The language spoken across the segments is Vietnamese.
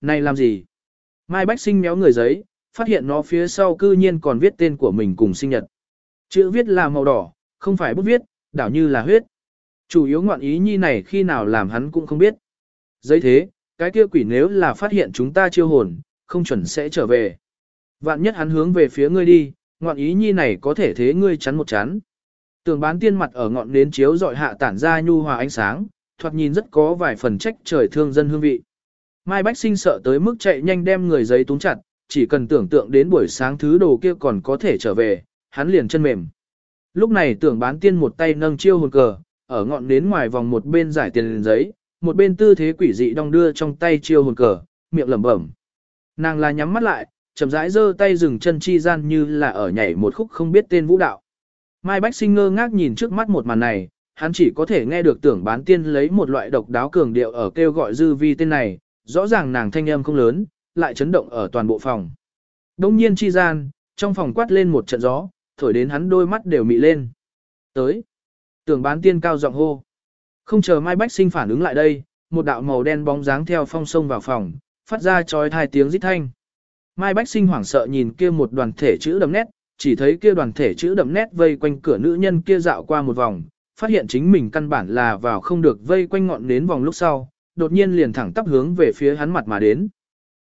Này làm gì? Mai Bách Sinh méo người giấy, phát hiện nó phía sau cư nhiên còn viết tên của mình cùng sinh nhật. Chữ viết là màu đỏ, không phải bút viết, đảo như là huyết. Chủ yếu ngoạn ý nhi này khi nào làm hắn cũng không biết. Giấy thế, cái kia quỷ nếu là phát hiện chúng ta chiêu hồn, không chuẩn sẽ trở về. Vạn nhất hắn hướng về phía ngươi đi, ngoạn ý nhi này có thể thế ngươi chắn một chắn. Tường bán tiên mặt ở ngọn nến chiếu dọi hạ tản ra nhu hòa ánh sáng, thoạt nhìn rất có vài phần trách trời thương dân hương vị. Mai Bách Sinh sợ tới mức chạy nhanh đem người giấy túng chặt, chỉ cần tưởng tượng đến buổi sáng thứ đồ kia còn có thể trở về, hắn liền chân mềm. Lúc này tưởng bán tiên một tay nâng chiêu hồn cờ, ở ngọn nến ngoài vòng một bên giải tiền liền giấy, một bên tư thế quỷ dị đong đưa trong tay chiêu hồn cờ, miệng lẩm bẩm. Nàng là nhắm mắt lại, chậm rãi giơ tay dừng chân chi gian như là ở nhảy một khúc không biết tên vũ đạo. Mai Bách Sinh ngơ ngác nhìn trước mắt một màn này, hắn chỉ có thể nghe được tưởng bán tiên lấy một loại độc đáo cường điệu ở kêu gọi dư vi tên này, rõ ràng nàng thanh âm không lớn, lại chấn động ở toàn bộ phòng. Đông nhiên chi gian, trong phòng quát lên một trận gió, thổi đến hắn đôi mắt đều mị lên. Tới. Tưởng bán tiên cao giọng hô. Không chờ Mai Bách Sinh phản ứng lại đây, một đạo màu đen bóng dáng theo phong sông vào phòng, phát ra trói thai tiếng rít thanh. Mai Bách Sinh hoảng sợ nhìn kia một đoàn thể chữ đậm nét, chỉ thấy kia đoàn thể chữ đậm nét vây quanh cửa nữ nhân kia dạo qua một vòng, phát hiện chính mình căn bản là vào không được vây quanh ngọn nến vòng lúc sau, đột nhiên liền thẳng tắp hướng về phía hắn mặt mà đến.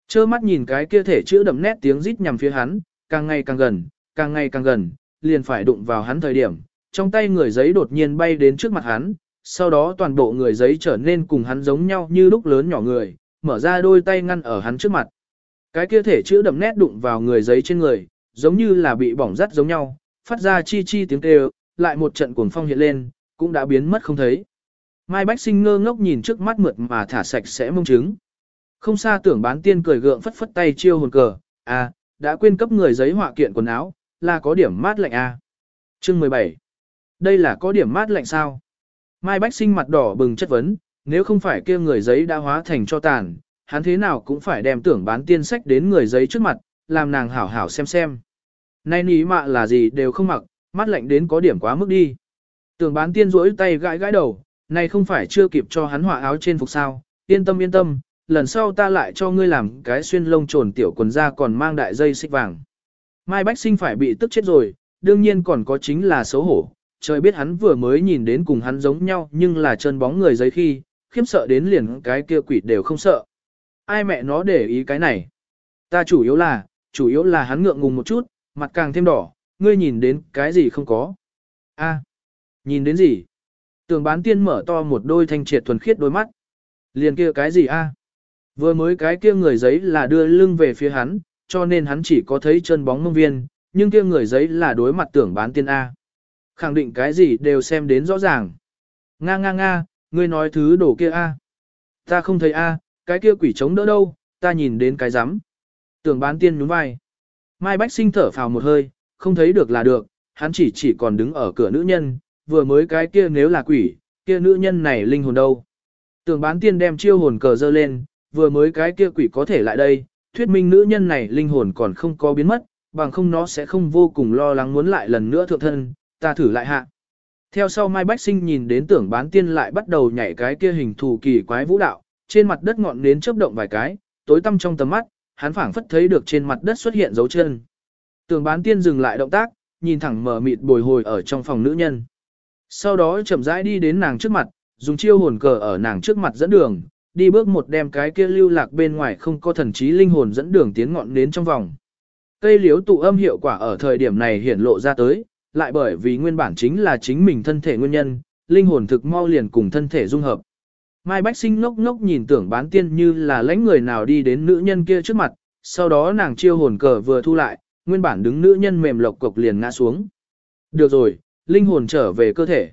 Chơ mắt nhìn cái kia thể chữ đậm nét tiếng rít nhằm phía hắn, càng ngày càng gần, càng ngày càng gần, liền phải đụng vào hắn thời điểm, trong tay người giấy đột nhiên bay đến trước mặt hắn, sau đó toàn bộ người giấy trở nên cùng hắn giống nhau như lúc lớn nhỏ người, mở ra đôi tay ngăn ở hắn trước mặt. Cái kia thể chữ đậm nét đụng vào người giấy trên người, giống như là bị bỏng rắt giống nhau, phát ra chi chi tiếng kêu, lại một trận cuồng phong hiện lên, cũng đã biến mất không thấy. Mai Bách Sinh ngơ ngốc nhìn trước mắt mượt mà thả sạch sẽ mông trứng. Không xa tưởng bán tiên cười gượng phất phất tay chiêu hồn cờ, à, đã quên cấp người giấy họa kiện quần áo, là có điểm mát lạnh à. Chương 17. Đây là có điểm mát lạnh sao? Mai Bách Sinh mặt đỏ bừng chất vấn, nếu không phải kia người giấy đã hóa thành cho tàn, hắn thế nào cũng phải đem tưởng bán tiên sách đến người giấy trước mặt, làm nàng hảo hảo xem xem. Nay ní mạ là gì đều không mặc, mắt lạnh đến có điểm quá mức đi. Tưởng bán tiên rỗi tay gãi gãi đầu, này không phải chưa kịp cho hắn họa áo trên phục sao, yên tâm yên tâm, lần sau ta lại cho ngươi làm cái xuyên lông trồn tiểu quần da còn mang đại dây xích vàng. Mai Bách Sinh phải bị tức chết rồi, đương nhiên còn có chính là xấu hổ, trời biết hắn vừa mới nhìn đến cùng hắn giống nhau nhưng là chân bóng người giấy khi, khiếp sợ đến liền cái kia quỷ đều không sợ. Ai mẹ nó để ý cái này? Ta chủ yếu là, chủ yếu là hắn ngượng ngùng một chút, mặt càng thêm đỏ, ngươi nhìn đến cái gì không có. A, nhìn đến gì? Tường bán tiên mở to một đôi thanh triệt thuần khiết đôi mắt. Liền kia cái gì a? Vừa mới cái kia người giấy là đưa lưng về phía hắn, cho nên hắn chỉ có thấy chân bóng mông viên, nhưng kia người giấy là đối mặt tưởng bán tiên A. Khẳng định cái gì đều xem đến rõ ràng. Nga nga nga, ngươi nói thứ đổ kia A. Ta không thấy A, cái kia quỷ trống đỡ đâu, ta nhìn đến cái rắm Tưởng bán tiên nhún vai. Mai Bách sinh thở phào một hơi, không thấy được là được, hắn chỉ chỉ còn đứng ở cửa nữ nhân, vừa mới cái kia nếu là quỷ, kia nữ nhân này linh hồn đâu. Tưởng bán tiên đem chiêu hồn cờ dơ lên, vừa mới cái kia quỷ có thể lại đây, thuyết minh nữ nhân này linh hồn còn không có biến mất, bằng không nó sẽ không vô cùng lo lắng muốn lại lần nữa thượng thân, ta thử lại hạ. Theo sau Mai Bách Sinh nhìn đến tưởng bán tiên lại bắt đầu nhảy cái kia hình thù kỳ quái vũ đạo, trên mặt đất ngọn nến chớp động vài cái, tối tăm trong tầm mắt, hắn phảng phất thấy được trên mặt đất xuất hiện dấu chân. Tưởng bán tiên dừng lại động tác, nhìn thẳng mở mịt bồi hồi ở trong phòng nữ nhân. Sau đó chậm rãi đi đến nàng trước mặt, dùng chiêu hồn cờ ở nàng trước mặt dẫn đường, đi bước một đem cái kia lưu lạc bên ngoài không có thần trí linh hồn dẫn đường tiến ngọn đến trong vòng. Cây liếu tụ âm hiệu quả ở thời điểm này hiển lộ ra tới, lại bởi vì nguyên bản chính là chính mình thân thể nguyên nhân, linh hồn thực mau liền cùng thân thể dung hợp. Mai Bách Sinh ngốc ngốc nhìn tưởng bán tiên như là lãnh người nào đi đến nữ nhân kia trước mặt, sau đó nàng chiêu hồn cờ vừa thu lại, nguyên bản đứng nữ nhân mềm lộc cục liền ngã xuống. Được rồi, linh hồn trở về cơ thể.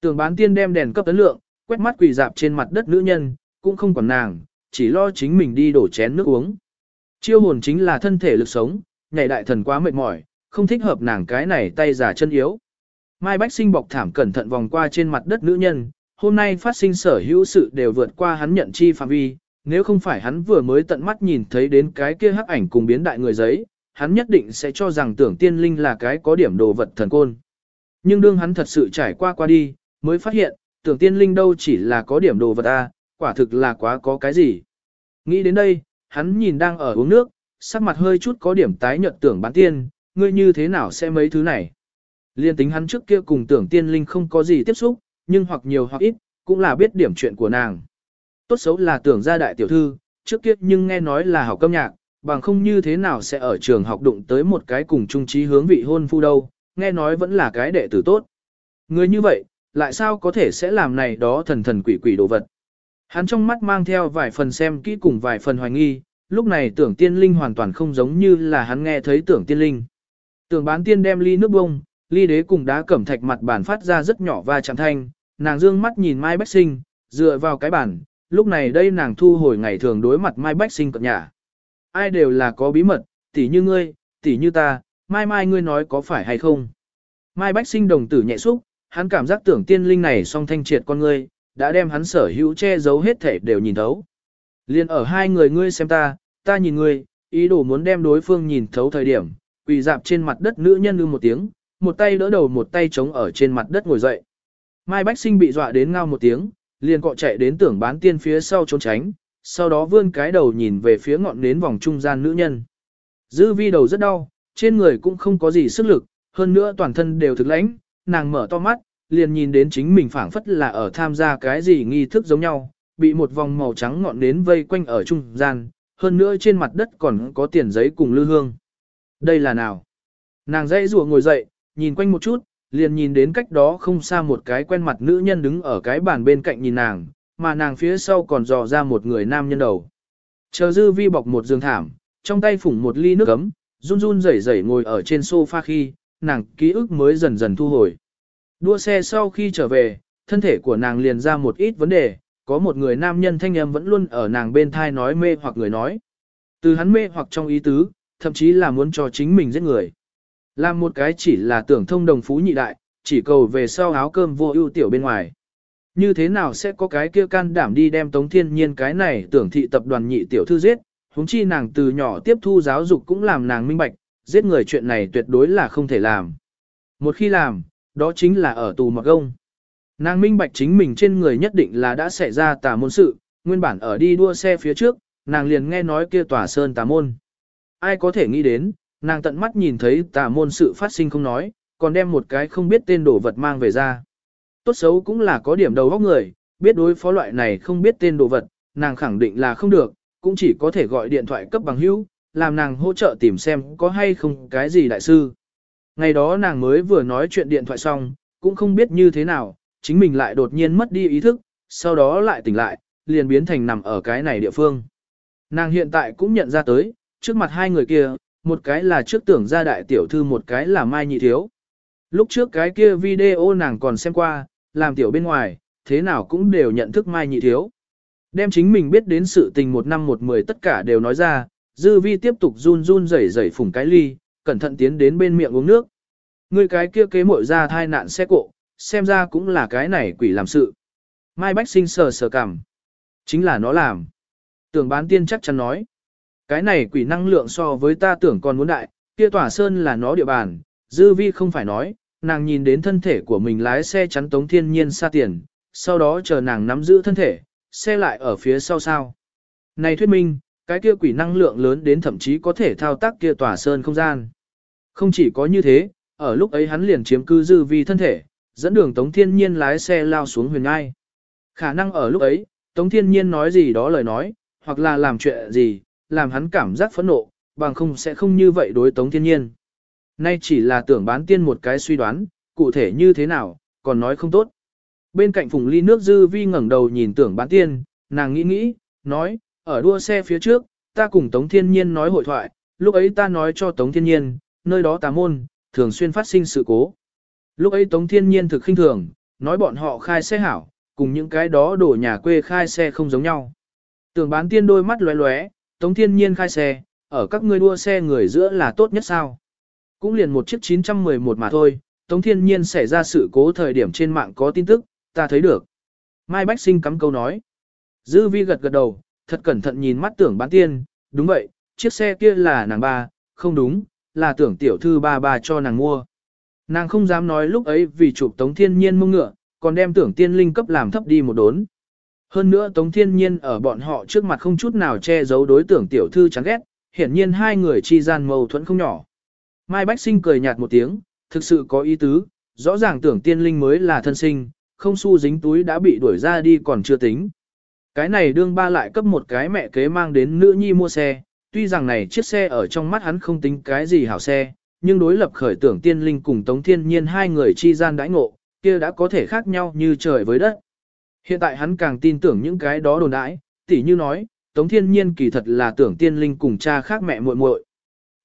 Tưởng bán tiên đem đèn cấp tấn lượng, quét mắt quỳ dạp trên mặt đất nữ nhân, cũng không còn nàng, chỉ lo chính mình đi đổ chén nước uống. Chiêu hồn chính là thân thể lực sống, nhảy đại thần quá mệt mỏi, không thích hợp nàng cái này tay giả chân yếu. Mai Bách Sinh bọc thảm cẩn thận vòng qua trên mặt đất nữ nhân, hôm nay phát sinh sở hữu sự đều vượt qua hắn nhận chi phạm vi, nếu không phải hắn vừa mới tận mắt nhìn thấy đến cái kia hắc ảnh cùng biến đại người giấy, hắn nhất định sẽ cho rằng tưởng tiên linh là cái có điểm đồ vật thần côn. Nhưng đương hắn thật sự trải qua qua đi, mới phát hiện, tưởng tiên linh đâu chỉ là có điểm đồ vật ta, quả thực là quá có cái gì. Nghĩ đến đây, hắn nhìn đang ở uống nước, sắc mặt hơi chút có điểm tái nhợt tưởng bán tiên, ngươi như thế nào sẽ mấy thứ này. Liên tính hắn trước kia cùng tưởng tiên linh không có gì tiếp xúc, nhưng hoặc nhiều hoặc ít, cũng là biết điểm chuyện của nàng. Tốt xấu là tưởng gia đại tiểu thư, trước kia nhưng nghe nói là học âm nhạc, bằng không như thế nào sẽ ở trường học đụng tới một cái cùng trung trí hướng vị hôn phu đâu, nghe nói vẫn là cái đệ tử tốt. Người như vậy, lại sao có thể sẽ làm này đó thần thần quỷ quỷ đồ vật. Hắn trong mắt mang theo vài phần xem kỹ cùng vài phần hoài nghi, lúc này tưởng tiên linh hoàn toàn không giống như là hắn nghe thấy tưởng tiên linh. Tưởng bán tiên đem ly nước bông, ly đế cùng đá cẩm thạch mặt bàn phát ra rất nhỏ và chạm thanh, nàng dương mắt nhìn Mai Bách Sinh, dựa vào cái bàn, lúc này đây nàng thu hồi ngày thường đối mặt Mai Bách Sinh cận nhà. Ai đều là có bí mật, tỉ như ngươi, tỉ như ta, mai mai ngươi nói có phải hay không. Mai Bách Sinh đồng tử nhẹ xúc, hắn cảm giác tưởng tiên linh này song thanh triệt con ngươi, đã đem hắn sở hữu che giấu hết thể đều nhìn thấu. Liên ở hai người ngươi xem ta, ta nhìn ngươi, ý đồ muốn đem đối phương nhìn thấu thời điểm, quỳ dạp trên mặt đất nữ nhân ư một tiếng, một tay đỡ đầu một tay chống ở trên mặt đất ngồi dậy. Mai Bách Sinh bị dọa đến ngao một tiếng, liền cọ chạy đến tưởng bán tiên phía sau trốn tránh, sau đó vươn cái đầu nhìn về phía ngọn nến vòng trung gian nữ nhân. Dư vi đầu rất đau, trên người cũng không có gì sức lực, hơn nữa toàn thân đều thực lãnh, nàng mở to mắt, liền nhìn đến chính mình phảng phất là ở tham gia cái gì nghi thức giống nhau, bị một vòng màu trắng ngọn nến vây quanh ở trung gian, hơn nữa trên mặt đất còn có tiền giấy cùng lư hương. Đây là nào? Nàng dãy rùa ngồi dậy, nhìn quanh một chút, liền nhìn đến cách đó không xa một cái quen mặt nữ nhân đứng ở cái bàn bên cạnh nhìn nàng, mà nàng phía sau còn dò ra một người nam nhân đầu. Chờ dư vi bọc một giường thảm, trong tay phủng một ly nước ấm, run run rẩy rẩy ngồi ở trên sofa khi, nàng ký ức mới dần dần thu hồi. Đua xe sau khi trở về, thân thể của nàng liền ra một ít vấn đề, có một người nam nhân thanh âm vẫn luôn ở nàng bên thai nói mê hoặc người nói. Từ hắn mê hoặc trong ý tứ, thậm chí là muốn cho chính mình giết người. Làm một cái chỉ là tưởng thông đồng phú nhị đại, chỉ cầu về sau áo cơm vô ưu tiểu bên ngoài. Như thế nào sẽ có cái kia can đảm đi đem Tống Thiên Nhiên cái này tưởng thị tập đoàn nhị tiểu thư giết, huống chi nàng từ nhỏ tiếp thu giáo dục cũng làm nàng minh bạch, giết người chuyện này tuyệt đối là không thể làm. Một khi làm, đó chính là ở tù mặc gông. Nàng minh bạch chính mình trên người nhất định là đã xảy ra tà môn sự, nguyên bản ở đi đua xe phía trước, nàng liền nghe nói kia tòa sơn tà môn. Ai có thể nghĩ đến, nàng tận mắt nhìn thấy tà môn sự phát sinh không nói, còn đem một cái không biết tên đồ vật mang về ra. Tốt xấu cũng là có điểm đầu óc người, biết đối phó loại này không biết tên đồ vật, nàng khẳng định là không được, cũng chỉ có thể gọi điện thoại cấp bằng hữu, làm nàng hỗ trợ tìm xem có hay không cái gì đại sư. Ngày đó nàng mới vừa nói chuyện điện thoại xong, cũng không biết như thế nào, chính mình lại đột nhiên mất đi ý thức, sau đó lại tỉnh lại, liền biến thành nằm ở cái này địa phương. Nàng hiện tại cũng nhận ra tới, trước mặt hai người kia, một cái là trước tưởng ra đại tiểu thư một cái là Mai Nhị Thiếu. Lúc trước cái kia video nàng còn xem qua, làm tiểu bên ngoài, thế nào cũng đều nhận thức Mai Nhị Thiếu. Đem chính mình biết đến sự tình một năm một mười tất cả đều nói ra, dư vi tiếp tục run run rẩy rẩy phùng cái ly, cẩn thận tiến đến bên miệng uống nước. Người cái kia kế mội ra thai nạn xe cộ, xem ra cũng là cái này quỷ làm sự. Mai Bách sinh sờ sờ cảm. Chính là nó làm. Tưởng bán tiên chắc chắn nói. Cái này quỷ năng lượng so với ta tưởng còn muốn đại, kia tỏa sơn là nó địa bàn, dư vi không phải nói, nàng nhìn đến thân thể của mình lái xe chắn tống thiên nhiên xa tiền, sau đó chờ nàng nắm giữ thân thể, xe lại ở phía sau sao. Này thuyết minh, cái kia quỷ năng lượng lớn đến thậm chí có thể thao tác kia tỏa sơn không gian. Không chỉ có như thế, ở lúc ấy hắn liền chiếm cư dư vi thân thể, dẫn đường Tống Thiên Nhiên lái xe lao xuống huyền ngai. Khả năng ở lúc ấy, Tống Thiên Nhiên nói gì đó lời nói, hoặc là làm chuyện gì, làm hắn cảm giác phẫn nộ, bằng không sẽ không như vậy đối Tống Thiên Nhiên. Nay chỉ là tưởng bán tiên một cái suy đoán, cụ thể như thế nào, còn nói không tốt. Bên cạnh phùng ly nước dư vi ngẩng đầu nhìn tưởng bán tiên, nàng nghĩ nghĩ, nói, ở đua xe phía trước, ta cùng Tống Thiên Nhiên nói hội thoại, lúc ấy ta nói cho Tống Thiên Nhiên, nơi đó tà môn, thường xuyên phát sinh sự cố. Lúc ấy Tống Thiên Nhiên thực khinh thường, nói bọn họ khai xe hảo, cùng những cái đó đổ nhà quê khai xe không giống nhau. Tưởng bán tiên đôi mắt lóe lóe, Tống Thiên Nhiên khai xe, ở các ngươi đua xe người giữa là tốt nhất sao. Cũng liền một chiếc 911 mà thôi, Tống Thiên Nhiên xảy ra sự cố thời điểm trên mạng có tin tức, ta thấy được. Mai Bách Sinh cắm câu nói. Dư vi gật gật đầu, thật cẩn thận nhìn mắt tưởng bán tiên, đúng vậy, chiếc xe kia là nàng ba, không đúng, là tưởng tiểu thư ba ba cho nàng mua. Nàng không dám nói lúc ấy vì chụp tống thiên nhiên mông ngựa, còn đem tưởng tiên linh cấp làm thấp đi một đốn. Hơn nữa Tống Thiên Nhiên ở bọn họ trước mặt không chút nào che giấu đối tưởng tiểu thư chán ghét, hiển nhiên hai người chi gian mâu thuẫn không nhỏ. Mai Bách Sinh cười nhạt một tiếng, thực sự có ý tứ, rõ ràng tưởng tiên linh mới là thân sinh, không xu dính túi đã bị đuổi ra đi còn chưa tính. Cái này đương ba lại cấp một cái mẹ kế mang đến nữ nhi mua xe, tuy rằng này chiếc xe ở trong mắt hắn không tính cái gì hảo xe, nhưng đối lập khởi tưởng tiên linh cùng Tống Thiên Nhiên hai người chi gian đãi ngộ, kia đã có thể khác nhau như trời với đất. Hiện tại hắn càng tin tưởng những cái đó đồn đãi, tỉ như nói, Tống Thiên Nhiên kỳ thật là tưởng tiên linh cùng cha khác mẹ muội muội.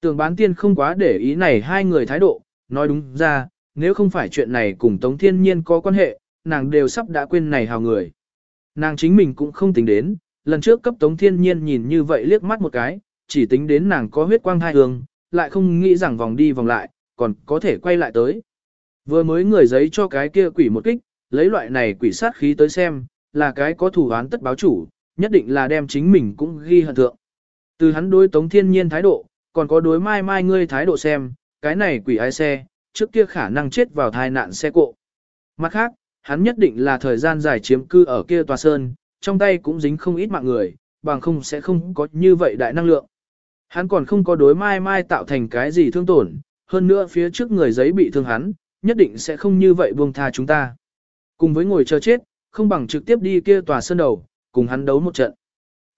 Tưởng bán tiên không quá để ý này hai người thái độ, nói đúng ra, nếu không phải chuyện này cùng Tống Thiên Nhiên có quan hệ, nàng đều sắp đã quên này hào người. Nàng chính mình cũng không tính đến, lần trước cấp Tống Thiên Nhiên nhìn như vậy liếc mắt một cái, chỉ tính đến nàng có huyết quang hai hương, lại không nghĩ rằng vòng đi vòng lại, còn có thể quay lại tới. Vừa mới người giấy cho cái kia quỷ một kích, lấy loại này quỷ sát khí tới xem, là cái có thủ án tất báo chủ, nhất định là đem chính mình cũng ghi hận thượng. Từ hắn đối Tống Thiên Nhiên thái độ, còn có đối mai mai ngươi thái độ xem, cái này quỷ ai xe, trước kia khả năng chết vào thai nạn xe cộ. Mặt khác, hắn nhất định là thời gian dài chiếm cư ở kia tòa sơn, trong tay cũng dính không ít mạng người, bằng không sẽ không có như vậy đại năng lượng. Hắn còn không có đối mai mai tạo thành cái gì thương tổn, hơn nữa phía trước người giấy bị thương hắn, nhất định sẽ không như vậy buông tha chúng ta. Cùng với ngồi chờ chết, không bằng trực tiếp đi kia tòa sơn đầu, cùng hắn đấu một trận.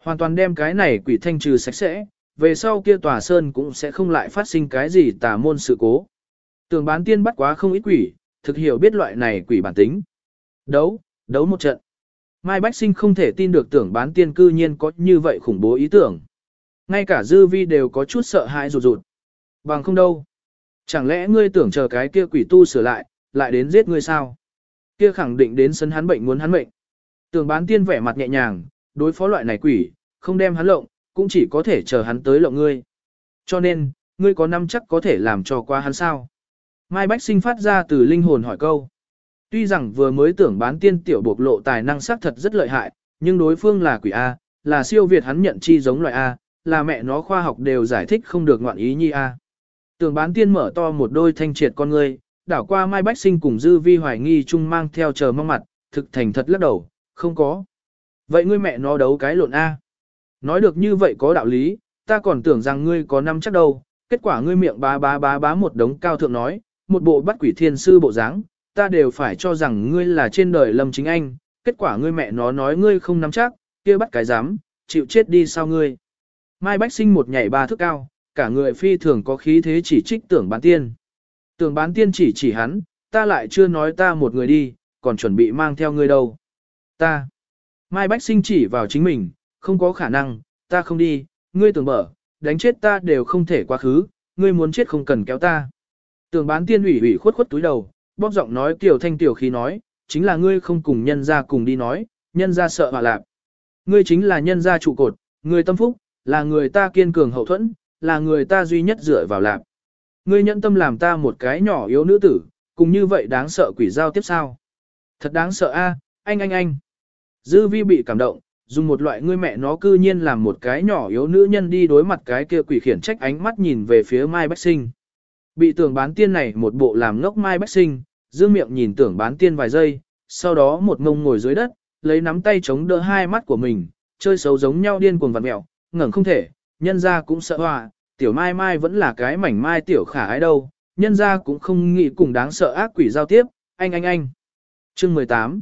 Hoàn toàn đem cái này quỷ thanh trừ sạch sẽ, về sau kia tòa sơn cũng sẽ không lại phát sinh cái gì tà môn sự cố. Tưởng bán tiên bắt quá không ít quỷ, thực hiểu biết loại này quỷ bản tính. Đấu, đấu một trận. Mai Bách Sinh không thể tin được tưởng bán tiên cư nhiên có như vậy khủng bố ý tưởng. Ngay cả dư vi đều có chút sợ hãi rụt rụt. Bằng không đâu. Chẳng lẽ ngươi tưởng chờ cái kia quỷ tu sửa lại, lại đến giết ngươi sao? Kia khẳng định đến sân hắn bệnh muốn hắn mệnh. Tưởng bán tiên vẻ mặt nhẹ nhàng, đối phó loại này quỷ, không đem hắn lộng, cũng chỉ có thể chờ hắn tới lộng ngươi. Cho nên, ngươi có năm chắc có thể làm cho qua hắn sao? Mai Bách Sinh phát ra từ linh hồn hỏi câu. Tuy rằng vừa mới tưởng bán tiên tiểu bộc lộ tài năng xác thật rất lợi hại, nhưng đối phương là quỷ A, là siêu việt hắn nhận chi giống loại A, là mẹ nó khoa học đều giải thích không được ngoạn ý nhi A. Tưởng bán tiên mở to một đôi thanh triệt con ngươi, đảo qua Mai Bách Sinh cùng Dư Vi hoài nghi chung mang theo chờ mong mặt, thực thành thật lắc đầu, không có. Vậy ngươi mẹ nó đấu cái lộn A. Nói được như vậy có đạo lý, ta còn tưởng rằng ngươi có năm chắc đâu, kết quả ngươi miệng bá bá bá bá một đống cao thượng nói, một bộ bắt quỷ thiên sư bộ dáng, ta đều phải cho rằng ngươi là trên đời lâm chính anh, kết quả ngươi mẹ nó nói ngươi không nắm chắc, kia bắt cái dám, chịu chết đi sao ngươi. Mai Bách Sinh một nhảy ba thước cao, cả người phi thường có khí thế chỉ trích tưởng bán tiên. Tưởng bán tiên chỉ chỉ hắn, ta lại chưa nói ta một người đi, còn chuẩn bị mang theo ngươi đâu. Ta. Mai Bách Sinh chỉ vào chính mình, không có khả năng, ta không đi, ngươi tưởng mở, đánh chết ta đều không thể quá khứ, ngươi muốn chết không cần kéo ta. Tưởng bán tiên ủy ủy khuất khuất túi đầu, bóp giọng nói tiểu thanh tiểu khí nói, chính là ngươi không cùng nhân ra cùng đi nói, nhân ra sợ hòa lạc. Ngươi chính là nhân gia trụ cột, người tâm phúc, là người ta kiên cường hậu thuẫn, là người ta duy nhất dựa vào lạc. Ngươi nhận tâm làm ta một cái nhỏ yếu nữ tử, cùng như vậy đáng sợ quỷ giao tiếp sao. Thật đáng sợ a, anh anh anh. Dư vi bị cảm động, dùng một loại ngươi mẹ nó cư nhiên làm một cái nhỏ yếu nữ nhân đi đối mặt cái kia quỷ khiển trách ánh mắt nhìn về phía Mai Bách Sinh. Bị tưởng bán tiên này một bộ làm ngốc Mai Bách Sinh, dương miệng nhìn tưởng bán tiên vài giây, sau đó một ngông ngồi dưới đất, lấy nắm tay chống đỡ hai mắt của mình, chơi xấu giống nhau điên cuồng vặn mẹo, ngẩng không thể, nhân ra cũng sợ hòa, tiểu mai mai vẫn là cái mảnh mai tiểu khả ái đâu, nhân ra cũng không nghĩ cùng đáng sợ ác quỷ giao tiếp, anh anh anh. Chương 18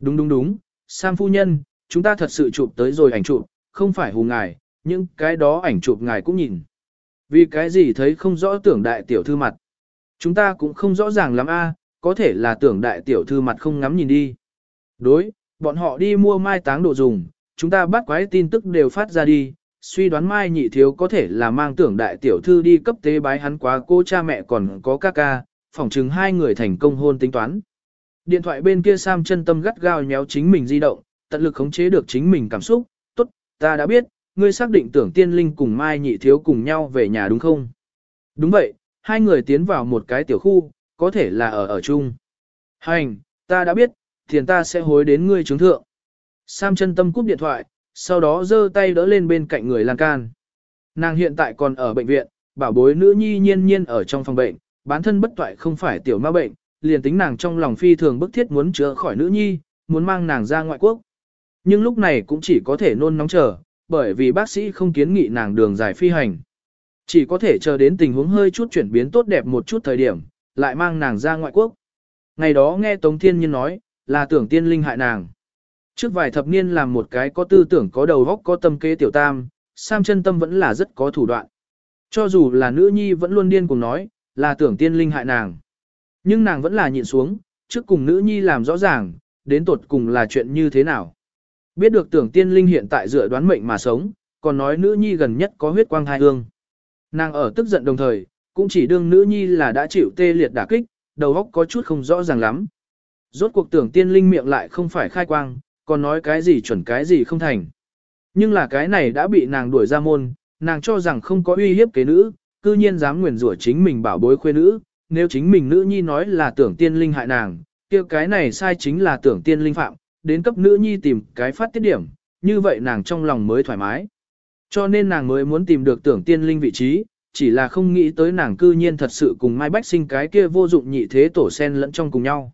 Đúng đúng đúng, Sam phu nhân, chúng ta thật sự chụp tới rồi ảnh chụp, không phải hù ngài, nhưng cái đó ảnh chụp ngài cũng nhìn. Vì cái gì thấy không rõ tưởng đại tiểu thư mặt. Chúng ta cũng không rõ ràng lắm a, có thể là tưởng đại tiểu thư mặt không ngắm nhìn đi. Đối, bọn họ đi mua mai táng đồ dùng, chúng ta bắt quái tin tức đều phát ra đi, suy đoán mai nhị thiếu có thể là mang tưởng đại tiểu thư đi cấp tế bái hắn quá cô cha mẹ còn có ca ca, phỏng chừng hai người thành công hôn tính toán. Điện thoại bên kia Sam chân tâm gắt gao nhéo chính mình di động, tận lực khống chế được chính mình cảm xúc, tốt, ta đã biết, ngươi xác định tưởng tiên linh cùng mai nhị thiếu cùng nhau về nhà đúng không? Đúng vậy, hai người tiến vào một cái tiểu khu, có thể là ở ở chung. Hành, ta đã biết, tiền ta sẽ hối đến ngươi chứng thượng. Sam chân tâm cúp điện thoại, sau đó giơ tay đỡ lên bên cạnh người lan can. Nàng hiện tại còn ở bệnh viện, bảo bối nữ nhi nhiên nhiên ở trong phòng bệnh, bản thân bất toại không phải tiểu ma bệnh, liền tính nàng trong lòng phi thường bức thiết muốn chữa khỏi nữ nhi, muốn mang nàng ra ngoại quốc. nhưng lúc này cũng chỉ có thể nôn nóng chờ, bởi vì bác sĩ không kiến nghị nàng đường dài phi hành. Chỉ có thể chờ đến tình huống hơi chút chuyển biến tốt đẹp một chút thời điểm, lại mang nàng ra ngoại quốc. Ngày đó nghe Tống Thiên Nhiên nói, là tưởng tiên linh hại nàng. Trước vài thập niên làm một cái có tư tưởng có đầu óc có tâm kế tiểu tam, Sam chân tâm vẫn là rất có thủ đoạn. Cho dù là nữ nhi vẫn luôn điên cùng nói, là tưởng tiên linh hại nàng. Nhưng nàng vẫn là nhịn xuống, trước cùng nữ nhi làm rõ ràng, đến tột cùng là chuyện như thế nào. Biết được tưởng tiên linh hiện tại dựa đoán mệnh mà sống, còn nói nữ nhi gần nhất có huyết quang hai hương. Nàng ở tức giận đồng thời, cũng chỉ đương nữ nhi là đã chịu tê liệt đả kích, đầu óc có chút không rõ ràng lắm. Rốt cuộc tưởng tiên linh miệng lại không phải khai quang, còn nói cái gì chuẩn cái gì không thành. Nhưng là cái này đã bị nàng đuổi ra môn, nàng cho rằng không có uy hiếp kế nữ, cư nhiên dám nguyền rủa chính mình bảo bối khuê nữ, nếu chính mình nữ nhi nói là tưởng tiên linh hại nàng, kia cái này sai chính là tưởng tiên linh phạm, đến cấp nữ nhi tìm cái phát tiết điểm, như vậy nàng trong lòng mới thoải mái. Cho nên nàng mới muốn tìm được tưởng tiên linh vị trí, chỉ là không nghĩ tới nàng cư nhiên thật sự cùng Mai Bách sinh cái kia vô dụng nhị thế tổ sen lẫn trong cùng nhau.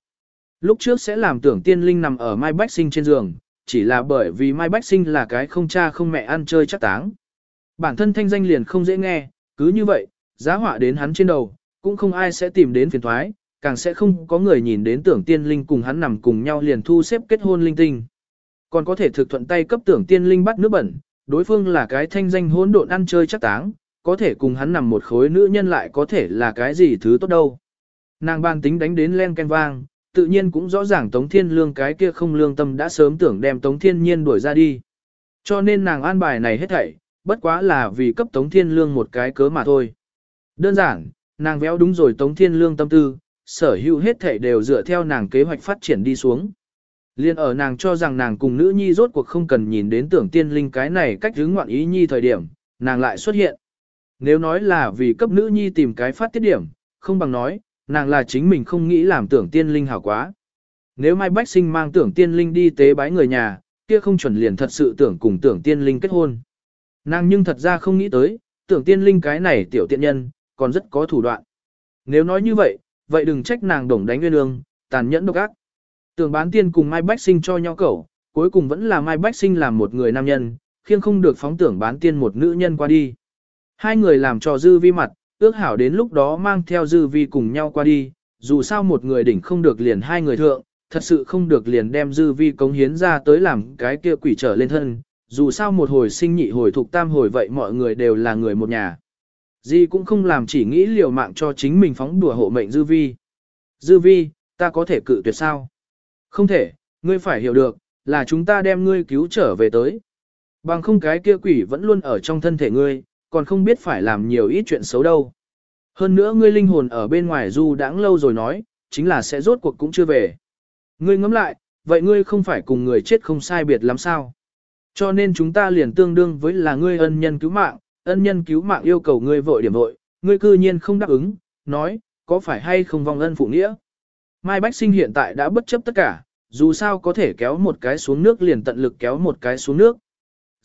Lúc trước sẽ làm tưởng tiên linh nằm ở Mai Bách sinh trên giường, chỉ là bởi vì Mai Bách sinh là cái không cha không mẹ ăn chơi chắc táng. Bản thân thanh danh liền không dễ nghe, cứ như vậy, giá họa đến hắn trên đầu, cũng không ai sẽ tìm đến phiền thoái, càng sẽ không có người nhìn đến tưởng tiên linh cùng hắn nằm cùng nhau liền thu xếp kết hôn linh tinh. Còn có thể thực thuận tay cấp tưởng tiên linh bắt nước bẩn, đối phương là cái thanh danh hỗn độn ăn chơi chắc táng, có thể cùng hắn nằm một khối nữ nhân lại có thể là cái gì thứ tốt đâu. Nàng ban tính đánh đến len ken vang, tự nhiên cũng rõ ràng Tống Thiên Lương cái kia không lương tâm đã sớm tưởng đem Tống Thiên Nhiên đuổi ra đi. Cho nên nàng an bài này hết thảy, bất quá là vì cấp Tống Thiên Lương một cái cớ mà thôi. Đơn giản, nàng véo đúng rồi Tống Thiên Lương tâm tư, sở hữu hết thảy đều dựa theo nàng kế hoạch phát triển đi xuống. Liên ở nàng cho rằng nàng cùng nữ nhi rốt cuộc không cần nhìn đến tưởng tiên linh cái này cách hướng ngoạn ý nhi thời điểm, nàng lại xuất hiện. Nếu nói là vì cấp nữ nhi tìm cái phát tiết điểm, không bằng nói, nàng là chính mình không nghĩ làm tưởng tiên linh hảo quá. Nếu Mai Bách Sinh mang tưởng tiên linh đi tế bái người nhà, kia không chuẩn liền thật sự tưởng cùng tưởng tiên linh kết hôn. Nàng nhưng thật ra không nghĩ tới, tưởng tiên linh cái này tiểu tiện nhân, còn rất có thủ đoạn. Nếu nói như vậy, vậy đừng trách nàng đổng đánh nguyên ương, tàn nhẫn độc ác. Tưởng bán tiên cùng Mai Bách Sinh cho nhau cẩu, cuối cùng vẫn là Mai Bách Sinh làm một người nam nhân, khiêng không được phóng tưởng bán tiên một nữ nhân qua đi. Hai người làm cho dư vi mặt, ước hảo đến lúc đó mang theo dư vi cùng nhau qua đi, dù sao một người đỉnh không được liền hai người thượng, thật sự không được liền đem dư vi cống hiến ra tới làm cái kia quỷ trở lên thân, dù sao một hồi sinh nhị hồi thuộc tam hồi vậy mọi người đều là người một nhà. Di cũng không làm chỉ nghĩ liều mạng cho chính mình phóng đùa hộ mệnh dư vi. Dư vi, ta có thể cự tuyệt sao? Không thể, ngươi phải hiểu được, là chúng ta đem ngươi cứu trở về tới. Bằng không cái kia quỷ vẫn luôn ở trong thân thể ngươi, còn không biết phải làm nhiều ít chuyện xấu đâu. Hơn nữa ngươi linh hồn ở bên ngoài du đãng lâu rồi nói, chính là sẽ rốt cuộc cũng chưa về. Ngươi ngẫm lại, vậy ngươi không phải cùng người chết không sai biệt lắm sao? Cho nên chúng ta liền tương đương với là ngươi ân nhân cứu mạng, ân nhân cứu mạng yêu cầu ngươi vội điểm vội, ngươi cư nhiên không đáp ứng, nói, có phải hay không vong ân phụ nghĩa? Mai Bách Sinh hiện tại đã bất chấp tất cả, dù sao có thể kéo một cái xuống nước liền tận lực kéo một cái xuống nước.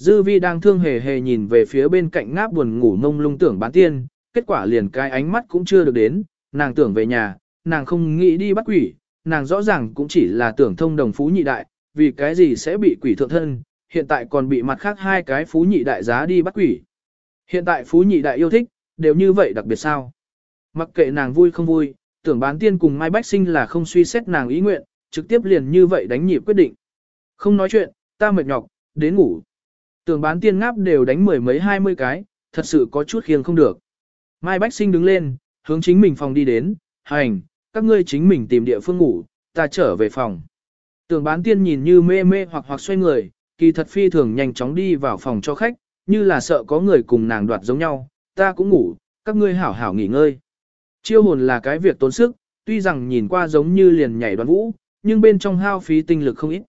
Dư vi đang thương hề hề nhìn về phía bên cạnh ngáp buồn ngủ mông lung tưởng bán tiên, kết quả liền cái ánh mắt cũng chưa được đến, nàng tưởng về nhà, nàng không nghĩ đi bắt quỷ, nàng rõ ràng cũng chỉ là tưởng thông đồng phú nhị đại, vì cái gì sẽ bị quỷ thượng thân, hiện tại còn bị mặt khác hai cái phú nhị đại giá đi bắt quỷ. Hiện tại phú nhị đại yêu thích, đều như vậy đặc biệt sao. Mặc kệ nàng vui không vui, tưởng bán tiên cùng Mai Bách Sinh là không suy xét nàng ý nguyện, trực tiếp liền như vậy đánh nhịp quyết định. Không nói chuyện, ta mệt nhọc, đến ngủ. Tưởng bán tiên ngáp đều đánh mười mấy hai mươi cái, thật sự có chút khiêng không được. Mai Bách Sinh đứng lên, hướng chính mình phòng đi đến, hành, các ngươi chính mình tìm địa phương ngủ, ta trở về phòng. Tưởng bán tiên nhìn như mê mê hoặc hoặc xoay người, kỳ thật phi thường nhanh chóng đi vào phòng cho khách, như là sợ có người cùng nàng đoạt giống nhau, ta cũng ngủ, các ngươi hảo hảo nghỉ ngơi. Chiêu hồn là cái việc tốn sức, tuy rằng nhìn qua giống như liền nhảy đoàn vũ, nhưng bên trong hao phí tinh lực không ít.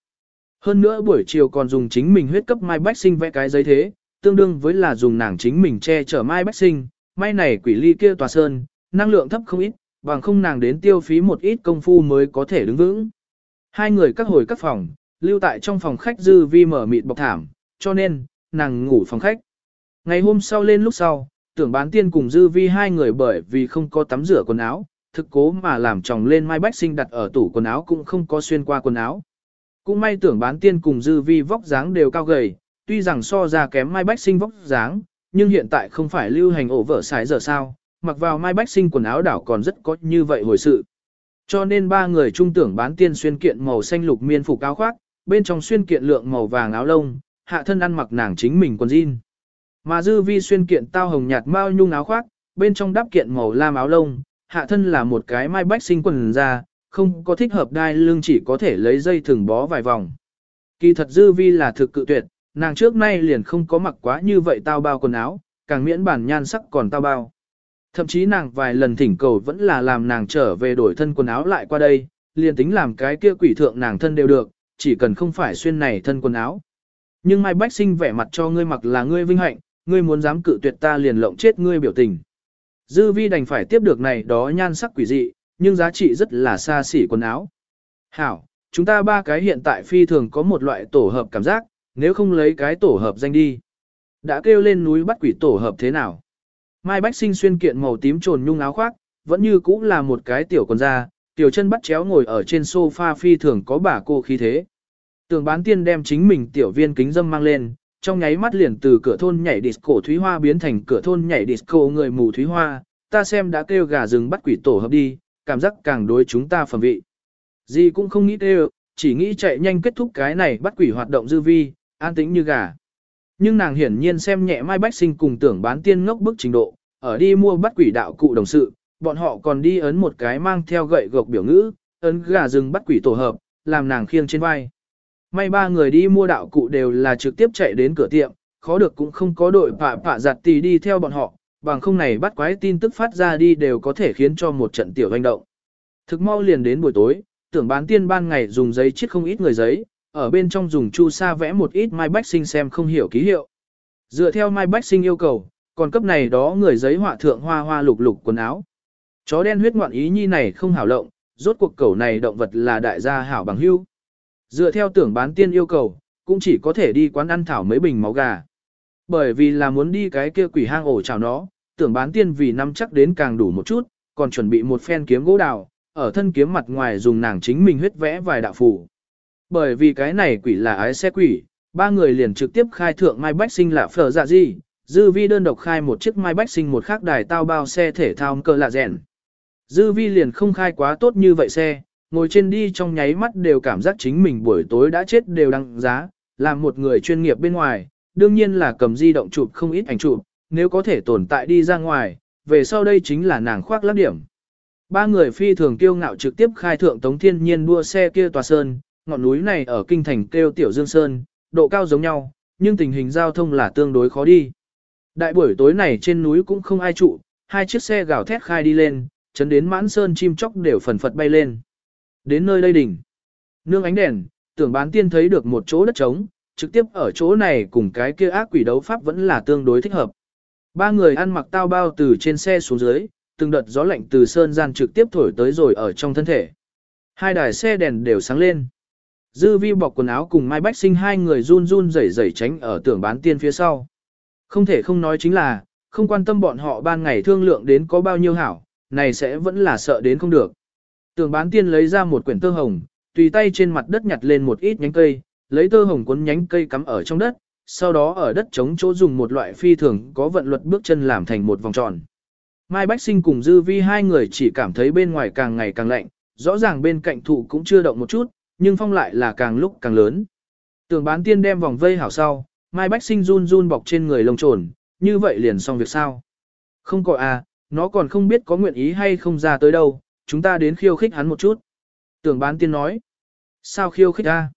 Hơn nữa buổi chiều còn dùng chính mình huyết cấp Mai Bách Sinh vẽ cái giấy thế, tương đương với là dùng nàng chính mình che chở Mai Bách Sinh, may này quỷ ly kia tòa sơn, năng lượng thấp không ít, bằng không nàng đến tiêu phí một ít công phu mới có thể đứng vững. Hai người các hồi các phòng, lưu tại trong phòng khách dư vi mở mịt bọc thảm, cho nên, nàng ngủ phòng khách. Ngày hôm sau lên lúc sau, tưởng bán tiên cùng dư vi hai người bởi vì không có tắm rửa quần áo, thực cố mà làm chồng lên Mai Bách Sinh đặt ở tủ quần áo cũng không có xuyên qua quần áo. Cũng may tưởng bán tiên cùng dư vi vóc dáng đều cao gầy, tuy rằng so ra kém Mai Bách Sinh vóc dáng, nhưng hiện tại không phải lưu hành ổ vở sải giờ sao, mặc vào Mai Bách Sinh quần áo đảo còn rất có như vậy hồi sự. Cho nên ba người trung tưởng bán tiên xuyên kiện màu xanh lục miên phục áo khoác, bên trong xuyên kiện lượng màu vàng áo lông, hạ thân ăn mặc nàng chính mình quần jean. Mà dư vi xuyên kiện tao hồng nhạt mao nhung áo khoác, bên trong đắp kiện màu lam áo lông, hạ thân là một cái mai bách sinh quần ra, không có thích hợp đai lưng chỉ có thể lấy dây thừng bó vài vòng. Kỳ thật dư vi là thực cự tuyệt, nàng trước nay liền không có mặc quá như vậy tao bao quần áo, càng miễn bản nhan sắc còn tao bao. Thậm chí nàng vài lần thỉnh cầu vẫn là làm nàng trở về đổi thân quần áo lại qua đây, liền tính làm cái kia quỷ thượng nàng thân đều được, chỉ cần không phải xuyên này thân quần áo. Nhưng Mai Bách Sinh vẻ mặt cho ngươi mặc là ngươi vinh hạnh, ngươi muốn dám cự tuyệt ta liền lộng chết ngươi biểu tình. Dư vi đành phải tiếp được này đó nhan sắc quỷ dị, nhưng giá trị rất là xa xỉ quần áo. Hảo, chúng ta ba cái hiện tại phi thường có một loại tổ hợp cảm giác, nếu không lấy cái tổ hợp danh đi. Đã kêu lên núi bắt quỷ tổ hợp thế nào? Mai Bách Sinh xuyên kiện màu tím trồn nhung áo khoác, vẫn như cũ là một cái tiểu quần da, tiểu chân bắt chéo ngồi ở trên sofa phi thường có bà cô khí thế. Tường bán tiên đem chính mình tiểu viên kính dâm mang lên, trong nháy mắt liền từ cửa thôn nhảy disco Thúy Hoa biến thành cửa thôn nhảy disco người mù Thúy Hoa, ta xem đã kêu gà rừng bắt quỷ tổ hợp đi, cảm giác càng đối chúng ta phẩm vị. Gì cũng không nghĩ kêu, chỉ nghĩ chạy nhanh kết thúc cái này bắt quỷ hoạt động dư vi, an tĩnh như gà. Nhưng nàng hiển nhiên xem nhẹ Mai Bách Sinh cùng tưởng bán tiên ngốc bức trình độ, ở đi mua bắt quỷ đạo cụ đồng sự, bọn họ còn đi ấn một cái mang theo gậy gộc biểu ngữ, ấn gà rừng bắt quỷ tổ hợp, làm nàng khiêng trên vai. May ba người đi mua đạo cụ đều là trực tiếp chạy đến cửa tiệm, khó được cũng không có đội pạ pạ giặt tì đi theo bọn họ, bằng không này bắt quái tin tức phát ra đi đều có thể khiến cho một trận tiểu hành động. Thực mau liền đến buổi tối, tưởng bán tiên ban ngày dùng giấy chiết không ít người giấy, ở bên trong dùng chu sa vẽ một ít mai bách sinh xem không hiểu ký hiệu. Dựa theo mai bách sinh yêu cầu, còn cấp này đó người giấy họa thượng hoa hoa lục lục quần áo. Chó đen huyết ngoạn ý nhi này không hảo lộng, rốt cuộc cẩu này động vật là đại gia hảo bằng hưu. Dựa theo tưởng bán tiên yêu cầu, cũng chỉ có thể đi quán ăn thảo mấy bình máu gà. Bởi vì là muốn đi cái kia quỷ hang ổ chào nó, tưởng bán tiên vì năm chắc đến càng đủ một chút, còn chuẩn bị một phen kiếm gỗ đào, ở thân kiếm mặt ngoài dùng nàng chính mình huyết vẽ vài đạo phù. Bởi vì cái này quỷ là ái xe quỷ, ba người liền trực tiếp khai thượng Mai Bách Sinh là phở dạ gì, Dư Vi đơn độc khai một chiếc Mai Bách Sinh một khác đài tao bao xe thể thao cơ lạ rèn. Dư Vi liền không khai quá tốt như vậy xe, ngồi trên đi trong nháy mắt đều cảm giác chính mình buổi tối đã chết đều đăng giá, làm một người chuyên nghiệp bên ngoài, đương nhiên là cầm di động chụp không ít ảnh chụp, nếu có thể tồn tại đi ra ngoài, về sau đây chính là nàng khoác lắp điểm. Ba người phi thường kiêu ngạo trực tiếp khai thượng Tống Thiên Nhiên đua xe kia tòa sơn, ngọn núi này ở kinh thành kêu Tiểu Dương Sơn, độ cao giống nhau, nhưng tình hình giao thông là tương đối khó đi. Đại buổi tối này trên núi cũng không ai trụ, hai chiếc xe gào thét khai đi lên, chấn đến mãn sơn chim chóc đều phần phật bay lên. Đến nơi đây đỉnh. Nương ánh đèn, tưởng bán tiên thấy được một chỗ đất trống, trực tiếp ở chỗ này cùng cái kia ác quỷ đấu pháp vẫn là tương đối thích hợp. Ba người ăn mặc tao bao từ trên xe xuống dưới, từng đợt gió lạnh từ sơn gian trực tiếp thổi tới rồi ở trong thân thể. Hai đài xe đèn đều sáng lên. Dư vi bọc quần áo cùng Mai Bách Sinh hai người run run rẩy rẩy tránh ở tưởng bán tiên phía sau. Không thể không nói chính là, không quan tâm bọn họ ban ngày thương lượng đến có bao nhiêu hảo, này sẽ vẫn là sợ đến không được. Tưởng bán tiên lấy ra một quyển tơ hồng, tùy tay trên mặt đất nhặt lên một ít nhánh cây, lấy tơ hồng cuốn nhánh cây cắm ở trong đất, sau đó ở đất chống chỗ dùng một loại phi thường có vận luật bước chân làm thành một vòng tròn. Mai Bách Sinh cùng Dư Vi hai người chỉ cảm thấy bên ngoài càng ngày càng lạnh, rõ ràng bên cạnh thụ cũng chưa động một chút, nhưng phong lại là càng lúc càng lớn. Tưởng bán tiên đem vòng vây hảo sau, Mai Bách Sinh run run bọc trên người lông trồn, như vậy liền xong việc sao? Không có à, nó còn không biết có nguyện ý hay không ra tới đâu, chúng ta đến khiêu khích hắn một chút. Tưởng bán tiên nói. Sao khiêu khích ta?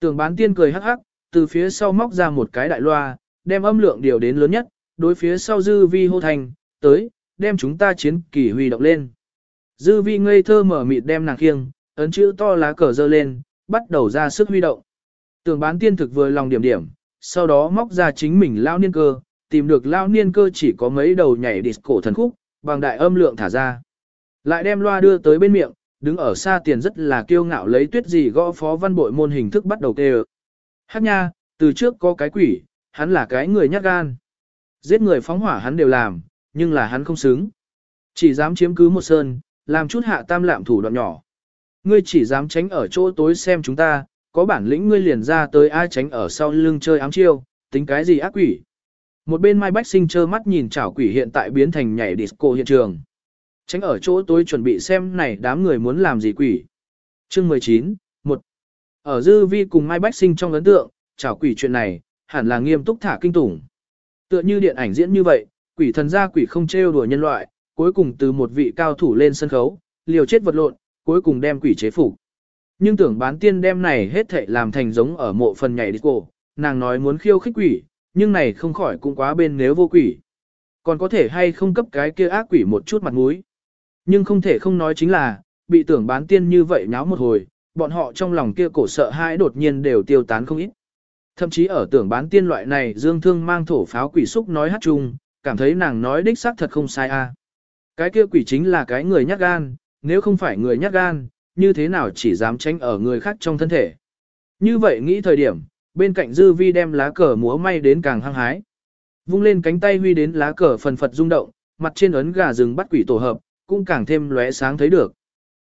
Tưởng bán tiên cười hắc hắc, từ phía sau móc ra một cái đại loa, đem âm lượng điều đến lớn nhất, đối phía sau dư vi hô thành, tới, đem chúng ta chiến kỳ huy động lên. Dư vi ngây thơ mở mịt đem nàng khiêng, ấn chữ to lá cờ dơ lên, bắt đầu ra sức huy động. Tưởng bán tiên thực vừa lòng điểm điểm, sau đó móc ra chính mình lao niên cơ, tìm được lao niên cơ chỉ có mấy đầu nhảy disco thần khúc, bằng đại âm lượng thả ra. Lại đem loa đưa tới bên miệng, đứng ở xa tiền rất là kiêu ngạo lấy tuyết gì gõ phó văn bội môn hình thức bắt đầu kêu. Hát nha, từ trước có cái quỷ, hắn là cái người nhát gan. Giết người phóng hỏa hắn đều làm, nhưng là hắn không xứng. Chỉ dám chiếm cứ một sơn, làm chút hạ tam lạm thủ đoạn nhỏ. Ngươi chỉ dám tránh ở chỗ tối xem chúng ta, có bản lĩnh ngươi liền ra tới ai tránh ở sau lưng chơi ám chiêu, tính cái gì ác quỷ. Một bên Mai Bách Sinh trơ mắt nhìn chảo quỷ hiện tại biến thành nhảy disco hiện trường. Tránh ở chỗ tôi chuẩn bị xem này đám người muốn làm gì quỷ. Chương 19, 1. Ở Dư Vi cùng Mai Bách Sinh trong ấn tượng, chảo quỷ chuyện này, hẳn là nghiêm túc thả kinh tủng. Tựa như điện ảnh diễn như vậy, quỷ thần gia quỷ không trêu đùa nhân loại, cuối cùng từ một vị cao thủ lên sân khấu, liều chết vật lộn, cuối cùng đem quỷ chế phục. Nhưng tưởng bán tiên đem này hết thảy làm thành giống ở mộ phần nhảy đi cổ, nàng nói muốn khiêu khích quỷ, nhưng này không khỏi cũng quá bên nếu vô quỷ. Còn có thể hay không cấp cái kia ác quỷ một chút mặt mũi. Nhưng không thể không nói chính là, bị tưởng bán tiên như vậy nháo một hồi, bọn họ trong lòng kia cổ sợ hãi đột nhiên đều tiêu tán không ít. Thậm chí ở tưởng bán tiên loại này dương thương mang thổ pháo quỷ xúc nói hát chung, cảm thấy nàng nói đích xác thật không sai a. Cái kia quỷ chính là cái người nhát gan, nếu không phải người nhát gan, như thế nào chỉ dám tránh ở người khác trong thân thể. Như vậy nghĩ thời điểm, bên cạnh dư vi đem lá cờ múa may đến càng hăng hái. Vung lên cánh tay huy đến lá cờ phần phật rung động, mặt trên ấn gà rừng bắt quỷ tổ hợp, cũng càng thêm lóe sáng thấy được.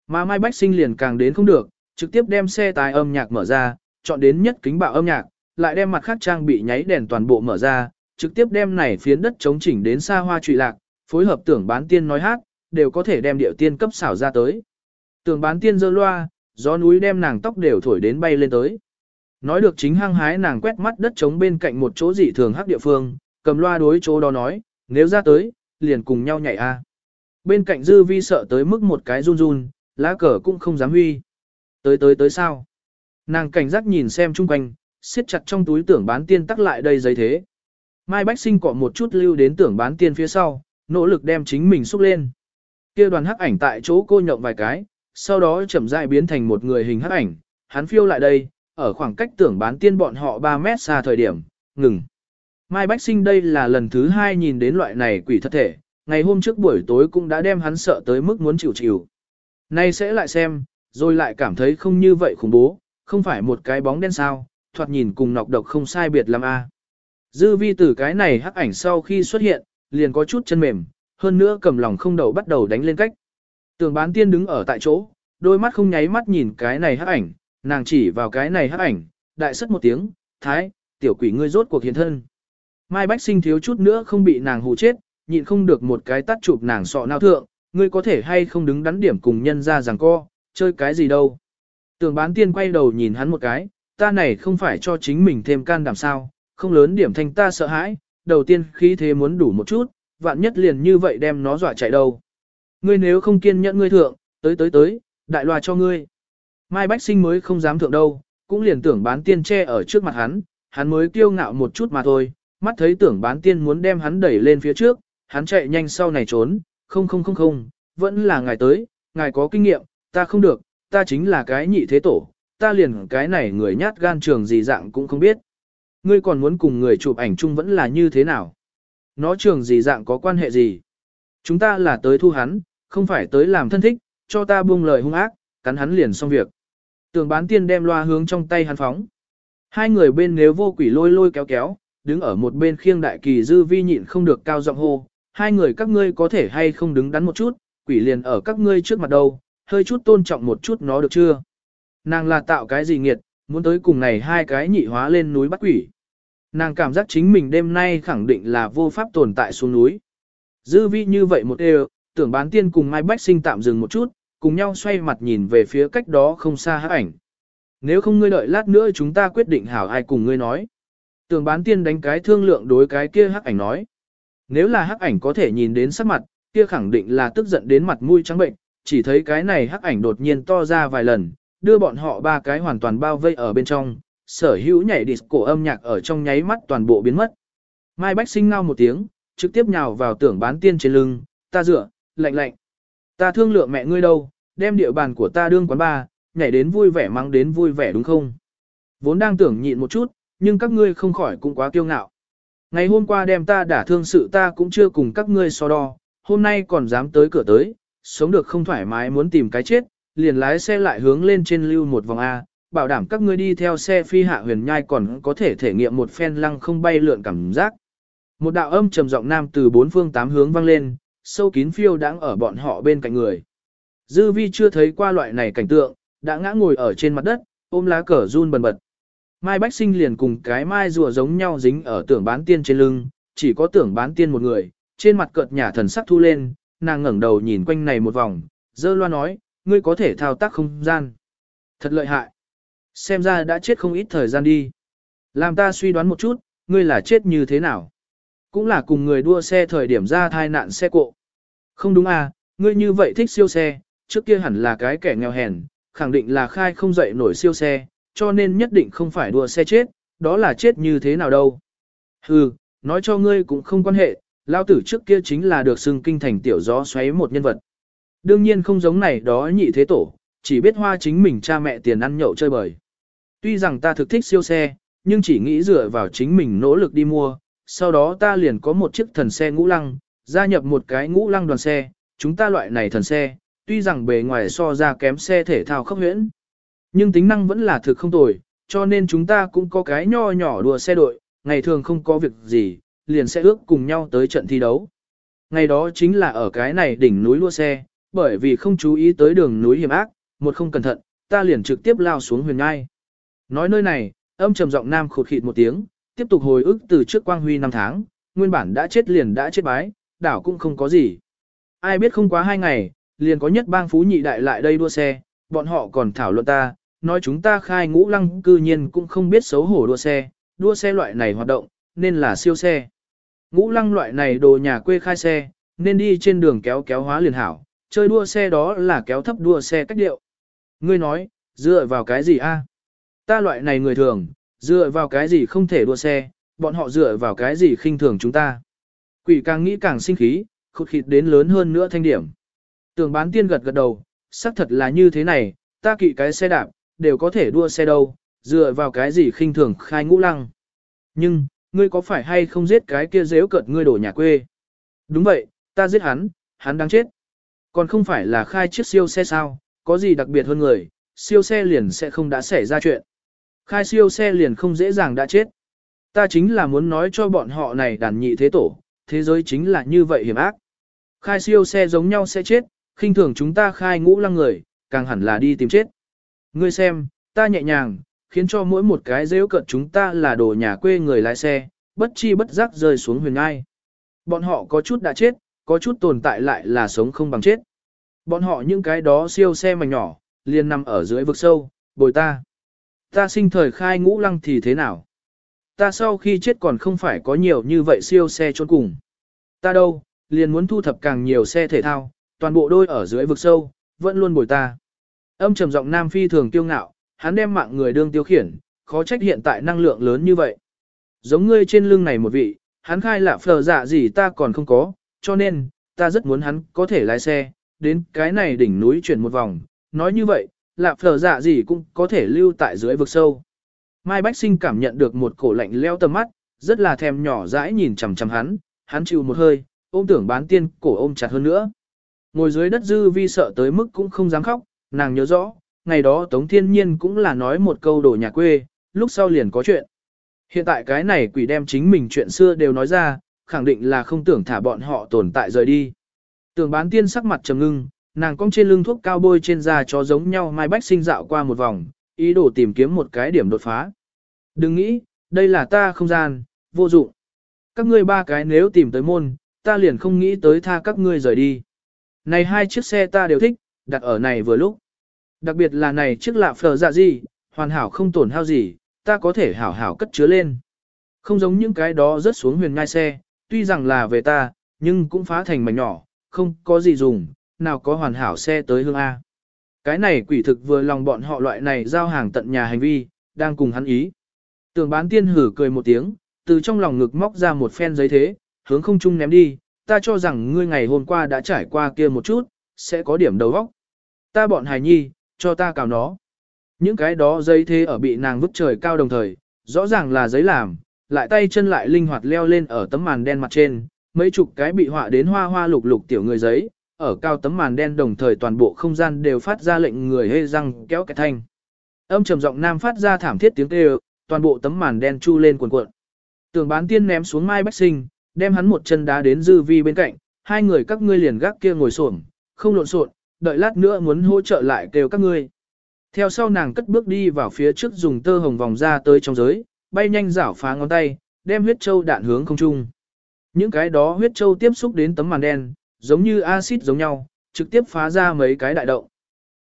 Mà Mai Bách Sinh liền càng đến không được, trực tiếp đem xe tài âm nhạc mở ra, chọn đến nhất kính bạo âm nhạc, lại đem mặt khác trang bị nháy đèn toàn bộ mở ra, trực tiếp đem này phiến đất chống chỉnh đến xa hoa trụy lạc, phối hợp tưởng bán tiên nói hát, đều có thể đem điệu tiên cấp xảo ra tới. Tưởng bán tiên dơ loa, gió núi đem nàng tóc đều thổi đến bay lên tới. Nói được chính hăng hái nàng quét mắt đất trống bên cạnh một chỗ dị thường hắc địa phương, cầm loa đối chỗ đó nói, nếu ra tới, liền cùng nhau nhảy a. Bên cạnh dư vi sợ tới mức một cái run run, lá cờ cũng không dám huy. Tới tới tới sao? Nàng cảnh giác nhìn xem chung quanh, siết chặt trong túi tưởng bán tiên tắc lại đây giấy thế. Mai Bách Sinh cọ một chút lưu đến tưởng bán tiên phía sau, nỗ lực đem chính mình xúc lên. Kia đoàn hắc ảnh tại chỗ cô nhộng vài cái, sau đó chậm rãi biến thành một người hình hắc ảnh, hắn phiêu lại đây, ở khoảng cách tưởng bán tiên bọn họ 3 mét xa thời điểm, ngừng. Mai Bách Sinh đây là lần thứ hai nhìn đến loại này quỷ thật thể, ngày hôm trước buổi tối cũng đã đem hắn sợ tới mức muốn chịu chịu. Nay sẽ lại xem, rồi lại cảm thấy không như vậy khủng bố, không phải một cái bóng đen sao, thoạt nhìn cùng nọc độc không sai biệt lắm a. Dư vi từ cái này hắc ảnh sau khi xuất hiện, liền có chút chân mềm, hơn nữa cầm lòng không đầu bắt đầu đánh lên cách. Tường bán tiên đứng ở tại chỗ, đôi mắt không nháy mắt nhìn cái này hắc ảnh, nàng chỉ vào cái này hắc ảnh, đại sất một tiếng, thái, tiểu quỷ ngươi rốt cuộc hiền thân. Mai Bách sinh thiếu chút nữa không bị nàng hù chết, nhịn không được một cái tắt chụp nàng sọ nao thượng, ngươi có thể hay không đứng đắn điểm cùng nhân ra rằng co, chơi cái gì đâu. Tường bán tiên quay đầu nhìn hắn một cái, ta này không phải cho chính mình thêm can đảm sao, không lớn điểm thành ta sợ hãi, đầu tiên khí thế muốn đủ một chút, vạn nhất liền như vậy đem nó dọa chạy đâu. Ngươi nếu không kiên nhẫn ngươi thượng, tới tới tới, đại loa cho ngươi. Mai Bách Sinh mới không dám thượng đâu, cũng liền tưởng bán tiên che ở trước mặt hắn, hắn mới kiêu ngạo một chút mà thôi, mắt thấy tưởng bán tiên muốn đem hắn đẩy lên phía trước, hắn chạy nhanh sau này trốn, không không không không, vẫn là ngài tới, ngài có kinh nghiệm, ta không được, ta chính là cái nhị thế tổ, ta liền cái này người nhát gan trường gì dạng cũng không biết. Ngươi còn muốn cùng người chụp ảnh chung vẫn là như thế nào? Nó trường gì dạng có quan hệ gì? Chúng ta là tới thu hắn, không phải tới làm thân thích, cho ta buông lời hung ác, cắn hắn liền xong việc. Tường bán tiên đem loa hướng trong tay hắn phóng. Hai người bên nếu vô quỷ lôi lôi kéo kéo, đứng ở một bên khiêng đại kỳ dư vi nhịn không được cao giọng hô. Hai người các ngươi có thể hay không đứng đắn một chút, quỷ liền ở các ngươi trước mặt đâu, hơi chút tôn trọng một chút nó được chưa? Nàng là tạo cái gì nghiệt, muốn tới cùng này hai cái nhị hóa lên núi bắt quỷ. Nàng cảm giác chính mình đêm nay khẳng định là vô pháp tồn tại xuống núi. Dư vi như vậy một đều, tưởng bán tiên cùng Mai Bách sinh tạm dừng một chút, cùng nhau xoay mặt nhìn về phía cách đó không xa hắc ảnh. Nếu không ngươi đợi lát nữa chúng ta quyết định hảo ai cùng ngươi nói. Tưởng bán tiên đánh cái thương lượng đối cái kia hắc ảnh nói. Nếu là hắc ảnh có thể nhìn đến sắc mặt, kia khẳng định là tức giận đến mặt mũi trắng bệnh, chỉ thấy cái này hắc ảnh đột nhiên to ra vài lần, đưa bọn họ ba cái hoàn toàn bao vây ở bên trong, sở hữu nhảy disco âm nhạc ở trong nháy mắt toàn bộ biến mất. Mai Bách sinh ngao một tiếng, trực tiếp nhào vào tưởng bán tiên trên lưng, ta dựa, lạnh lạnh. Ta thương lượng mẹ ngươi đâu, đem địa bàn của ta đương quán ba, nhảy đến vui vẻ mang đến vui vẻ đúng không? Vốn đang tưởng nhịn một chút, nhưng các ngươi không khỏi cũng quá kiêu ngạo. Ngày hôm qua đem ta đả thương sự ta cũng chưa cùng các ngươi so đo, hôm nay còn dám tới cửa tới, sống được không thoải mái muốn tìm cái chết, liền lái xe lại hướng lên trên lưu một vòng A, bảo đảm các ngươi đi theo xe phi hạ huyền nhai còn có thể thể nghiệm một phen lăng không bay lượn cảm giác. Một đạo âm trầm giọng nam từ bốn phương tám hướng vang lên, sâu kín phiêu đang ở bọn họ bên cạnh người. Dư vi chưa thấy qua loại này cảnh tượng, đã ngã ngồi ở trên mặt đất, ôm lá cờ run bần bật. Mai Bách Sinh liền cùng cái mai rùa giống nhau dính ở tưởng bán tiên trên lưng, chỉ có tưởng bán tiên một người, trên mặt cợt nhả thần sắc thu lên, nàng ngẩng đầu nhìn quanh này một vòng, dơ loa nói, ngươi có thể thao tác không gian. Thật lợi hại. Xem ra đã chết không ít thời gian đi. Làm ta suy đoán một chút, ngươi là chết như thế nào? Cũng là cùng người đua xe thời điểm ra thai nạn xe cộ. Không đúng à, ngươi như vậy thích siêu xe, trước kia hẳn là cái kẻ nghèo hèn, khẳng định là khai không dậy nổi siêu xe, cho nên nhất định không phải đua xe chết, đó là chết như thế nào đâu. Hừ, nói cho ngươi cũng không quan hệ, lao tử trước kia chính là được xưng kinh thành tiểu gió xoáy một nhân vật. Đương nhiên không giống này đó nhị thế tổ, chỉ biết hoa chính mình cha mẹ tiền ăn nhậu chơi bời. Tuy rằng ta thực thích siêu xe, nhưng chỉ nghĩ dựa vào chính mình nỗ lực đi mua, sau đó ta liền có một chiếc thần xe ngũ lăng, gia nhập một cái ngũ lăng đoàn xe, chúng ta loại này thần xe, tuy rằng bề ngoài so ra kém xe thể thao khốc huyễn, nhưng tính năng vẫn là thực không tồi, cho nên chúng ta cũng có cái nho nhỏ đua xe đội, ngày thường không có việc gì, liền sẽ ước cùng nhau tới trận thi đấu. Ngày đó chính là ở cái này đỉnh núi đua xe, bởi vì không chú ý tới đường núi hiểm ác, một không cẩn thận, ta liền trực tiếp lao xuống huyền ngai. Nói nơi này, âm trầm giọng nam khụt khịt một tiếng, tiếp tục hồi ức từ trước quang huy năm tháng, nguyên bản đã chết liền đã chết bái, đảo cũng không có gì. Ai biết không quá hai ngày, liền có nhất bang phú nhị đại lại đây đua xe, bọn họ còn thảo luận ta, nói chúng ta khai ngũ lăng cư nhiên cũng không biết xấu hổ đua xe, đua xe loại này hoạt động, nên là siêu xe. Ngũ lăng loại này đồ nhà quê khai xe, nên đi trên đường kéo kéo hóa liền hảo, chơi đua xe đó là kéo thấp đua xe cách điệu. Ngươi nói, dựa vào cái gì a? Ta loại này người thường, dựa vào cái gì không thể đua xe, bọn họ dựa vào cái gì khinh thường chúng ta. Quỷ càng nghĩ càng sinh khí, khụt khịt đến lớn hơn nữa thanh điểm. Tưởng bán tiên gật gật đầu, xác thật là như thế này, ta kỵ cái xe đạp, đều có thể đua xe đâu, dựa vào cái gì khinh thường khai ngũ lăng. Nhưng, ngươi có phải hay không giết cái kia dễu cợt ngươi đổ nhà quê? Đúng vậy, ta giết hắn, hắn đang chết. Còn không phải là khai chiếc siêu xe sao, có gì đặc biệt hơn người, siêu xe liền sẽ không đã xảy ra chuyện. Khai siêu xe liền không dễ dàng đã chết. Ta chính là muốn nói cho bọn họ này đàn nhị thế tổ, thế giới chính là như vậy hiểm ác. Khai siêu xe giống nhau sẽ chết, khinh thường chúng ta khai ngũ lăng người, càng hẳn là đi tìm chết. Ngươi xem, ta nhẹ nhàng, khiến cho mỗi một cái rêu cận chúng ta là đồ nhà quê người lái xe, bất chi bất giác rơi xuống huyền ngai. Bọn họ có chút đã chết, có chút tồn tại lại là sống không bằng chết. Bọn họ những cái đó siêu xe mảnh nhỏ, liền nằm ở dưới vực sâu, bồi ta. Ta sinh thời khai ngũ lăng thì thế nào? Ta sau khi chết còn không phải có nhiều như vậy siêu xe trốn cùng. Ta đâu, liền muốn thu thập càng nhiều xe thể thao, toàn bộ đôi ở dưới vực sâu, vẫn luôn bồi ta. Âm trầm giọng Nam Phi thường kiêu ngạo, hắn đem mạng người đương tiêu khiển, khó trách hiện tại năng lượng lớn như vậy. Giống ngươi trên lưng này một vị, hắn khai là phờ dạ gì ta còn không có, cho nên, ta rất muốn hắn có thể lái xe, đến cái này đỉnh núi chuyển một vòng, nói như vậy, là phờ dạ gì cũng có thể lưu tại dưới vực sâu. Mai Bách Sinh cảm nhận được một cổ lạnh leo tầm mắt, rất là thèm nhỏ dãi nhìn chằm chằm hắn, hắn chịu một hơi, ôm tưởng bán tiên, cổ ôm chặt hơn nữa. Ngồi dưới đất dư vi sợ tới mức cũng không dám khóc, nàng nhớ rõ, ngày đó Tống Thiên Nhiên cũng là nói một câu đồ nhà quê, lúc sau liền có chuyện. Hiện tại cái này quỷ đem chính mình chuyện xưa đều nói ra, khẳng định là không tưởng thả bọn họ tồn tại rời đi. Tưởng bán tiên sắc mặt trầm ngưng, nàng cong trên lưng thuốc cao bôi trên da cho giống nhau mai bách sinh dạo qua một vòng, ý đồ tìm kiếm một cái điểm đột phá. Đừng nghĩ, đây là ta không gian, vô dụng. Các ngươi ba cái nếu tìm tới môn, ta liền không nghĩ tới tha các ngươi rời đi. Này hai chiếc xe ta đều thích, đặt ở này vừa lúc. Đặc biệt là này chiếc lạ phờ dạ gì, hoàn hảo không tổn hao gì, ta có thể hảo hảo cất chứa lên. Không giống những cái đó rớt xuống huyền ngai xe, tuy rằng là về ta, nhưng cũng phá thành mảnh nhỏ, không có gì dùng, nào có hoàn hảo xe tới hương A. Cái này quỷ thực vừa lòng bọn họ loại này giao hàng tận nhà hành vi, đang cùng hắn ý. Tường bán tiên hử cười một tiếng, từ trong lòng ngực móc ra một phen giấy thế, hướng không chung ném đi, ta cho rằng ngươi ngày hôm qua đã trải qua kia một chút, sẽ có điểm đầu óc. Ta bọn hài nhi, cho ta cào nó. Những cái đó giấy thế ở bị nàng vứt trời cao đồng thời, rõ ràng là giấy làm, lại tay chân lại linh hoạt leo lên ở tấm màn đen mặt trên, mấy chục cái bị họa đến hoa hoa lục lục tiểu người giấy, ở cao tấm màn đen đồng thời toàn bộ không gian đều phát ra lệnh người hê răng kéo cái thanh. Âm trầm giọng nam phát ra thảm thiết tiếng kêu, toàn bộ tấm màn đen chu lên cuộn cuộn. Tường bán tiên ném xuống mai bách sinh, đem hắn một chân đá đến dư vi bên cạnh, hai người các ngươi liền gác kia ngồi xổm, không lộn xộn, đợi lát nữa muốn hỗ trợ lại kêu các ngươi. Theo sau nàng cất bước đi vào phía trước dùng tơ hồng vòng ra tới trong giới, bay nhanh rảo phá ngón tay, đem huyết châu đạn hướng không trung. Những cái đó huyết châu tiếp xúc đến tấm màn đen, giống như axit giống nhau, trực tiếp phá ra mấy cái đại động.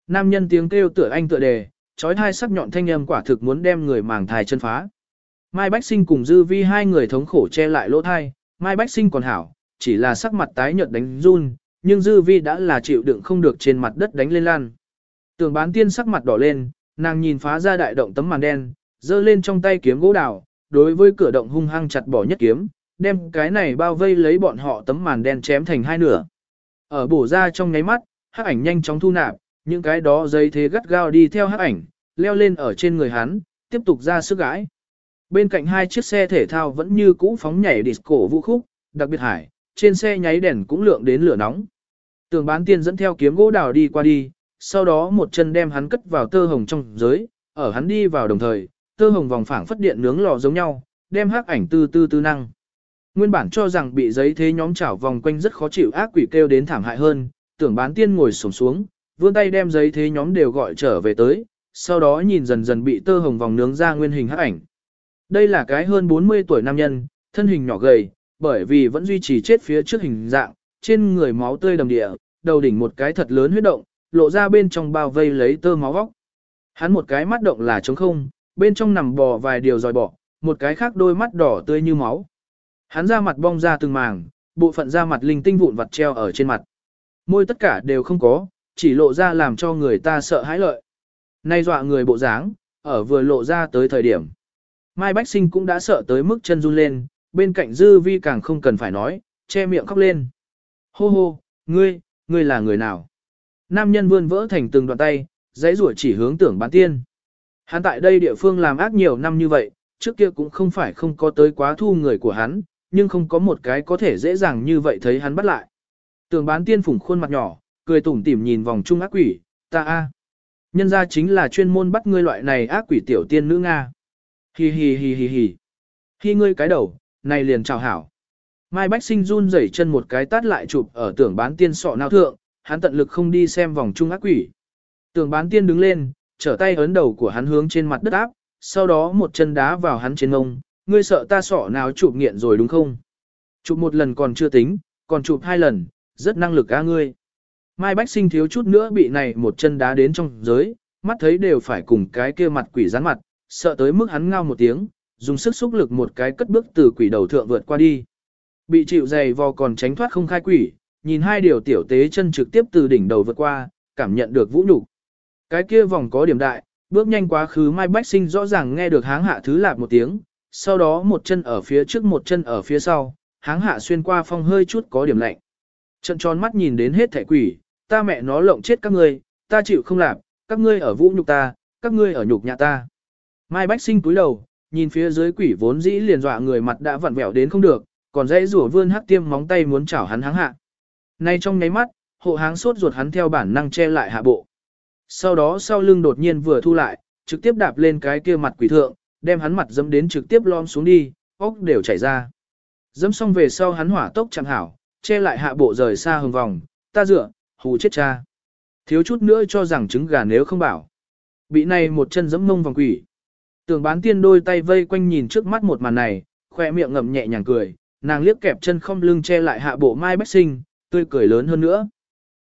Nam nhân tiếng kêu tựa anh tựa đề, trói hai sắc nhọn thanh âm quả thực muốn đem người màng thai chân phá. Mai Bách Sinh cùng Dư Vi hai người thống khổ che lại lỗ thai, Mai Bách Sinh còn hảo, chỉ là sắc mặt tái nhợt đánh run, nhưng Dư Vi đã là chịu đựng không được trên mặt đất đánh lên lan. Tường bán tiên sắc mặt đỏ lên, nàng nhìn phá ra đại động tấm màn đen, giơ lên trong tay kiếm gỗ đào, đối với cửa động hung hăng chặt bỏ nhất kiếm, đem cái này bao vây lấy bọn họ tấm màn đen chém thành hai nửa. Ở bổ ra trong nháy mắt, hắc ảnh nhanh chóng thu nạp, những cái đó dây thế gắt gao đi theo hắc ảnh, leo lên ở trên người hắn, tiếp tục ra sức gãi. Bên cạnh hai chiếc xe thể thao vẫn như cũ phóng nhảy disco vũ khúc, đặc biệt hải, trên xe nháy đèn cũng lượng đến lửa nóng. Tường bán tiên dẫn theo kiếm gỗ đào đi qua đi, sau đó một chân đem hắn cất vào tơ hồng trong giới, ở hắn đi vào đồng thời, tơ hồng vòng phảng phất điện nướng lò giống nhau, đem hắc ảnh tư tư tư năng. Nguyên bản cho rằng bị giấy thế nhóm chảo vòng quanh rất khó chịu ác quỷ kêu đến thảm hại hơn, tưởng bán tiên ngồi sổng xuống, vươn tay đem giấy thế nhóm đều gọi trở về tới, sau đó nhìn dần dần bị tơ hồng vòng nướng ra nguyên hình hắc ảnh. Đây là cái hơn 40 tuổi nam nhân, thân hình nhỏ gầy, bởi vì vẫn duy trì chết phía trước hình dạng, trên người máu tươi đầm địa, đầu đỉnh một cái thật lớn huyết động, lộ ra bên trong bao vây lấy tơ máu vóc. Hắn một cái mắt động là trống không, bên trong nằm bò vài điều dòi bỏ một cái khác đôi mắt đỏ tươi như máu. Hắn ra mặt bong ra từng màng, bộ phận da mặt linh tinh vụn vặt treo ở trên mặt. Môi tất cả đều không có, chỉ lộ ra làm cho người ta sợ hãi lợi. Nay dọa người bộ dáng, ở vừa lộ ra tới thời điểm. Mai Bách Sinh cũng đã sợ tới mức chân run lên, bên cạnh Dư Vi càng không cần phải nói, che miệng khóc lên. Hô hô, ngươi, ngươi là người nào? Nam nhân vươn vỡ thành từng đoạn tay, dãy rủa chỉ hướng tưởng bán tiên. Hắn tại đây địa phương làm ác nhiều năm như vậy, trước kia cũng không phải không có tới quá thu người của hắn, nhưng không có một cái có thể dễ dàng như vậy thấy hắn bắt lại. Tưởng bán tiên phủng khuôn mặt nhỏ, cười tủm tỉm nhìn vòng trung ác quỷ, ta a, Nhân ra chính là chuyên môn bắt ngươi loại này ác quỷ tiểu tiên nữ Nga. Hi hi hi hi hi. Khi ngươi cái đầu, này liền chào hảo. Mai Bách Sinh run rẩy chân một cái tát lại chụp ở tưởng bán tiên sọ nào thượng, hắn tận lực không đi xem vòng trung ác quỷ. Tưởng bán tiên đứng lên, trở tay ấn đầu của hắn hướng trên mặt đất áp, sau đó một chân đá vào hắn trên ngông, ngươi sợ ta sọ nào chụp nghiện rồi đúng không? Chụp một lần còn chưa tính, còn chụp hai lần, rất năng lực a ngươi. Mai Bách Sinh thiếu chút nữa bị này một chân đá đến trong giới, mắt thấy đều phải cùng cái kia mặt quỷ rắn mặt, sợ tới mức hắn ngao một tiếng, dùng sức xúc lực một cái cất bước từ quỷ đầu thượng vượt qua đi. Bị chịu dày vò còn tránh thoát không khai quỷ, nhìn hai điều tiểu tế chân trực tiếp từ đỉnh đầu vượt qua, cảm nhận được vũ nhục. Cái kia vòng có điểm đại, bước nhanh quá khứ Mai Bách Sinh rõ ràng nghe được háng hạ thứ lạp một tiếng, sau đó một chân ở phía trước một chân ở phía sau, háng hạ xuyên qua phong hơi chút có điểm lạnh. Trận tròn mắt nhìn đến hết thẻ quỷ, ta mẹ nó lộng chết các ngươi, ta chịu không làm, các ngươi ở vũ nhục ta, các ngươi ở nhục nhà ta. Mai Bách Sinh cúi đầu, nhìn phía dưới quỷ vốn dĩ liền dọa người mặt đã vặn vẹo đến không được, còn dãy rủa vươn hắc tiêm móng tay muốn chảo hắn háng hạ. Nay trong nháy mắt, hộ háng sốt ruột hắn theo bản năng che lại hạ bộ. Sau đó sau lưng đột nhiên vừa thu lại, trực tiếp đạp lên cái kia mặt quỷ thượng, đem hắn mặt dẫm đến trực tiếp lom xuống đi, ốc đều chảy ra. Dẫm xong về sau hắn hỏa tốc chẳng hảo, che lại hạ bộ rời xa hừng vòng, ta dựa, hù chết cha. Thiếu chút nữa cho rằng trứng gà nếu không bảo. Bị này một chân dẫm mông vòng quỷ. Tường bán tiên đôi tay vây quanh nhìn trước mắt một màn này, khoe miệng ngậm nhẹ nhàng cười, nàng liếc kẹp chân không lưng che lại hạ bộ mai bách sinh, tươi cười lớn hơn nữa.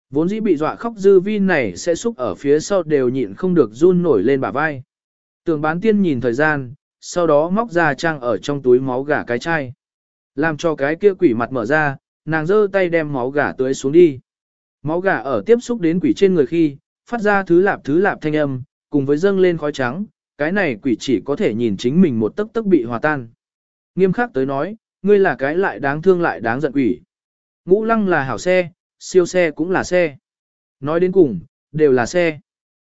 Vốn dĩ bị dọa khóc dư vi này sẽ xúc ở phía sau đều nhịn không được run nổi lên bả vai. Tường bán tiên nhìn thời gian, sau đó móc ra trang ở trong túi máu gà cái chai. Làm cho cái kia quỷ mặt mở ra, nàng giơ tay đem máu gà tưới xuống đi. Máu gà ở tiếp xúc đến quỷ trên người khi, phát ra thứ lạp thứ lạp thanh âm, cùng với dâng lên khói trắng, cái này quỷ chỉ có thể nhìn chính mình một tấc tấc bị hòa tan. Nghiêm khắc tới nói, ngươi là cái lại đáng thương lại đáng giận quỷ. Ngũ lăng là hảo xe, siêu xe cũng là xe. Nói đến cùng, đều là xe.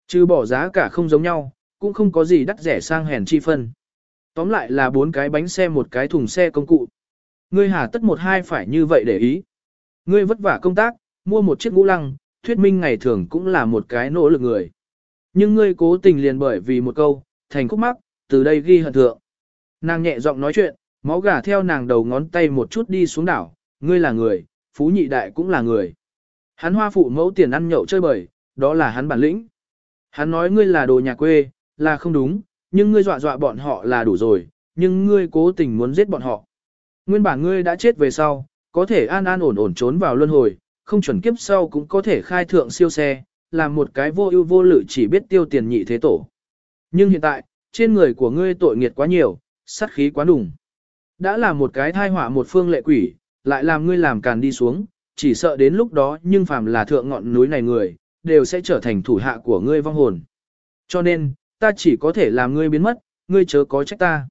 Chứ bỏ giá cả không giống nhau, cũng không có gì đắt rẻ sang hèn chi phân. Tóm lại là bốn cái bánh xe một cái thùng xe công cụ. Ngươi hà tất một hai phải như vậy để ý. Ngươi vất vả công tác, mua một chiếc ngũ lăng, thuyết minh ngày thường cũng là một cái nỗ lực người. Nhưng ngươi cố tình liền bởi vì một câu, thành khúc mắc, từ đây ghi hận thượng. Nàng nhẹ giọng nói chuyện, máu gà theo nàng đầu ngón tay một chút đi xuống đảo, ngươi là người, phú nhị đại cũng là người. Hắn hoa phụ mẫu tiền ăn nhậu chơi bời, đó là hắn bản lĩnh. Hắn nói ngươi là đồ nhà quê, là không đúng, nhưng ngươi dọa dọa bọn họ là đủ rồi, nhưng ngươi cố tình muốn giết bọn họ. Nguyên bản ngươi đã chết về sau, có thể an an ổn ổn trốn vào luân hồi, không chuẩn kiếp sau cũng có thể khai thượng siêu xe, làm một cái vô ưu vô lự chỉ biết tiêu tiền nhị thế tổ. Nhưng hiện tại, trên người của ngươi tội nghiệt quá nhiều, sát khí quá đủng. Đã là một cái thai họa một phương lệ quỷ, lại làm ngươi làm càn đi xuống, chỉ sợ đến lúc đó nhưng phàm là thượng ngọn núi này người, đều sẽ trở thành thủ hạ của ngươi vong hồn. Cho nên, ta chỉ có thể làm ngươi biến mất, ngươi chớ có trách ta.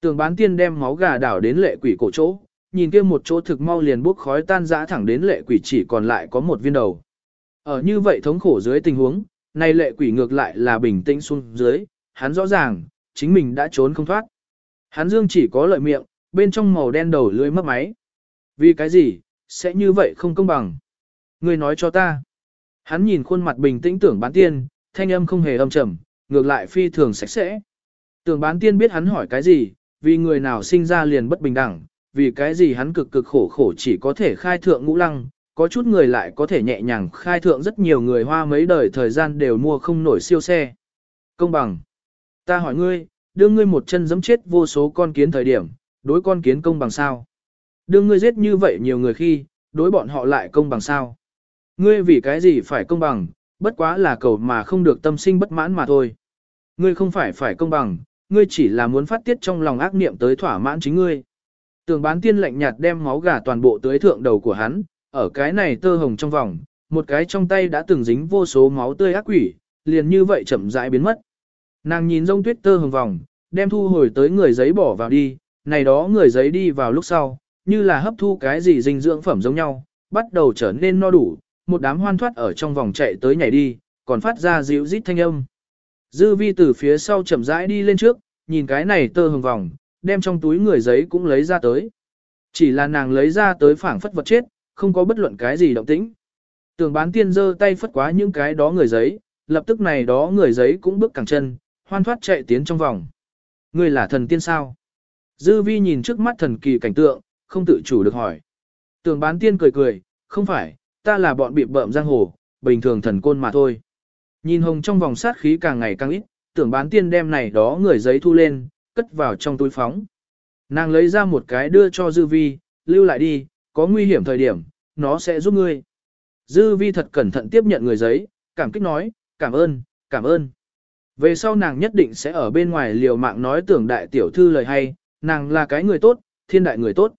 Tường bán tiên đem máu gà đảo đến lệ quỷ cổ chỗ, nhìn kia một chỗ thực mau liền bốc khói tan dã thẳng đến lệ quỷ chỉ còn lại có một viên đầu. Ở như vậy thống khổ dưới tình huống, này lệ quỷ ngược lại là bình tĩnh xuống dưới, hắn rõ ràng, chính mình đã trốn không thoát. Hắn dương chỉ có lợi miệng, bên trong màu đen đầu lưỡi mất máy. Vì cái gì, sẽ như vậy không công bằng? Ngươi nói cho ta. Hắn nhìn khuôn mặt bình tĩnh tưởng bán tiên, thanh âm không hề âm trầm, ngược lại phi thường sạch sẽ. Tưởng bán tiên biết hắn hỏi cái gì, vì người nào sinh ra liền bất bình đẳng, vì cái gì hắn cực cực khổ khổ chỉ có thể khai thượng ngũ lăng, có chút người lại có thể nhẹ nhàng khai thượng rất nhiều người hoa mấy đời thời gian đều mua không nổi siêu xe. Công bằng. Ta hỏi ngươi, đưa ngươi một chân giẫm chết vô số con kiến thời điểm, đối con kiến công bằng sao? Đưa ngươi giết như vậy nhiều người khi, đối bọn họ lại công bằng sao? Ngươi vì cái gì phải công bằng, bất quá là cầu mà không được tâm sinh bất mãn mà thôi. Ngươi không phải phải công bằng, ngươi chỉ là muốn phát tiết trong lòng ác niệm tới thỏa mãn chính ngươi. Tường bán tiên lạnh nhạt đem máu gà toàn bộ tới thượng đầu của hắn, ở cái này tơ hồng trong vòng, một cái trong tay đã từng dính vô số máu tươi ác quỷ, liền như vậy chậm rãi biến mất. Nàng nhìn rông tuyết tơ hồng vòng, đem thu hồi tới người giấy bỏ vào đi, này đó người giấy đi vào lúc sau, như là hấp thu cái gì dinh dưỡng phẩm giống nhau, bắt đầu trở nên no đủ, một đám hoan thoát ở trong vòng chạy tới nhảy đi, còn phát ra dịu rít thanh âm. Dư vi từ phía sau chậm rãi đi lên trước, nhìn cái này tơ hồng vòng, đem trong túi người giấy cũng lấy ra tới. Chỉ là nàng lấy ra tới phảng phất vật chết, không có bất luận cái gì động tĩnh. Tưởng bán tiên giơ tay phất quá những cái đó người giấy, lập tức này đó người giấy cũng bước cẳng chân, hoan thoát chạy tiến trong vòng. Ngươi là thần tiên sao? Dư vi nhìn trước mắt thần kỳ cảnh tượng, không tự chủ được hỏi. Tưởng bán tiên cười cười, không phải, ta là bọn bị bợm giang hồ, bình thường thần côn mà thôi. Nhìn hồng trong vòng sát khí càng ngày càng ít, tưởng bán tiên đem này đó người giấy thu lên, cất vào trong túi phóng. Nàng lấy ra một cái đưa cho Dư Vi, lưu lại đi, có nguy hiểm thời điểm, nó sẽ giúp ngươi. Dư Vi thật cẩn thận tiếp nhận người giấy, cảm kích nói, cảm ơn, cảm ơn. Về sau nàng nhất định sẽ ở bên ngoài liều mạng nói tưởng đại tiểu thư lời hay, nàng là cái người tốt, thiên đại người tốt.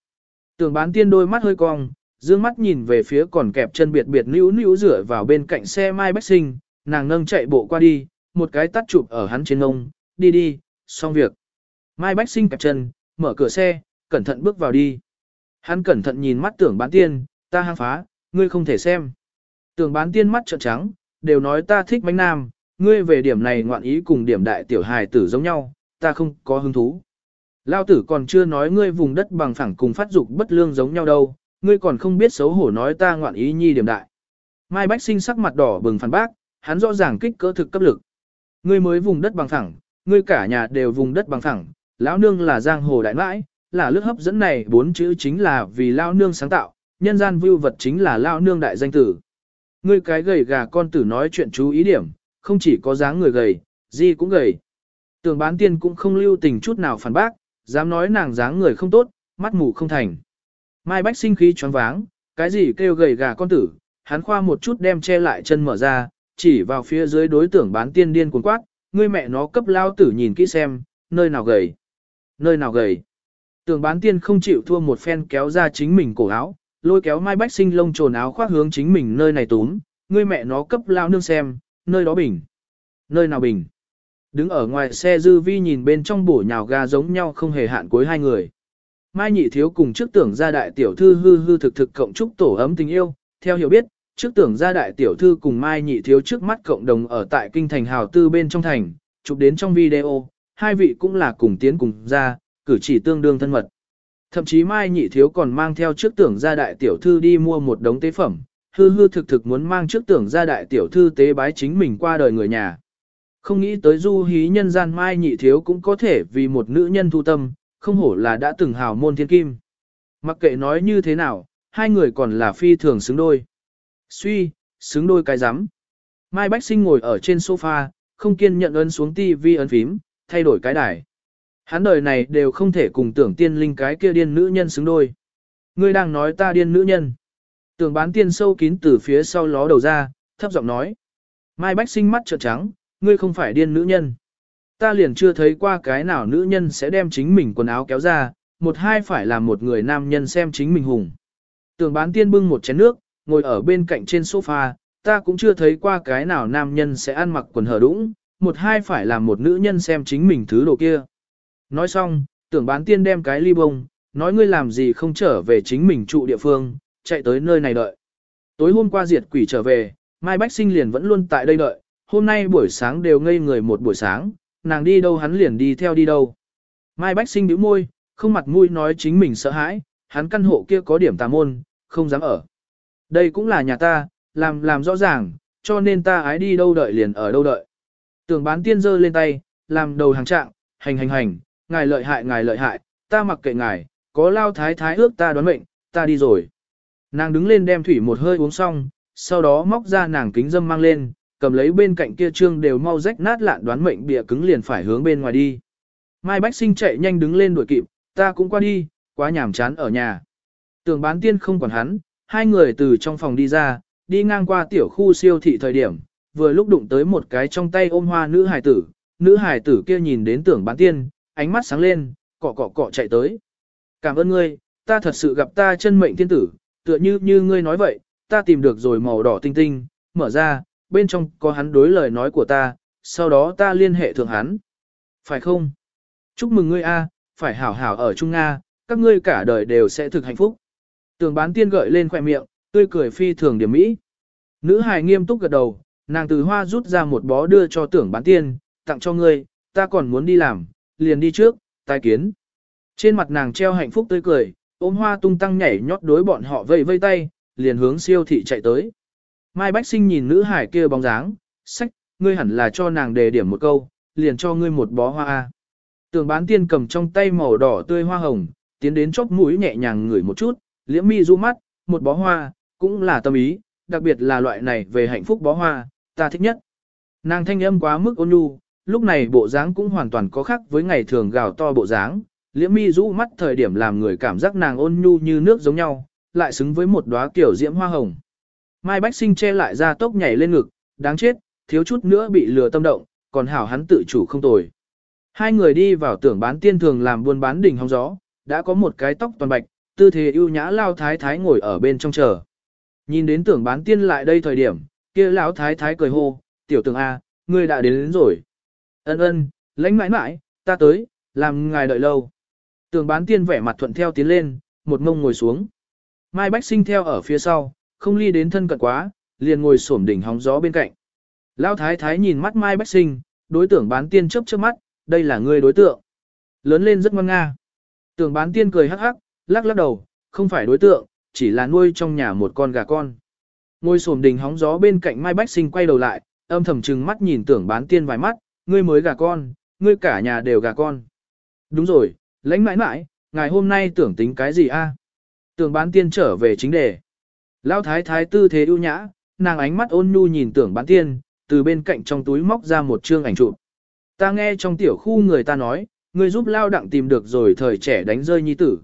Tưởng bán tiên đôi mắt hơi cong, dương mắt nhìn về phía còn kẹp chân biệt biệt níu níu rửa vào bên cạnh xe Mai Bách Sinh, nàng nâng chạy bộ qua đi, một cái tắt chụp ở hắn trên ngông, đi đi, xong việc. Mai Bách Sinh kẹp chân, mở cửa xe, cẩn thận bước vào đi. Hắn cẩn thận nhìn mắt tưởng bán tiên, ta hang phá, ngươi không thể xem. Tưởng bán tiên mắt trợn trắng, đều nói ta thích bánh nam, ngươi về điểm này ngoạn ý cùng điểm đại tiểu hài tử giống nhau, ta không có hứng thú. Lao tử còn chưa nói ngươi vùng đất bằng phẳng cùng phát dục bất lương giống nhau đâu, ngươi còn không biết xấu hổ nói ta ngoạn ý nhi điểm đại. Mai Bách Sinh sắc mặt đỏ bừng phản bác, hắn rõ ràng kích cỡ thực cấp lực. Ngươi mới vùng đất bằng phẳng, ngươi cả nhà đều vùng đất bằng phẳng, lão nương là giang hồ đại mãi, là lướt hấp dẫn này bốn chữ chính là vì lão nương sáng tạo, nhân gian vưu vật chính là lão nương đại danh tử. Ngươi cái gầy gà con tử nói chuyện chú ý điểm, không chỉ có dáng người gầy, gì cũng gầy. Tưởng bán tiên cũng không lưu tình chút nào phản bác, dám nói nàng dáng người không tốt, mắt mù không thành. Mai Bách sinh khí choáng váng, cái gì kêu gầy gà con tử, hắn khoa một chút đem che lại chân mở ra, chỉ vào phía dưới đối tượng bán tiên điên cuồng quát, ngươi mẹ nó cấp lao tử nhìn kỹ xem, nơi nào gầy, nơi nào gầy. Tưởng bán tiên không chịu thua một phen kéo ra chính mình cổ áo, lôi kéo Mai Bách sinh lông trồn áo khoác hướng chính mình nơi này túm, ngươi mẹ nó cấp lao nương xem, nơi đó bình. Nơi nào bình. Đứng ở ngoài xe dư vi nhìn bên trong bổ nhào ga giống nhau không hề hạn cuối hai người. Mai nhị thiếu cùng trước tưởng gia đại tiểu thư hư hư thực thực cộng chúc tổ ấm tình yêu, theo hiểu biết, trước tưởng gia đại tiểu thư cùng Mai nhị thiếu trước mắt cộng đồng ở tại kinh thành hào tư bên trong thành, chụp đến trong video, hai vị cũng là cùng tiến cùng ra, cử chỉ tương đương thân mật. Thậm chí Mai nhị thiếu còn mang theo trước tưởng gia đại tiểu thư đi mua một đống tế phẩm, hư hư thực thực muốn mang trước tưởng gia đại tiểu thư tế bái chính mình qua đời người nhà. Không nghĩ tới du hí nhân gian Mai nhị thiếu cũng có thể vì một nữ nhân thu tâm, không hổ là đã từng hào môn thiên kim. Mặc kệ nói như thế nào, hai người còn là phi thường xứng đôi. Suy, xứng đôi cái rắm Mai Bách Sinh ngồi ở trên sofa, không kiên nhận ấn xuống tivi ấn phím, thay đổi cái đài. Hắn đời này đều không thể cùng tưởng tiên linh cái kia điên nữ nhân xứng đôi. Ngươi đang nói ta điên nữ nhân. Tường bán tiên sâu kín từ phía sau ló đầu ra, thấp giọng nói. Mai Bách sinh mắt trợn trắng, ngươi không phải điên nữ nhân. Ta liền chưa thấy qua cái nào nữ nhân sẽ đem chính mình quần áo kéo ra, một hai phải là một người nam nhân xem chính mình hùng. Tường bán tiên bưng một chén nước, ngồi ở bên cạnh trên sofa, ta cũng chưa thấy qua cái nào nam nhân sẽ ăn mặc quần hở đũng, một hai phải là một nữ nhân xem chính mình thứ đồ kia. Nói xong, tưởng bán tiên đem cái ly bông, nói ngươi làm gì không trở về chính mình trụ địa phương, chạy tới nơi này đợi. Tối hôm qua diệt quỷ trở về, Mai Bách Sinh liền vẫn luôn tại đây đợi, hôm nay buổi sáng đều ngây người một buổi sáng, nàng đi đâu hắn liền đi theo đi đâu. Mai Bách Sinh bĩu môi, không mặt mũi nói chính mình sợ hãi, hắn căn hộ kia có điểm tà môn, không dám ở. Đây cũng là nhà ta, làm làm rõ ràng, cho nên ta ái đi đâu đợi liền ở đâu đợi. Tưởng bán tiên giơ lên tay, làm đầu hàng trạng, hành hành hành, ngài lợi hại ngài lợi hại, ta mặc kệ ngài, có lao thái thái ước ta đoán mệnh, ta đi rồi. Nàng đứng lên đem thủy một hơi uống xong, sau đó móc ra nàng kính dâm mang lên, cầm lấy bên cạnh kia trương đều mau rách nát lạn đoán mệnh bịa cứng liền phải hướng bên ngoài đi. Mai Bách Sinh chạy nhanh đứng lên đuổi kịp, ta cũng qua đi, quá nhàm chán ở nhà. Tưởng bán tiên không còn hắn, hai người từ trong phòng đi ra, đi ngang qua tiểu khu siêu thị thời điểm, vừa lúc đụng tới một cái trong tay ôm hoa nữ hài tử, nữ hài tử kia nhìn đến tưởng bán tiên, ánh mắt sáng lên, cọ cọ cọ chạy tới. Cảm ơn ngươi, ta thật sự gặp ta chân mệnh tiên tử, tựa như như ngươi nói vậy, ta tìm được rồi màu đỏ tinh tinh, mở ra, bên trong có hắn đối lời nói của ta, sau đó ta liên hệ thượng hắn. Phải không? Chúc mừng ngươi a, phải hảo hảo ở Trung Nga, các ngươi cả đời đều sẽ thực hạnh phúc. Tường bán tiên gợi lên khỏe miệng, tươi cười phi thường điểm mỹ. Nữ hài nghiêm túc gật đầu, nàng từ hoa rút ra một bó đưa cho tưởng bán tiên, tặng cho ngươi, ta còn muốn đi làm, liền đi trước, tai kiến. Trên mặt nàng treo hạnh phúc tươi cười, ôm hoa tung tăng nhảy nhót đối bọn họ vây vây tay, liền hướng siêu thị chạy tới. Mai Bách Sinh nhìn nữ hải kia bóng dáng, sách, ngươi hẳn là cho nàng đề điểm một câu, liền cho ngươi một bó hoa. Tường bán tiên cầm trong tay màu đỏ tươi hoa hồng, tiến đến chóp mũi nhẹ nhàng ngửi một chút, liễm mi du mắt, một bó hoa, cũng là tâm ý, đặc biệt là loại này về hạnh phúc bó hoa, ta thích nhất. Nàng thanh âm quá mức ôn nhu, lúc này bộ dáng cũng hoàn toàn có khác với ngày thường gào to bộ dáng, liễm mi rũ mắt thời điểm làm người cảm giác nàng ôn nhu như nước giống nhau, lại xứng với một đóa kiểu diễm hoa hồng. Mai Bách Sinh che lại ra tốc nhảy lên ngực, đáng chết, thiếu chút nữa bị lừa tâm động, còn hảo hắn tự chủ không tồi. Hai người đi vào tưởng bán tiên thường làm buôn bán đỉnh hóng gió, đã có một cái tóc toàn bạch, tư thế ưu nhã lao thái thái ngồi ở bên trong chờ. Nhìn đến tưởng bán tiên lại đây thời điểm, kia lão thái thái cười hô, tiểu tưởng A, ngươi đã đến, đến rồi. Ân ân, lãnh mãi mãi, ta tới, làm ngài đợi lâu. Tường bán tiên vẻ mặt thuận theo tiến lên, một mông ngồi xuống. Mai Bách sinh theo ở phía sau, không ly đến thân cận quá, liền ngồi xổm đỉnh hóng gió bên cạnh. Lão thái thái nhìn mắt Mai Bách sinh, đối tượng bán tiên chớp chớp mắt, đây là người đối tượng. Lớn lên rất ngoan nga. Tưởng bán tiên cười hắc hắc, lắc lắc đầu, không phải đối tượng, chỉ là nuôi trong nhà một con gà con. Ngồi xổm đỉnh hóng gió bên cạnh Mai Bách Sinh quay đầu lại, âm thầm trừng mắt nhìn tưởng bán tiên vài mắt, ngươi mới gà con, ngươi cả nhà đều gà con. Đúng rồi, lãnh mãi mãi, ngày hôm nay tưởng tính cái gì a? Tưởng bán tiên trở về chính đề. Lão thái thái tư thế ưu nhã, nàng ánh mắt ôn nhu nhìn tưởng bán tiên, từ bên cạnh trong túi móc ra một chương ảnh chụp. Ta nghe trong tiểu khu người ta nói, ngươi giúp lao đặng tìm được rồi thời trẻ đánh rơi nhi tử.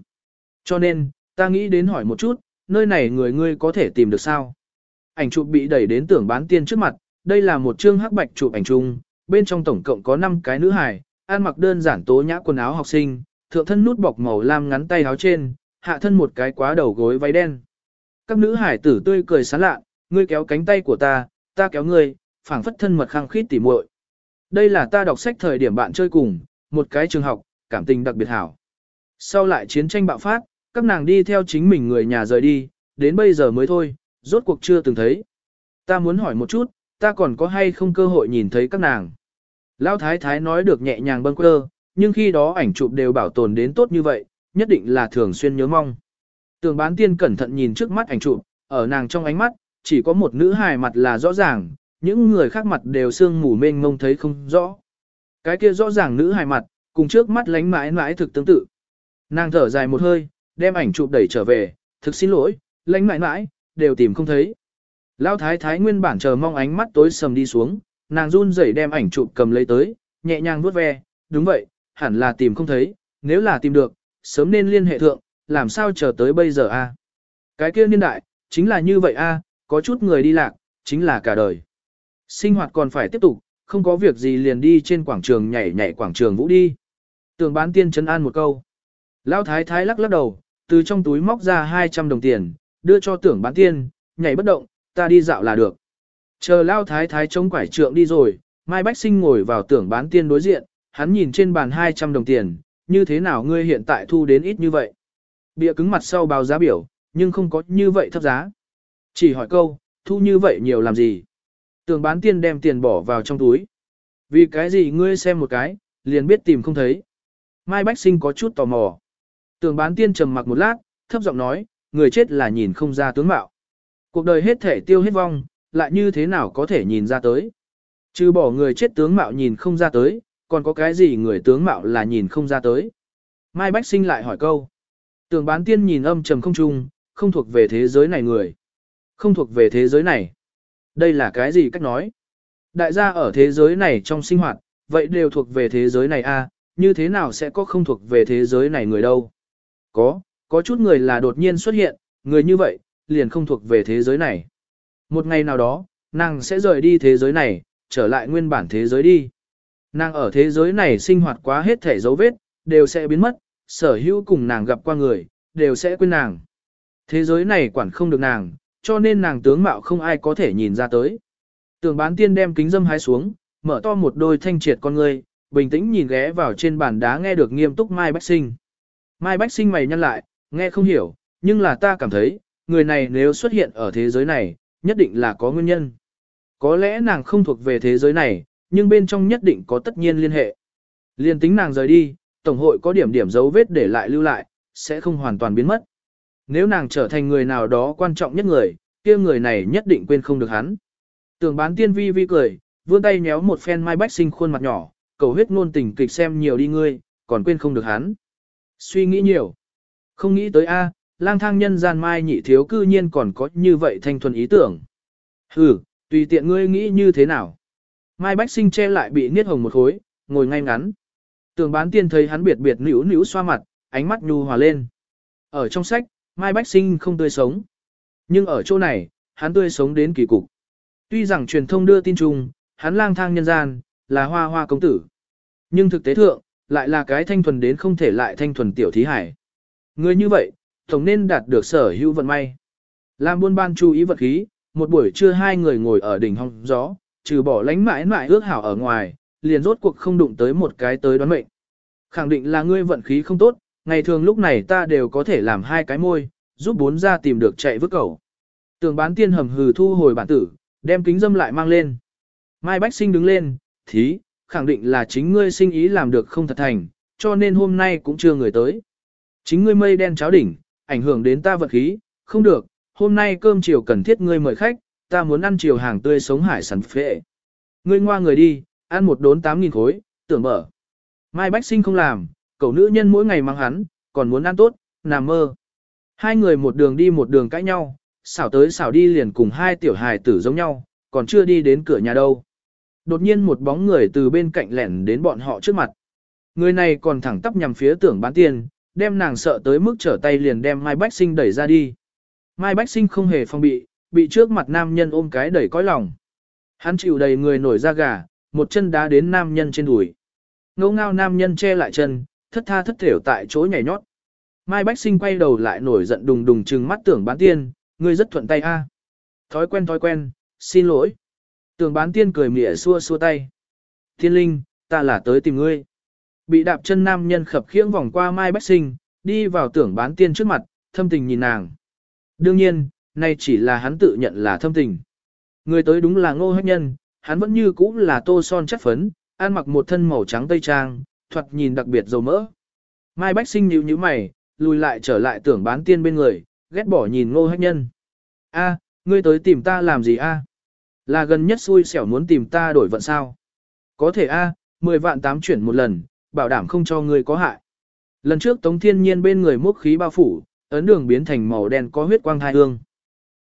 Cho nên, ta nghĩ đến hỏi một chút, nơi này người ngươi có thể tìm được sao? Ảnh chụp bị đẩy đến tưởng bán tiên trước mặt, đây là một chương hắc bạch chụp ảnh chung, bên trong tổng cộng có 5 cái nữ hài, ăn mặc đơn giản tố nhã quần áo học sinh, thượng thân nút bọc màu lam ngắn tay áo trên, hạ thân một cái quá đầu gối váy đen. Các nữ hải tử tươi cười sán lạ, ngươi kéo cánh tay của ta, ta kéo ngươi, phảng phất thân mật khăng khít tỉ muội. Đây là ta đọc sách thời điểm bạn chơi cùng, một cái trường học, cảm tình đặc biệt hảo. Sau lại chiến tranh bạo phát, các nàng đi theo chính mình người nhà rời đi, đến bây giờ mới thôi, rốt cuộc chưa từng thấy. Ta muốn hỏi một chút, ta còn có hay không cơ hội nhìn thấy các nàng. Lão thái thái nói được nhẹ nhàng bâng quơ, nhưng khi đó ảnh chụp đều bảo tồn đến tốt như vậy, nhất định là thường xuyên nhớ mong. Tường bán tiên cẩn thận nhìn trước mắt ảnh chụp, ở nàng trong ánh mắt, chỉ có một nữ hài mặt là rõ ràng, những người khác mặt đều sương mù mênh mông thấy không rõ. Cái kia rõ ràng nữ hài mặt, cùng trước mắt lánh mãi mãi thực tương tự. Nàng thở dài một hơi, đem ảnh chụp đẩy trở về, thực xin lỗi, lánh mãi mãi, đều tìm không thấy. Lão thái thái nguyên bản chờ mong ánh mắt tối sầm đi xuống, nàng run rẩy đem ảnh chụp cầm lấy tới, nhẹ nhàng vuốt ve, đúng vậy, hẳn là tìm không thấy, nếu là tìm được, sớm nên liên hệ thượng, làm sao chờ tới bây giờ a? Cái kia niên đại, chính là như vậy a, có chút người đi lạc, chính là cả đời. Sinh hoạt còn phải tiếp tục, không có việc gì liền đi trên quảng trường nhảy nhảy quảng trường vũ đi. Tường bán tiên chấn an một câu. Lão thái thái lắc lắc đầu, từ trong túi móc ra 200 đồng tiền, đưa cho tưởng bán tiên, nhảy bất động, ta đi dạo là được. Chờ Lão thái thái chống quải trượng đi rồi, Mai Bách Sinh ngồi vào tưởng bán tiên đối diện, hắn nhìn trên bàn 200 đồng tiền, như thế nào ngươi hiện tại thu đến ít như vậy. Bịa cứng mặt sau báo giá biểu, nhưng không có như vậy thấp giá. Chỉ hỏi câu, thu như vậy nhiều làm gì? Tưởng bán tiên đem tiền bỏ vào trong túi. Vì cái gì ngươi xem một cái, liền biết tìm không thấy. Mai Bách Sinh có chút tò mò. Tưởng bán tiên trầm mặc một lát, thấp giọng nói, người chết là nhìn không ra tướng mạo. Cuộc đời hết thể tiêu hết vong, lại như thế nào có thể nhìn ra tới. Trừ bỏ người chết tướng mạo nhìn không ra tới, còn có cái gì người tướng mạo là nhìn không ra tới. Mai Bách Sinh lại hỏi câu. Tưởng bán tiên nhìn âm trầm không trung, không thuộc về thế giới này người. Không thuộc về thế giới này. Đây là cái gì cách nói? Đại gia ở thế giới này trong sinh hoạt, vậy đều thuộc về thế giới này a, à, như thế nào sẽ có không thuộc về thế giới này người đâu? Có, có chút người là đột nhiên xuất hiện, người như vậy, liền không thuộc về thế giới này. Một ngày nào đó, nàng sẽ rời đi thế giới này, trở lại nguyên bản thế giới đi. Nàng ở thế giới này sinh hoạt quá hết thể dấu vết, đều sẽ biến mất, sở hữu cùng nàng gặp qua người, đều sẽ quên nàng. Thế giới này quản không được nàng, cho nên nàng tướng mạo không ai có thể nhìn ra tới. Tường bán tiên đem kính dâm hái xuống, mở to một đôi thanh triệt con ngươi, bình tĩnh nhìn ghé vào trên bàn đá nghe được nghiêm túc Mai Bách Sinh. Mai Bách Sinh mày nhăn lại, nghe không hiểu, nhưng là ta cảm thấy, người này nếu xuất hiện ở thế giới này, nhất định là có nguyên nhân. Có lẽ nàng không thuộc về thế giới này, nhưng bên trong nhất định có tất nhiên liên hệ. Liên tính nàng rời đi, Tổng hội có điểm điểm dấu vết để lại lưu lại, sẽ không hoàn toàn biến mất. Nếu nàng trở thành người nào đó quan trọng nhất người, kia người này nhất định quên không được hắn. Tường bán tiên vi vi cười, vươn tay nhéo một phen mai bách sinh khuôn mặt nhỏ, cầu huyết ngôn tình kịch xem nhiều đi ngươi, còn quên không được hắn. Suy nghĩ nhiều. Không nghĩ tới a, lang thang nhân gian mai nhị thiếu cư nhiên còn có như vậy thanh thuần ý tưởng. Hừ, tùy tiện ngươi nghĩ như thế nào. Mai bách sinh che lại bị niết hồng một khối, ngồi ngay ngắn. Tường bán tiên thấy hắn biệt biệt nữu nữu xoa mặt, ánh mắt nhu hòa lên. Ở trong sách, Mai Bách Sinh không tươi sống. Nhưng ở chỗ này, hắn tươi sống đến kỳ cục. Tuy rằng truyền thông đưa tin chung, hắn lang thang nhân gian, là hoa hoa công tử. Nhưng thực tế thượng, lại là cái thanh thuần đến không thể lại thanh thuần tiểu thí hải. Người như vậy, tổng nên đạt được sở hữu vận may. Làm buôn ban chú ý vật khí, một buổi trưa hai người ngồi ở đỉnh hong gió, trừ bỏ lánh mãi mãi ước hảo ở ngoài, liền rốt cuộc không đụng tới một cái tới đoán mệnh. Khẳng định là ngươi vận khí không tốt, ngày thường lúc này ta đều có thể làm hai cái môi, giúp bốn ra tìm được chạy vứt cầu. Tường bán tiên hầm hừ thu hồi bản tử, đem kính dâm lại mang lên. Mai Bách Sinh đứng lên, thí, khẳng định là chính ngươi sinh ý làm được không thật thành, cho nên hôm nay cũng chưa người tới. Chính ngươi mây đen cháo đỉnh, ảnh hưởng đến ta vận khí, không được, hôm nay cơm chiều cần thiết ngươi mời khách, ta muốn ăn chiều hàng tươi sống hải sản phệ. Ngươi ngoa người đi, ăn một đốn 8.000 khối, tưởng mở. Mai Bách Sinh không làm, cậu nữ nhân mỗi ngày mang hắn, còn muốn ăn tốt, nằm mơ. Hai người một đường đi một đường cãi nhau, xảo tới xảo đi liền cùng hai tiểu hài tử giống nhau, còn chưa đi đến cửa nhà đâu. Đột nhiên một bóng người từ bên cạnh lẻn đến bọn họ trước mặt. Người này còn thẳng tắp nhằm phía tưởng bán tiền, đem nàng sợ tới mức trở tay liền đem Mai Bách Sinh đẩy ra đi. Mai Bách Sinh không hề phong bị, bị trước mặt nam nhân ôm cái đẩy cõi lòng. Hắn chịu đầy người nổi da gà, một chân đá đến nam nhân trên đùi. Ngô ngao nam nhân che lại chân, thất tha thất thểu tại chỗ nhảy nhót. Mai Bách Sinh quay đầu lại nổi giận đùng đùng trừng mắt tưởng bán tiên, ngươi rất thuận tay a. Thói quen thói quen, xin lỗi. Tưởng bán tiên cười mỉa xua xua tay. Thiên linh, ta là tới tìm ngươi. Bị đạp chân nam nhân khập khiễng vòng qua Mai Bách Sinh, đi vào tưởng bán tiên trước mặt, thâm tình nhìn nàng. Đương nhiên, nay chỉ là hắn tự nhận là thâm tình. Người tới đúng là ngô hách nhân, hắn vẫn như cũ là tô son chất phấn, ăn mặc một thân màu trắng tây trang, thoạt nhìn đặc biệt dầu mỡ. Mai Bách Sinh nhíu nhíu mày, lùi lại trở lại tưởng bán tiên bên người, ghét bỏ nhìn ngô hách nhân. A, ngươi tới tìm ta làm gì a? Là gần nhất xui xẻo muốn tìm ta đổi vận sao? Có thể a, à, 10 vạn tám chuyển một lần, bảo đảm không cho ngươi có hại. Lần trước Tống Thiên Nhiên bên người mốc khí bao phủ, ấn đường biến thành màu đen có huyết quang thai hương.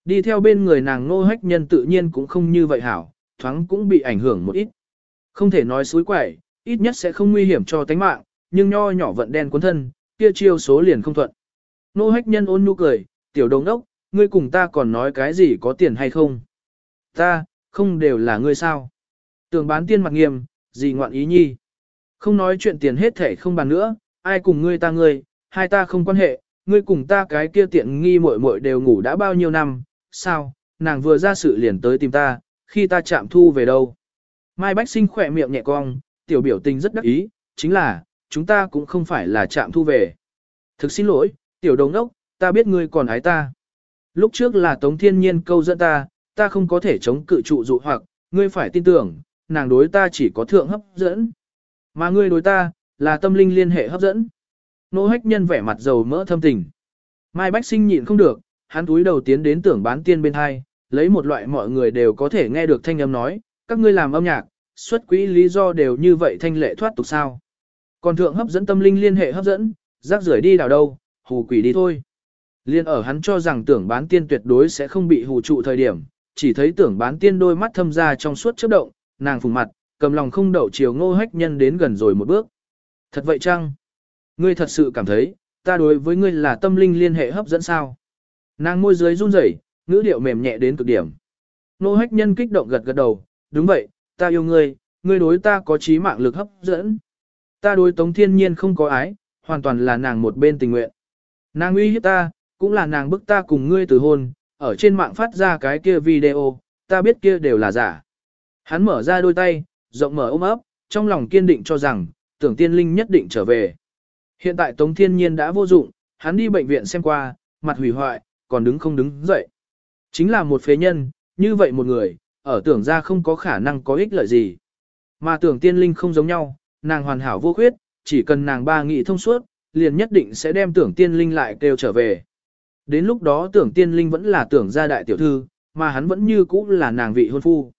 Đi theo bên người nàng nô hách nhân tự nhiên cũng không như vậy hảo, thoáng cũng bị ảnh hưởng một ít. Không thể nói suối quẩy, ít nhất sẽ không nguy hiểm cho tánh mạng, nhưng nho nhỏ vận đen cuốn thân, kia chiêu số liền không thuận. Nô hách nhân ôn nhu cười, tiểu đồng đốc, ngươi cùng ta còn nói cái gì có tiền hay không? Ta, không đều là ngươi sao? Tường bán tiên mặt nghiêm, gì ngoạn ý nhi? Không nói chuyện tiền hết thể không bàn nữa, ai cùng ngươi ta ngươi, hai ta không quan hệ, ngươi cùng ta cái kia tiện nghi muội muội đều ngủ đã bao nhiêu năm, sao, nàng vừa ra sự liền tới tìm ta, khi ta chạm thu về đâu. Mai Bách Sinh khỏe miệng nhẹ cong, tiểu biểu tình rất đắc ý, chính là, chúng ta cũng không phải là chạm thu về. Thực xin lỗi, tiểu đồng đốc, ta biết ngươi còn ái ta. Lúc trước là Tống Thiên Nhiên câu dẫn ta, ta không có thể chống cự trụ dụ hoặc, ngươi phải tin tưởng, nàng đối ta chỉ có thượng hấp dẫn. Mà ngươi đối ta, là tâm linh liên hệ hấp dẫn. Nô hách nhân vẻ mặt dầu mỡ thâm tình. Mai Bách Sinh nhịn không được, hắn túi đầu tiến đến tưởng bán tiên bên hai, lấy một loại mọi người đều có thể nghe được thanh âm nói, các ngươi làm âm nhạc, xuất quỹ lý do đều như vậy thanh lệ thoát tục sao. Còn thượng hấp dẫn tâm linh liên hệ hấp dẫn, rác rưởi đi đào đâu, hù quỷ đi thôi. Liên ở hắn cho rằng tưởng bán tiên tuyệt đối sẽ không bị hù trụ thời điểm, chỉ thấy tưởng bán tiên đôi mắt thâm ra trong suốt chớp động, nàng phùng mặt, cầm lòng không đậu chiều ngô hách nhân đến gần rồi một bước. Thật vậy chăng? Ngươi thật sự cảm thấy, ta đối với ngươi là tâm linh liên hệ hấp dẫn sao? Nàng môi dưới run rẩy, ngữ điệu mềm nhẹ đến cực điểm. Nô hách nhân kích động gật gật đầu, đúng vậy, ta yêu ngươi, ngươi đối ta có trí mạng lực hấp dẫn. Ta đối tống thiên nhiên không có ái, hoàn toàn là nàng một bên tình nguyện. Nàng uy hiếp ta, cũng là nàng bức ta cùng ngươi từ hôn, ở trên mạng phát ra cái kia video, ta biết kia đều là giả. Hắn mở ra đôi tay, rộng mở ôm ấp, trong lòng kiên định cho rằng, tưởng tiên linh nhất định trở về. Hiện tại Tống Thiên Nhiên đã vô dụng, hắn đi bệnh viện xem qua, mặt hủy hoại, còn đứng không đứng dậy. Chính là một phế nhân, như vậy một người, ở tưởng ra không có khả năng có ích lợi gì. Mà tưởng tiên linh không giống nhau, nàng hoàn hảo vô khuyết, chỉ cần nàng ba nghị thông suốt, liền nhất định sẽ đem tưởng tiên linh lại kêu trở về. Đến lúc đó tưởng tiên linh vẫn là tưởng gia đại tiểu thư, mà hắn vẫn như cũ là nàng vị hôn phu.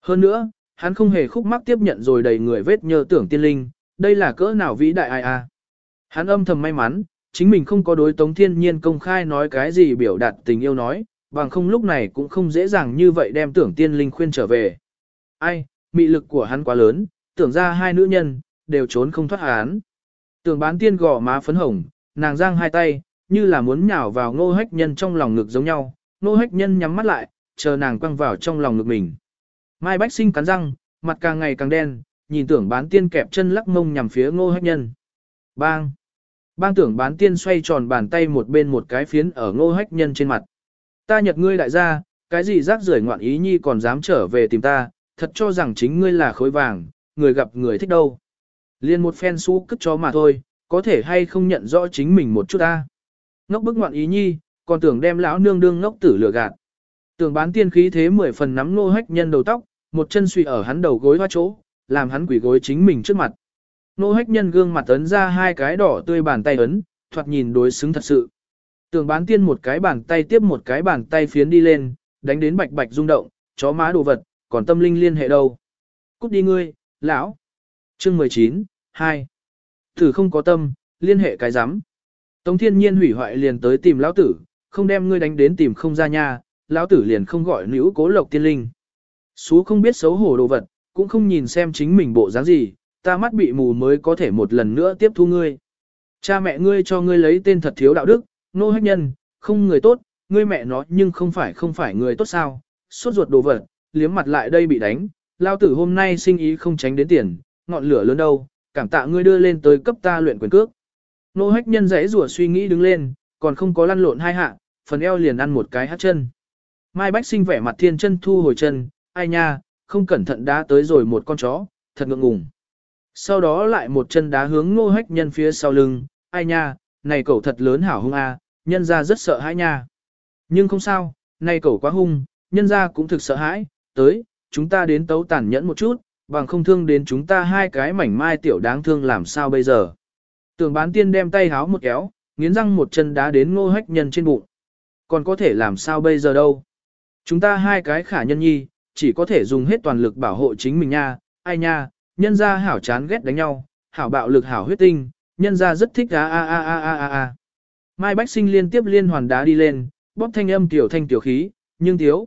Hơn nữa, hắn không hề khúc mắc tiếp nhận rồi đầy người vết nhơ tưởng tiên linh, đây là cỡ nào vĩ đại ai a. Hắn âm thầm may mắn, chính mình không có đối tống thiên nhiên công khai nói cái gì biểu đạt tình yêu nói, bằng không lúc này cũng không dễ dàng như vậy đem tưởng tiên linh khuyên trở về. Ai, mị lực của hắn quá lớn, tưởng ra hai nữ nhân, đều trốn không thoát án. Tưởng bán tiên gò má phấn hồng, nàng giang hai tay, như là muốn nhào vào ngô hách nhân trong lòng ngực giống nhau, ngô hách nhân nhắm mắt lại, chờ nàng quăng vào trong lòng ngực mình. Mai Bách Sinh cắn răng, mặt càng ngày càng đen, nhìn tưởng bán tiên kẹp chân lắc mông nhằm phía ngô hách nhân. Bang! Bang tưởng bán tiên xoay tròn bàn tay một bên một cái phiến ở ngô hách nhân trên mặt. Ta nhật ngươi đại gia, cái gì rác rưởi ngoạn ý nhi còn dám trở về tìm ta, thật cho rằng chính ngươi là khối vàng, người gặp người thích đâu. Liên một phen su cất chó mà thôi, có thể hay không nhận rõ chính mình một chút ta. Ngốc bức ngoạn ý nhi, còn tưởng đem lão nương đương ngốc tử lừa gạt. Tưởng bán tiên khí thế mười phần nắm nô hách nhân đầu tóc, một chân suy ở hắn đầu gối hoa chỗ, làm hắn quỷ gối chính mình trước mặt. Nô hách nhân gương mặt ấn ra hai cái đỏ tươi bàn tay ấn, thoạt nhìn đối xứng thật sự. Tưởng bán tiên một cái bàn tay tiếp một cái bàn tay phiến đi lên, đánh đến bạch bạch rung động, chó má đồ vật, còn tâm linh liên hệ đâu. Cút đi ngươi, lão. Chương 19, 2. Tử không có tâm, liên hệ cái rắm Tống thiên nhiên hủy hoại liền tới tìm lão tử, không đem ngươi đánh đến tìm không ra nha, lão tử liền không gọi nữ cố lộc tiên linh. Sú không biết xấu hổ đồ vật, cũng không nhìn xem chính mình bộ dáng gì, ta mắt bị mù mới có thể một lần nữa tiếp thu ngươi. Cha mẹ ngươi cho ngươi lấy tên thật thiếu đạo đức, nô hách nhân, không người tốt, ngươi mẹ nó nhưng không phải không phải người tốt sao, suốt ruột đồ vật, liếm mặt lại đây bị đánh, lao tử hôm nay sinh ý không tránh đến tiền, ngọn lửa lớn đâu, cảm tạ ngươi đưa lên tới cấp ta luyện quyền cước. Nô hách nhân rẽ rủa suy nghĩ đứng lên, còn không có lăn lộn hai hạ, phần eo liền ăn một cái hát chân. Mai Bách sinh vẻ mặt thiên chân thu hồi chân, ai nha, không cẩn thận đã tới rồi một con chó, thật ngượng ngùng. Sau đó lại một chân đá hướng Ngô hách nhân phía sau lưng, ai nha, này cậu thật lớn hảo hung a, nhân ra rất sợ hãi nha. Nhưng không sao, này cậu quá hung, nhân ra cũng thực sợ hãi, tới, chúng ta đến tấu tàn nhẫn một chút, bằng không thương đến chúng ta hai cái mảnh mai tiểu đáng thương làm sao bây giờ. Tưởng bán tiên đem tay háo một kéo, nghiến răng một chân đá đến ngô hách nhân trên bụng. Còn có thể làm sao bây giờ đâu. Chúng ta hai cái khả nhân nhi, chỉ có thể dùng hết toàn lực bảo hộ chính mình nha, ai nha, nhân ra hảo chán ghét đánh nhau, hảo bạo lực hảo huyết tinh, nhân ra rất thích a a a a a a a. Mai Bách Sinh liên tiếp liên hoàn đá đi lên, bóp thanh âm tiểu thanh tiểu khí, nhưng thiếu.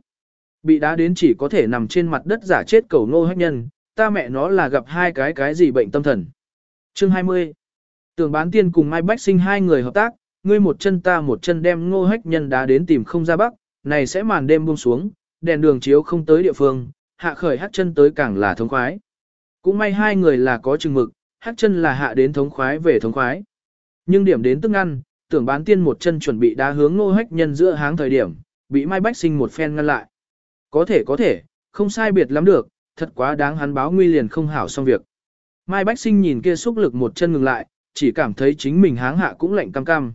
Bị đá đến chỉ có thể nằm trên mặt đất giả chết cầu ngô hách nhân, ta mẹ nó là gặp hai cái cái gì bệnh tâm thần. Chương 20 Tưởng bán tiên cùng Mai Bách sinh hai người hợp tác, ngươi một chân ta một chân đem ngô hách nhân đá đến tìm không ra bắc, này sẽ màn đêm buông xuống, đèn đường chiếu không tới địa phương, hạ khởi hát chân tới càng là thống khoái. Cũng may hai người là có chừng mực, hát chân là hạ đến thống khoái về thống khoái. Nhưng điểm đến tức ăn, tưởng bán tiên một chân chuẩn bị đá hướng ngô hách nhân giữa háng thời điểm, bị Mai Bách sinh một phen ngăn lại. Có thể có thể, không sai biệt lắm được, thật quá đáng hắn báo nguy liền không hảo xong việc. Mai Bách sinh nhìn kia xúc lực một chân ngừng lại, chỉ cảm thấy chính mình háng hạ cũng lạnh cam cam.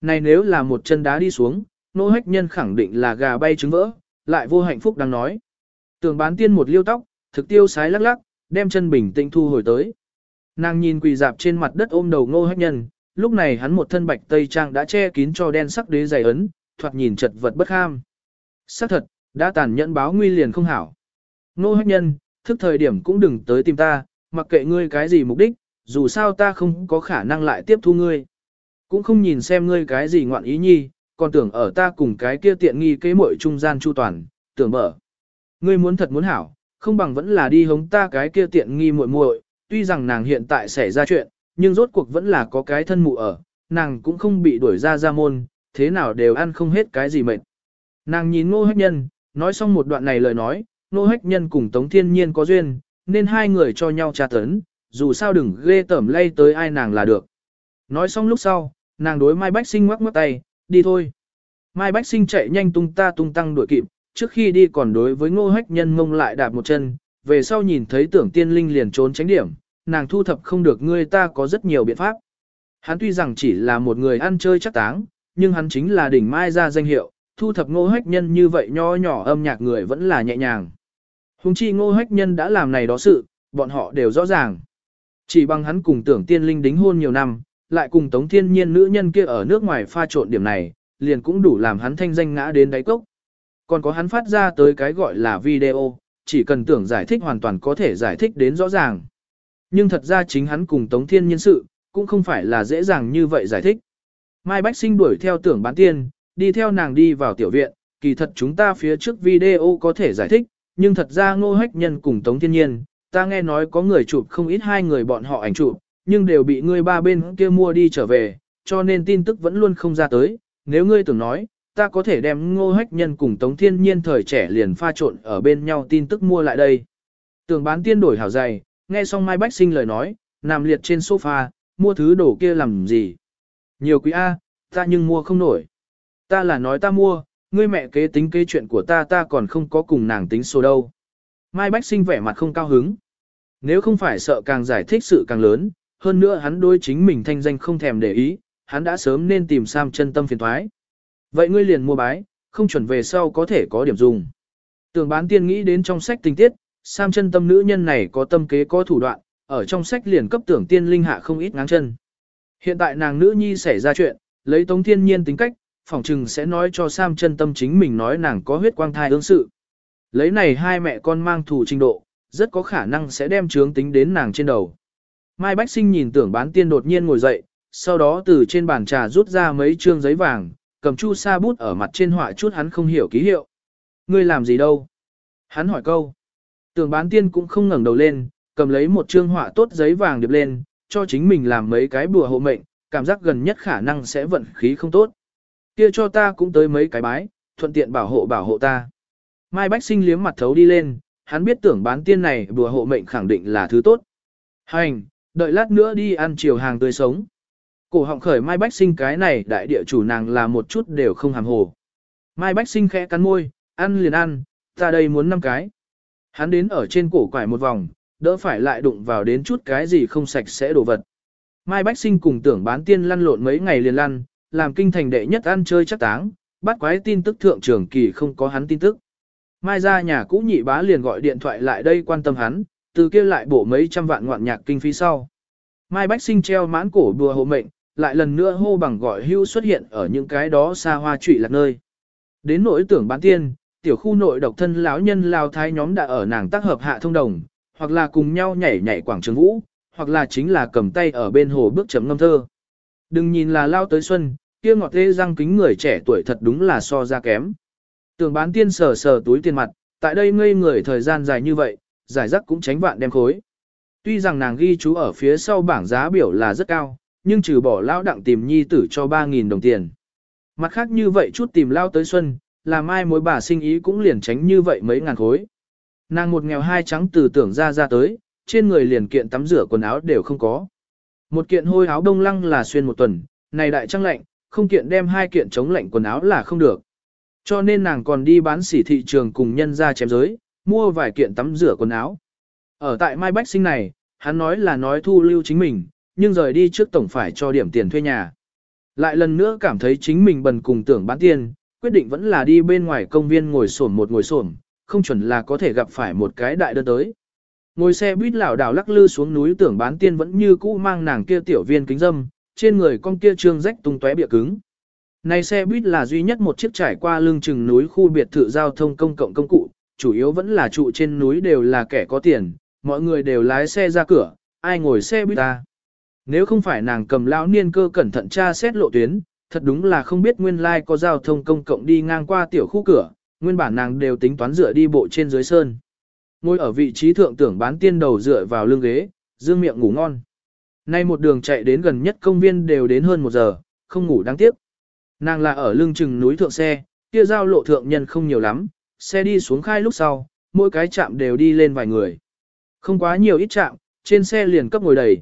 Này nếu là một chân đá đi xuống, nô hách nhân khẳng định là gà bay trứng vỡ, lại vô hạnh phúc đang nói. Tường bán tiên một liêu tóc, thực tiêu sái lắc lắc, đem chân bình tĩnh thu hồi tới. Nàng nhìn quỳ dạp trên mặt đất ôm đầu ngô hách nhân, lúc này hắn một thân bạch tây trang đã che kín cho đen sắc đế dày ấn, thoạt nhìn chật vật bất ham, Sắc thật, đã tàn nhẫn báo nguy liền không hảo. Ngô hách nhân, thức thời điểm cũng đừng tới tìm ta, mặc kệ ngươi cái gì mục đích, dù sao ta không có khả năng lại tiếp thu ngươi. Cũng không nhìn xem ngươi cái gì ngoạn ý nhi, còn tưởng ở ta cùng cái kia tiện nghi kế muội trung gian chu toàn, tưởng mở. Ngươi muốn thật muốn hảo, không bằng vẫn là đi hống ta cái kia tiện nghi muội muội, tuy rằng nàng hiện tại xảy ra chuyện, nhưng rốt cuộc vẫn là có cái thân mụ ở, nàng cũng không bị đuổi ra ra môn, thế nào đều ăn không hết cái gì mệt. Nàng nhìn ngô hách nhân, nói xong một đoạn này lời nói, ngô hách nhân cùng Tống Thiên Nhiên có duyên, nên hai người cho nhau tra tấn, dù sao đừng ghê tẩm lây tới ai nàng là được. Nói xong lúc sau, nàng đối Mai Bách Sinh ngoắc ngoắc tay, đi thôi. Mai Bách Sinh chạy nhanh tung ta tung tăng đuổi kịp, trước khi đi còn đối với ngô hách nhân mông lại đạp một chân, về sau nhìn thấy tưởng tiên linh liền trốn tránh điểm, nàng thu thập không được ngươi ta có rất nhiều biện pháp. Hắn tuy rằng chỉ là một người ăn chơi chắc táng, nhưng hắn chính là đỉnh mai ra danh hiệu, thu thập ngô hách nhân như vậy nho nhỏ âm nhạc người vẫn là nhẹ nhàng. Hùng chi ngô hách nhân đã làm này đó sự, bọn họ đều rõ ràng. Chỉ bằng hắn cùng tưởng tiên linh đính hôn nhiều năm, lại cùng tống thiên nhiên nữ nhân kia ở nước ngoài pha trộn điểm này, liền cũng đủ làm hắn thanh danh ngã đến đáy cốc. Còn có hắn phát ra tới cái gọi là video, chỉ cần tưởng giải thích hoàn toàn có thể giải thích đến rõ ràng. Nhưng thật ra chính hắn cùng Tống Thiên Nhân sự, cũng không phải là dễ dàng như vậy giải thích. Mai Bách Sinh đuổi theo tưởng bán tiên, đi theo nàng đi vào tiểu viện, kỳ thật chúng ta phía trước video có thể giải thích, nhưng thật ra ngô hách nhân cùng Tống Thiên Nhiên, ta nghe nói có người chụp không ít hai người bọn họ ảnh chụp, nhưng đều bị ngươi ba bên kia mua đi trở về, cho nên tin tức vẫn luôn không ra tới, nếu ngươi tưởng nói, ta có thể đem ngô hách nhân cùng Tống Thiên Nhiên thời trẻ liền pha trộn ở bên nhau tin tức mua lại đây. Tưởng bán tiên đổi hảo dày, nghe xong Mai Bách Sinh lời nói, nằm liệt trên sofa, mua thứ đồ kia làm gì. Nhiều quý A, ta nhưng mua không nổi. Ta là nói ta mua, ngươi mẹ kế tính kế chuyện của ta ta còn không có cùng nàng tính số đâu. Mai Bách Sinh vẻ mặt không cao hứng. Nếu không phải sợ càng giải thích sự càng lớn, hơn nữa hắn đối chính mình thanh danh không thèm để ý, hắn đã sớm nên tìm Sam chân tâm phiền thoái. Vậy ngươi liền mua bái, không chuẩn về sau có thể có điểm dùng. Tường bán tiên nghĩ đến trong sách tình tiết, Sam chân tâm nữ nhân này có tâm kế có thủ đoạn, ở trong sách liền cấp tưởng tiên linh hạ không ít ngáng chân. Hiện tại nàng nữ nhi xảy ra chuyện, lấy tống thiên nhiên tính cách, phỏng trừng sẽ nói cho Sam chân tâm chính mình nói nàng có huyết quang thai ứng sự. Lấy này hai mẹ con mang thủ trình độ, rất có khả năng sẽ đem trướng tính đến nàng trên đầu. Mai Bách Sinh nhìn tưởng bán tiên đột nhiên ngồi dậy, sau đó từ trên bàn trà rút ra mấy trương giấy vàng, cầm chu sa bút ở mặt trên họa chút hắn không hiểu ký hiệu. Ngươi làm gì đâu? Hắn hỏi câu. Tưởng bán tiên cũng không ngẩng đầu lên, cầm lấy một trương họa tốt giấy vàng điệp lên, cho chính mình làm mấy cái bùa hộ mệnh, cảm giác gần nhất khả năng sẽ vận khí không tốt. Kia cho ta cũng tới mấy cái bái, thuận tiện bảo hộ bảo hộ ta. Mai Bách Sinh liếm mặt thấu đi lên, hắn biết tưởng bán tiên này bùa hộ mệnh khẳng định là thứ tốt. Hành, đợi lát nữa đi ăn chiều hàng tươi sống. Cổ họng khởi Mai Bách Sinh cái này đại địa chủ nàng là một chút đều không hàm hồ. Mai Bách Sinh khẽ cắn môi, ăn liền ăn, ta đây muốn năm cái. Hắn đến ở trên cổ quải một vòng, đỡ phải lại đụng vào đến chút cái gì không sạch sẽ đồ vật. Mai Bách Sinh cùng tưởng bán tiên lăn lộn mấy ngày liền lăn, làm kinh thành đệ nhất ăn chơi chắc táng, bắt quái tin tức thượng trưởng kỳ không có hắn tin tức. Mai ra nhà cũ nhị bá liền gọi điện thoại lại đây quan tâm hắn, từ kia lại bổ mấy trăm vạn ngoạn nhạc kinh phí sau. Mai Bách Sinh treo mãn cổ đùa hộ mệnh, lại lần nữa hô bằng gọi hưu xuất hiện ở những cái đó xa hoa trụy lạc nơi. Đến nỗi tưởng bán tiên, tiểu khu nội độc thân lão nhân lao thái nhóm đã ở nàng tác hợp hạ thông đồng, hoặc là cùng nhau nhảy nhảy quảng trường vũ, hoặc là chính là cầm tay ở bên hồ bước chấm ngâm thơ. Đừng nhìn là lao tới xuân, kia ngọt lê răng kính người trẻ tuổi thật đúng là so ra kém. Tưởng bán tiên sờ sờ túi tiền mặt, tại đây ngây người thời gian dài như vậy, giải rắc cũng tránh vạn đem khối. Tuy rằng nàng ghi chú ở phía sau bảng giá biểu là rất cao, nhưng trừ bỏ lao đặng tìm nhi tử cho 3.000 đồng tiền. Mặt khác như vậy chút tìm lao tới xuân, làm ai mối bà sinh ý cũng liền tránh như vậy mấy ngàn khối. Nàng một nghèo hai trắng từ tưởng ra ra tới, trên người liền kiện tắm rửa quần áo đều không có. Một kiện hôi áo đông lăng là xuyên một tuần, này đại trăng lạnh, không kiện đem hai kiện chống lạnh quần áo là không được. Cho nên nàng còn đi bán sỉ thị trường cùng nhân ra chém giới, mua vài kiện tắm rửa quần áo. Ở tại Mai Bách Sinh này, hắn nói là nói thu lưu chính mình, nhưng rời đi trước tổng phải cho điểm tiền thuê nhà. Lại lần nữa cảm thấy chính mình bần cùng tưởng bán tiền, quyết định vẫn là đi bên ngoài công viên ngồi xổm một ngồi xổm, không chuẩn là có thể gặp phải một cái đại đơn tới. Ngồi xe buýt lảo đảo lắc lư xuống núi tưởng bán tiên vẫn như cũ mang nàng kia tiểu viên kính dâm, trên người con kia trương rách tung tóe bịa cứng. Này xe buýt là duy nhất một chiếc trải qua lưng chừng núi khu biệt thự giao thông công cộng công cụ, chủ yếu vẫn là trụ trên núi đều là kẻ có tiền, mọi người đều lái xe ra cửa, ai ngồi xe buýt ta. Nếu không phải nàng cầm lão niên cơ cẩn thận tra xét lộ tuyến, thật đúng là không biết nguyên lai like có giao thông công cộng đi ngang qua tiểu khu cửa, nguyên bản nàng đều tính toán dựa đi bộ trên dưới sơn. Ngồi ở vị trí thượng tưởng bán tiên đầu dựa vào lưng ghế, dương miệng ngủ ngon. Nay một đường chạy đến gần nhất công viên đều đến hơn một giờ, không ngủ đáng tiếc. Nàng là ở lưng chừng núi thượng xe, kia giao lộ thượng nhân không nhiều lắm, xe đi xuống khai lúc sau, mỗi cái chạm đều đi lên vài người. Không quá nhiều ít chạm, trên xe liền cấp ngồi đầy.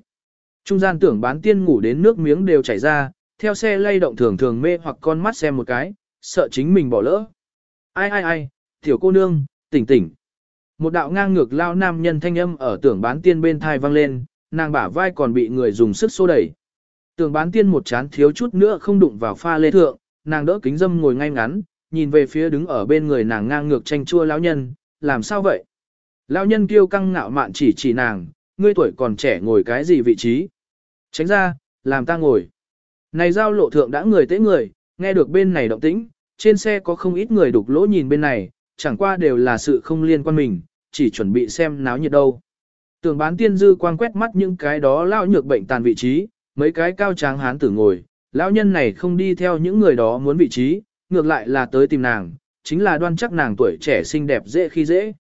Trung gian tưởng bán tiên ngủ đến nước miếng đều chảy ra, theo xe lay động thường thường mê hoặc con mắt xem một cái, sợ chính mình bỏ lỡ. Ai ai ai, tiểu cô nương, tỉnh tỉnh. Một đạo ngang ngược lao nam nhân thanh âm ở tưởng bán tiên bên thai vang lên, nàng bả vai còn bị người dùng sức xô đẩy. Tưởng bán tiên một chán thiếu chút nữa không đụng vào pha lê thượng, nàng đỡ kính dâm ngồi ngay ngắn, nhìn về phía đứng ở bên người nàng ngang ngược tranh chua lão nhân, làm sao vậy? Lão nhân kêu căng ngạo mạn chỉ chỉ nàng, ngươi tuổi còn trẻ ngồi cái gì vị trí? Tránh ra, làm ta ngồi. Này giao lộ thượng đã người tế người, nghe được bên này động tĩnh, trên xe có không ít người đục lỗ nhìn bên này, chẳng qua đều là sự không liên quan mình, chỉ chuẩn bị xem náo nhiệt đâu. Tưởng bán tiên dư quan quét mắt những cái đó lao nhược bệnh tàn vị trí, mấy cái cao tráng hán tử ngồi, lão nhân này không đi theo những người đó muốn vị trí, ngược lại là tới tìm nàng, chính là đoan chắc nàng tuổi trẻ xinh đẹp dễ khi dễ.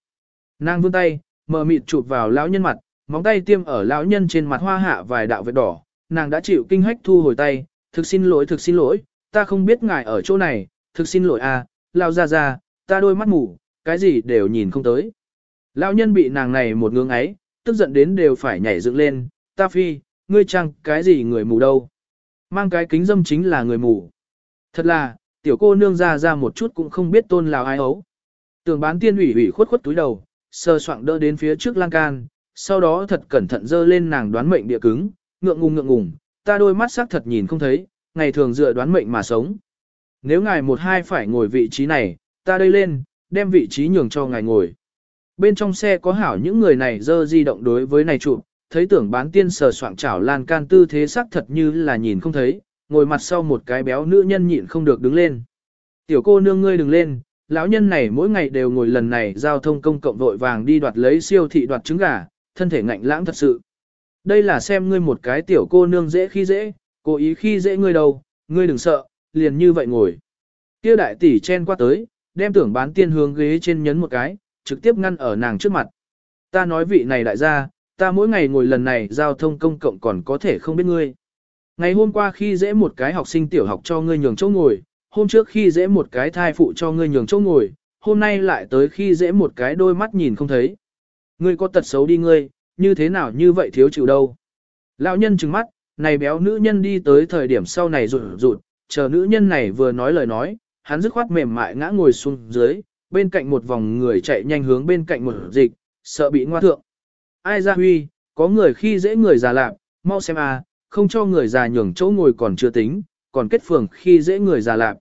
Nàng vươn tay, mờ mịt chụp vào lão nhân mặt, móng tay tiêm ở lão nhân trên mặt hoa hạ vài đạo vết đỏ, nàng đã chịu kinh hách thu hồi tay, thực xin lỗi thực xin lỗi, ta không biết ngài ở chỗ này, thực xin lỗi a, à, lao ra ra, ta đôi mắt mù, cái gì đều nhìn không tới. Lão nhân bị nàng này một ngưỡng ấy, tức giận đến đều phải nhảy dựng lên, ta phi, ngươi chăng cái gì người mù đâu. Mang cái kính dâm chính là người mù. Thật là, tiểu cô nương ra ra một chút cũng không biết tôn lào ai ấu. Tưởng bán tiên ủy ủy khuất khuất túi đầu, sơ soạng đỡ đến phía trước lan can, sau đó thật cẩn thận dơ lên nàng đoán mệnh địa cứng, ngượng ngùng ngượng ngùng, ta đôi mắt sắc thật nhìn không thấy, ngày thường dựa đoán mệnh mà sống. Nếu ngài một hai phải ngồi vị trí này, ta đây lên, đem vị trí nhường cho ngài ngồi. Bên trong xe có hảo những người này dơ di động đối với này trụ, thấy tưởng bán tiên sờ soạng chảo lan can tư thế sắc thật như là nhìn không thấy, ngồi mặt sau một cái béo nữ nhân nhịn không được đứng lên. Tiểu cô nương ngươi đừng lên, lão nhân này mỗi ngày đều ngồi lần này giao thông công cộng vội vàng đi đoạt lấy siêu thị đoạt trứng gà, thân thể ngạnh lãng thật sự. Đây là xem ngươi một cái tiểu cô nương dễ khi dễ, cố ý khi dễ ngươi đâu, ngươi đừng sợ, liền như vậy ngồi. Kia đại tỷ chen qua tới, đem tưởng bán tiên hướng ghế trên nhấn một cái, trực tiếp ngăn ở nàng trước mặt. Ta nói vị này đại gia, ta mỗi ngày ngồi lần này giao thông công cộng còn có thể không biết ngươi. Ngày hôm qua khi dễ một cái học sinh tiểu học cho ngươi nhường chỗ ngồi, hôm trước khi dễ một cái thai phụ cho ngươi nhường chỗ ngồi, hôm nay lại tới khi dễ một cái đôi mắt nhìn không thấy. Ngươi có tật xấu đi ngươi, như thế nào như vậy thiếu chịu đâu. Lão nhân trừng mắt, này béo nữ nhân đi tới thời điểm sau này rụt rụt, chờ nữ nhân này vừa nói lời nói, hắn dứt khoát mềm mại ngã ngồi xuống dưới, bên cạnh một vòng người chạy nhanh hướng bên cạnh một dịch, sợ bị ngoa thượng. Ai ra huy, có người khi dễ người già lạp, mau xem à, không cho người già nhường chỗ ngồi còn chưa tính, còn kết phường khi dễ người già lạp.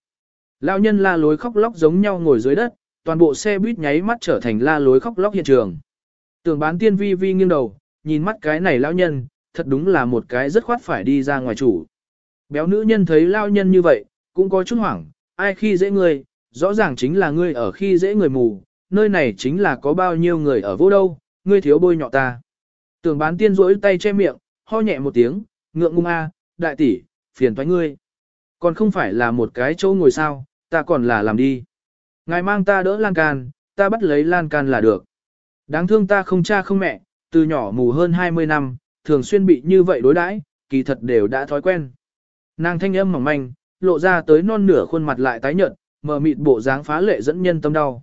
Lão nhân la lối khóc lóc giống nhau ngồi dưới đất, toàn bộ xe buýt nháy mắt trở thành la lối khóc lóc hiện trường. Tưởng bán tiên vi vi nghiêng đầu, nhìn mắt cái này lão nhân, thật đúng là một cái rất khoát phải đi ra ngoài chủ. Béo nữ nhân thấy lão nhân như vậy, cũng có chút hoảng, ai khi dễ người, rõ ràng chính là ngươi ở khi dễ người mù, nơi này chính là có bao nhiêu người ở vô đâu, ngươi thiếu bôi nhọ ta. Tưởng bán tiên rỗi tay che miệng, ho nhẹ một tiếng, ngượng ngung a, đại tỷ, phiền toái ngươi. Còn không phải là một cái chỗ ngồi sao, ta còn là làm đi. Ngài mang ta đỡ lan can, ta bắt lấy lan can là được. Đáng thương ta không cha không mẹ, từ nhỏ mù hơn 20 năm, thường xuyên bị như vậy đối đãi, kỳ thật đều đã thói quen. Nàng thanh âm mỏng manh, lộ ra tới non nửa khuôn mặt lại tái nhợt, mờ mịt bộ dáng phá lệ dẫn nhân tâm đau.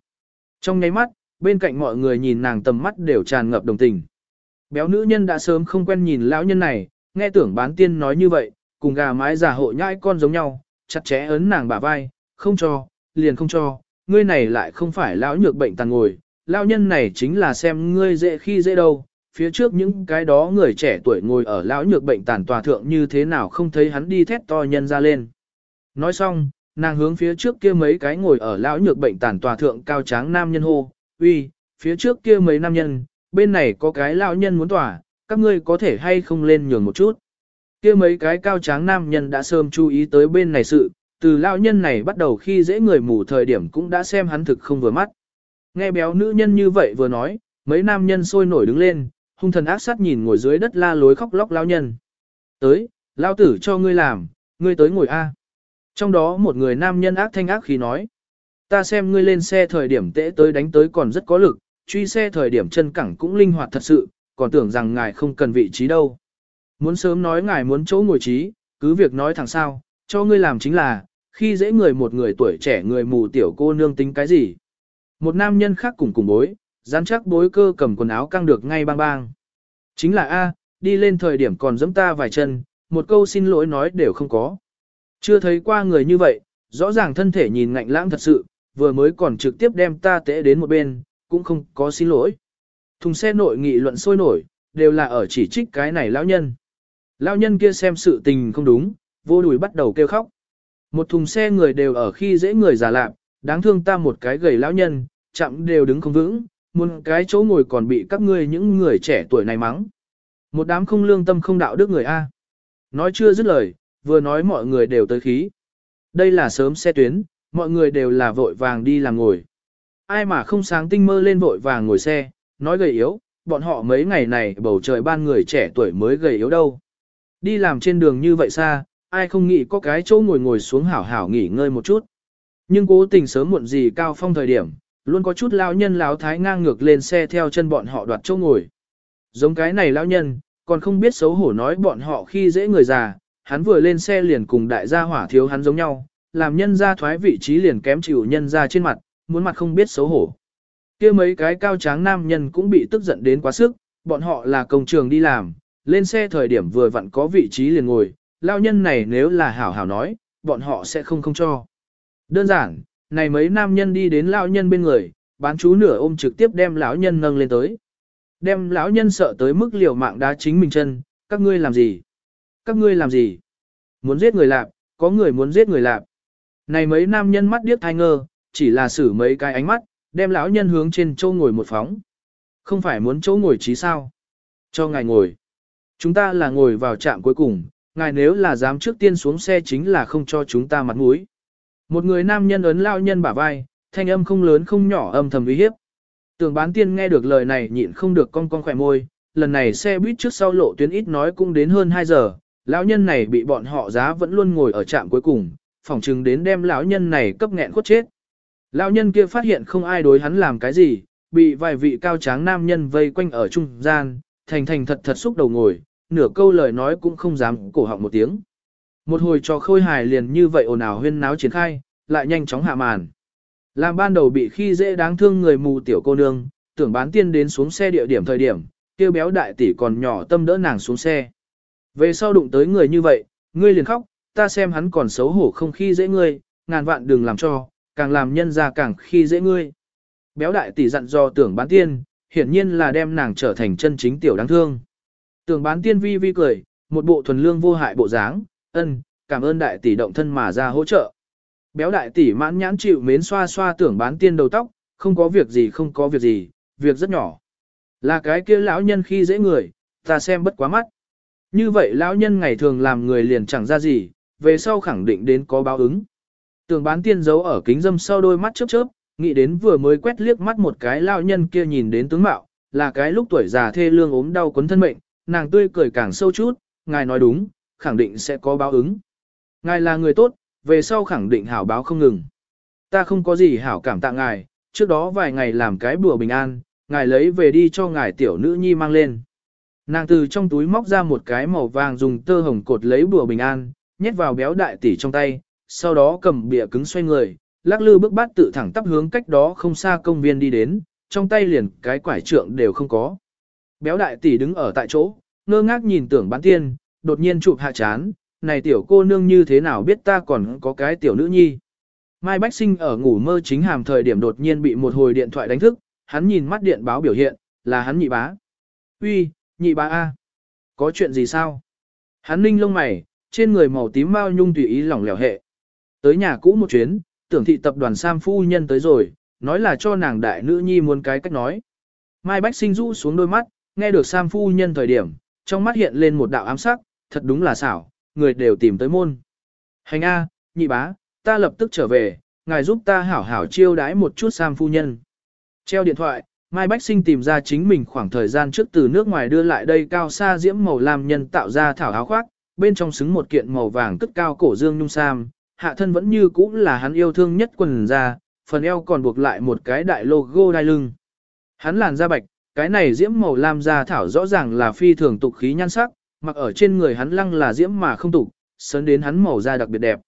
Trong nháy mắt, bên cạnh mọi người nhìn nàng tầm mắt đều tràn ngập đồng tình. Béo nữ nhân đã sớm không quen nhìn lão nhân này, nghe tưởng bán tiên nói như vậy, cùng gà mái giả hộ nhãi con giống nhau, chặt chẽ ấn nàng bả vai, không cho, liền không cho, ngươi này lại không phải lão nhược bệnh tàn ngồi, lão nhân này chính là xem ngươi dễ khi dễ đâu, phía trước những cái đó người trẻ tuổi ngồi ở lão nhược bệnh tàn tòa thượng như thế nào không thấy hắn đi thét to nhân ra lên. Nói xong, nàng hướng phía trước kia mấy cái ngồi ở lão nhược bệnh tàn tòa thượng cao tráng nam nhân hô, uy, phía trước kia mấy nam nhân, bên này có cái lão nhân muốn tỏa, các ngươi có thể hay không lên nhường một chút. Kia mấy cái cao tráng nam nhân đã sớm chú ý tới bên này sự, từ lao nhân này bắt đầu khi dễ người mù thời điểm cũng đã xem hắn thực không vừa mắt. Nghe béo nữ nhân như vậy vừa nói, mấy nam nhân sôi nổi đứng lên, hung thần ác sát nhìn ngồi dưới đất la lối khóc lóc lao nhân. Tới, lao tử cho ngươi làm, ngươi tới ngồi A. Trong đó một người nam nhân ác thanh ác khí nói. Ta xem ngươi lên xe thời điểm tễ tới đánh tới còn rất có lực, truy xe thời điểm chân cẳng cũng linh hoạt thật sự, còn tưởng rằng ngài không cần vị trí đâu. Muốn sớm nói ngài muốn chỗ ngồi trí, cứ việc nói thẳng sao, cho ngươi làm chính là, khi dễ người một người tuổi trẻ người mù tiểu cô nương tính cái gì. Một nam nhân khác cùng cùng bối, dán chắc bối cơ cầm quần áo căng được ngay bang bang. Chính là A, đi lên thời điểm còn giẫm ta vài chân, một câu xin lỗi nói đều không có. Chưa thấy qua người như vậy, rõ ràng thân thể nhìn ngạnh lãng thật sự, vừa mới còn trực tiếp đem ta tễ đến một bên, cũng không có xin lỗi. Thùng xe nội nghị luận sôi nổi, đều là ở chỉ trích cái này lão nhân. Lão nhân kia xem sự tình không đúng, vô đùi bắt đầu kêu khóc. Một thùng xe người đều ở khi dễ người già lạp, đáng thương ta một cái gầy lão nhân, chậm đều đứng không vững, một cái chỗ ngồi còn bị các ngươi những người trẻ tuổi này mắng. Một đám không lương tâm không đạo đức người A. Nói chưa dứt lời, vừa nói mọi người đều tới khí. Đây là sớm xe tuyến, mọi người đều là vội vàng đi làm ngồi. Ai mà không sáng tinh mơ lên vội vàng ngồi xe, nói gầy yếu, bọn họ mấy ngày này bầu trời ban người trẻ tuổi mới gầy yếu đâu. Đi làm trên đường như vậy xa, ai không nghĩ có cái chỗ ngồi ngồi xuống hảo hảo nghỉ ngơi một chút. Nhưng cố tình sớm muộn gì cao phong thời điểm, luôn có chút lão nhân lão thái ngang ngược lên xe theo chân bọn họ đoạt chỗ ngồi. Giống cái này lão nhân, còn không biết xấu hổ nói bọn họ khi dễ người già, hắn vừa lên xe liền cùng đại gia hỏa thiếu hắn giống nhau, làm nhân gia thoái vị trí liền kém chịu nhân gia trên mặt, muốn mặt không biết xấu hổ. kia mấy cái cao tráng nam nhân cũng bị tức giận đến quá sức, bọn họ là công trường đi làm, lên xe thời điểm vừa vặn có vị trí liền ngồi, lao nhân này nếu là hảo hảo nói, bọn họ sẽ không không cho. Đơn giản, này mấy nam nhân đi đến lão nhân bên người, bán chú nửa ôm trực tiếp đem lão nhân nâng lên tới. Đem lão nhân sợ tới mức liều mạng đá chính mình chân, các ngươi làm gì? Các ngươi làm gì? Muốn giết người lạp, có người muốn giết người lạp. Này mấy nam nhân mắt điếc thai ngơ, chỉ là xử mấy cái ánh mắt, đem lão nhân hướng trên châu ngồi một phóng. Không phải muốn chỗ ngồi trí sao? Cho ngài ngồi. Chúng ta là ngồi vào trạm cuối cùng, ngài nếu là dám trước tiên xuống xe chính là không cho chúng ta mặt mũi. Một người nam nhân ấn lao nhân bả vai, thanh âm không lớn không nhỏ âm thầm uy hiếp. Tưởng bán tiên nghe được lời này nhịn không được cong cong khỏe môi, lần này xe buýt trước sau lộ tuyến ít nói cũng đến hơn 2 giờ, lão nhân này bị bọn họ giá vẫn luôn ngồi ở trạm cuối cùng, phỏng chừng đến đem lão nhân này cấp nghẹn khuất chết. Lão nhân kia phát hiện không ai đối hắn làm cái gì, bị vài vị cao tráng nam nhân vây quanh ở trung gian, thành thành thật thật xúc đầu ngồi, nửa câu lời nói cũng không dám cổ họng một tiếng. Một hồi cho khôi hài liền như vậy ồn ào huyên náo triển khai, lại nhanh chóng hạ màn. Làm ban đầu bị khi dễ đáng thương người mù tiểu cô nương, tưởng bán tiên đến xuống xe địa điểm thời điểm, kêu béo đại tỷ còn nhỏ tâm đỡ nàng xuống xe. Về sau đụng tới người như vậy, ngươi liền khóc, ta xem hắn còn xấu hổ không khi dễ ngươi, ngàn vạn đừng làm cho, càng làm nhân ra càng khi dễ ngươi. Béo đại tỷ dặn do tưởng bán tiên, hiển nhiên là đem nàng trở thành chân chính tiểu đáng thương. Tưởng bán tiên vi vi cười, một bộ thuần lương vô hại bộ dáng, ân, cảm ơn đại tỷ động thân mà ra hỗ trợ. Béo đại tỷ mãn nhãn chịu mến xoa xoa tưởng bán tiên đầu tóc, không có việc gì không có việc gì, việc rất nhỏ. Là cái kia lão nhân khi dễ người, ta xem bất quá mắt. Như vậy lão nhân ngày thường làm người liền chẳng ra gì, về sau khẳng định đến có báo ứng. Tưởng bán tiên giấu ở kính dâm sau đôi mắt chớp chớp, nghĩ đến vừa mới quét liếc mắt một cái lão nhân kia nhìn đến tướng mạo, là cái lúc tuổi già thê lương ốm đau quấn thân mệnh, nàng tươi cười càng sâu chút, ngài nói đúng, khẳng định sẽ có báo ứng. Ngài là người tốt, về sau khẳng định hảo báo không ngừng. Ta không có gì hảo cảm tạ ngài, trước đó vài ngày làm cái bùa bình an, ngài lấy về đi cho ngài tiểu nữ nhi mang lên. Nàng từ trong túi móc ra một cái màu vàng dùng tơ hồng cột lấy bùa bình an, nhét vào béo đại tỷ trong tay, sau đó cầm bìa cứng xoay người, lắc lư bước bát tự thẳng tắp hướng cách đó không xa công viên đi đến, trong tay liền cái quải trượng đều không có. Béo đại tỷ đứng ở tại chỗ, ngơ ngác nhìn tưởng bán tiên, đột nhiên chụp hạ chán, này tiểu cô nương như thế nào biết ta còn có cái tiểu nữ nhi. Mai Bách Sinh ở ngủ mơ chính hàm thời điểm đột nhiên bị một hồi điện thoại đánh thức, hắn nhìn mắt điện báo biểu hiện, là hắn nhị bá. Uy, nhị bá A. Có chuyện gì sao? Hắn ninh lông mày, trên người màu tím bao nhung tùy ý lỏng lẻo hệ. Tới nhà cũ một chuyến, tưởng thị tập đoàn Sam Phu Nhân tới rồi, nói là cho nàng đại nữ nhi muốn cái cách nói. Mai Bách Sinh rũ xuống đôi mắt, nghe được Sam Phu Nhân thời điểm, trong mắt hiện lên một đạo ám sắc, thật đúng là xảo, người đều tìm tới môn. Hành A, nhị bá, ta lập tức trở về, ngài giúp ta hảo hảo chiêu đãi một chút Sam Phu Nhân. Treo điện thoại, Mai Bách Sinh tìm ra chính mình khoảng thời gian trước từ nước ngoài đưa lại đây cao xa diễm màu làm nhân tạo ra thảo áo khoác, bên trong xứng một kiện màu vàng cất cao cổ dương nhung sam, hạ thân vẫn như cũ là hắn yêu thương nhất quần ra, phần eo còn buộc lại một cái đại logo đai lưng. Hắn làn da bạch, cái này diễm màu lam da thảo rõ ràng là phi thường tục khí nhan sắc, mặc ở trên người hắn lăng là diễm mà không tục, sớn đến hắn màu da đặc biệt đẹp.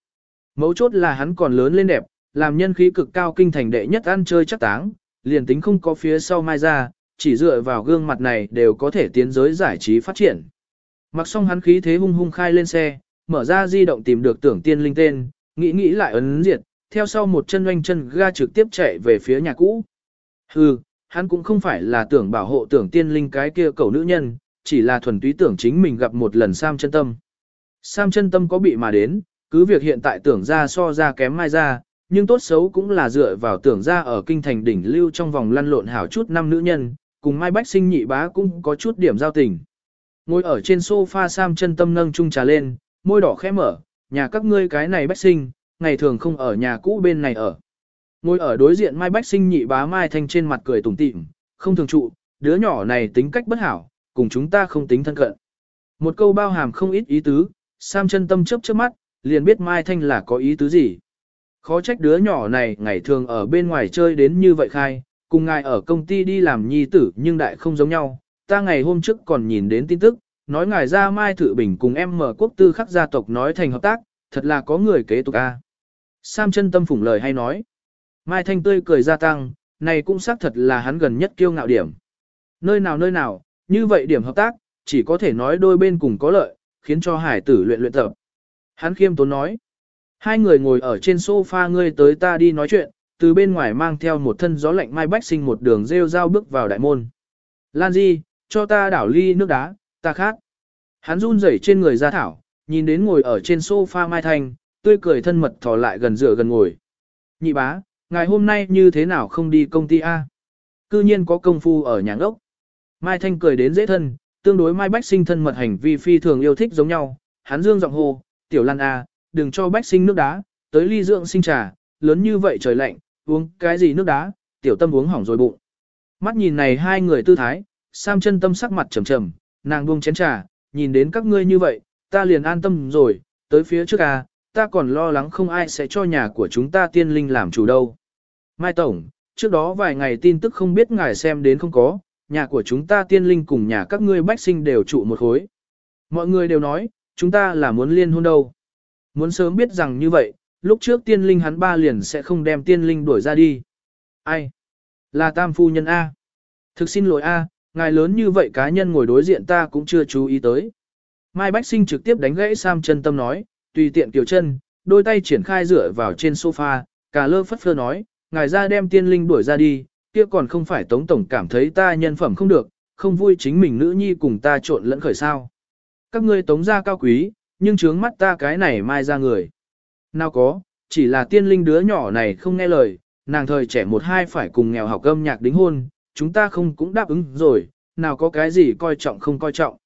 Mấu chốt là hắn còn lớn lên đẹp, làm nhân khí cực cao kinh thành đệ nhất ăn chơi chắc táng, liền tính không có phía sau mai ra, chỉ dựa vào gương mặt này đều có thể tiến giới giải trí phát triển. Mặc xong hắn khí thế hung hung khai lên xe, mở ra di động tìm được tưởng tiên linh tên, nghĩ nghĩ lại ấn diệt, theo sau một chân oanh chân ga trực tiếp chạy về phía nhà cũ. Hừ, hắn cũng không phải là tưởng bảo hộ tưởng tiên linh cái kia cầu nữ nhân, chỉ là thuần túy tưởng chính mình gặp một lần Sam chân tâm. Sam chân tâm có bị mà đến, cứ việc hiện tại tưởng ra so ra kém mai ra, nhưng tốt xấu cũng là dựa vào tưởng ra ở kinh thành đỉnh lưu trong vòng lăn lộn hảo chút năm nữ nhân, cùng mai bách sinh nhị bá cũng có chút điểm giao tình. Ngồi ở trên sofa Sam chân tâm nâng chung trà lên, môi đỏ khẽ mở, nhà các ngươi cái này bách sinh, ngày thường không ở nhà cũ bên này ở. Ngồi ở đối diện Mai Bách Sinh nhị bá Mai Thanh trên mặt cười tủm tỉm, không thường trụ, đứa nhỏ này tính cách bất hảo, cùng chúng ta không tính thân cận. Một câu bao hàm không ít ý tứ, Sam chân tâm chớp chớp mắt, liền biết Mai Thanh là có ý tứ gì. Khó trách đứa nhỏ này ngày thường ở bên ngoài chơi đến như vậy khai, cùng ngài ở công ty đi làm nhi tử nhưng đại không giống nhau. Ta ngày hôm trước còn nhìn đến tin tức, nói ngài ra Mai Thự Bình cùng em mở quốc tư khắc gia tộc nói thành hợp tác, thật là có người kế tục a. Sam chân tâm phủng lời hay nói. Mai Thanh tươi cười gia tăng, này cũng xác thật là hắn gần nhất kiêu ngạo điểm. Nơi nào nơi nào, như vậy điểm hợp tác, chỉ có thể nói đôi bên cùng có lợi, khiến cho hải tử luyện luyện tập. Hắn khiêm tốn nói. Hai người ngồi ở trên sofa ngươi tới ta đi nói chuyện, từ bên ngoài mang theo một thân gió lạnh mai bách sinh một đường rêu rao bước vào đại môn. Lan Di, cho ta đảo ly nước đá, ta khát. Hắn run rẩy trên người ra thảo, nhìn đến ngồi ở trên sofa Mai Thanh, tươi cười thân mật thò lại gần rửa gần ngồi. Nhị bá, ngày hôm nay như thế nào không đi công ty A? Cư nhiên có công phu ở nhà ốc. Mai Thanh cười đến dễ thân, tương đối Mai Bách Sinh thân mật hành vi phi thường yêu thích giống nhau. Hắn dương giọng hô, tiểu lan A, đừng cho Bách Sinh nước đá, tới ly dưỡng sinh trà, lớn như vậy trời lạnh, uống cái gì nước đá, tiểu tâm uống hỏng rồi bụng. Mắt nhìn này hai người tư thái, Sam chân tâm sắc mặt trầm trầm, nàng buông chén trà, nhìn đến các ngươi như vậy, ta liền an tâm rồi, tới phía trước à, ta còn lo lắng không ai sẽ cho nhà của chúng ta tiên linh làm chủ đâu. Mai Tổng, trước đó vài ngày tin tức không biết ngài xem đến không có, nhà của chúng ta tiên linh cùng nhà các ngươi bách sinh đều trụ một khối. Mọi người đều nói, chúng ta là muốn liên hôn đâu. Muốn sớm biết rằng như vậy, lúc trước tiên linh hắn ba liền sẽ không đem tiên linh đuổi ra đi. Ai? Là tam phu nhân A. Thực xin lỗi A, ngài lớn như vậy cá nhân ngồi đối diện ta cũng chưa chú ý tới. Mai Bách Sinh trực tiếp đánh gãy Sam chân tâm nói, tùy tiện kiều chân, đôi tay triển khai dựa vào trên sofa, cả lơ phất phơ nói, ngài ra đem tiên linh đuổi ra đi, kia còn không phải tống tổng cảm thấy ta nhân phẩm không được, không vui chính mình nữ nhi cùng ta trộn lẫn khởi sao. Các ngươi tống ra cao quý, nhưng trướng mắt ta cái này mai ra người. Nào có, chỉ là tiên linh đứa nhỏ này không nghe lời, nàng thời trẻ một hai phải cùng nghèo học âm nhạc đính hôn, chúng ta không cũng đáp ứng rồi, nào có cái gì coi trọng không coi trọng.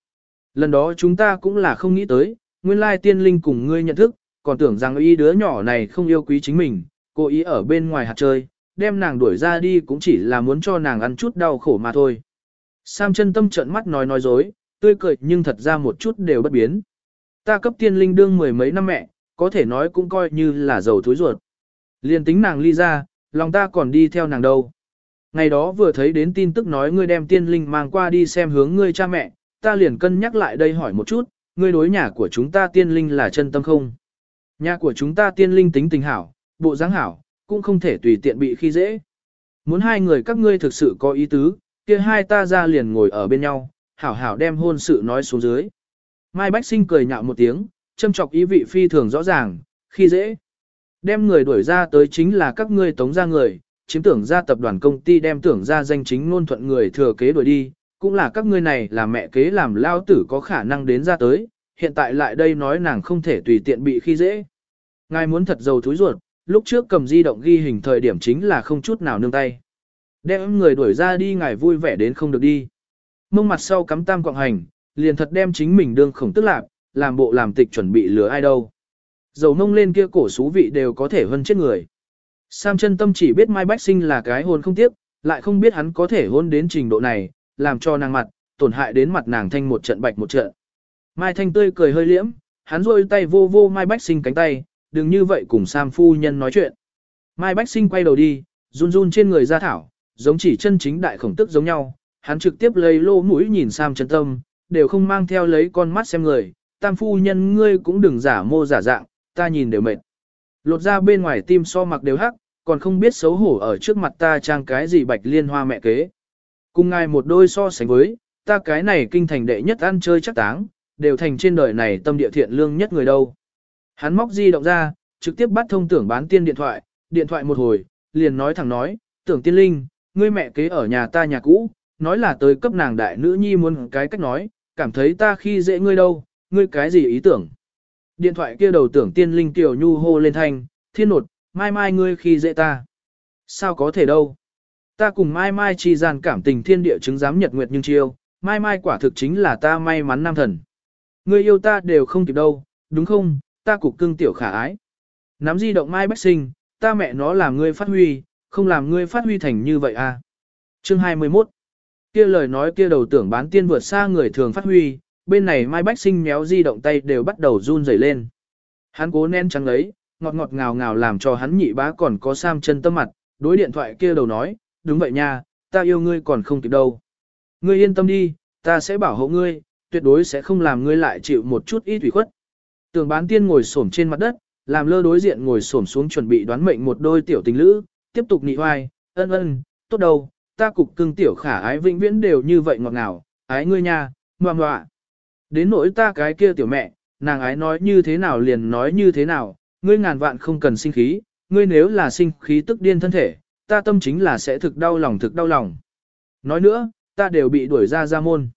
Lần đó chúng ta cũng là không nghĩ tới, nguyên lai tiên linh cùng ngươi nhận thức, còn tưởng rằng y đứa nhỏ này không yêu quý chính mình, cố ý ở bên ngoài hạt chơi, đem nàng đuổi ra đi cũng chỉ là muốn cho nàng ăn chút đau khổ mà thôi. Sam chân tâm trợn mắt nói nói dối, tươi cười nhưng thật ra một chút đều bất biến. Ta cấp tiên linh đương mười mấy năm mẹ, có thể nói cũng coi như là giàu thúi ruột. Liên tính nàng ly ra, lòng ta còn đi theo nàng đâu. Ngày đó vừa thấy đến tin tức nói ngươi đem tiên linh mang qua đi xem hướng ngươi cha mẹ, ta liền cân nhắc lại đây hỏi một chút, ngươi đối nhà của chúng ta tiên linh là chân tâm không? Nhà của chúng ta tiên linh tính tình hảo, bộ dáng hảo, cũng không thể tùy tiện bị khi dễ. Muốn hai người các ngươi thực sự có ý tứ, kia hai ta ra liền ngồi ở bên nhau, hảo hảo đem hôn sự nói xuống dưới. Mai Bách Sinh cười nhạo một tiếng, châm chọc ý vị phi thường rõ ràng, khi dễ. Đem người đuổi ra tới chính là các ngươi tống ra người, chiếm tưởng ra tập đoàn công ty đem tưởng ra danh chính ngôn thuận người thừa kế đuổi đi, cũng là các ngươi này là mẹ kế làm lao tử có khả năng đến ra tới, hiện tại lại đây nói nàng không thể tùy tiện bị khi dễ. Ngài muốn thật giàu thúi ruột, lúc trước cầm di động ghi hình thời điểm chính là không chút nào nương tay. Đem người đuổi ra đi ngài vui vẻ đến không được đi. Mông mặt sau cắm tam quạng hành, liền thật đem chính mình đương khổng tức lạc, làm bộ làm tịch chuẩn bị lừa ai đâu. Dầu mông lên kia cổ xú vị đều có thể hơn chết người. Sam chân tâm chỉ biết Mai Bách Sinh là cái hôn không tiếc, lại không biết hắn có thể hôn đến trình độ này, làm cho nàng mặt, tổn hại đến mặt nàng thanh một trận bạch một trận. Mai Thanh tươi cười hơi liễm, hắn rôi tay vô vô Mai Bách Sinh cánh tay, đừng như vậy cùng Sam phu nhân nói chuyện. Mai Bách Sinh quay đầu đi, run run trên người ra thảo, giống chỉ chân chính đại khổng tức giống nhau, hắn trực tiếp lấy lô mũi nhìn Sam chân tâm, đều không mang theo lấy con mắt xem người, tam phu nhân ngươi cũng đừng giả mô giả dạng, ta nhìn đều mệt. Lột ra bên ngoài tim so mặc đều hắc, còn không biết xấu hổ ở trước mặt ta trang cái gì bạch liên hoa mẹ kế. Cùng ngài một đôi so sánh với, ta cái này kinh thành đệ nhất ăn chơi chắc táng, đều thành trên đời này tâm địa thiện lương nhất người đâu. Hắn móc di động ra, trực tiếp bắt thông tưởng bán tiên điện thoại, điện thoại một hồi, liền nói thẳng nói, tưởng tiên linh, ngươi mẹ kế ở nhà ta nhà cũ, nói là tới cấp nàng đại nữ nhi muốn cái cách nói, cảm thấy ta khi dễ ngươi đâu, ngươi cái gì ý tưởng. Điện thoại kia đầu tưởng tiên linh tiểu nhu hô lên thanh, thiên nột, mai mai ngươi khi dễ ta. Sao có thể đâu. Ta cùng mai mai chi gian cảm tình thiên địa chứng giám nhật nguyệt nhưng chiêu, mai mai quả thực chính là ta may mắn nam thần. Ngươi yêu ta đều không kịp đâu, đúng không, ta cục cưng tiểu khả ái. Nắm di động mai bách sinh, ta mẹ nó làm ngươi phát huy, không làm ngươi phát huy thành như vậy à. Chương 21 kia lời nói kia đầu tưởng bán tiên vượt xa người thường phát huy, bên này Mai Bách Sinh méo di động tay đều bắt đầu run rẩy lên. Hắn cố nén trắng ấy, ngọt ngọt ngào ngào làm cho hắn nhị bá còn có sam chân tâm mặt, đối điện thoại kia đầu nói, đúng vậy nha, ta yêu ngươi còn không kịp đâu. Ngươi yên tâm đi, ta sẽ bảo hộ ngươi, tuyệt đối sẽ không làm ngươi lại chịu một chút ít ủy khuất. Tưởng bán tiên ngồi xổm trên mặt đất, làm lơ đối diện ngồi xổm xuống chuẩn bị đoán mệnh một đôi tiểu tình lữ, tiếp tục nị hoài, ân ân, tốt đâu, ta cục cưng tiểu khả ái vĩnh viễn đều như vậy ngọt ngào, ái ngươi nha, ngoà ngoạ. Đến nỗi ta cái kia tiểu mẹ, nàng ái nói như thế nào liền nói như thế nào, ngươi ngàn vạn không cần sinh khí, ngươi nếu là sinh khí tức điên thân thể, ta tâm chính là sẽ thực đau lòng thực đau lòng. Nói nữa, ta đều bị đuổi ra ra môn.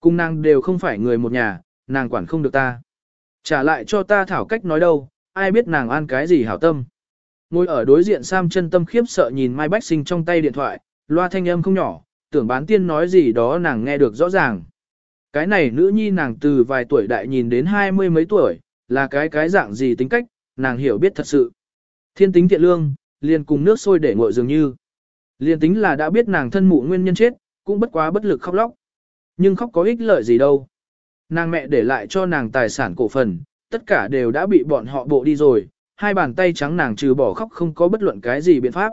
Cùng nàng đều không phải người một nhà, nàng quản không được ta. Trả lại cho ta thảo cách nói đâu, ai biết nàng an cái gì hảo tâm. Ngồi ở đối diện Sam chân tâm khiếp sợ nhìn Mai Bách Sinh trong tay điện thoại, loa thanh âm không nhỏ, tưởng bán tiên nói gì đó nàng nghe được rõ ràng. Cái này nữ nhi nàng từ vài tuổi đại nhìn đến hai mươi mấy tuổi, là cái cái dạng gì tính cách, nàng hiểu biết thật sự. Thiên tính thiện lương, liền cùng nước sôi để nguội dường như. Liền tính là đã biết nàng thân mụ nguyên nhân chết, cũng bất quá bất lực khóc lóc. Nhưng khóc có ích lợi gì đâu. Nàng mẹ để lại cho nàng tài sản cổ phần, tất cả đều đã bị bọn họ bộ đi rồi, hai bàn tay trắng nàng trừ bỏ khóc không có bất luận cái gì biện pháp.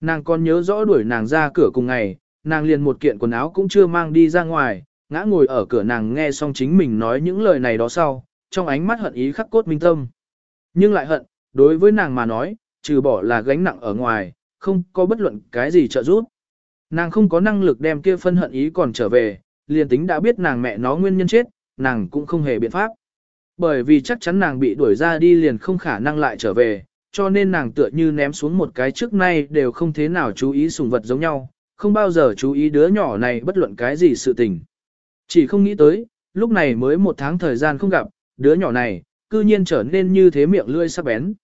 Nàng còn nhớ rõ đuổi nàng ra cửa cùng ngày, nàng liền một kiện quần áo cũng chưa mang đi ra ngoài, ngã ngồi ở cửa nàng nghe xong chính mình nói những lời này đó sau, trong ánh mắt hận ý khắc cốt minh tâm. Nhưng lại hận, đối với nàng mà nói, trừ bỏ là gánh nặng ở ngoài, không có bất luận cái gì trợ giúp. Nàng không có năng lực đem kia phân hận ý còn trở về, liền tính đã biết nàng mẹ nó nguyên nhân chết, nàng cũng không hề biện pháp. Bởi vì chắc chắn nàng bị đuổi ra đi liền không khả năng lại trở về, cho nên nàng tựa như ném xuống một cái trước nay đều không thế nào chú ý sùng vật giống nhau, không bao giờ chú ý đứa nhỏ này bất luận cái gì sự tình. Chỉ không nghĩ tới, lúc này mới một tháng thời gian không gặp, đứa nhỏ này, cư nhiên trở nên như thế miệng lươi sắc bén.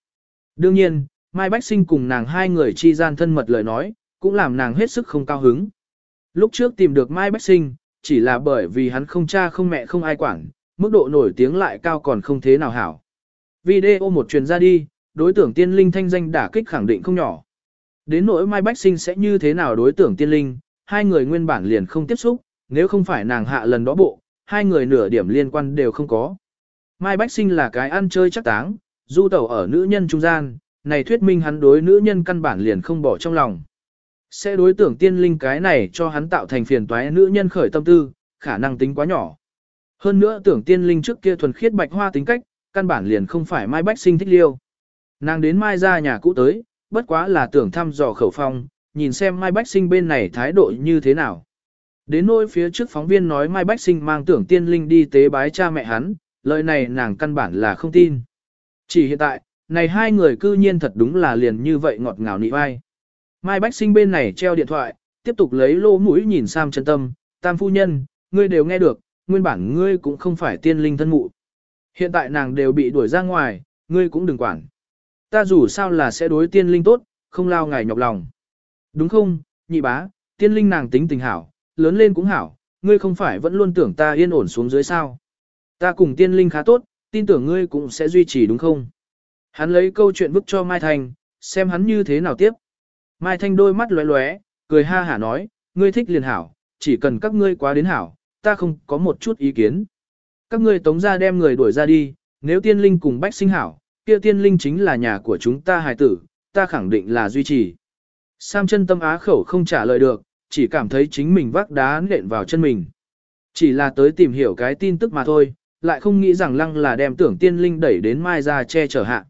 Đương nhiên, Mai Bách Sinh cùng nàng hai người chi gian thân mật lời nói, cũng làm nàng hết sức không cao hứng. Lúc trước tìm được Mai Bách Sinh, chỉ là bởi vì hắn không cha không mẹ không ai quản, mức độ nổi tiếng lại cao còn không thế nào hảo. Video một truyền ra đi, đối tượng tiên linh thanh danh đả kích khẳng định không nhỏ. Đến nỗi Mai Bách Sinh sẽ như thế nào đối tượng tiên linh, hai người nguyên bản liền không tiếp xúc, nếu không phải nàng hạ lần đó bộ, hai người nửa điểm liên quan đều không có. Mai Bách Sinh là cái ăn chơi chắc táng, du tẩu ở nữ nhân trung gian, này thuyết minh hắn đối nữ nhân căn bản liền không bỏ trong lòng. Sẽ đối tưởng tiên linh cái này cho hắn tạo thành phiền toái nữ nhân khởi tâm tư, khả năng tính quá nhỏ. Hơn nữa tưởng tiên linh trước kia thuần khiết bạch hoa tính cách, căn bản liền không phải Mai Bách Sinh thích liêu. Nàng đến Mai ra nhà cũ tới, bất quá là tưởng thăm dò khẩu phong, nhìn xem Mai Bách Sinh bên này thái độ như thế nào. Đến nỗi phía trước phóng viên nói Mai Bách Sinh mang tưởng tiên linh đi tế bái cha mẹ hắn, lời này nàng căn bản là không tin. Chỉ hiện tại, này hai người cư nhiên thật đúng là liền như vậy ngọt ngào nị vai. Mai Bách Sinh bên này treo điện thoại, tiếp tục lấy lô mũi nhìn Sam chân tâm, tam phu nhân, ngươi đều nghe được, nguyên bản ngươi cũng không phải tiên linh thân mụ. Hiện tại nàng đều bị đuổi ra ngoài, ngươi cũng đừng quản. Ta dù sao là sẽ đối tiên linh tốt, không lao ngài nhọc lòng. Đúng không, nhị bá, tiên linh nàng tính tình hảo, lớn lên cũng hảo, ngươi không phải vẫn luôn tưởng ta yên ổn xuống dưới sao. Ta cùng tiên linh khá tốt, tin tưởng ngươi cũng sẽ duy trì đúng không? Hắn lấy câu chuyện bức cho Mai Thành, xem hắn như thế nào tiếp. Mai Thanh đôi mắt lóe lóe, cười ha hả nói, ngươi thích liền hảo, chỉ cần các ngươi quá đến hảo, ta không có một chút ý kiến. Các ngươi tống ra đem người đuổi ra đi, nếu tiên linh cùng bách sinh hảo, kia tiên linh chính là nhà của chúng ta hài tử, ta khẳng định là duy trì. Sam chân tâm á khẩu không trả lời được, chỉ cảm thấy chính mình vác đá nện vào chân mình. Chỉ là tới tìm hiểu cái tin tức mà thôi, lại không nghĩ rằng lăng là đem tưởng tiên linh đẩy đến mai ra che chở hạ.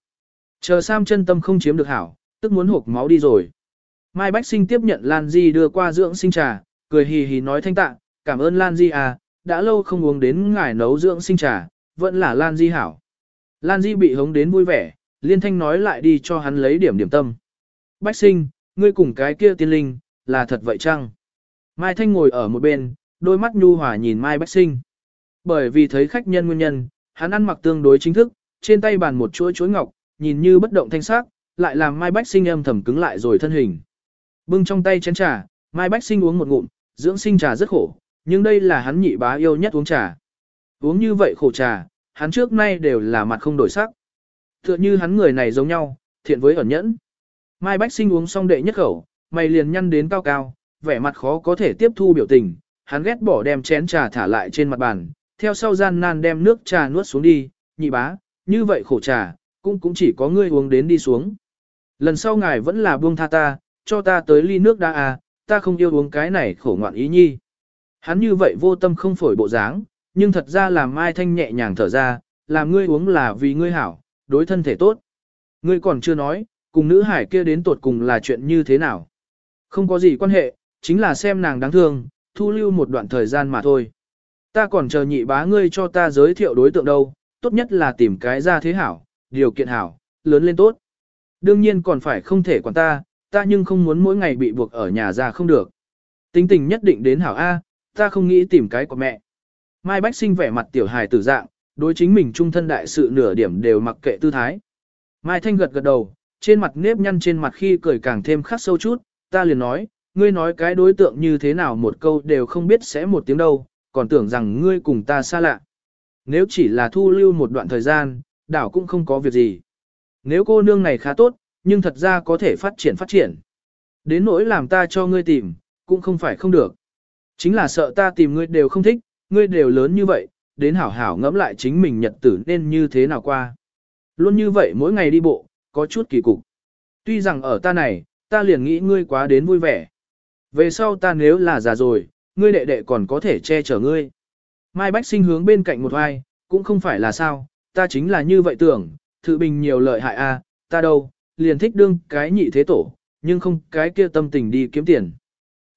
Chờ Sam chân tâm không chiếm được hảo, tức muốn hộp máu đi rồi. Mai Bách Sinh tiếp nhận Lan Di đưa qua dưỡng sinh trà, cười hì hì nói thanh tạ, cảm ơn Lan Di à, đã lâu không uống đến ngài nấu dưỡng sinh trà, vẫn là Lan Di hảo. Lan Di bị hống đến vui vẻ, liên thanh nói lại đi cho hắn lấy điểm điểm tâm. Bách Sinh, ngươi cùng cái kia tiên linh, là thật vậy chăng? Mai Thanh ngồi ở một bên, đôi mắt nhu hòa nhìn Mai Bách Sinh. Bởi vì thấy khách nhân nguyên nhân, hắn ăn mặc tương đối chính thức, trên tay bàn một chuỗi chuỗi ngọc, nhìn như bất động thanh sắc, lại làm Mai Bách Sinh âm thầm cứng lại rồi thân hình. Bưng trong tay chén trà, Mai Bách Sinh uống một ngụm, dưỡng sinh trà rất khổ, nhưng đây là hắn nhị bá yêu nhất uống trà. Uống như vậy khổ trà, hắn trước nay đều là mặt không đổi sắc. Tựa như hắn người này giống nhau, thiện với ẩn nhẫn. Mai Bách Sinh uống xong đệ nhất khẩu, mày liền nhăn đến cao cao, vẻ mặt khó có thể tiếp thu biểu tình, hắn ghét bỏ đem chén trà thả lại trên mặt bàn, theo sau gian nan đem nước trà nuốt xuống đi, nhị bá, như vậy khổ trà, cũng cũng chỉ có ngươi uống đến đi xuống. Lần sau ngài vẫn là buông tha ta, cho ta tới ly nước đã à, ta không yêu uống cái này khổ ngoạn ý nhi. Hắn như vậy vô tâm không phổi bộ dáng, nhưng thật ra làm Mai Thanh nhẹ nhàng thở ra, làm ngươi uống là vì ngươi hảo, đối thân thể tốt. Ngươi còn chưa nói, cùng nữ hải kia đến tột cùng là chuyện như thế nào. Không có gì quan hệ, chính là xem nàng đáng thương, thu lưu một đoạn thời gian mà thôi. Ta còn chờ nhị bá ngươi cho ta giới thiệu đối tượng đâu, tốt nhất là tìm cái ra thế hảo, điều kiện hảo, lớn lên tốt. Đương nhiên còn phải không thể quản ta, ta nhưng không muốn mỗi ngày bị buộc ở nhà ra không được. Tính tình nhất định đến hảo A, ta không nghĩ tìm cái của mẹ. Mai Bách sinh vẻ mặt tiểu hài tử dạng, đối chính mình trung thân đại sự nửa điểm đều mặc kệ tư thái. Mai Thanh gật gật đầu, trên mặt nếp nhăn trên mặt khi cười càng thêm khắc sâu chút, ta liền nói, ngươi nói cái đối tượng như thế nào một câu đều không biết sẽ một tiếng đâu, còn tưởng rằng ngươi cùng ta xa lạ. Nếu chỉ là thu lưu một đoạn thời gian, đảo cũng không có việc gì. Nếu cô nương này khá tốt, nhưng thật ra có thể phát triển phát triển. Đến nỗi làm ta cho ngươi tìm, cũng không phải không được. Chính là sợ ta tìm ngươi đều không thích, ngươi đều lớn như vậy, đến hảo hảo ngẫm lại chính mình nhật tử nên như thế nào qua. Luôn như vậy mỗi ngày đi bộ, có chút kỳ cục. Tuy rằng ở ta này, ta liền nghĩ ngươi quá đến vui vẻ. Về sau ta nếu là già rồi, ngươi đệ đệ còn có thể che chở ngươi. Mai Bách sinh hướng bên cạnh một ai cũng không phải là sao, ta chính là như vậy tưởng, thự bình nhiều lợi hại a, ta đâu, liền thích đương cái nhị thế tổ, nhưng không cái kia tâm tình đi kiếm tiền.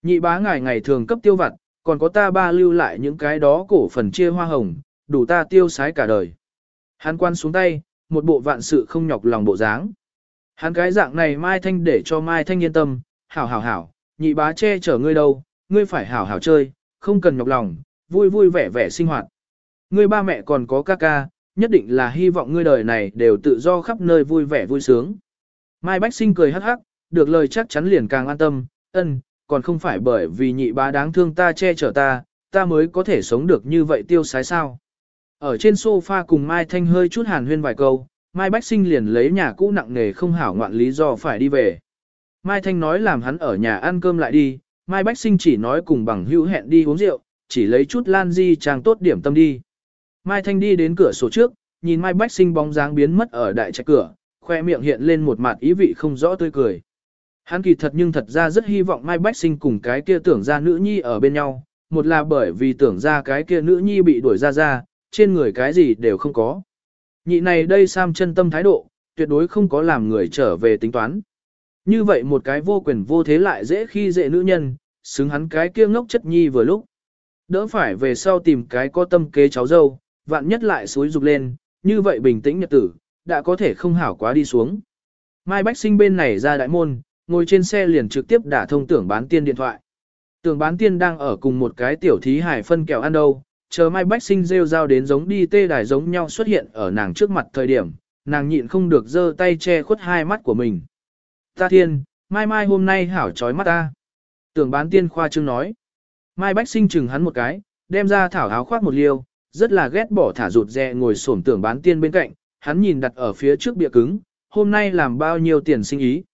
Nhị bá ngài ngày thường cấp tiêu vặt, còn có ta ba lưu lại những cái đó cổ phần chia hoa hồng, đủ ta tiêu sái cả đời. Hắn quan xuống tay, một bộ vạn sự không nhọc lòng bộ dáng. Hắn cái dạng này Mai Thanh để cho Mai Thanh yên tâm, hảo hảo hảo, nhị bá che chở ngươi đâu, ngươi phải hảo hảo chơi, không cần nhọc lòng, vui vui vẻ vẻ sinh hoạt. Ngươi ba mẹ còn có ca ca, nhất định là hy vọng ngươi đời này đều tự do khắp nơi vui vẻ vui sướng. Mai Bách Sinh cười hắc hắc, được lời chắc chắn liền càng an tâm, ân, còn không phải bởi vì nhị bá đáng thương ta che chở ta, ta mới có thể sống được như vậy tiêu sái sao. Ở trên sofa cùng Mai Thanh hơi chút hàn huyên vài câu, Mai Bách Sinh liền lấy nhà cũ nặng nề không hảo ngoạn lý do phải đi về. Mai Thanh nói làm hắn ở nhà ăn cơm lại đi, Mai Bách Sinh chỉ nói cùng bằng hữu hẹn đi uống rượu, chỉ lấy chút lan di trang tốt điểm tâm đi. Mai Thanh đi đến cửa sổ trước, nhìn Mai Bách Sinh bóng dáng biến mất ở đại trạch cửa, khoe miệng hiện lên một mặt ý vị không rõ tươi cười. Hắn kỳ thật nhưng thật ra rất hy vọng Mai Bách Sinh cùng cái kia tưởng ra nữ nhi ở bên nhau, một là bởi vì tưởng ra cái kia nữ nhi bị đuổi ra ra, trên người cái gì đều không có. Nhị này đây Sam chân tâm thái độ, tuyệt đối không có làm người trở về tính toán. Như vậy một cái vô quyền vô thế lại dễ khi dễ nữ nhân, xứng hắn cái kia ngốc chất nhi vừa lúc. Đỡ phải về sau tìm cái có tâm kế cháu dâu, vạn nhất lại suối dục lên, như vậy bình tĩnh nhật tử, đã có thể không hảo quá đi xuống. Mai Bách Sinh bên này ra đại môn, ngồi trên xe liền trực tiếp đả thông tưởng bán tiên điện thoại. Tưởng bán tiên đang ở cùng một cái tiểu thí hải phân kẹo ăn đâu, chờ Mai Bách Sinh rêu rao đến giống đi tê đài giống nhau xuất hiện ở nàng trước mặt thời điểm, nàng nhịn không được giơ tay che khuất hai mắt của mình. Ta thiên, mai mai hôm nay hảo trói mắt ta. Tưởng bán tiên khoa trương nói. Mai Bách Sinh chừng hắn một cái, đem ra thảo áo khoác một liêu, rất là ghét bỏ thả rụt rè ngồi xổm tưởng bán tiên bên cạnh, hắn nhìn đặt ở phía trước bìa cứng, hôm nay làm bao nhiêu tiền sinh ý.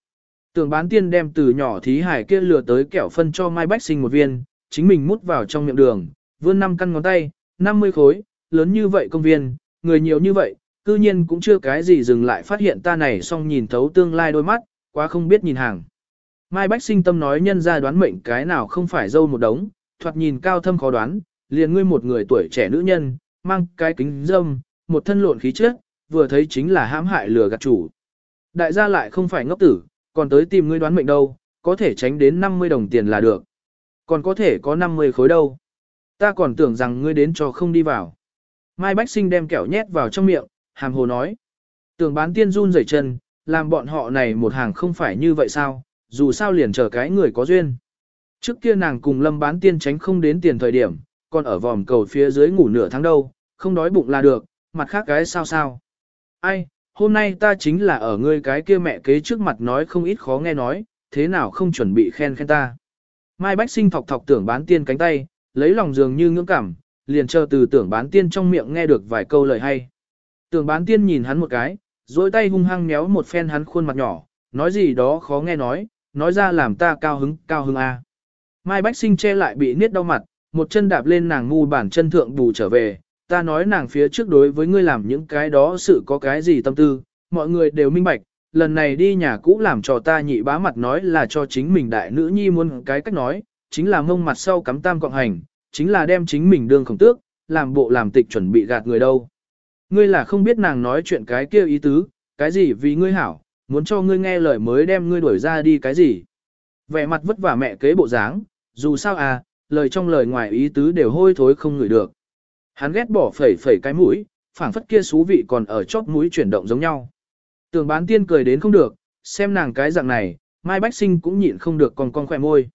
Tưởng bán tiên đem từ nhỏ thí hải kia lừa tới kẹo phân cho Mai Bách Sinh một viên, chính mình mút vào trong miệng đường, vươn năm căn ngón tay, 50 khối, lớn như vậy công viên, người nhiều như vậy, cư nhiên cũng chưa cái gì dừng lại phát hiện ta này xong nhìn thấu tương lai đôi mắt, quá không biết nhìn hàng. Mai Bách sinh tâm nói nhân ra đoán mệnh cái nào không phải dâu một đống, thoạt nhìn cao thâm khó đoán, liền ngươi một người tuổi trẻ nữ nhân, mang cái kính dâm, một thân lộn khí chất, vừa thấy chính là hãm hại lừa gạt chủ. Đại gia lại không phải ngốc tử, còn tới tìm ngươi đoán mệnh đâu, có thể tránh đến 50 đồng tiền là được. Còn có thể có 50 khối đâu. Ta còn tưởng rằng ngươi đến cho không đi vào. Mai Bách Sinh đem kẹo nhét vào trong miệng, hàm hồ nói. Tưởng bán tiên run rẩy chân, làm bọn họ này một hàng không phải như vậy sao, dù sao liền chờ cái người có duyên. Trước kia nàng cùng lâm bán tiên tránh không đến tiền thời điểm, còn ở vòm cầu phía dưới ngủ nửa tháng đâu, không đói bụng là được, mặt khác cái sao sao. Ai, hôm nay ta chính là ở ngươi cái kia mẹ kế trước mặt nói không ít khó nghe nói, thế nào không chuẩn bị khen khen ta. Mai Bách Sinh thọc thọc tưởng bán tiên cánh tay, lấy lòng dường như ngưỡng cảm, liền chờ từ tưởng bán tiên trong miệng nghe được vài câu lời hay. Tưởng bán tiên nhìn hắn một cái, dối tay hung hăng méo một phen hắn khuôn mặt nhỏ, nói gì đó khó nghe nói, nói ra làm ta cao hứng, cao hứng a. Mai Bách Sinh che lại bị niết đau mặt, một chân đạp lên nàng ngu bản chân thượng bù trở về, ta nói nàng phía trước đối với ngươi làm những cái đó sự có cái gì tâm tư, mọi người đều minh bạch, lần này đi nhà cũ làm cho ta nhị bá mặt nói là cho chính mình đại nữ nhi muốn cái cách nói, chính là mông mặt sau cắm tam cộng hành, chính là đem chính mình đương khổng tước, làm bộ làm tịch chuẩn bị gạt người đâu. Ngươi là không biết nàng nói chuyện cái kia ý tứ, cái gì vì ngươi hảo, muốn cho ngươi nghe lời mới đem ngươi đuổi ra đi cái gì. Vẻ mặt vất vả mẹ kế bộ dáng, dù sao à, lời trong lời ngoài ý tứ đều hôi thối không ngửi được. Hắn ghét bỏ phẩy phẩy cái mũi, phảng phất kia xú vị còn ở chóp mũi chuyển động giống nhau. Tường bán tiên cười đến không được, xem nàng cái dạng này, Mai Bách Sinh cũng nhịn không được còn con khỏe môi.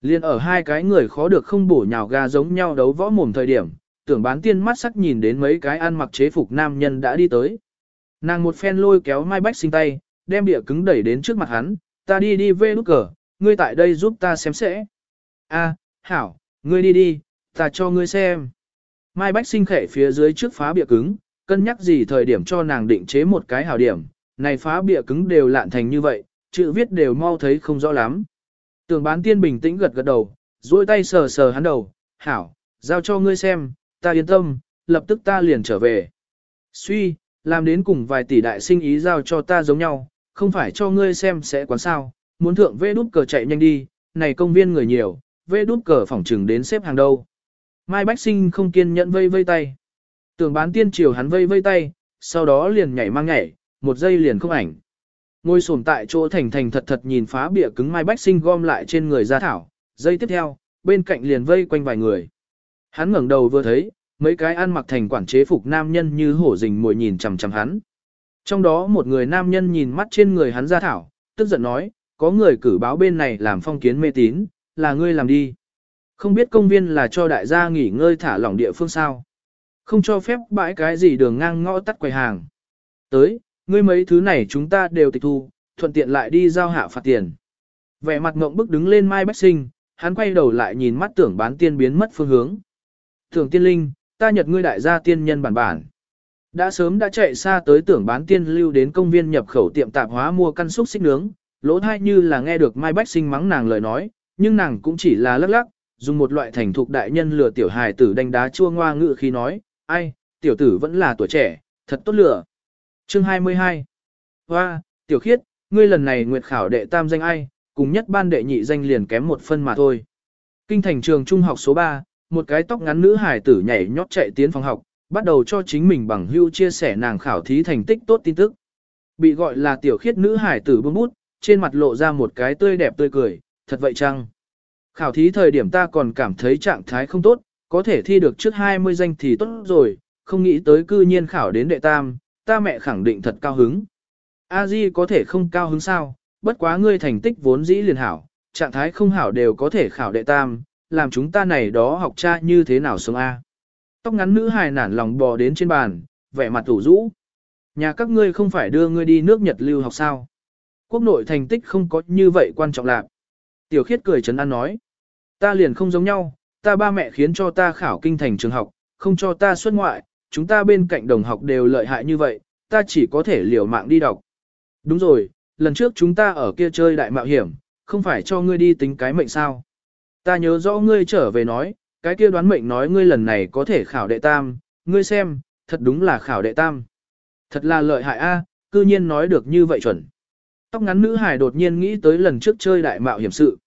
Liên ở hai cái người khó được không bổ nhào ga giống nhau đấu võ mồm thời điểm, tưởng bán tiên mắt sắc nhìn đến mấy cái ăn mặc chế phục nam nhân đã đi tới. Nàng một phen lôi kéo Mai Bách sinh tay, đem địa cứng đẩy đến trước mặt hắn, ta đi đi về nút cờ, ngươi tại đây giúp ta xem sẽ. A, hảo, ngươi đi đi, ta cho ngươi xem. Mai Bách sinh khệ phía dưới trước phá bịa cứng, cân nhắc gì thời điểm cho nàng định chế một cái hảo điểm, này phá bịa cứng đều lạn thành như vậy, chữ viết đều mau thấy không rõ lắm. tường bán tiên bình tĩnh gật gật đầu, duỗi tay sờ sờ hắn đầu, hảo, giao cho ngươi xem, ta yên tâm, lập tức ta liền trở về. Suy, làm đến cùng vài tỷ đại sinh ý giao cho ta giống nhau, không phải cho ngươi xem sẽ quán sao, muốn thượng vê đút cờ chạy nhanh đi, này công viên người nhiều, vê đút cờ phỏng trừng đến xếp hàng đâu. Mai Bách Sinh không kiên nhẫn vây vây tay. Tưởng bán tiên triều hắn vây vây tay, sau đó liền nhảy mang nhảy, một giây liền không ảnh. Ngồi sồn tại chỗ thành thành thật thật nhìn phá bịa cứng Mai Bách Sinh gom lại trên người ra thảo, giây tiếp theo, bên cạnh liền vây quanh vài người. Hắn ngẩng đầu vừa thấy, mấy cái ăn mặc thành quản chế phục nam nhân như hổ rình mồi nhìn chằm chằm hắn. Trong đó một người nam nhân nhìn mắt trên người hắn ra thảo, tức giận nói, có người cử báo bên này làm phong kiến mê tín, là ngươi làm đi. Không biết công viên là cho đại gia nghỉ ngơi thả lỏng địa phương sao. Không cho phép bãi cái gì đường ngang ngõ tắt quầy hàng. Tới, ngươi mấy thứ này chúng ta đều tịch thu, thuận tiện lại đi giao hạ phạt tiền. Vẻ mặt ngộng bức đứng lên Mai Bách Sinh, hắn quay đầu lại nhìn mắt tưởng bán tiên biến mất phương hướng. Tưởng tiên linh, ta nhật ngươi đại gia tiên nhân bản bản. Đã sớm đã chạy xa tới tưởng bán tiên lưu đến công viên nhập khẩu tiệm tạp hóa mua căn xúc xích nướng, lỗ thai như là nghe được Mai Bách Sinh mắng nàng lời nói, nhưng nàng cũng chỉ là lắc lắc, dùng một loại thành thục đại nhân lừa tiểu hài tử đánh đá chua ngoa ngự khi nói, ai, tiểu tử vẫn là tuổi trẻ, thật tốt lừa. Chương 22 Hoa, tiểu khiết, ngươi lần này nguyệt khảo đệ tam danh ai, cùng nhất ban đệ nhị danh liền kém một phân mà thôi. Kinh thành trường trung học số 3, một cái tóc ngắn nữ hải tử nhảy nhót chạy tiến phòng học, bắt đầu cho chính mình bằng hưu chia sẻ nàng khảo thí thành tích tốt tin tức. Bị gọi là tiểu khiết nữ hải tử bưng bút, trên mặt lộ ra một cái tươi đẹp tươi cười, thật vậy chăng? Khảo thí thời điểm ta còn cảm thấy trạng thái không tốt, có thể thi được trước 20 danh thì tốt rồi, không nghĩ tới cư nhiên khảo đến đệ tam, ta mẹ khẳng định thật cao hứng. A Di có thể không cao hứng sao, bất quá ngươi thành tích vốn dĩ liền hảo, trạng thái không hảo đều có thể khảo đệ tam, làm chúng ta này đó học cha như thế nào sống A. Tóc ngắn nữ hài nản lòng bò đến trên bàn, vẻ mặt ủ rũ. Nhà các ngươi không phải đưa ngươi đi nước Nhật lưu học sao? Quốc nội thành tích không có như vậy quan trọng lạc. Tiểu khiết cười chấn an nói. Ta liền không giống nhau, ta ba mẹ khiến cho ta khảo kinh thành trường học, không cho ta xuất ngoại, chúng ta bên cạnh đồng học đều lợi hại như vậy, ta chỉ có thể liều mạng đi đọc. Đúng rồi, lần trước chúng ta ở kia chơi đại mạo hiểm, không phải cho ngươi đi tính cái mệnh sao. Ta nhớ rõ ngươi trở về nói, cái kia đoán mệnh nói ngươi lần này có thể khảo đệ tam, ngươi xem, thật đúng là khảo đệ tam. Thật là lợi hại a, cư nhiên nói được như vậy chuẩn. Tóc ngắn nữ hải đột nhiên nghĩ tới lần trước chơi đại mạo hiểm sự.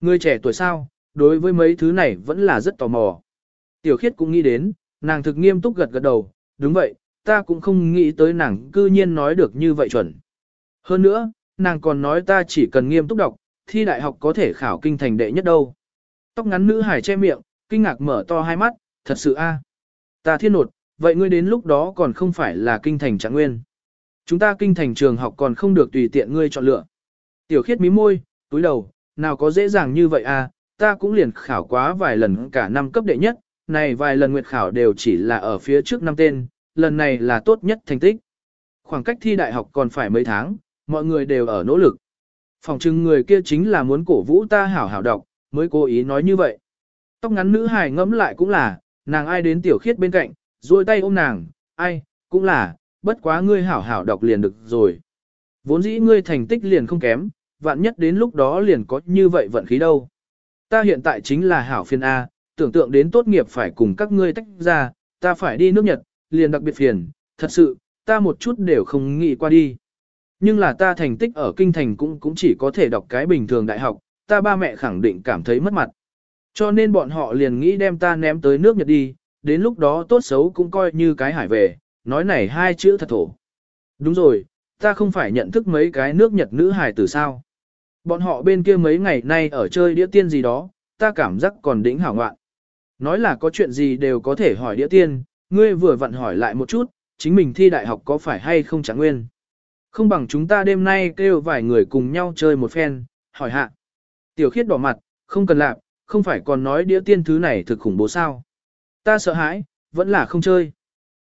Người trẻ tuổi sao, đối với mấy thứ này vẫn là rất tò mò. Tiểu khiết cũng nghĩ đến, nàng thực nghiêm túc gật gật đầu, đúng vậy, ta cũng không nghĩ tới nàng cư nhiên nói được như vậy chuẩn. Hơn nữa, nàng còn nói ta chỉ cần nghiêm túc đọc, thi đại học có thể khảo kinh thành đệ nhất đâu. Tóc ngắn nữ hải che miệng, kinh ngạc mở to hai mắt, thật sự a, Ta thiên nột, vậy ngươi đến lúc đó còn không phải là kinh thành trạng nguyên. Chúng ta kinh thành trường học còn không được tùy tiện ngươi chọn lựa. Tiểu khiết mí môi, túi đầu, nào có dễ dàng như vậy à, ta cũng liền khảo quá vài lần cả năm cấp đệ nhất, này vài lần nguyệt khảo đều chỉ là ở phía trước năm tên, lần này là tốt nhất thành tích. Khoảng cách thi đại học còn phải mấy tháng, mọi người đều ở nỗ lực. Phòng trưng người kia chính là muốn cổ vũ ta hảo hảo đọc, mới cố ý nói như vậy. Tóc ngắn nữ hài ngẫm lại cũng là, nàng ai đến tiểu khiết bên cạnh, duỗi tay ôm nàng, ai, cũng là, bất quá ngươi hảo hảo đọc liền được rồi. Vốn dĩ ngươi thành tích liền không kém, vạn nhất đến lúc đó liền có như vậy vận khí đâu. Ta hiện tại chính là hảo phiên A, tưởng tượng đến tốt nghiệp phải cùng các ngươi tách ra, ta phải đi nước Nhật, liền đặc biệt phiền, thật sự, ta một chút đều không nghĩ qua đi. Nhưng là ta thành tích ở kinh thành cũng cũng chỉ có thể đọc cái bình thường đại học, ta ba mẹ khẳng định cảm thấy mất mặt. Cho nên bọn họ liền nghĩ đem ta ném tới nước Nhật đi, đến lúc đó tốt xấu cũng coi như cái hải về, nói này hai chữ thật thổ. Đúng rồi, ta không phải nhận thức mấy cái nước Nhật nữ hải từ sao. Bọn họ bên kia mấy ngày nay ở chơi đĩa tiên gì đó, ta cảm giác còn đỉnh hảo ngoạn. Nói là có chuyện gì đều có thể hỏi đĩa tiên, ngươi vừa vặn hỏi lại một chút, chính mình thi đại học có phải hay không chẳng nguyên. Không bằng chúng ta đêm nay kêu vài người cùng nhau chơi một phen, hỏi hạ. Tiểu khiết đỏ mặt, không cần làm, không phải còn nói đĩa tiên thứ này thực khủng bố sao. Ta sợ hãi, vẫn là không chơi.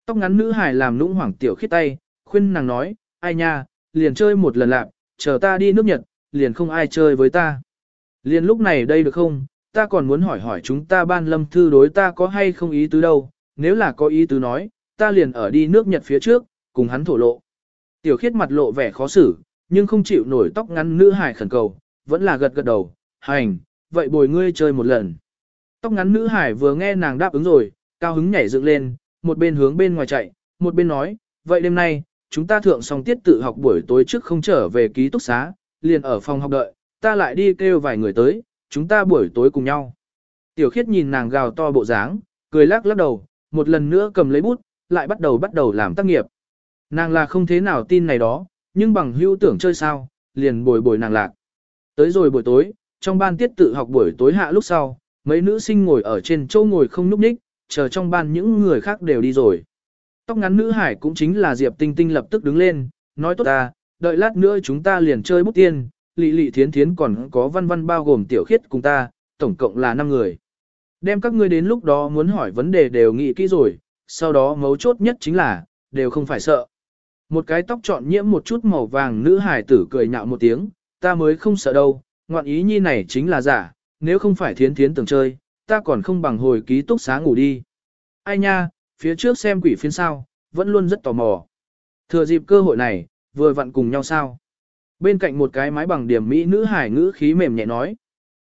Tóc ngắn nữ hải làm nũng hoảng tiểu khít tay, khuyên nàng nói, ai nha, liền chơi một lần lạc, chờ ta đi nước Nhật, liền không ai chơi với ta. Liền lúc này đây được không, ta còn muốn hỏi hỏi chúng ta ban lâm thư đối ta có hay không ý tứ đâu, nếu là có ý tứ nói, ta liền ở đi nước Nhật phía trước, cùng hắn thổ lộ. Tiểu khiết mặt lộ vẻ khó xử, nhưng không chịu nổi tóc ngắn nữ hải khẩn cầu, vẫn là gật gật đầu, hành, vậy bồi ngươi chơi một lần. Tóc ngắn nữ hải vừa nghe nàng đáp ứng rồi, cao hứng nhảy dựng lên, một bên hướng bên ngoài chạy, một bên nói, vậy đêm nay, chúng ta thượng xong tiết tự học buổi tối trước không trở về ký túc xá, liền ở phòng học đợi, ta lại đi kêu vài người tới, chúng ta buổi tối cùng nhau. Tiểu khiết nhìn nàng gào to bộ dáng, cười lắc lắc đầu, một lần nữa cầm lấy bút, lại bắt đầu bắt đầu làm tác nghiệp. Nàng là không thế nào tin này đó, nhưng bằng hữu tưởng chơi sao, liền bồi bồi nàng lạc. Tới rồi buổi tối, trong ban tiết tự học buổi tối hạ lúc sau, mấy nữ sinh ngồi ở trên châu ngồi không núp ních, chờ trong ban những người khác đều đi rồi. Tóc ngắn nữ hải cũng chính là Diệp Tinh Tinh lập tức đứng lên, nói tốt ta, đợi lát nữa chúng ta liền chơi bút tiên, lị lị thiến thiến còn có văn văn bao gồm tiểu khiết cùng ta, tổng cộng là 5 người. Đem các ngươi đến lúc đó muốn hỏi vấn đề đều nghĩ kỹ rồi, sau đó mấu chốt nhất chính là, đều không phải sợ. Một cái tóc trọn nhiễm một chút màu vàng nữ hải tử cười nhạo một tiếng, ta mới không sợ đâu, ngoạn ý nhi này chính là giả, nếu không phải thiến thiến tưởng chơi, ta còn không bằng hồi ký túc xá ngủ đi. Ai nha, phía trước xem quỷ phiên sao, vẫn luôn rất tò mò. Thừa dịp cơ hội này, vừa vặn cùng nhau sao. Bên cạnh một cái mái bằng điểm mỹ nữ hải ngữ khí mềm nhẹ nói.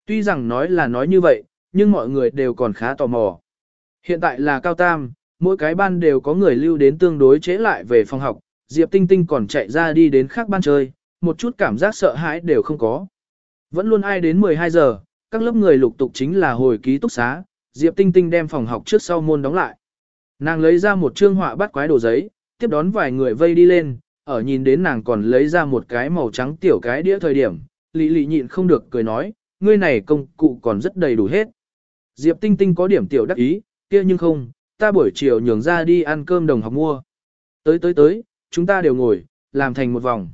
Tuy rằng nói là nói như vậy, nhưng mọi người đều còn khá tò mò. Hiện tại là cao tam, mỗi cái ban đều có người lưu đến tương đối chế lại về phòng học, Diệp Tinh Tinh còn chạy ra đi đến khác ban chơi, một chút cảm giác sợ hãi đều không có. Vẫn luôn ai đến 12 giờ, các lớp người lục tục chính là hồi ký túc xá, Diệp Tinh Tinh đem phòng học trước sau môn đóng lại. Nàng lấy ra một trương họa bắt quái đồ giấy, tiếp đón vài người vây đi lên, ở nhìn đến nàng còn lấy ra một cái màu trắng tiểu cái đĩa thời điểm, Lý Lý nhịn không được cười nói, ngươi này công cụ còn rất đầy đủ hết. Diệp Tinh Tinh có điểm tiểu đắc ý, kia nhưng không, ta buổi chiều nhường ra đi ăn cơm đồng học mua. Tới tới tới, chúng ta đều ngồi, làm thành một vòng.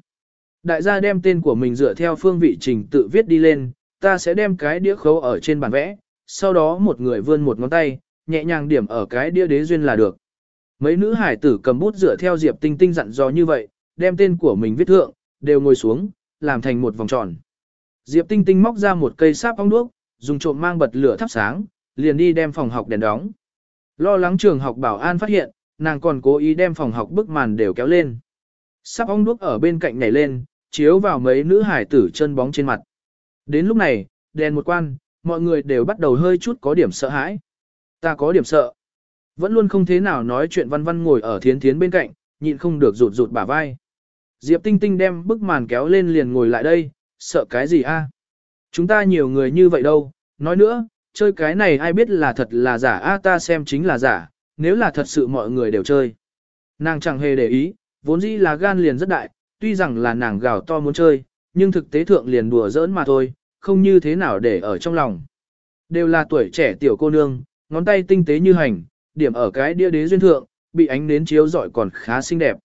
Đại gia đem tên của mình dựa theo phương vị trình tự viết đi lên, ta sẽ đem cái đĩa khấu ở trên bàn vẽ, sau đó một người vươn một ngón tay, nhẹ nhàng điểm ở cái đĩa đế duyên là được. Mấy nữ hải tử cầm bút dựa theo Diệp Tinh Tinh dặn dò như vậy, đem tên của mình viết thượng, đều ngồi xuống, làm thành một vòng tròn. Diệp Tinh Tinh móc ra một cây sáp ong đuốc, dùng trộm mang bật lửa thắp sáng, liền đi đem phòng học đèn đóng. Lo lắng trường học bảo an phát hiện, nàng còn cố ý đem phòng học bức màn đều kéo lên. sáp ong đuốc ở bên cạnh nhảy lên, chiếu vào mấy nữ hải tử chân bóng trên mặt. Đến lúc này, đèn một quan, mọi người đều bắt đầu hơi chút có điểm sợ hãi. Ta có điểm sợ. Vẫn luôn không thế nào nói chuyện văn văn ngồi ở thiến thiến bên cạnh, nhịn không được rụt rụt bả vai. Diệp Tinh Tinh đem bức màn kéo lên liền ngồi lại đây, sợ cái gì a? À? Chúng ta nhiều người như vậy đâu, nói nữa, chơi cái này ai biết là thật là giả a ta xem chính là giả, nếu là thật sự mọi người đều chơi. Nàng chẳng hề để ý, vốn dĩ là gan liền rất đại, tuy rằng là nàng gào to muốn chơi, nhưng thực tế thượng liền đùa giỡn mà thôi, không như thế nào để ở trong lòng. Đều là tuổi trẻ tiểu cô nương, ngón tay tinh tế như hành, điểm ở cái đĩa đế duyên thượng, bị ánh nến chiếu rọi còn khá xinh đẹp.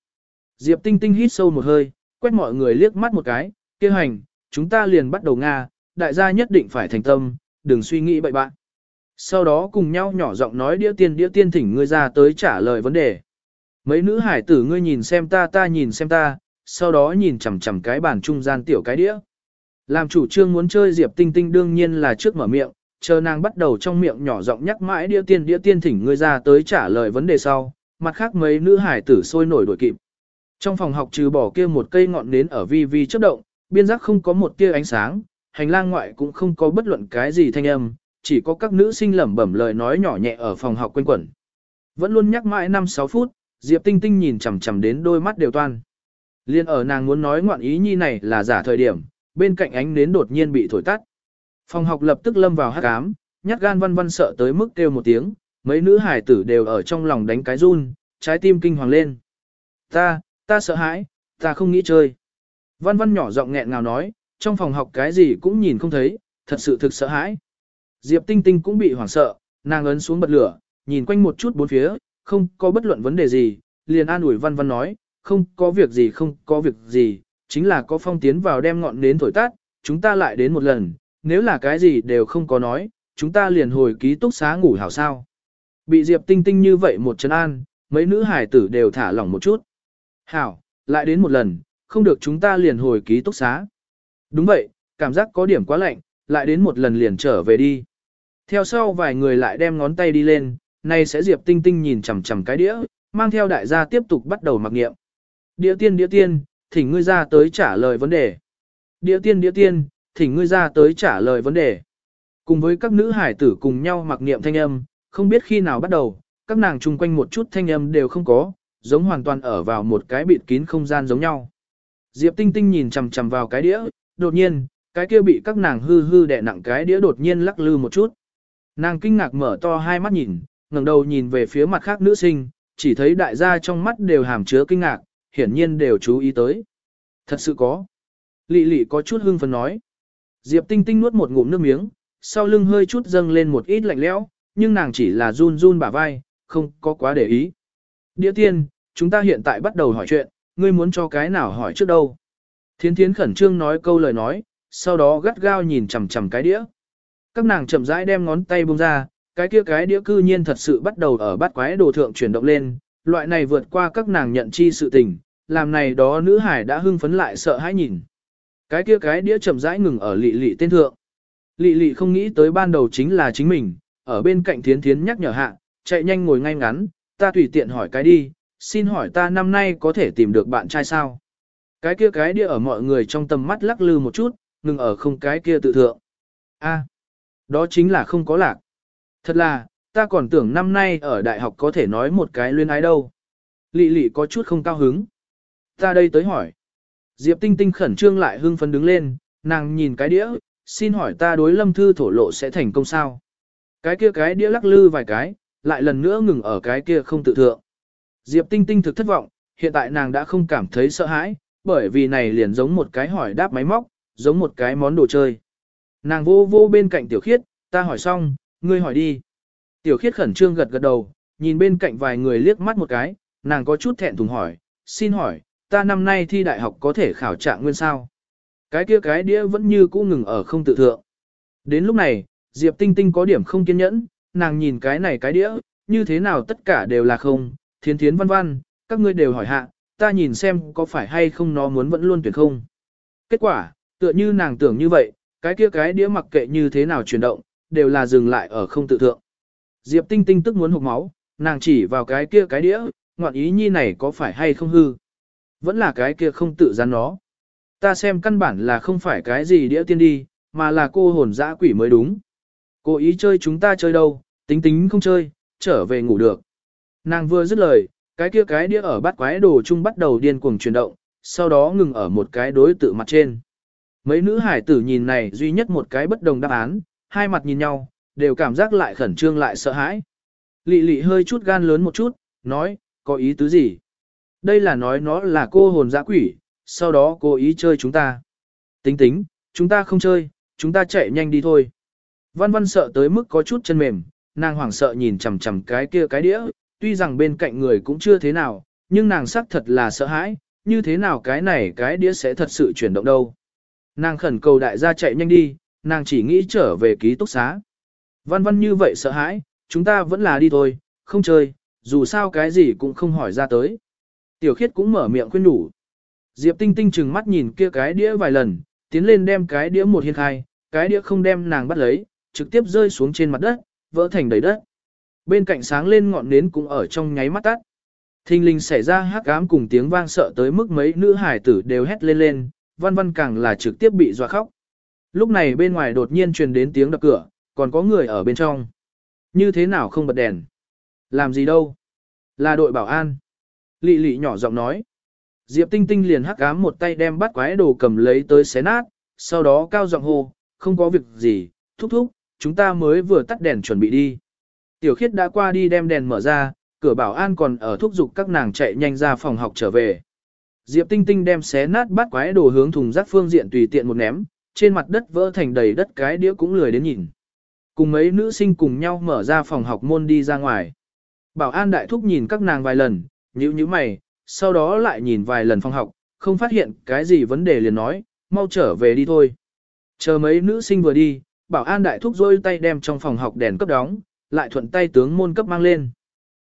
Diệp Tinh Tinh hít sâu một hơi, quét mọi người liếc mắt một cái, kia hành, chúng ta liền bắt đầu Nga, đại gia nhất định phải thành tâm, đừng suy nghĩ bậy bạn. Sau đó cùng nhau nhỏ giọng nói đĩa tiên đĩa tiên thỉnh ngươi ra tới trả lời vấn đề. Mấy nữ hải tử ngươi nhìn xem ta ta nhìn xem ta, sau đó nhìn chằm chằm cái bàn trung gian tiểu cái đĩa. Làm chủ trương muốn chơi Diệp Tinh Tinh đương nhiên là trước mở miệng, chờ nàng bắt đầu trong miệng nhỏ giọng nhắc mãi đĩa tiên đĩa tiên thỉnh ngươi ra tới trả lời vấn đề sau, mặt khác mấy nữ hải tử sôi nổi đổi kịp. Trong phòng học trừ bỏ kia một cây ngọn nến ở vi vi chớp động, biên giác không có một tia ánh sáng, hành lang ngoại cũng không có bất luận cái gì thanh âm, chỉ có các nữ sinh lẩm bẩm lời nói nhỏ nhẹ ở phòng học quanh quẩn. Vẫn luôn nhắc mãi 5-6 phút, Diệp Tinh Tinh nhìn chằm chằm đến đôi mắt đều toan. Liên ở nàng muốn nói ngoạn ý nhi này là giả thời điểm, bên cạnh ánh nến đột nhiên bị thổi tắt. Phòng học lập tức lâm vào hắc ám, nhát gan văn văn sợ tới mức kêu một tiếng, mấy nữ hải tử đều ở trong lòng đánh cái run, trái tim kinh hoàng lên. Ta, ta sợ hãi, ta không nghĩ chơi. Văn văn nhỏ giọng nghẹn ngào nói, trong phòng học cái gì cũng nhìn không thấy, thật sự thực sợ hãi. Diệp Tinh Tinh cũng bị hoảng sợ, nàng ấn xuống bật lửa, nhìn quanh một chút bốn phía, không có bất luận vấn đề gì, liền an ủi văn văn nói, không có việc gì không có việc gì, chính là có phong tiến vào đem ngọn nến thổi tắt, chúng ta lại đến một lần, nếu là cái gì đều không có nói, chúng ta liền hồi ký túc xá ngủ hảo sao. Bị Diệp Tinh Tinh như vậy một chân an, mấy nữ hải tử đều thả lỏng một chút. Hảo, lại đến một lần, không được chúng ta liền hồi ký túc xá. Đúng vậy, cảm giác có điểm quá lạnh, lại đến một lần liền trở về đi. Theo sau vài người lại đem ngón tay đi lên, nay sẽ Diệp Tinh Tinh nhìn chằm chằm cái đĩa, mang theo đại gia tiếp tục bắt đầu mặc nghiệm địa tiên địa tiên, thỉnh ngươi ra tới trả lời vấn đề. địa tiên địa tiên, thỉnh ngươi ra tới trả lời vấn đề. Cùng với các nữ hải tử cùng nhau mặc niệm thanh âm, không biết khi nào bắt đầu, các nàng chung quanh một chút thanh âm đều không có, giống hoàn toàn ở vào một cái bịt kín không gian giống nhau. Diệp Tinh Tinh nhìn chằm chằm vào cái đĩa, đột nhiên, cái kia bị các nàng hư hư đè nặng cái đĩa đột nhiên lắc lư một chút. Nàng kinh ngạc mở to hai mắt nhìn, ngẩng đầu nhìn về phía mặt khác nữ sinh, chỉ thấy đại gia trong mắt đều hàm chứa kinh ngạc, hiển nhiên đều chú ý tới. Thật sự có. Lị lị có chút hưng phấn nói. Diệp Tinh Tinh nuốt một ngụm nước miếng, sau lưng hơi chút dâng lên một ít lạnh lẽo, nhưng nàng chỉ là run run bả vai, không có quá để ý. Đĩa tiên, chúng ta hiện tại bắt đầu hỏi chuyện, ngươi muốn cho cái nào hỏi trước đâu. Thiến thiến khẩn trương nói câu lời nói, sau đó gắt gao nhìn chằm chằm cái đĩa. Các nàng chậm rãi đem ngón tay buông ra, cái kia cái đĩa cư nhiên thật sự bắt đầu ở bát quái đồ thượng chuyển động lên, loại này vượt qua các nàng nhận chi sự tình, làm này đó nữ hải đã hưng phấn lại sợ hãi nhìn. Cái kia cái đĩa chậm rãi ngừng ở lị lị tên thượng. Lị lị không nghĩ tới ban đầu chính là chính mình, ở bên cạnh thiến thiến nhắc nhở hạ, chạy nhanh ngồi ngay ngắn, ta tùy tiện hỏi cái đi, xin hỏi ta năm nay có thể tìm được bạn trai sao? Cái kia cái đĩa ở mọi người trong tầm mắt lắc lư một chút, ngừng ở không cái kia tự thượng. A, đó chính là không có lạc. Thật là, ta còn tưởng năm nay ở đại học có thể nói một cái luyên ái đâu. Lị lị có chút không cao hứng. Ta đây tới hỏi. Diệp Tinh Tinh khẩn trương lại hưng phấn đứng lên, nàng nhìn cái đĩa, xin hỏi ta đối lâm thư thổ lộ sẽ thành công sao? Cái kia cái đĩa lắc lư vài cái, lại lần nữa ngừng ở cái kia không tự thượng. Diệp Tinh Tinh thực thất vọng, hiện tại nàng đã không cảm thấy sợ hãi, bởi vì này liền giống một cái hỏi đáp máy móc, giống một cái món đồ chơi. Nàng vô vô bên cạnh tiểu khiết, ta hỏi xong, ngươi hỏi đi. Tiểu khiết khẩn trương gật gật đầu, nhìn bên cạnh vài người liếc mắt một cái, nàng có chút thẹn thùng hỏi, xin hỏi, ta năm nay thi đại học có thể khảo trạng nguyên sao? Cái kia cái đĩa vẫn như cũ ngừng ở không tự thượng. Đến lúc này, Diệp Tinh Tinh có điểm không kiên nhẫn, nàng nhìn cái này cái đĩa, như thế nào tất cả đều là không, thiến thiến văn văn, các ngươi đều hỏi hạ, ta nhìn xem có phải hay không nó muốn vẫn luôn tuyển không. Kết quả, tựa như nàng tưởng như vậy, cái kia cái đĩa mặc kệ như thế nào chuyển động, đều là dừng lại ở không tự thượng. Diệp Tinh Tinh tức muốn hụt máu, nàng chỉ vào cái kia cái đĩa, ngoạn ý nhi này có phải hay không hư. Vẫn là cái kia không tự gián nó. Ta xem căn bản là không phải cái gì đĩa tiên đi, mà là cô hồn dã quỷ mới đúng. Cô ý chơi chúng ta chơi đâu, tính tính không chơi, trở về ngủ được. Nàng vừa dứt lời, cái kia cái đĩa ở bát quái đồ chung bắt đầu điên cuồng chuyển động, sau đó ngừng ở một cái đối tự mặt trên. Mấy nữ hải tử nhìn này duy nhất một cái bất đồng đáp án, hai mặt nhìn nhau, đều cảm giác lại khẩn trương lại sợ hãi. Lị lị hơi chút gan lớn một chút, nói, có ý tứ gì? Đây là nói nó là cô hồn dã quỷ, sau đó cô ý chơi chúng ta. Tính tính, chúng ta không chơi, chúng ta chạy nhanh đi thôi. Văn văn sợ tới mức có chút chân mềm, nàng hoảng sợ nhìn chằm chằm cái kia cái đĩa, tuy rằng bên cạnh người cũng chưa thế nào, nhưng nàng xác thật là sợ hãi, như thế nào cái này cái đĩa sẽ thật sự chuyển động đâu. Nàng khẩn cầu đại gia chạy nhanh đi, nàng chỉ nghĩ trở về ký túc xá. Văn văn như vậy sợ hãi, chúng ta vẫn là đi thôi, không chơi, dù sao cái gì cũng không hỏi ra tới. Tiểu khiết cũng mở miệng khuyên đủ. Diệp tinh tinh chừng mắt nhìn kia cái đĩa vài lần, tiến lên đem cái đĩa một hiên khai, cái đĩa không đem nàng bắt lấy, trực tiếp rơi xuống trên mặt đất, vỡ thành đầy đất. Bên cạnh sáng lên ngọn nến cũng ở trong nháy mắt tắt. Thình linh xảy ra hắc ám cùng tiếng vang sợ tới mức mấy nữ hải tử đều hét lên lên, văn văn càng là trực tiếp bị dọa khóc. Lúc này bên ngoài đột nhiên truyền đến tiếng đập cửa, còn có người ở bên trong. Như thế nào không bật đèn? Làm gì đâu? Là đội bảo an. Lị lị nhỏ giọng nói. Diệp tinh tinh liền hắc ám một tay đem bắt quái đồ cầm lấy tới xé nát, sau đó cao giọng hô, không có việc gì, thúc thúc, chúng ta mới vừa tắt đèn chuẩn bị đi. Tiểu khiết đã qua đi đem đèn mở ra, cửa bảo an còn ở thúc giục các nàng chạy nhanh ra phòng học trở về. Diệp Tinh Tinh đem xé nát bát quái đồ hướng thùng rác phương diện tùy tiện một ném, trên mặt đất vỡ thành đầy đất cái đĩa cũng lười đến nhìn. Cùng mấy nữ sinh cùng nhau mở ra phòng học môn đi ra ngoài. Bảo an đại thúc nhìn các nàng vài lần, nhíu nhíu mày, sau đó lại nhìn vài lần phòng học, không phát hiện cái gì vấn đề liền nói, mau trở về đi thôi. Chờ mấy nữ sinh vừa đi, bảo an đại thúc rôi tay đem trong phòng học đèn cấp đóng, lại thuận tay tướng môn cấp mang lên.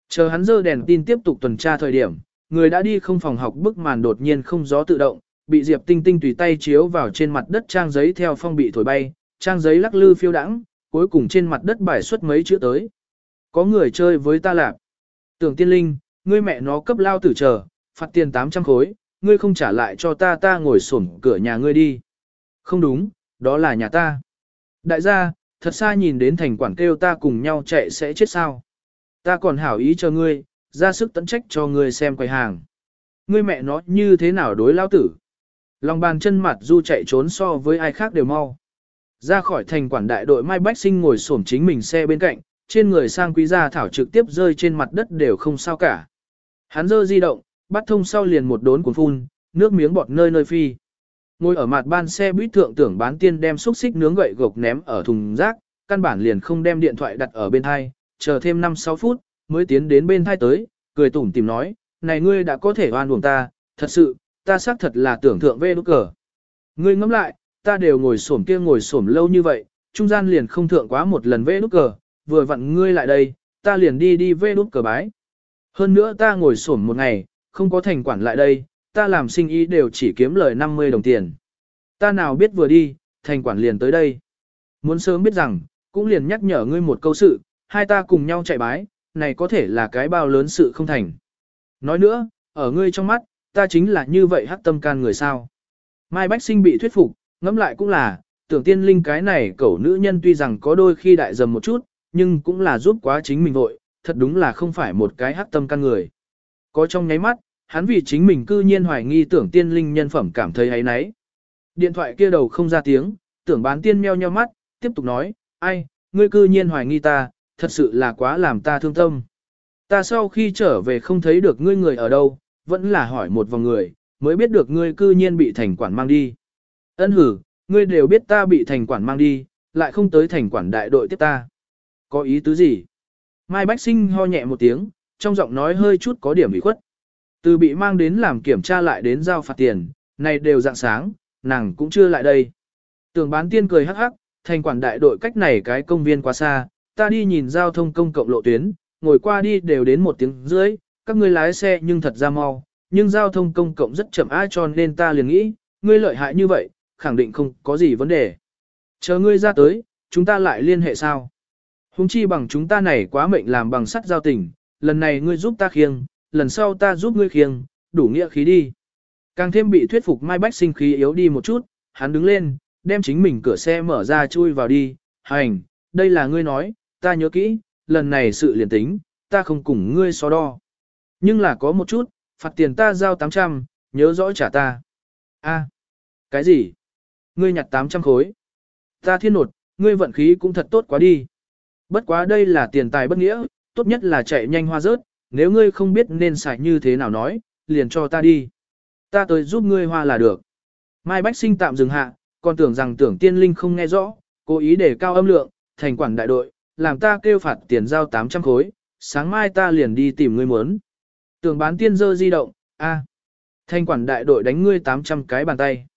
Chờ hắn dơ đèn tin tiếp tục tuần tra thời điểm, người đã đi không phòng học bức màn đột nhiên không gió tự động, bị Diệp Tinh Tinh tùy tay chiếu vào trên mặt đất trang giấy theo phong bị thổi bay, trang giấy lắc lư phiêu đãng, cuối cùng trên mặt đất bài xuất mấy chữ tới. Có người chơi với ta lạp. Tưởng tiên linh, ngươi mẹ nó cấp lao tử chờ, phạt tiền 800 khối, ngươi không trả lại cho ta ta ngồi sổm cửa nhà ngươi đi. Không đúng, đó là nhà ta. Đại gia, thật xa nhìn đến thành quản kêu ta cùng nhau chạy sẽ chết sao. Ta còn hảo ý cho ngươi, ra sức tận trách cho ngươi xem quầy hàng. Ngươi mẹ nó như thế nào đối lao tử. Lòng bàn chân mặt du chạy trốn so với ai khác đều mau. Ra khỏi thành quản đại đội Mai Bách Sinh ngồi xổm chính mình xe bên cạnh, trên người sang quý gia thảo trực tiếp rơi trên mặt đất đều không sao cả. Hắn dơ di động, bắt thông sau liền một đốn cuốn phun, nước miếng bọt nơi nơi phi. Ngồi ở mặt ban xe buýt thượng tưởng bán tiên đem xúc xích nướng gậy gộc ném ở thùng rác, căn bản liền không đem điện thoại đặt ở bên thai, chờ thêm 5-6 phút, mới tiến đến bên thai tới, cười tủm tìm nói, này ngươi đã có thể oan uổng ta, thật sự, ta xác thật là tưởng thượng về nút cờ. Ngươi ngẫm lại, ta đều ngồi xổm kia ngồi xổm lâu như vậy, trung gian liền không thượng quá một lần vê nút cờ, vừa vặn ngươi lại đây, ta liền đi đi vê nút cờ bái. Hơn nữa ta ngồi xổm một ngày, không có thành quản lại đây, ta làm sinh ý đều chỉ kiếm lời 50 đồng tiền. Ta nào biết vừa đi, thành quản liền tới đây. Muốn sớm biết rằng, cũng liền nhắc nhở ngươi một câu sự, hai ta cùng nhau chạy bái, này có thể là cái bao lớn sự không thành. Nói nữa, ở ngươi trong mắt, ta chính là như vậy hắc tâm can người sao. Mai Bách Sinh bị thuyết phục, ngẫm lại cũng là, tưởng tiên linh cái này cẩu nữ nhân tuy rằng có đôi khi đại dầm một chút, nhưng cũng là giúp quá chính mình vội, thật đúng là không phải một cái hắc tâm can người. Có trong nháy mắt, Hắn vì chính mình cư nhiên hoài nghi tưởng tiên linh nhân phẩm cảm thấy ấy nấy. Điện thoại kia đầu không ra tiếng, tưởng bán tiên meo nheo mắt, tiếp tục nói, ai, ngươi cư nhiên hoài nghi ta, thật sự là quá làm ta thương tâm. Ta sau khi trở về không thấy được ngươi người ở đâu, vẫn là hỏi một vòng người, mới biết được ngươi cư nhiên bị thành quản mang đi. Ân hử, ngươi đều biết ta bị thành quản mang đi, lại không tới thành quản đại đội tiếp ta. Có ý tứ gì? Mai Bách Sinh ho nhẹ một tiếng, trong giọng nói hơi chút có điểm bị khuất. Từ bị mang đến làm kiểm tra lại đến giao phạt tiền, này đều dạng sáng, nàng cũng chưa lại đây. Tưởng bán tiên cười hắc hắc, thành quản đại đội cách này cái công viên quá xa, ta đi nhìn giao thông công cộng lộ tuyến, ngồi qua đi đều đến một tiếng rưỡi, các ngươi lái xe nhưng thật ra mau, nhưng giao thông công cộng rất chậm ai cho nên ta liền nghĩ, ngươi lợi hại như vậy, khẳng định không có gì vấn đề. Chờ ngươi ra tới, chúng ta lại liên hệ sao? Hùng chi bằng chúng ta này quá mệnh làm bằng sắt giao tình, lần này ngươi giúp ta khiêng, lần sau ta giúp ngươi khiêng, đủ nghĩa khí đi. Càng thêm bị thuyết phục Mai Bách sinh khí yếu đi một chút, hắn đứng lên, đem chính mình cửa xe mở ra chui vào đi, hành, đây là ngươi nói, ta nhớ kỹ, lần này sự liền tính, ta không cùng ngươi so đo. Nhưng là có một chút, phạt tiền ta giao 800, nhớ rõ trả ta. A, cái gì? Ngươi nhặt 800 khối. Ta thiên nột, ngươi vận khí cũng thật tốt quá đi. Bất quá đây là tiền tài bất nghĩa, tốt nhất là chạy nhanh hoa rớt, nếu ngươi không biết nên xài như thế nào nói, liền cho ta đi. Ta tới giúp ngươi hoa là được. Mai Bách Sinh tạm dừng hạ, còn tưởng rằng tưởng tiên linh không nghe rõ, cố ý để cao âm lượng, thành quản đại đội, làm ta kêu phạt tiền giao 800 khối, sáng mai ta liền đi tìm ngươi muốn. Tưởng bán tiên dơ di động, a, thành quản đại đội đánh ngươi 800 cái bàn tay.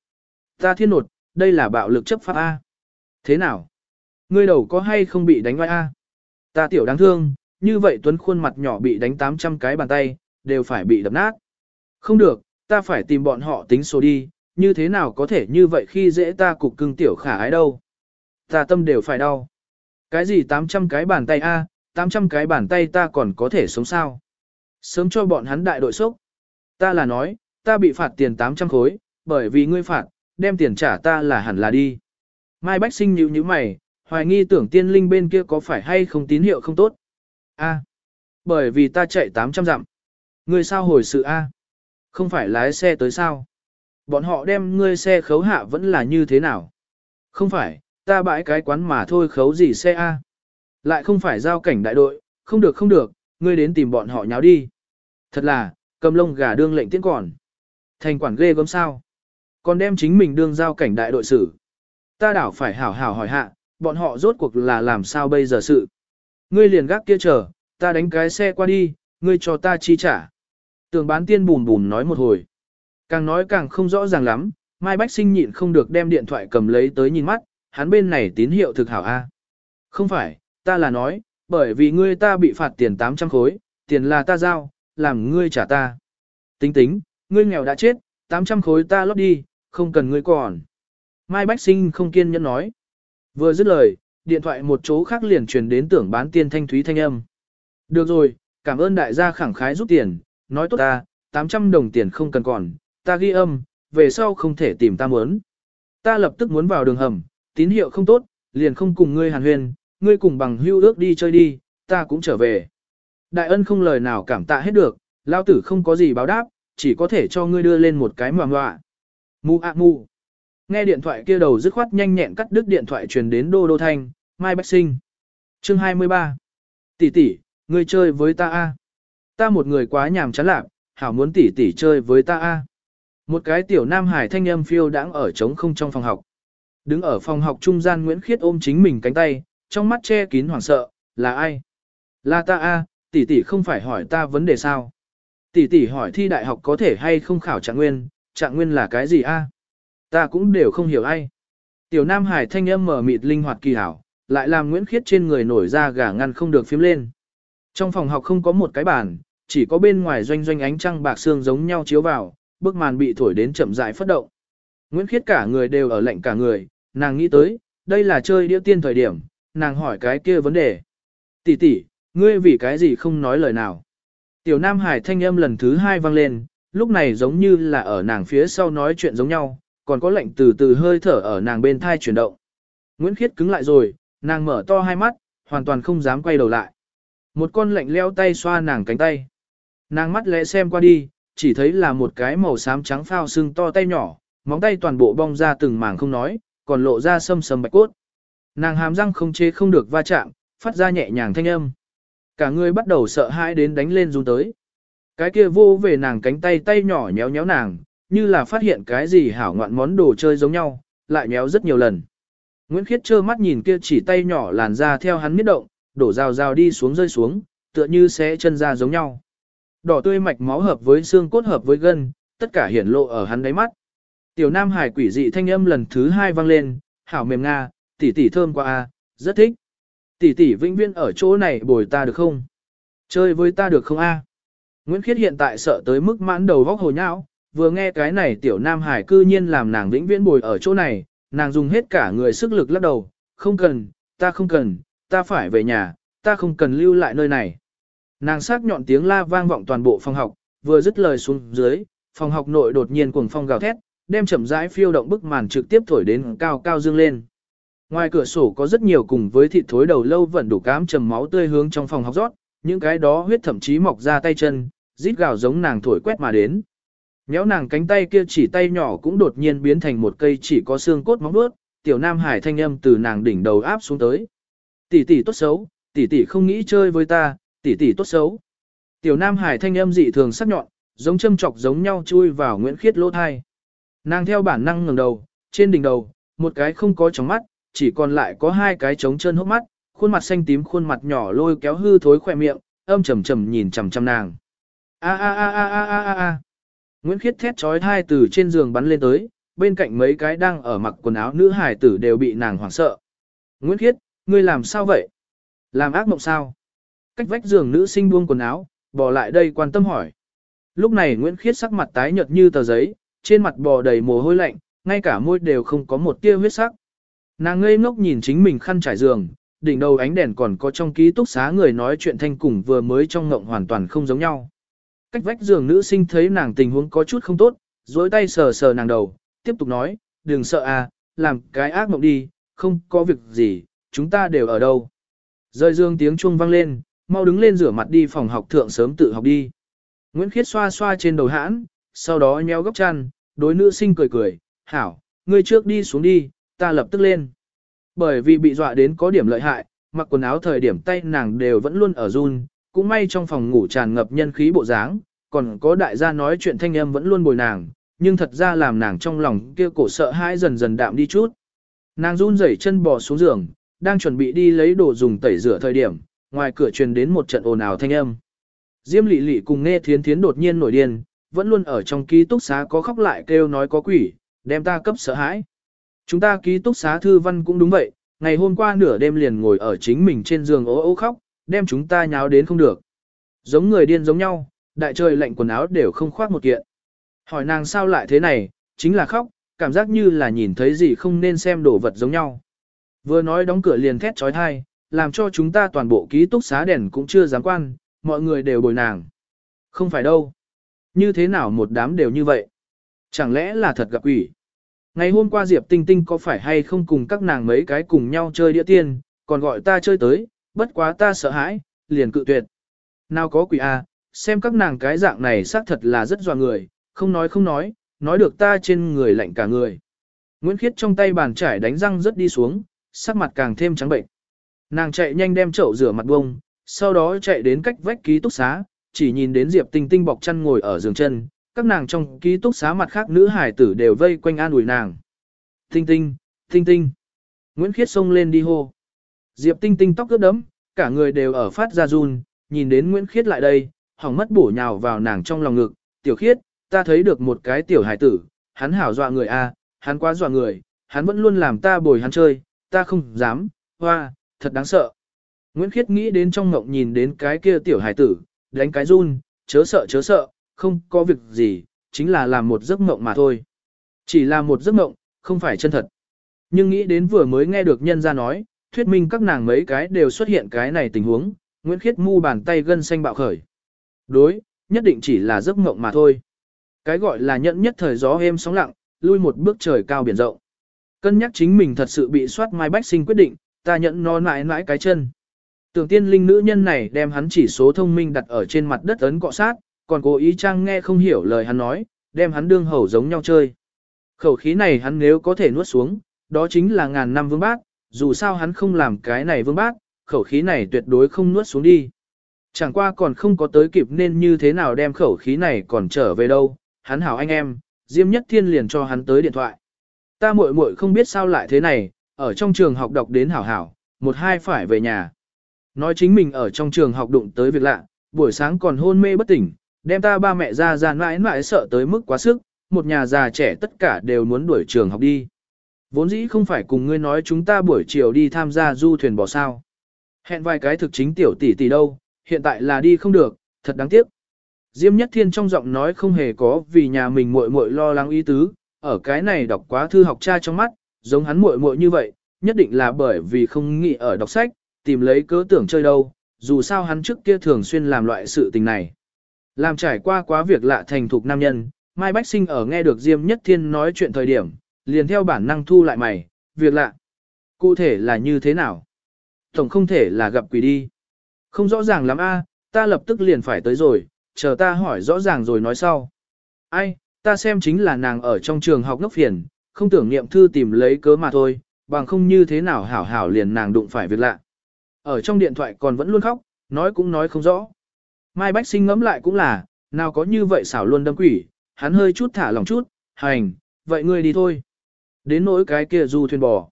Ta thiên nột, đây là bạo lực chấp pháp A. Thế nào? Ngươi đầu có hay không bị đánh vai A? Ta tiểu đáng thương, như vậy Tuấn khuôn mặt nhỏ bị đánh 800 cái bàn tay, đều phải bị đập nát. Không được, ta phải tìm bọn họ tính số đi, như thế nào có thể như vậy khi dễ ta cục cưng tiểu khả ái đâu. Ta tâm đều phải đau. Cái gì 800 cái bàn tay a, 800 cái bàn tay ta còn có thể sống sao? Sớm cho bọn hắn đại đội sốc. Ta là nói, ta bị phạt tiền 800 khối, bởi vì ngươi phạt, đem tiền trả ta là hẳn là đi. Mai Bách Sinh nhíu nhíu mày, hoài nghi tưởng tiên linh bên kia có phải hay không tín hiệu không tốt. A, bởi vì ta chạy 800 dặm. Ngươi sao hồi sự A? Không phải lái xe tới sao? Bọn họ đem ngươi xe khấu hạ vẫn là như thế nào? Không phải, ta bãi cái quán mà thôi khấu gì xe A? Lại không phải giao cảnh đại đội, không được không được, ngươi đến tìm bọn họ nháo đi. Thật là, cầm lông gà đương lệnh tiễn còn. Thành quản ghê gớm sao? Còn đem chính mình đương giao cảnh đại đội sử. Ta đảo phải hảo hảo hỏi hạ, bọn họ rốt cuộc là làm sao bây giờ sự. Ngươi liền gác kia chờ, ta đánh cái xe qua đi, ngươi cho ta chi trả. Tường bán tiên bùn bùn nói một hồi. Càng nói càng không rõ ràng lắm, Mai Bách Sinh nhịn không được đem điện thoại cầm lấy tới nhìn mắt, hắn bên này tín hiệu thực hảo A. Không phải, ta là nói, bởi vì ngươi ta bị phạt tiền 800 khối, tiền là ta giao, làm ngươi trả ta. Tính tính, ngươi nghèo đã chết, 800 khối ta lót đi, không cần ngươi còn. Mai Bách Sinh không kiên nhẫn nói. Vừa dứt lời, điện thoại một chỗ khác liền truyền đến tưởng bán tiên thanh thúy thanh âm. Được rồi, cảm ơn đại gia khẳng khái giúp tiền, nói tốt ta, 800 đồng tiền không cần còn, ta ghi âm, về sau không thể tìm ta muốn. Ta lập tức muốn vào đường hầm, tín hiệu không tốt, liền không cùng ngươi hàn huyền, ngươi cùng bằng hưu ước đi chơi đi, ta cũng trở về. Đại ân không lời nào cảm tạ hết được, lao tử không có gì báo đáp, chỉ có thể cho ngươi đưa lên một cái mà ngoạ. Mu a mu. Nghe điện thoại kia đầu dứt khoát nhanh nhẹn cắt đứt điện thoại truyền đến đô đô thanh, Mai Bách Sinh. Chương 23. Tỷ tỷ, ngươi chơi với ta a? Ta một người quá nhàm chán lạc, hảo muốn tỷ tỷ chơi với ta a. Một cái tiểu nam hải thanh âm phiêu đãng ở trống không trong phòng học. Đứng ở phòng học trung gian Nguyễn Khiết ôm chính mình cánh tay, trong mắt che kín hoảng sợ, là ai? Là ta a, tỷ tỷ không phải hỏi ta vấn đề sao? Tỷ tỷ hỏi thi đại học có thể hay không khảo trạng nguyên, trạng nguyên là cái gì a? Ta cũng đều không hiểu ai. Tiểu Nam Hải thanh âm mở mịt linh hoạt kỳ hảo, lại làm Nguyễn Khiết trên người nổi ra gà ngăn không được phím lên. Trong phòng học không có một cái bàn, chỉ có bên ngoài doanh doanh ánh trăng bạc xương giống nhau chiếu vào, bức màn bị thổi đến chậm rãi phất động. Nguyễn Khiết cả người đều ở lạnh cả người, nàng nghĩ tới, đây là chơi đĩa tiên thời điểm, nàng hỏi cái kia vấn đề. Tỷ tỷ, ngươi vì cái gì không nói lời nào? Tiểu Nam Hải thanh âm lần thứ hai vang lên, lúc này giống như là ở nàng phía sau nói chuyện giống nhau, còn có lệnh từ từ hơi thở ở nàng bên thai chuyển động. Nguyễn Khiết cứng lại rồi, nàng mở to hai mắt, hoàn toàn không dám quay đầu lại. Một con lệnh leo tay xoa nàng cánh tay. Nàng mắt lẽ xem qua đi, chỉ thấy là một cái màu xám trắng phao xương to tay nhỏ, móng tay toàn bộ bong ra từng mảng không nói, còn lộ ra sâm sầm bạch cốt. Nàng hàm răng không chế không được va chạm, phát ra nhẹ nhàng thanh âm. Cả người bắt đầu sợ hãi đến đánh lên run tới. Cái kia vô về nàng cánh tay tay nhỏ nhéo nhéo nàng, như là phát hiện cái gì hảo ngoạn món đồ chơi giống nhau, lại nhéo rất nhiều lần. Nguyễn Khiết trơ mắt nhìn kia chỉ tay nhỏ làn ra theo hắn miết động, đổ rào rào đi xuống rơi xuống, tựa như xé chân ra giống nhau. Đỏ tươi mạch máu hợp với xương cốt hợp với gân, tất cả hiển lộ ở hắn đáy mắt. Tiểu Nam Hải quỷ dị thanh âm lần thứ hai vang lên, hảo mềm nga, tỷ tỷ thơm quá a, rất thích. Tỷ tỷ vĩnh viễn ở chỗ này bồi ta được không? Chơi với ta được không a? Nguyễn Khiết hiện tại sợ tới mức mãn đầu vóc hồ nhão, vừa nghe cái này tiểu Nam Hải cư nhiên làm nàng vĩnh viễn bồi ở chỗ này, nàng dùng hết cả người sức lực lắc đầu, không cần, ta không cần, ta phải về nhà, ta không cần lưu lại nơi này. Nàng sắc nhọn tiếng la vang vọng toàn bộ phòng học, vừa dứt lời xuống dưới, phòng học nội đột nhiên cuồng phong gào thét, đem chậm rãi phiêu động bức màn trực tiếp thổi đến cao cao dương lên. Ngoài cửa sổ có rất nhiều cùng với thịt thối đầu lâu vẫn đủ cám trầm máu tươi hướng trong phòng học rót, những cái đó huyết thậm chí mọc ra tay chân, rít gào giống nàng thổi quét mà đến. Nhéo nàng cánh tay kia chỉ tay nhỏ cũng đột nhiên biến thành một cây chỉ có xương cốt móng vuốt, tiểu nam hải thanh âm từ nàng đỉnh đầu áp xuống tới. Tỷ tỷ tốt xấu, tỷ tỷ không nghĩ chơi với ta, tỷ tỷ tốt xấu. Tiểu nam hải thanh âm dị thường sắc nhọn, giống châm chọc giống nhau chui vào Nguyễn Khiết lỗ thai. Nàng theo bản năng ngẩng đầu, trên đỉnh đầu, một cái không có trống mắt, chỉ còn lại có hai cái trống chân hốc mắt, khuôn mặt xanh tím khuôn mặt nhỏ lôi kéo hư thối khỏe miệng, âm trầm trầm nhìn chằm chằm nàng. A a a a a a a a. Nguyễn Khiết thét chói tai từ trên giường bắn lên tới, bên cạnh mấy cái đang ở mặc quần áo nữ hải tử đều bị nàng hoảng sợ. Nguyễn Khiết, ngươi làm sao vậy? Làm ác mộng sao? Cách vách giường nữ sinh buông quần áo, bỏ lại đây quan tâm hỏi. Lúc này Nguyễn Khiết sắc mặt tái nhợt như tờ giấy, trên mặt bò đầy mồ hôi lạnh, ngay cả môi đều không có một tia huyết sắc. Nàng ngây ngốc nhìn chính mình khăn trải giường, đỉnh đầu ánh đèn còn có trong ký túc xá người nói chuyện thanh cùng vừa mới trong ngộng hoàn toàn không giống nhau. Cách vách giường nữ sinh thấy nàng tình huống có chút không tốt, dối tay sờ sờ nàng đầu, tiếp tục nói, đừng sợ à, làm cái ác mộng đi, không có việc gì, chúng ta đều ở đâu. Rơi dương tiếng chuông vang lên, mau đứng lên rửa mặt đi phòng học thượng sớm tự học đi. Nguyễn Khiết xoa xoa trên đầu hãn, sau đó nheo góc chăn, đối nữ sinh cười cười, hảo, ngươi trước đi xuống đi, ta lập tức lên. Bởi vì bị dọa đến có điểm lợi hại, mặc quần áo thời điểm tay nàng đều vẫn luôn ở run, cũng may trong phòng ngủ tràn ngập nhân khí bộ dáng, còn có đại gia nói chuyện thanh âm vẫn luôn bồi nàng, nhưng thật ra làm nàng trong lòng kia cổ sợ hãi dần dần đạm đi chút. Nàng run rẩy chân bò xuống giường, đang chuẩn bị đi lấy đồ dùng tẩy rửa thời điểm, ngoài cửa truyền đến một trận ồn ào thanh âm. Diêm Lệ Lệ cùng nghe Thiến Thiến đột nhiên nổi điên, vẫn luôn ở trong ký túc xá có khóc lại kêu nói có quỷ, đem ta cấp sợ hãi. Chúng ta ký túc xá thư văn cũng đúng vậy, ngày hôm qua nửa đêm liền ngồi ở chính mình trên giường ố ố khóc, đem chúng ta nháo đến không được. Giống người điên giống nhau, đại trời lạnh quần áo đều không khoác một kiện. Hỏi nàng sao lại thế này, chính là khóc, cảm giác như là nhìn thấy gì không nên xem đồ vật giống nhau. Vừa nói đóng cửa liền thét trói thai, làm cho chúng ta toàn bộ ký túc xá đèn cũng chưa dám quan, mọi người đều bồi nàng. Không phải đâu. Như thế nào một đám đều như vậy? Chẳng lẽ là thật gặp quỷ? Ngày hôm qua Diệp Tinh Tinh có phải hay không cùng các nàng mấy cái cùng nhau chơi đĩa tiên, còn gọi ta chơi tới, bất quá ta sợ hãi, liền cự tuyệt. Nào có quỷ à, xem các nàng cái dạng này xác thật là rất dọa người, không nói không nói, nói được ta trên người lạnh cả người. Nguyễn Khiết trong tay bàn chải đánh răng rất đi xuống, sắc mặt càng thêm trắng bệnh. Nàng chạy nhanh đem chậu rửa mặt bông, sau đó chạy đến cách vách ký túc xá, chỉ nhìn đến Diệp Tinh Tinh bọc chăn ngồi ở giường chân, các nàng trong ký túc xá mặt khác nữ hải tử đều vây quanh an ủi nàng. Tinh Tinh, Tinh Tinh. Nguyễn Khiết xông lên đi hô. Diệp Tinh Tinh tóc ướt đẫm, cả người đều ở phát ra run, nhìn đến Nguyễn Khiết lại đây, hỏng mất bổ nhào vào nàng trong lòng ngực. Tiểu Khiết, ta thấy được một cái tiểu hải tử, hắn hảo dọa người a, hắn quá dọa người, hắn vẫn luôn làm ta bồi hắn chơi, ta không dám, hoa, thật đáng sợ. Nguyễn Khiết nghĩ đến trong ngộng nhìn đến cái kia tiểu hải tử, đánh cái run, chớ sợ chớ sợ, không có việc gì, chính là làm một giấc mộng mà thôi. Chỉ là một giấc mộng, không phải chân thật. Nhưng nghĩ đến vừa mới nghe được nhân ra nói, thuyết minh các nàng mấy cái đều xuất hiện cái này tình huống, Nguyễn Khiết mu bàn tay gân xanh bạo khởi. Đối, nhất định chỉ là giấc mộng mà thôi. Cái gọi là nhẫn nhất thời gió êm sóng lặng, lui một bước trời cao biển rộng. Cân nhắc chính mình thật sự bị soát mai bách sinh quyết định, ta nhận nó mãi mãi cái chân. Tưởng tiên linh nữ nhân này đem hắn chỉ số thông minh đặt ở trên mặt đất ấn cọ sát, còn cố ý trang nghe không hiểu lời hắn nói, đem hắn đương hầu giống nhau chơi. Khẩu khí này hắn nếu có thể nuốt xuống, đó chính là ngàn năm vương bát, dù sao hắn không làm cái này vương bát, khẩu khí này tuyệt đối không nuốt xuống đi. Chẳng qua còn không có tới kịp nên như thế nào đem khẩu khí này còn trở về đâu, hắn hảo anh em, Diêm Nhất Thiên liền cho hắn tới điện thoại. Ta muội muội không biết sao lại thế này, ở trong trường học đọc đến hảo hảo, một hai phải về nhà. Nói chính mình ở trong trường học đụng tới việc lạ, buổi sáng còn hôn mê bất tỉnh, đem ta ba mẹ ra ra mãi mãi sợ tới mức quá sức, một nhà già trẻ tất cả đều muốn đuổi trường học đi. Vốn dĩ không phải cùng ngươi nói chúng ta buổi chiều đi tham gia du thuyền bỏ sao. Hẹn vài cái thực chính tiểu tỷ tỷ đâu, hiện tại là đi không được, thật đáng tiếc. Diêm Nhất Thiên trong giọng nói không hề có vì nhà mình muội muội lo lắng ý tứ, ở cái này đọc quá thư học cha trong mắt, giống hắn muội muội như vậy, nhất định là bởi vì không nghĩ ở đọc sách, tìm lấy cớ tưởng chơi đâu, dù sao hắn trước kia thường xuyên làm loại sự tình này. Làm trải qua quá việc lạ thành thục nam nhân, Mai Bách Sinh ở nghe được Diêm Nhất Thiên nói chuyện thời điểm, liền theo bản năng thu lại mày, việc lạ. Cụ thể là như thế nào? Tổng không thể là gặp quỷ đi. Không rõ ràng lắm a, ta lập tức liền phải tới rồi, chờ ta hỏi rõ ràng rồi nói sau. Ai, ta xem chính là nàng ở trong trường học ngốc phiền, không tưởng niệm thư tìm lấy cớ mà thôi, bằng không như thế nào hảo hảo liền nàng đụng phải việc lạ. Ở trong điện thoại còn vẫn luôn khóc, nói cũng nói không rõ. Mai Bách Sinh ngẫm lại cũng là, nào có như vậy xảo luôn đâm quỷ, hắn hơi chút thả lòng chút, hành, vậy ngươi đi thôi. Đến nỗi cái kia du thuyền bò.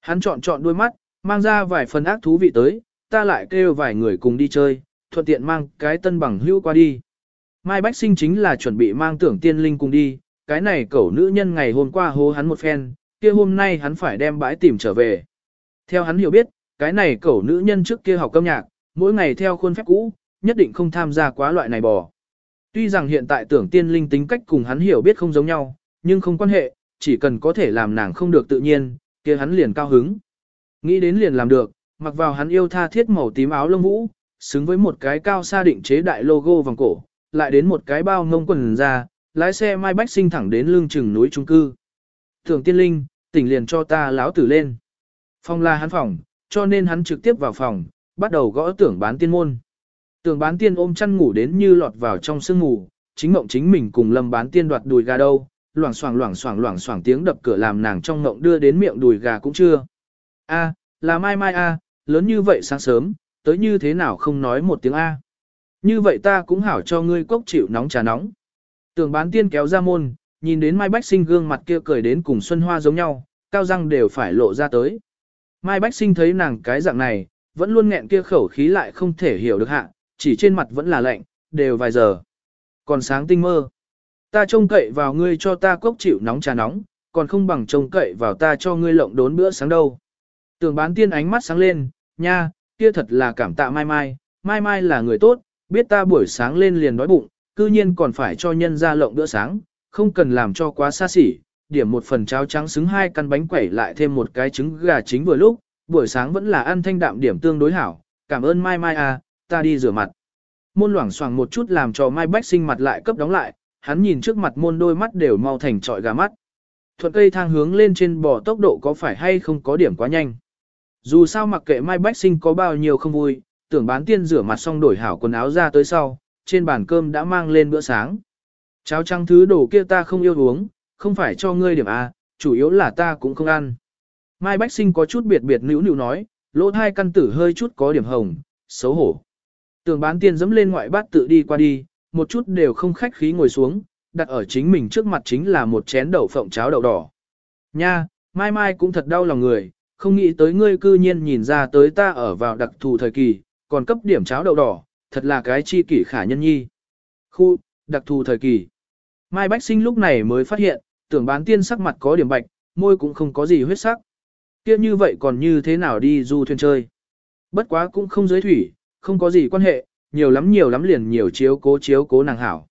Hắn chọn chọn đôi mắt, mang ra vài phần ác thú vị tới, ta lại kêu vài người cùng đi chơi, thuận tiện mang cái tân bằng hữu qua đi. Mai Bách Sinh chính là chuẩn bị mang tưởng tiên linh cùng đi, cái này cẩu nữ nhân ngày hôm qua hô hắn một phen, kia hôm nay hắn phải đem bãi tìm trở về. Theo hắn hiểu biết, cái này cẩu nữ nhân trước kia học âm nhạc, mỗi ngày theo khuôn phép cũ, nhất định không tham gia quá loại này bò. Tuy rằng hiện tại tưởng tiên linh tính cách cùng hắn hiểu biết không giống nhau, nhưng không quan hệ, chỉ cần có thể làm nàng không được tự nhiên, kia hắn liền cao hứng. Nghĩ đến liền làm được, mặc vào hắn yêu tha thiết màu tím áo lông vũ, xứng với một cái cao xa định chế đại logo vòng cổ, lại đến một cái bao ngông quần ra, lái xe mai bách sinh thẳng đến lưng chừng núi trung cư. Thường tiên linh, tỉnh liền cho ta láo tử lên. Phòng là hắn phòng, cho nên hắn trực tiếp vào phòng, bắt đầu gõ tưởng bán tiên môn. Tưởng bán tiên ôm chăn ngủ đến như lọt vào trong sương ngủ, chính mộng chính mình cùng lâm bán tiên đoạt đùi gà đâu, loảng xoảng loảng xoảng loảng xoảng tiếng đập cửa làm nàng trong ngộng đưa đến miệng đùi gà cũng chưa. A, là mai mai a, lớn như vậy sáng sớm, tới như thế nào không nói một tiếng A. Như vậy ta cũng hảo cho ngươi cốc chịu nóng trà nóng. Tưởng bán tiên kéo ra môn, nhìn đến Mai Bách Sinh gương mặt kia cười đến cùng Xuân Hoa giống nhau, cao răng đều phải lộ ra tới. Mai Bách Sinh thấy nàng cái dạng này, vẫn luôn nghẹn kia khẩu khí lại không thể hiểu được hạ, chỉ trên mặt vẫn là lạnh, đều vài giờ. Còn sáng tinh mơ. Ta trông cậy vào ngươi cho ta cốc chịu nóng trà nóng, còn không bằng trông cậy vào ta cho ngươi lộng đốn bữa sáng đâu. Tưởng bán tiên ánh mắt sáng lên, nha, kia thật là cảm tạ mai mai, mai mai là người tốt, biết ta buổi sáng lên liền đói bụng, cư nhiên còn phải cho nhân ra lộng bữa sáng, không cần làm cho quá xa xỉ, điểm một phần cháo trắng xứng hai căn bánh quẩy lại thêm một cái trứng gà chính vừa lúc, buổi sáng vẫn là ăn thanh đạm điểm tương đối hảo, cảm ơn mai mai à, ta đi rửa mặt. Môn loảng xoảng một chút làm cho mai bách sinh mặt lại cấp đóng lại, hắn nhìn trước mặt môn đôi mắt đều mau thành trọi gà mắt. Thuận cây thang hướng lên trên bò tốc độ có phải hay không có điểm quá nhanh. Dù sao mặc kệ Mai Bách Sinh có bao nhiêu không vui, tưởng bán tiên rửa mặt xong đổi hảo quần áo ra tới sau, trên bàn cơm đã mang lên bữa sáng. Cháo trắng thứ đồ kia ta không yêu uống, không phải cho ngươi điểm A, chủ yếu là ta cũng không ăn. Mai Bách Sinh có chút biệt biệt nữ nữ nói, lỗ hai căn tử hơi chút có điểm hồng, xấu hổ. Tưởng bán tiên dẫm lên ngoại bát tự đi qua đi, một chút đều không khách khí ngồi xuống, đặt ở chính mình trước mặt chính là một chén đậu phộng cháo đậu đỏ. Nha, mai mai cũng thật đau lòng người, không nghĩ tới ngươi cư nhiên nhìn ra tới ta ở vào đặc thù thời kỳ, còn cấp điểm cháo đậu đỏ, thật là cái chi kỷ khả nhân nhi. Khu, đặc thù thời kỳ. Mai Bách Sinh lúc này mới phát hiện, tưởng bán tiên sắc mặt có điểm bạch, môi cũng không có gì huyết sắc. Kia như vậy còn như thế nào đi du thuyền chơi. Bất quá cũng không giới thủy, không có gì quan hệ, nhiều lắm nhiều lắm liền nhiều chiếu cố chiếu cố nàng hảo.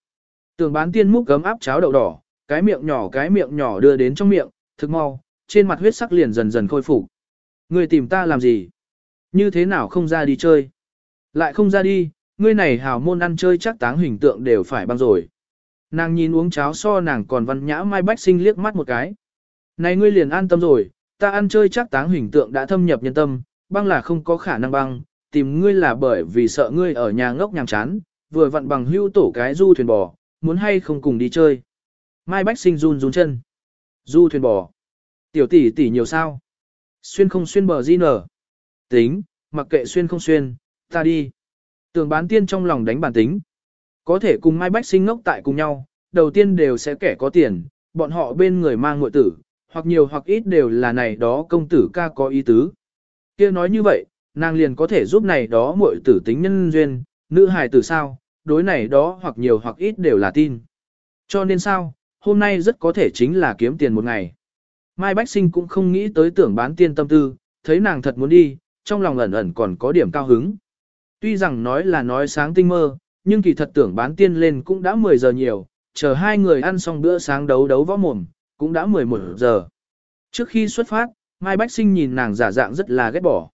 tường bán tiên múc gấm áp cháo đậu đỏ, cái miệng nhỏ cái miệng nhỏ đưa đến trong miệng, thực mau, trên mặt huyết sắc liền dần dần khôi phục. Ngươi tìm ta làm gì? Như thế nào không ra đi chơi? Lại không ra đi, ngươi này hào môn ăn chơi chắc táng hình tượng đều phải băng rồi. Nàng nhìn uống cháo so nàng còn văn nhã mai bách sinh liếc mắt một cái. Này ngươi liền an tâm rồi, ta ăn chơi chắc táng hình tượng đã thâm nhập nhân tâm, băng là không có khả năng băng, tìm ngươi là bởi vì sợ ngươi ở nhà ngốc nhàm chán, vừa vặn bằng hưu tổ cái du thuyền bò, muốn hay không cùng đi chơi. Mai Bách Sinh run run chân. Du thuyền bò. Tiểu tỷ tỷ nhiều sao? Xuyên không xuyên bờ di nở. Tính, mặc kệ xuyên không xuyên, ta đi. Tường bán tiên trong lòng đánh bản tính. Có thể cùng Mai Bách Sinh ngốc tại cùng nhau, đầu tiên đều sẽ kẻ có tiền, bọn họ bên người mang ngội tử, hoặc nhiều hoặc ít đều là này đó công tử ca có ý tứ. kia nói như vậy, nàng liền có thể giúp này đó muội tử tính nhân duyên, nữ hài tử sao, đối này đó hoặc nhiều hoặc ít đều là tin. Cho nên sao, hôm nay rất có thể chính là kiếm tiền một ngày. Mai Bách Sinh cũng không nghĩ tới tưởng bán tiên tâm tư, thấy nàng thật muốn đi, trong lòng ẩn ẩn còn có điểm cao hứng. Tuy rằng nói là nói sáng tinh mơ, nhưng kỳ thật tưởng bán tiên lên cũng đã 10 giờ nhiều, chờ hai người ăn xong bữa sáng đấu đấu võ mồm, cũng đã 11 giờ. Trước khi xuất phát, Mai Bách Sinh nhìn nàng giả dạng rất là ghét bỏ.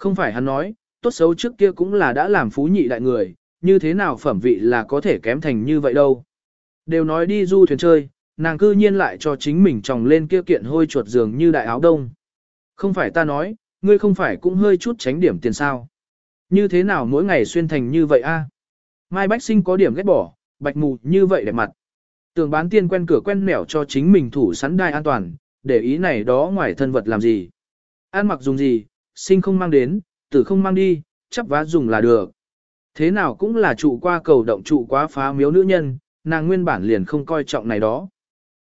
Không phải hắn nói, tốt xấu trước kia cũng là đã làm phú nhị đại người, như thế nào phẩm vị là có thể kém thành như vậy đâu. Đều nói đi du thuyền chơi, nàng cư nhiên lại cho chính mình tròng lên kia kiện hôi chuột giường như đại áo đông. Không phải ta nói, ngươi không phải cũng hơi chút tránh điểm tiền sao. Như thế nào mỗi ngày xuyên thành như vậy a? Mai Bách Sinh có điểm ghét bỏ, bạch mù như vậy đẹp mặt. Tường bán tiên quen cửa quen mẻo cho chính mình thủ sắn đai an toàn, để ý này đó ngoài thân vật làm gì. Ăn mặc dùng gì, sinh không mang đến, tử không mang đi, chấp vá dùng là được. Thế nào cũng là trụ qua cầu động trụ quá phá miếu nữ nhân, nàng nguyên bản liền không coi trọng này đó.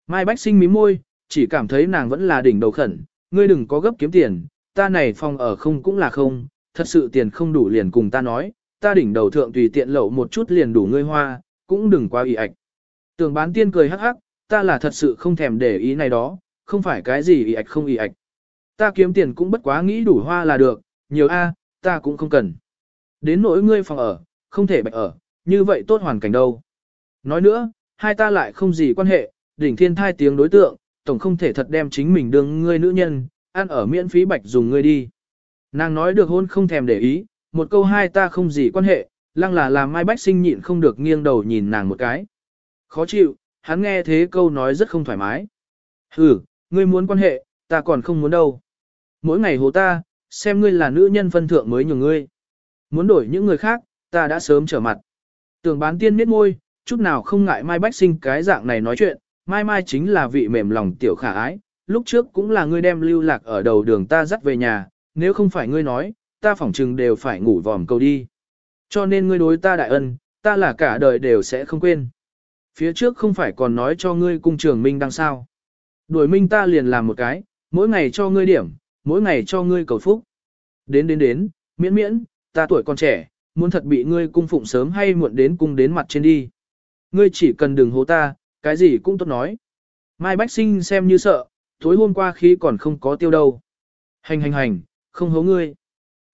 Mai Bách sinh mí môi, chỉ cảm thấy nàng vẫn là đỉnh đầu khẩn, ngươi đừng có gấp kiếm tiền, ta này phòng ở không cũng là không, thật sự tiền không đủ liền cùng ta nói, ta đỉnh đầu thượng tùy tiện lậu một chút liền đủ ngươi hoa, cũng đừng quá ủy ạch. Tưởng bán tiên cười hắc hắc, ta là thật sự không thèm để ý này đó, không phải cái gì ủy ạch không ủy ạch. Ta kiếm tiền cũng bất quá nghĩ đủ hoa là được, nhiều a, ta cũng không cần. Đến nỗi ngươi phòng ở, không thể bạch ở, như vậy tốt hoàn cảnh đâu. Nói nữa, hai ta lại không gì quan hệ, đỉnh thiên thai tiếng đối tượng, tổng không thể thật đem chính mình đương ngươi nữ nhân, ăn ở miễn phí bạch dùng ngươi đi. Nàng nói được hôn không thèm để ý, một câu hai ta không gì quan hệ, lăng là làm Mai Bách Sinh nhịn không được nghiêng đầu nhìn nàng một cái. Khó chịu, hắn nghe thế câu nói rất không thoải mái. Ừ, ngươi muốn quan hệ, ta còn không muốn đâu. Mỗi ngày hồ ta, xem ngươi là nữ nhân phân thượng mới nhường ngươi. Muốn đổi những người khác, ta đã sớm trở mặt. Tường bán tiên miết môi, chút nào không ngại Mai Bách Sinh cái dạng này nói chuyện, Mai Mai chính là vị mềm lòng tiểu khả ái, lúc trước cũng là ngươi đem lưu lạc ở đầu đường ta dắt về nhà, nếu không phải ngươi nói, ta phỏng chừng đều phải ngủ vòm cầu đi. Cho nên ngươi đối ta đại ân, ta là cả đời đều sẽ không quên. Phía trước không phải còn nói cho ngươi cung trường minh đang sao. Đuổi minh ta liền làm một cái, mỗi ngày cho ngươi điểm, mỗi ngày cho ngươi cầu phúc. Đến đến đến, miễn miễn, ta tuổi còn trẻ, muốn thật bị ngươi cung phụng sớm hay muộn đến cung đến mặt trên đi. Ngươi chỉ cần đừng hố ta, cái gì cũng tốt nói. Mai Bách Sinh xem như sợ, tối hôm qua khi còn không có tiêu đâu. Hành hành hành, không hố ngươi.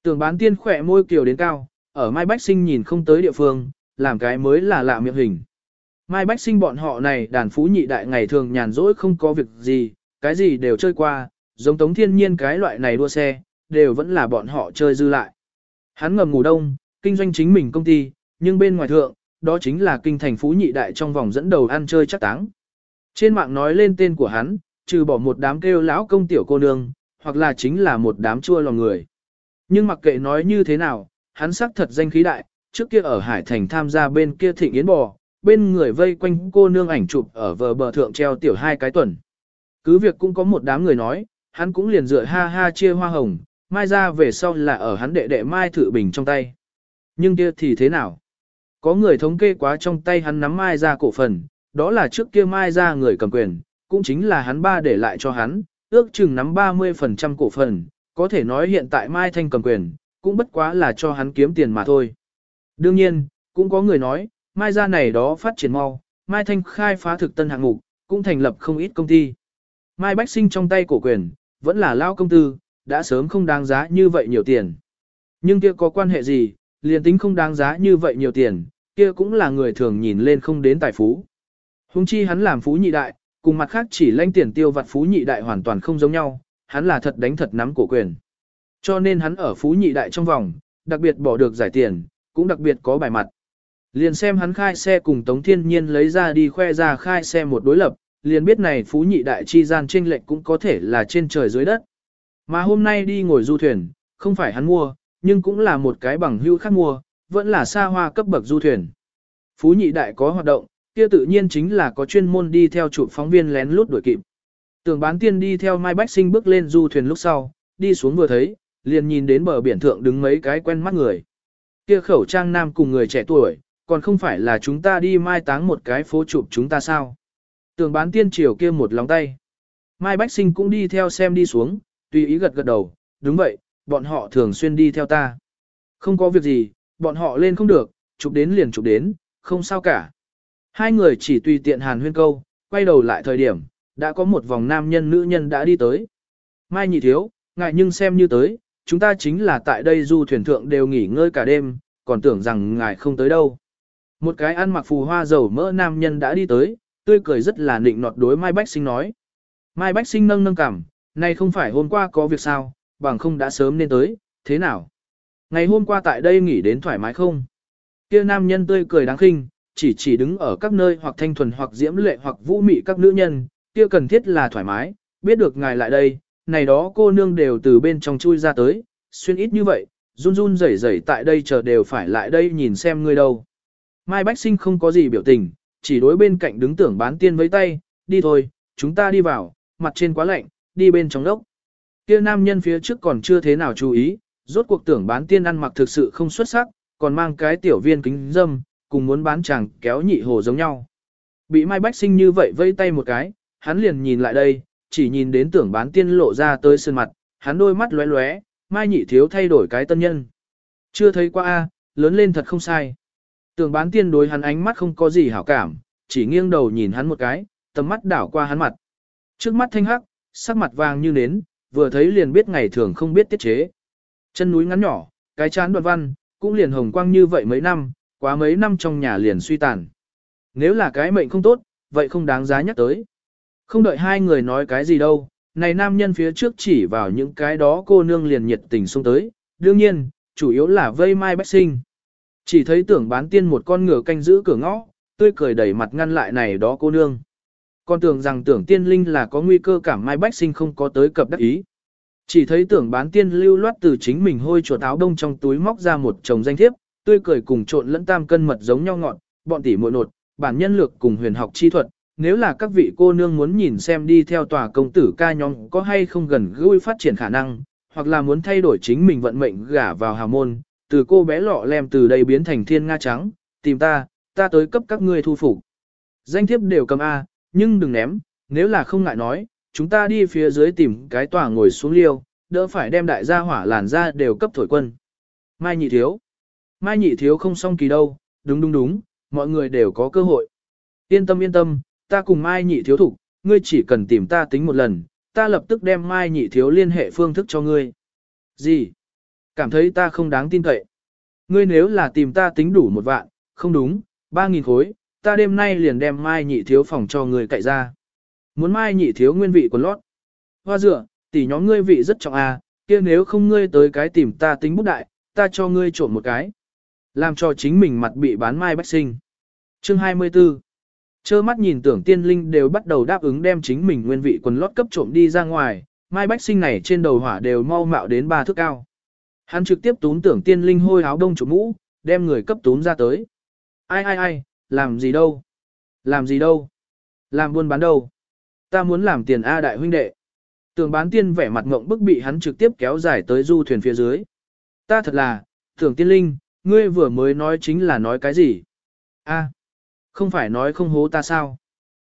Tưởng bán tiên khỏe môi kiều đến cao, ở Mai Bách Sinh nhìn không tới địa phương, làm cái mới là lạ miệng hình. Mai Bách Sinh bọn họ này đàn phú nhị đại ngày thường nhàn rỗi không có việc gì, cái gì đều chơi qua, giống tống thiên nhiên cái loại này đua xe, đều vẫn là bọn họ chơi dư lại. Hắn ngầm ngủ đông, kinh doanh chính mình công ty, nhưng bên ngoài thượng, đó chính là kinh thành phú nhị đại trong vòng dẫn đầu ăn chơi chắc táng. Trên mạng nói lên tên của hắn, trừ bỏ một đám kêu lão công tiểu cô nương, hoặc là chính là một đám chua lòng người. Nhưng mặc kệ nói như thế nào, hắn xác thật danh khí đại, trước kia ở Hải Thành tham gia bên kia thịnh yến bò, bên người vây quanh cô nương ảnh chụp ở vờ bờ thượng treo tiểu hai cái tuần. Cứ việc cũng có một đám người nói, hắn cũng liền dựa ha ha chia hoa hồng, mai ra về sau là ở hắn đệ đệ mai thử bình trong tay. Nhưng kia thì thế nào? Có người thống kê quá trong tay hắn nắm mai ra cổ phần, đó là trước kia mai ra người cầm quyền, cũng chính là hắn ba để lại cho hắn, ước chừng nắm 30% cổ phần, có thể nói hiện tại mai thanh cầm quyền, cũng bất quá là cho hắn kiếm tiền mà thôi. Đương nhiên, cũng có người nói, mai ra này đó phát triển mau, mai thanh khai phá thực tân hạng mục, cũng thành lập không ít công ty. Mai Bách Sinh trong tay cổ quyền, vẫn là lao công tư, đã sớm không đáng giá như vậy nhiều tiền. Nhưng kia có quan hệ gì, liền tính không đáng giá như vậy nhiều tiền, kia cũng là người thường nhìn lên không đến tài phú. Hùng chi hắn làm phú nhị đại, cùng mặt khác chỉ lãnh tiền tiêu vặt phú nhị đại hoàn toàn không giống nhau, hắn là thật đánh thật nắm cổ quyền. Cho nên hắn ở phú nhị đại trong vòng, đặc biệt bỏ được giải tiền, cũng đặc biệt có bài mặt. Liền xem hắn khai xe cùng Tống Thiên Nhiên lấy ra đi khoe ra khai xe một đối lập, liền biết này phú nhị đại chi gian trên lệnh cũng có thể là trên trời dưới đất. Mà hôm nay đi ngồi du thuyền, không phải hắn mua, nhưng cũng là một cái bằng hữu khác mua, vẫn là xa hoa cấp bậc du thuyền. Phú nhị đại có hoạt động, kia tự nhiên chính là có chuyên môn đi theo chụp phóng viên lén lút đuổi kịp. Tưởng bán tiên đi theo Mai Bách Sinh bước lên du thuyền lúc sau, đi xuống vừa thấy, liền nhìn đến bờ biển thượng đứng mấy cái quen mắt người. Kia khẩu trang nam cùng người trẻ tuổi, còn không phải là chúng ta đi mai táng một cái phố chụp chúng ta sao. Tường bán tiên triều kia một lòng tay. Mai Bách Sinh cũng đi theo xem đi xuống, tùy ý gật gật đầu, đúng vậy, bọn họ thường xuyên đi theo ta. Không có việc gì, bọn họ lên không được, chụp đến liền chụp đến, không sao cả. Hai người chỉ tùy tiện hàn huyên câu, quay đầu lại thời điểm, đã có một vòng nam nhân nữ nhân đã đi tới. Mai nhị thiếu, ngại nhưng xem như tới, chúng ta chính là tại đây du thuyền thượng đều nghỉ ngơi cả đêm, còn tưởng rằng ngài không tới đâu. Một cái ăn mặc phù hoa dầu mỡ nam nhân đã đi tới, tươi cười rất là nịnh nọt đối Mai Bách Sinh nói. Mai Bách Sinh nâng nâng cảm, này không phải hôm qua có việc sao, bằng không đã sớm nên tới, thế nào? Ngày hôm qua tại đây nghỉ đến thoải mái không? Kia nam nhân tươi cười đáng khinh, chỉ chỉ đứng ở các nơi hoặc thanh thuần hoặc diễm lệ hoặc vũ mị các nữ nhân, kia cần thiết là thoải mái, biết được ngài lại đây, này đó cô nương đều từ bên trong chui ra tới, xuyên ít như vậy, run run rẩy rẩy tại đây chờ đều phải lại đây nhìn xem ngươi đâu. Mai Bách Sinh không có gì biểu tình, chỉ đối bên cạnh đứng tưởng bán tiên với tay, đi thôi, chúng ta đi vào, mặt trên quá lạnh, đi bên trong đốc. Kia nam nhân phía trước còn chưa thế nào chú ý, rốt cuộc tưởng bán tiên ăn mặc thực sự không xuất sắc, còn mang cái tiểu viên kính dâm, cùng muốn bán chàng kéo nhị hồ giống nhau. Bị Mai Bách Sinh như vậy vây tay một cái, hắn liền nhìn lại đây, chỉ nhìn đến tưởng bán tiên lộ ra tới sơn mặt, hắn đôi mắt lóe lóe, Mai nhị thiếu thay đổi cái tân nhân. Chưa thấy qua a, lớn lên thật không sai. Tưởng bán tiên đối hắn ánh mắt không có gì hảo cảm, chỉ nghiêng đầu nhìn hắn một cái, tầm mắt đảo qua hắn mặt. Trước mắt thanh hắc, sắc mặt vàng như nến, vừa thấy liền biết ngày thường không biết tiết chế. Chân núi ngắn nhỏ, cái chán đoạn văn, cũng liền hồng quang như vậy mấy năm, quá mấy năm trong nhà liền suy tàn. Nếu là cái mệnh không tốt, vậy không đáng giá nhắc tới. Không đợi hai người nói cái gì đâu, này nam nhân phía trước chỉ vào những cái đó cô nương liền nhiệt tình xông tới, đương nhiên, chủ yếu là vây mai bách sinh. Chỉ thấy tưởng bán tiên một con ngựa canh giữ cửa ngõ, tươi cười đẩy mặt ngăn lại này đó cô nương. Con tưởng rằng tưởng tiên linh là có nguy cơ cảm mai bách sinh không có tới cập đắc ý. Chỉ thấy tưởng bán tiên lưu loát từ chính mình hôi chuột áo đông trong túi móc ra một chồng danh thiếp, tươi cười cùng trộn lẫn tam cân mật giống nhau ngọn, bọn tỷ muội nột, bản nhân lược cùng huyền học chi thuật. Nếu là các vị cô nương muốn nhìn xem đi theo tòa công tử ca nhóm có hay không gần gũi phát triển khả năng, hoặc là muốn thay đổi chính mình vận mệnh gả vào hào môn, từ cô bé lọ lem từ đây biến thành thiên nga trắng, tìm ta, ta tới cấp các ngươi thu phục. Danh thiếp đều cầm A, nhưng đừng ném, nếu là không ngại nói, chúng ta đi phía dưới tìm cái tòa ngồi xuống liêu, đỡ phải đem đại gia hỏa làn ra đều cấp thổi quân. Mai nhị thiếu. Mai nhị thiếu không xong kỳ đâu, đúng đúng đúng, mọi người đều có cơ hội. Yên tâm yên tâm, ta cùng Mai nhị thiếu thủ, ngươi chỉ cần tìm ta tính một lần, ta lập tức đem Mai nhị thiếu liên hệ phương thức cho ngươi. Gì? Cảm thấy ta không đáng tin cậy. Ngươi nếu là tìm ta tính đủ một vạn, không đúng, ba nghìn khối, ta đêm nay liền đem Mai nhị thiếu phòng cho ngươi cậy ra. Muốn Mai nhị thiếu nguyên vị quần lót. Hoa dựa, tỷ nhóm ngươi vị rất trọng à, kia nếu không ngươi tới cái tìm ta tính bút đại, ta cho ngươi trộn một cái. Làm cho chính mình mặt bị bán Mai Bách Sinh. Chương 24 Chơ mắt nhìn tưởng tiên linh đều bắt đầu đáp ứng đem chính mình nguyên vị quần lót cấp trộm đi ra ngoài, Mai Bách Sinh này trên đầu hỏa đều mau mạo đến ba thước cao. Hắn trực tiếp tún tưởng tiên linh hôi áo đông chủ mũ, đem người cấp tún ra tới. Ai ai ai, làm gì đâu? Làm gì đâu? Làm buôn bán đâu? Ta muốn làm tiền A đại huynh đệ. Tưởng bán tiên vẻ mặt ngộng bức bị hắn trực tiếp kéo dài tới du thuyền phía dưới. Ta thật là, tưởng tiên linh, ngươi vừa mới nói chính là nói cái gì? A, không phải nói không hố ta sao?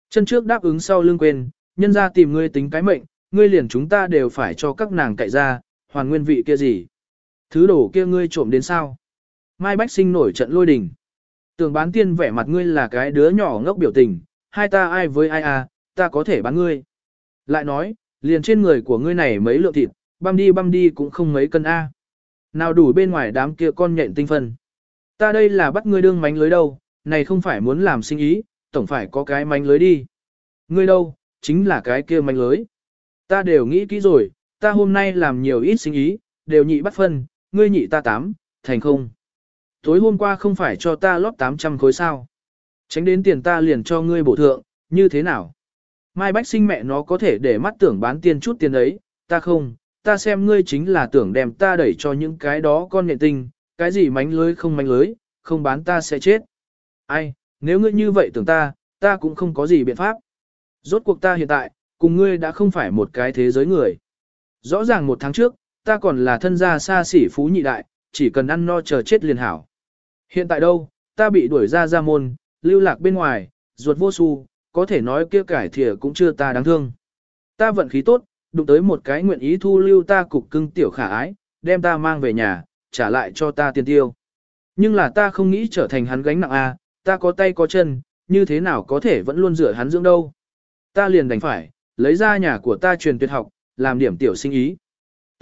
Chân trước đáp ứng sau lưng quên, nhân ra tìm ngươi tính cái mệnh, ngươi liền chúng ta đều phải cho các nàng cậy ra, hoàn nguyên vị kia gì? Thứ đồ kia ngươi trộm đến sao? Mai Bách sinh nổi trận lôi đình. Tưởng bán tiên vẻ mặt ngươi là cái đứa nhỏ ngốc biểu tình, hai ta ai với ai à, ta có thể bán ngươi. Lại nói, liền trên người của ngươi này mấy lượng thịt, băm đi băm đi cũng không mấy cân A. Nào đủ bên ngoài đám kia con nhện tinh phân. Ta đây là bắt ngươi đương mánh lưới đâu, này không phải muốn làm sinh ý, tổng phải có cái mánh lưới đi. Ngươi đâu, chính là cái kia mánh lưới. Ta đều nghĩ kỹ rồi, ta hôm nay làm nhiều ít sinh ý, đều nhị bắt phân, ngươi nhị ta tám, thành không. Tối hôm qua không phải cho ta lót 800 khối sao. Tránh đến tiền ta liền cho ngươi bổ thượng, như thế nào? Mai Bách sinh mẹ nó có thể để mắt tưởng bán tiền chút tiền ấy, ta không, ta xem ngươi chính là tưởng đem ta đẩy cho những cái đó con nhện tinh, cái gì mánh lưới không mánh lưới, không bán ta sẽ chết. Ai, Nếu ngươi như vậy tưởng ta, ta cũng không có gì biện pháp. Rốt cuộc ta hiện tại, cùng ngươi đã không phải một cái thế giới người. Rõ ràng một tháng trước, ta còn là thân gia xa xỉ phú nhị đại, chỉ cần ăn no chờ chết liền hảo. Hiện tại đâu, ta bị đuổi ra ra môn, lưu lạc bên ngoài, ruột vô su, có thể nói kia cải thìa cũng chưa ta đáng thương. Ta vận khí tốt, đụng tới một cái nguyện ý thu lưu ta cục cưng tiểu khả ái, đem ta mang về nhà, trả lại cho ta tiền tiêu. Nhưng là ta không nghĩ trở thành hắn gánh nặng a, ta có tay có chân, như thế nào có thể vẫn luôn rửa hắn dưỡng đâu. Ta liền đành phải, lấy ra nhà của ta truyền tuyệt học, làm điểm tiểu sinh ý.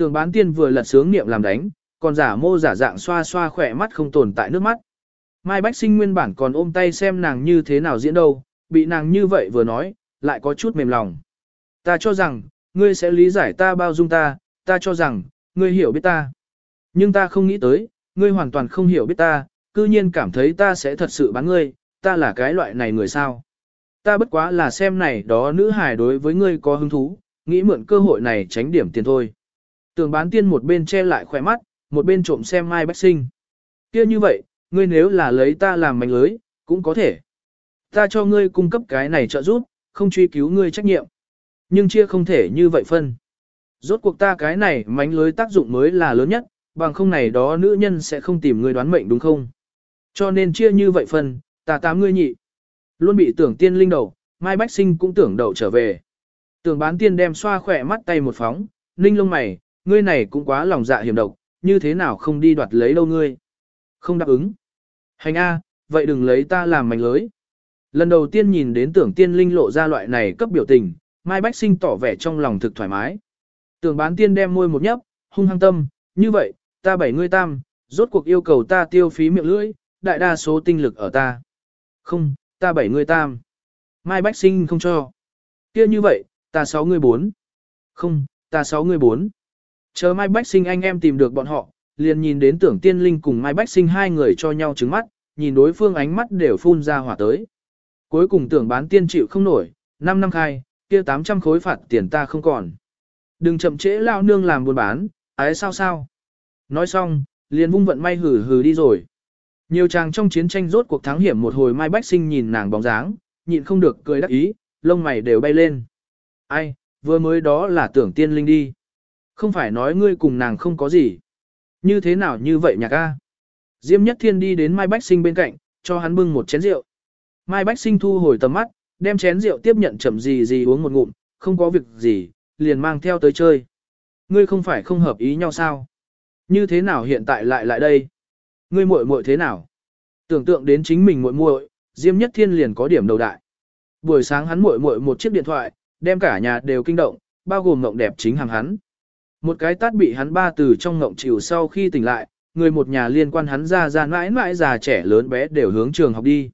Tường bán tiên vừa lật sướng niệm làm đánh, còn giả mô giả dạng xoa xoa khỏe mắt không tồn tại nước mắt. Mai Bách Sinh nguyên bản còn ôm tay xem nàng như thế nào diễn đâu, bị nàng như vậy vừa nói, lại có chút mềm lòng. Ta cho rằng, ngươi sẽ lý giải ta bao dung ta, ta cho rằng, ngươi hiểu biết ta. Nhưng ta không nghĩ tới, ngươi hoàn toàn không hiểu biết ta, cư nhiên cảm thấy ta sẽ thật sự bán ngươi, ta là cái loại này người sao. Ta bất quá là xem này đó nữ hài đối với ngươi có hứng thú, nghĩ mượn cơ hội này tránh điểm tiền thôi. Tường bán tiên một bên che lại khỏe mắt, một bên trộm xem Mai Bách Sinh. kia như vậy, ngươi nếu là lấy ta làm mảnh lưới, cũng có thể. Ta cho ngươi cung cấp cái này trợ giúp, không truy cứu ngươi trách nhiệm. Nhưng chia không thể như vậy phân. Rốt cuộc ta cái này mánh lưới tác dụng mới là lớn nhất, bằng không này đó nữ nhân sẽ không tìm ngươi đoán mệnh đúng không? Cho nên chia như vậy phân, ta tám ngươi nhị. Luôn bị tưởng tiên linh đầu, Mai Bách Sinh cũng tưởng đầu trở về. Tưởng bán tiên đem xoa khỏe mắt tay một phóng, ninh lông mày, ngươi này cũng quá lòng dạ hiểm độc, như thế nào không đi đoạt lấy đâu ngươi. Không đáp ứng. Hành A, vậy đừng lấy ta làm mảnh lưới. Lần đầu tiên nhìn đến tưởng tiên linh lộ ra loại này cấp biểu tình, Mai Bách Sinh tỏ vẻ trong lòng thực thoải mái. Tưởng bán tiên đem môi một nhấp, hung hăng tâm, như vậy, ta bảy ngươi tam, rốt cuộc yêu cầu ta tiêu phí miệng lưỡi, đại đa số tinh lực ở ta. Không, ta bảy ngươi tam. Mai Bách Sinh không cho. kia như vậy, ta sáu ngươi bốn. Không, ta sáu ngươi bốn. Chờ Mai Bách Sinh anh em tìm được bọn họ, liền nhìn đến tưởng tiên linh cùng Mai Bách Sinh hai người cho nhau trứng mắt, nhìn đối phương ánh mắt đều phun ra hỏa tới. Cuối cùng tưởng bán tiên chịu không nổi, 5 năm khai, kia 800 khối phạt tiền ta không còn. Đừng chậm trễ lao nương làm buôn bán, ái sao sao. Nói xong, liền vung vận may hử hử đi rồi. Nhiều chàng trong chiến tranh rốt cuộc thắng hiểm một hồi Mai Bách Sinh nhìn nàng bóng dáng, nhịn không được cười đắc ý, lông mày đều bay lên. Ai, vừa mới đó là tưởng tiên linh đi. Không phải nói ngươi cùng nàng không có gì. Như thế nào như vậy nhạc ca? Diêm Nhất Thiên đi đến Mai Bách Sinh bên cạnh, cho hắn bưng một chén rượu. Mai Bách Sinh thu hồi tầm mắt, đem chén rượu tiếp nhận chậm gì gì uống một ngụm, không có việc gì, liền mang theo tới chơi. Ngươi không phải không hợp ý nhau sao? Như thế nào hiện tại lại lại đây? Ngươi muội muội thế nào? Tưởng tượng đến chính mình muội muội, Diêm Nhất Thiên liền có điểm đầu đại. Buổi sáng hắn muội muội một chiếc điện thoại, đem cả nhà đều kinh động, bao gồm ngộng đẹp chính hàng hắn. Một cái tát bị hắn ba từ trong ngộng chịu sau khi tỉnh lại, người một nhà liên quan hắn ra ra mãi mãi già trẻ lớn bé đều hướng trường học đi.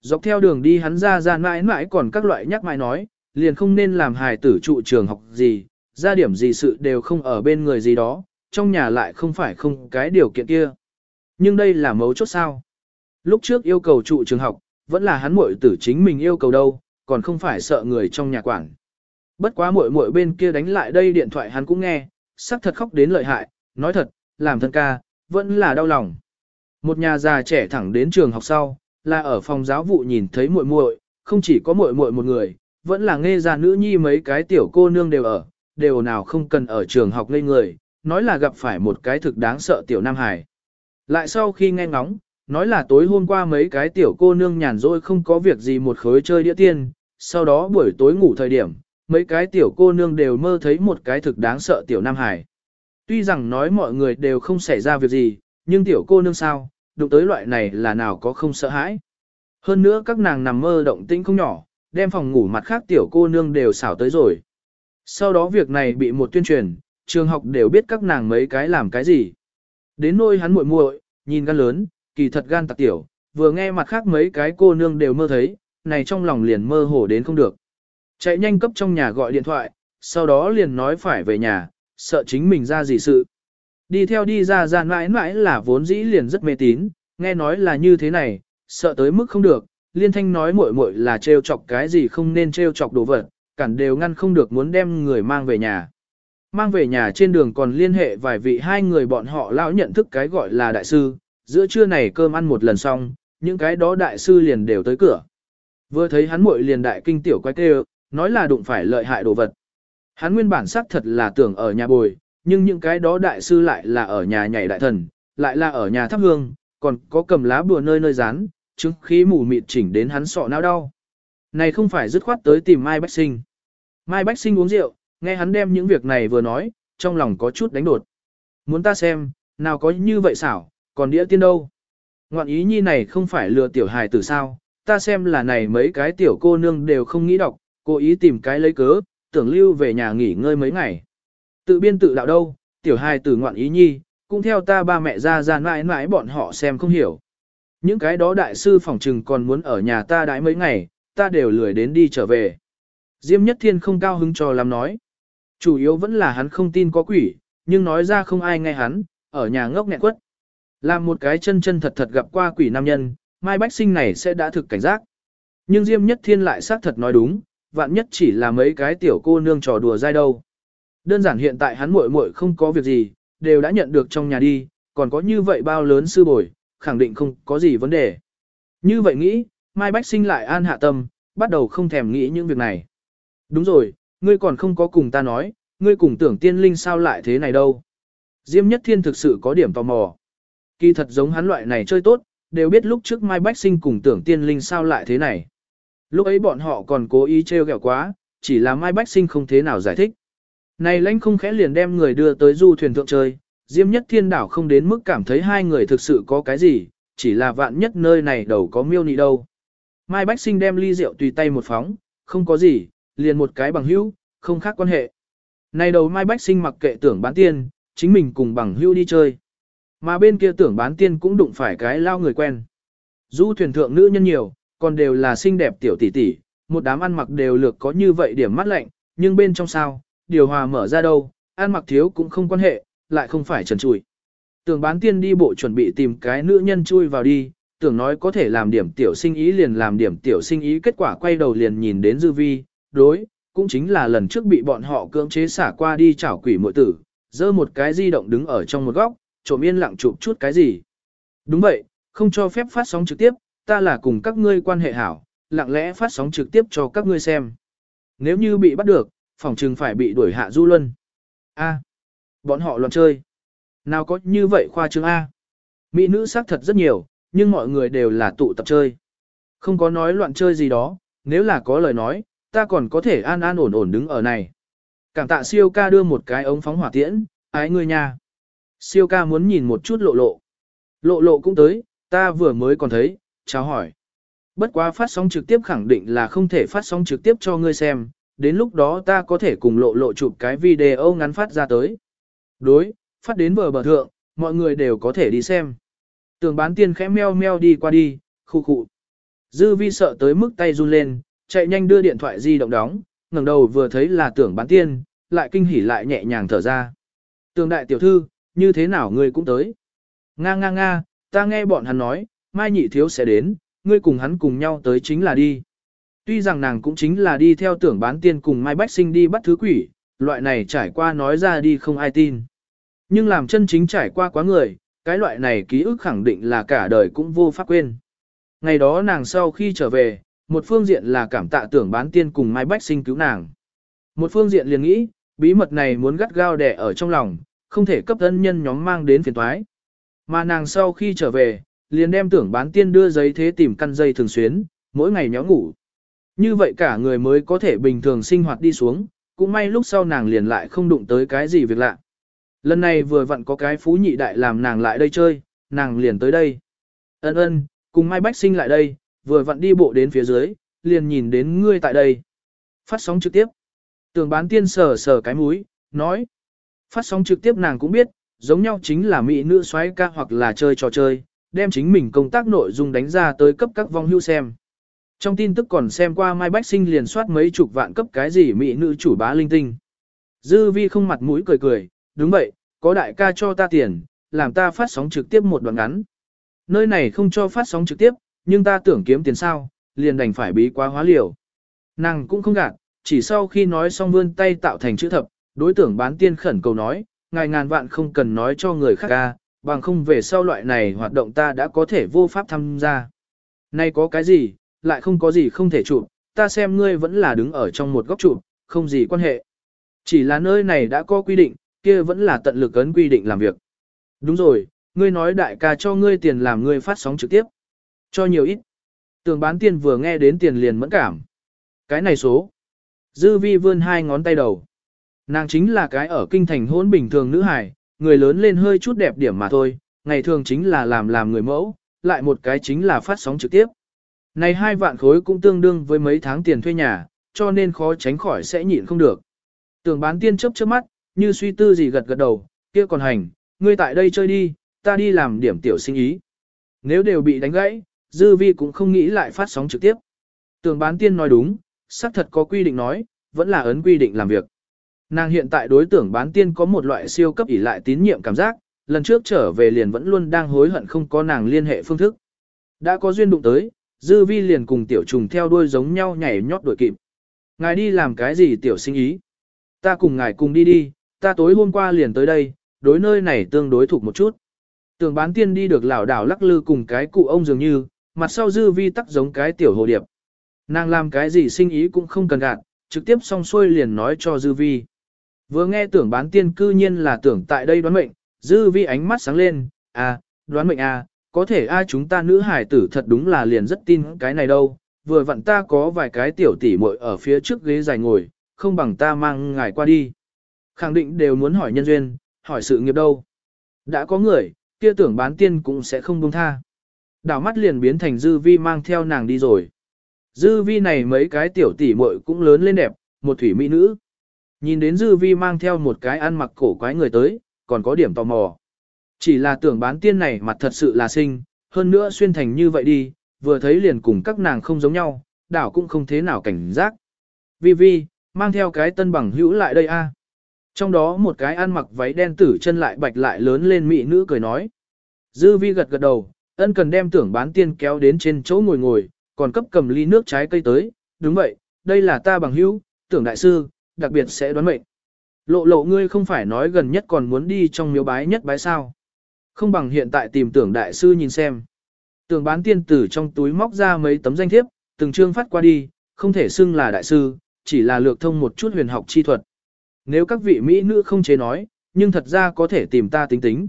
Dọc theo đường đi hắn ra ra mãi mãi còn các loại nhắc mãi nói, liền không nên làm hài tử trụ trường học gì, ra điểm gì sự đều không ở bên người gì đó, trong nhà lại không phải không cái điều kiện kia. Nhưng đây là mấu chốt sao. Lúc trước yêu cầu trụ trường học, vẫn là hắn muội tử chính mình yêu cầu đâu, còn không phải sợ người trong nhà quản. Bất quá muội muội bên kia đánh lại đây điện thoại hắn cũng nghe, sắc thật khóc đến lợi hại, nói thật, làm thân ca, vẫn là đau lòng. Một nhà già trẻ thẳng đến trường học sau, là ở phòng giáo vụ nhìn thấy muội muội, không chỉ có muội muội một người, vẫn là nghe ra nữ nhi mấy cái tiểu cô nương đều ở, đều nào không cần ở trường học ngây người, nói là gặp phải một cái thực đáng sợ tiểu nam hải. Lại sau khi nghe ngóng, nói là tối hôm qua mấy cái tiểu cô nương nhàn rỗi không có việc gì một khối chơi đĩa tiên, sau đó buổi tối ngủ thời điểm, mấy cái tiểu cô nương đều mơ thấy một cái thực đáng sợ tiểu nam hải. Tuy rằng nói mọi người đều không xảy ra việc gì, nhưng tiểu cô nương sao, đụng tới loại này là nào có không sợ hãi. Hơn nữa các nàng nằm mơ động tĩnh không nhỏ, đem phòng ngủ mặt khác tiểu cô nương đều xảo tới rồi. Sau đó việc này bị một tuyên truyền, trường học đều biết các nàng mấy cái làm cái gì. Đến nôi hắn muội muội, nhìn gan lớn, kỳ thật gan tặc tiểu, vừa nghe mặt khác mấy cái cô nương đều mơ thấy, này trong lòng liền mơ hồ đến không được. Chạy nhanh cấp trong nhà gọi điện thoại, sau đó liền nói phải về nhà, sợ chính mình ra gì sự. Đi theo đi ra ra mãi mãi là vốn dĩ liền rất mê tín, nghe nói là như thế này, sợ tới mức không được, liên thanh nói muội muội là trêu chọc cái gì không nên trêu chọc đồ vật, cản đều ngăn không được muốn đem người mang về nhà. Mang về nhà trên đường còn liên hệ vài vị hai người bọn họ lão nhận thức cái gọi là đại sư, giữa trưa này cơm ăn một lần xong, những cái đó đại sư liền đều tới cửa. Vừa thấy hắn muội liền đại kinh tiểu quái kêu, nói là đụng phải lợi hại đồ vật. Hắn nguyên bản xác thật là tưởng ở nhà bồi, nhưng những cái đó đại sư lại là ở nhà nhảy đại thần, lại là ở nhà thắp hương, còn có cầm lá bùa nơi nơi rán, chứng khí mù mịt chỉnh đến hắn sọ não đau. Này không phải dứt khoát tới tìm Mai Bách Sinh. Mai Bách Sinh uống rượu, nghe hắn đem những việc này vừa nói, trong lòng có chút đánh đột. Muốn ta xem, nào có như vậy xảo, còn đĩa tiên đâu. Ngoạn ý nhi này không phải lừa tiểu hài tử sao, ta xem là này mấy cái tiểu cô nương đều không nghĩ đọc, cố ý tìm cái lấy cớ, tưởng lưu về nhà nghỉ ngơi mấy ngày. Tự biên tự đạo đâu, tiểu hài tử ngoạn ý nhi, cũng theo ta ba mẹ ra ra mãi mãi bọn họ xem không hiểu. Những cái đó đại sư phòng trừng còn muốn ở nhà ta đãi mấy ngày, ta đều lười đến đi trở về. Diêm Nhất Thiên không cao hứng cho làm nói. Chủ yếu vẫn là hắn không tin có quỷ, nhưng nói ra không ai nghe hắn, ở nhà ngốc nghẹn quất. Làm một cái chân chân thật thật gặp qua quỷ nam nhân, Mai Bách Sinh này sẽ đã thực cảnh giác. Nhưng Diêm Nhất Thiên lại xác thật nói đúng, vạn nhất chỉ là mấy cái tiểu cô nương trò đùa dai đâu. Đơn giản hiện tại hắn muội muội không có việc gì, đều đã nhận được trong nhà đi, còn có như vậy bao lớn sư bồi, khẳng định không có gì vấn đề. Như vậy nghĩ, Mai Bách Sinh lại an hạ tâm, bắt đầu không thèm nghĩ những việc này. Đúng rồi, ngươi còn không có cùng ta nói, ngươi cùng tưởng tiên linh sao lại thế này đâu. Diêm Nhất Thiên thực sự có điểm tò mò. Kỳ thật giống hắn loại này chơi tốt, đều biết lúc trước Mai Bách Sinh cùng tưởng tiên linh sao lại thế này. Lúc ấy bọn họ còn cố ý trêu ghẹo quá, chỉ là Mai Bách Sinh không thế nào giải thích. Này lãnh không khẽ liền đem người đưa tới du thuyền thượng chơi, Diêm Nhất Thiên đảo không đến mức cảm thấy hai người thực sự có cái gì, chỉ là vạn nhất nơi này đầu có miêu nị đâu. Mai Bách Sinh đem ly rượu tùy tay một phóng, không có gì, liền một cái bằng hữu, không khác quan hệ. Này đầu Mai Bách Sinh mặc kệ tưởng bán tiên, chính mình cùng bằng hữu đi chơi. Mà bên kia tưởng bán tiên cũng đụng phải cái lao người quen. Du thuyền thượng nữ nhân nhiều, còn đều là xinh đẹp tiểu tỷ tỷ, một đám ăn mặc đều lược có như vậy điểm mắt lạnh, nhưng bên trong sao, điều hòa mở ra đâu, ăn mặc thiếu cũng không quan hệ, lại không phải trần trụi. Tưởng bán tiên đi bộ chuẩn bị tìm cái nữ nhân chui vào đi, tưởng nói có thể làm điểm tiểu sinh ý liền làm điểm tiểu sinh ý kết quả quay đầu liền nhìn đến dư vi, đối, cũng chính là lần trước bị bọn họ cưỡng chế xả qua đi chảo quỷ mội tử, dơ một cái di động đứng ở trong một góc, trộm yên lặng chụp chút cái gì. Đúng vậy, không cho phép phát sóng trực tiếp, ta là cùng các ngươi quan hệ hảo, lặng lẽ phát sóng trực tiếp cho các ngươi xem. Nếu như bị bắt được, phòng trừng phải bị đuổi hạ du luân. A. bọn họ loạn chơi. Nào có như vậy khoa trương A. Mỹ nữ sắc thật rất nhiều, nhưng mọi người đều là tụ tập chơi. Không có nói loạn chơi gì đó, nếu là có lời nói, ta còn có thể an an ổn ổn đứng ở này. Cảm tạ siêu ca đưa một cái ống phóng hỏa tiễn, ái ngươi nha. Siêu ca muốn nhìn một chút lộ lộ. Lộ lộ cũng tới, ta vừa mới còn thấy, chào hỏi. Bất quá phát sóng trực tiếp khẳng định là không thể phát sóng trực tiếp cho ngươi xem, đến lúc đó ta có thể cùng lộ lộ chụp cái video ngắn phát ra tới. Đối, phát đến bờ bờ thượng, mọi người đều có thể đi xem. Tường bán tiên khẽ meo meo đi qua đi, khu khu. Dư vi sợ tới mức tay run lên, chạy nhanh đưa điện thoại di động đóng, ngẩng đầu vừa thấy là tưởng bán tiên, lại kinh hỉ lại nhẹ nhàng thở ra. Tường đại tiểu thư, như thế nào ngươi cũng tới. Nga nga nga, ta nghe bọn hắn nói, mai nhị thiếu sẽ đến, ngươi cùng hắn cùng nhau tới chính là đi. Tuy rằng nàng cũng chính là đi theo tưởng bán tiên cùng mai bách sinh đi bắt thứ quỷ, loại này trải qua nói ra đi không ai tin. Nhưng làm chân chính trải qua quá người, cái loại này ký ức khẳng định là cả đời cũng vô pháp quên. Ngày đó nàng sau khi trở về, một phương diện là cảm tạ tưởng bán tiên cùng Mai Bách Sinh cứu nàng. Một phương diện liền nghĩ, bí mật này muốn gắt gao đẻ ở trong lòng, không thể cấp thân nhân nhóm mang đến phiền toái. Mà nàng sau khi trở về, liền đem tưởng bán tiên đưa giấy thế tìm căn dây thường xuyến, mỗi ngày nhó ngủ. Như vậy cả người mới có thể bình thường sinh hoạt đi xuống, cũng may lúc sau nàng liền lại không đụng tới cái gì việc lạ. Lần này vừa vặn có cái phú nhị đại làm nàng lại đây chơi, nàng liền tới đây. Ân ân, cùng Mai Bách Sinh lại đây, vừa vặn đi bộ đến phía dưới, liền nhìn đến ngươi tại đây. Phát sóng trực tiếp. Tường bán tiên sờ sờ cái mũi, nói. Phát sóng trực tiếp nàng cũng biết, giống nhau chính là mỹ nữ xoáy ca hoặc là chơi trò chơi, đem chính mình công tác nội dung đánh ra tới cấp các vong hưu xem. Trong tin tức còn xem qua Mai Bách Sinh liền soát mấy chục vạn cấp cái gì mỹ nữ chủ bá linh tinh. Dư vi không mặt mũi cười cười, đúng vậy, có đại ca cho ta tiền, làm ta phát sóng trực tiếp một đoạn ngắn. Nơi này không cho phát sóng trực tiếp, nhưng ta tưởng kiếm tiền sao, liền đành phải bí quá hóa liều. Nàng cũng không gạt, chỉ sau khi nói xong vươn tay tạo thành chữ thập, đối tưởng bán tiên khẩn cầu nói, ngài ngàn vạn không cần nói cho người khác ca, bằng không về sau loại này hoạt động ta đã có thể vô pháp tham gia. nay có cái gì, lại không có gì không thể chụp, ta xem ngươi vẫn là đứng ở trong một góc chụp, không gì quan hệ. Chỉ là nơi này đã có quy định, kia vẫn là tận lực ấn quy định làm việc. Đúng rồi, ngươi nói đại ca cho ngươi tiền làm ngươi phát sóng trực tiếp. Cho nhiều ít. Tường bán tiền vừa nghe đến tiền liền mẫn cảm. Cái này số. Dư vi vươn hai ngón tay đầu. Nàng chính là cái ở kinh thành hôn bình thường nữ hài, người lớn lên hơi chút đẹp điểm mà thôi, ngày thường chính là làm làm người mẫu, lại một cái chính là phát sóng trực tiếp. Này hai vạn khối cũng tương đương với mấy tháng tiền thuê nhà, cho nên khó tránh khỏi sẽ nhịn không được. Tưởng bán tiên chấp chớp mắt, như suy tư gì gật gật đầu, kia còn hành, ngươi tại đây chơi đi, ta đi làm điểm tiểu sinh ý. Nếu đều bị đánh gãy, dư vi cũng không nghĩ lại phát sóng trực tiếp. Tưởng bán tiên nói đúng, xác thật có quy định nói, vẫn là ấn quy định làm việc. Nàng hiện tại đối tưởng bán tiên có một loại siêu cấp ỉ lại tín nhiệm cảm giác, lần trước trở về liền vẫn luôn đang hối hận không có nàng liên hệ phương thức. Đã có duyên đụng tới, dư vi liền cùng tiểu trùng theo đuôi giống nhau nhảy nhót đuổi kịp. Ngài đi làm cái gì tiểu sinh ý? Ta cùng ngài cùng đi đi, ta tối hôm qua liền tới đây, đối nơi này tương đối thuộc một chút. Tưởng bán tiên đi được lảo đảo lắc lư cùng cái cụ ông dường như, mặt sau dư vi tắc giống cái tiểu hồ điệp. Nàng làm cái gì sinh ý cũng không cần gạt, trực tiếp xong xuôi liền nói cho dư vi. Vừa nghe tưởng bán tiên cư nhiên là tưởng tại đây đoán mệnh, dư vi ánh mắt sáng lên, à, đoán mệnh à, có thể ai chúng ta nữ hải tử thật đúng là liền rất tin cái này đâu, vừa vặn ta có vài cái tiểu tỷ muội ở phía trước ghế dài ngồi, không bằng ta mang ngài qua đi. Khẳng định đều muốn hỏi nhân duyên, hỏi sự nghiệp đâu. Đã có người, kia tưởng bán tiên cũng sẽ không buông tha. Đảo mắt liền biến thành dư vi mang theo nàng đi rồi. Dư vi này mấy cái tiểu tỷ muội cũng lớn lên đẹp, một thủy mỹ nữ. Nhìn đến dư vi mang theo một cái ăn mặc cổ quái người tới, còn có điểm tò mò. Chỉ là tưởng bán tiên này mặt thật sự là xinh, hơn nữa xuyên thành như vậy đi, vừa thấy liền cùng các nàng không giống nhau, đảo cũng không thế nào cảnh giác. Vi Vi, mang theo cái tân bằng hữu lại đây a. Trong đó một cái ăn mặc váy đen tử chân lại bạch lại lớn lên mỹ nữ cười nói. Dư Vi gật gật đầu, ân cần đem tưởng bán tiên kéo đến trên chỗ ngồi ngồi, còn cấp cầm ly nước trái cây tới. Đúng vậy, đây là ta bằng hữu, tưởng đại sư, đặc biệt sẽ đoán mệnh. Lộ lộ ngươi không phải nói gần nhất còn muốn đi trong miếu bái nhất bái sao. Không bằng hiện tại tìm tưởng đại sư nhìn xem. Tưởng bán tiên tử trong túi móc ra mấy tấm danh thiếp, từng chương phát qua đi, không thể xưng là đại sư, chỉ là lược thông một chút huyền học chi thuật. Nếu các vị Mỹ nữ không chế nói, nhưng thật ra có thể tìm ta tính tính.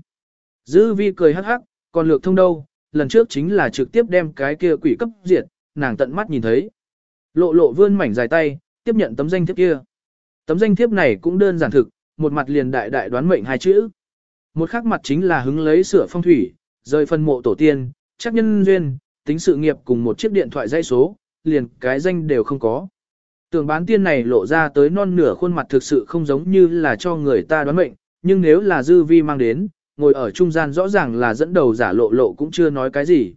Dư vi cười hắc hắc, còn lược thông đâu, lần trước chính là trực tiếp đem cái kia quỷ cấp diệt, nàng tận mắt nhìn thấy. Lộ lộ vươn mảnh dài tay, tiếp nhận tấm danh thiếp kia. Tấm danh thiếp này cũng đơn giản thực, một mặt liền đại đại đoán mệnh hai chữ. Một khác mặt chính là hứng lấy sửa phong thủy, rời phân mộ tổ tiên, chắc nhân duyên, tính sự nghiệp cùng một chiếc điện thoại dây số, liền cái danh đều không có. Tưởng bán tiên này lộ ra tới non nửa khuôn mặt thực sự không giống như là cho người ta đoán mệnh, nhưng nếu là dư vi mang đến, ngồi ở trung gian rõ ràng là dẫn đầu giả lộ lộ cũng chưa nói cái gì.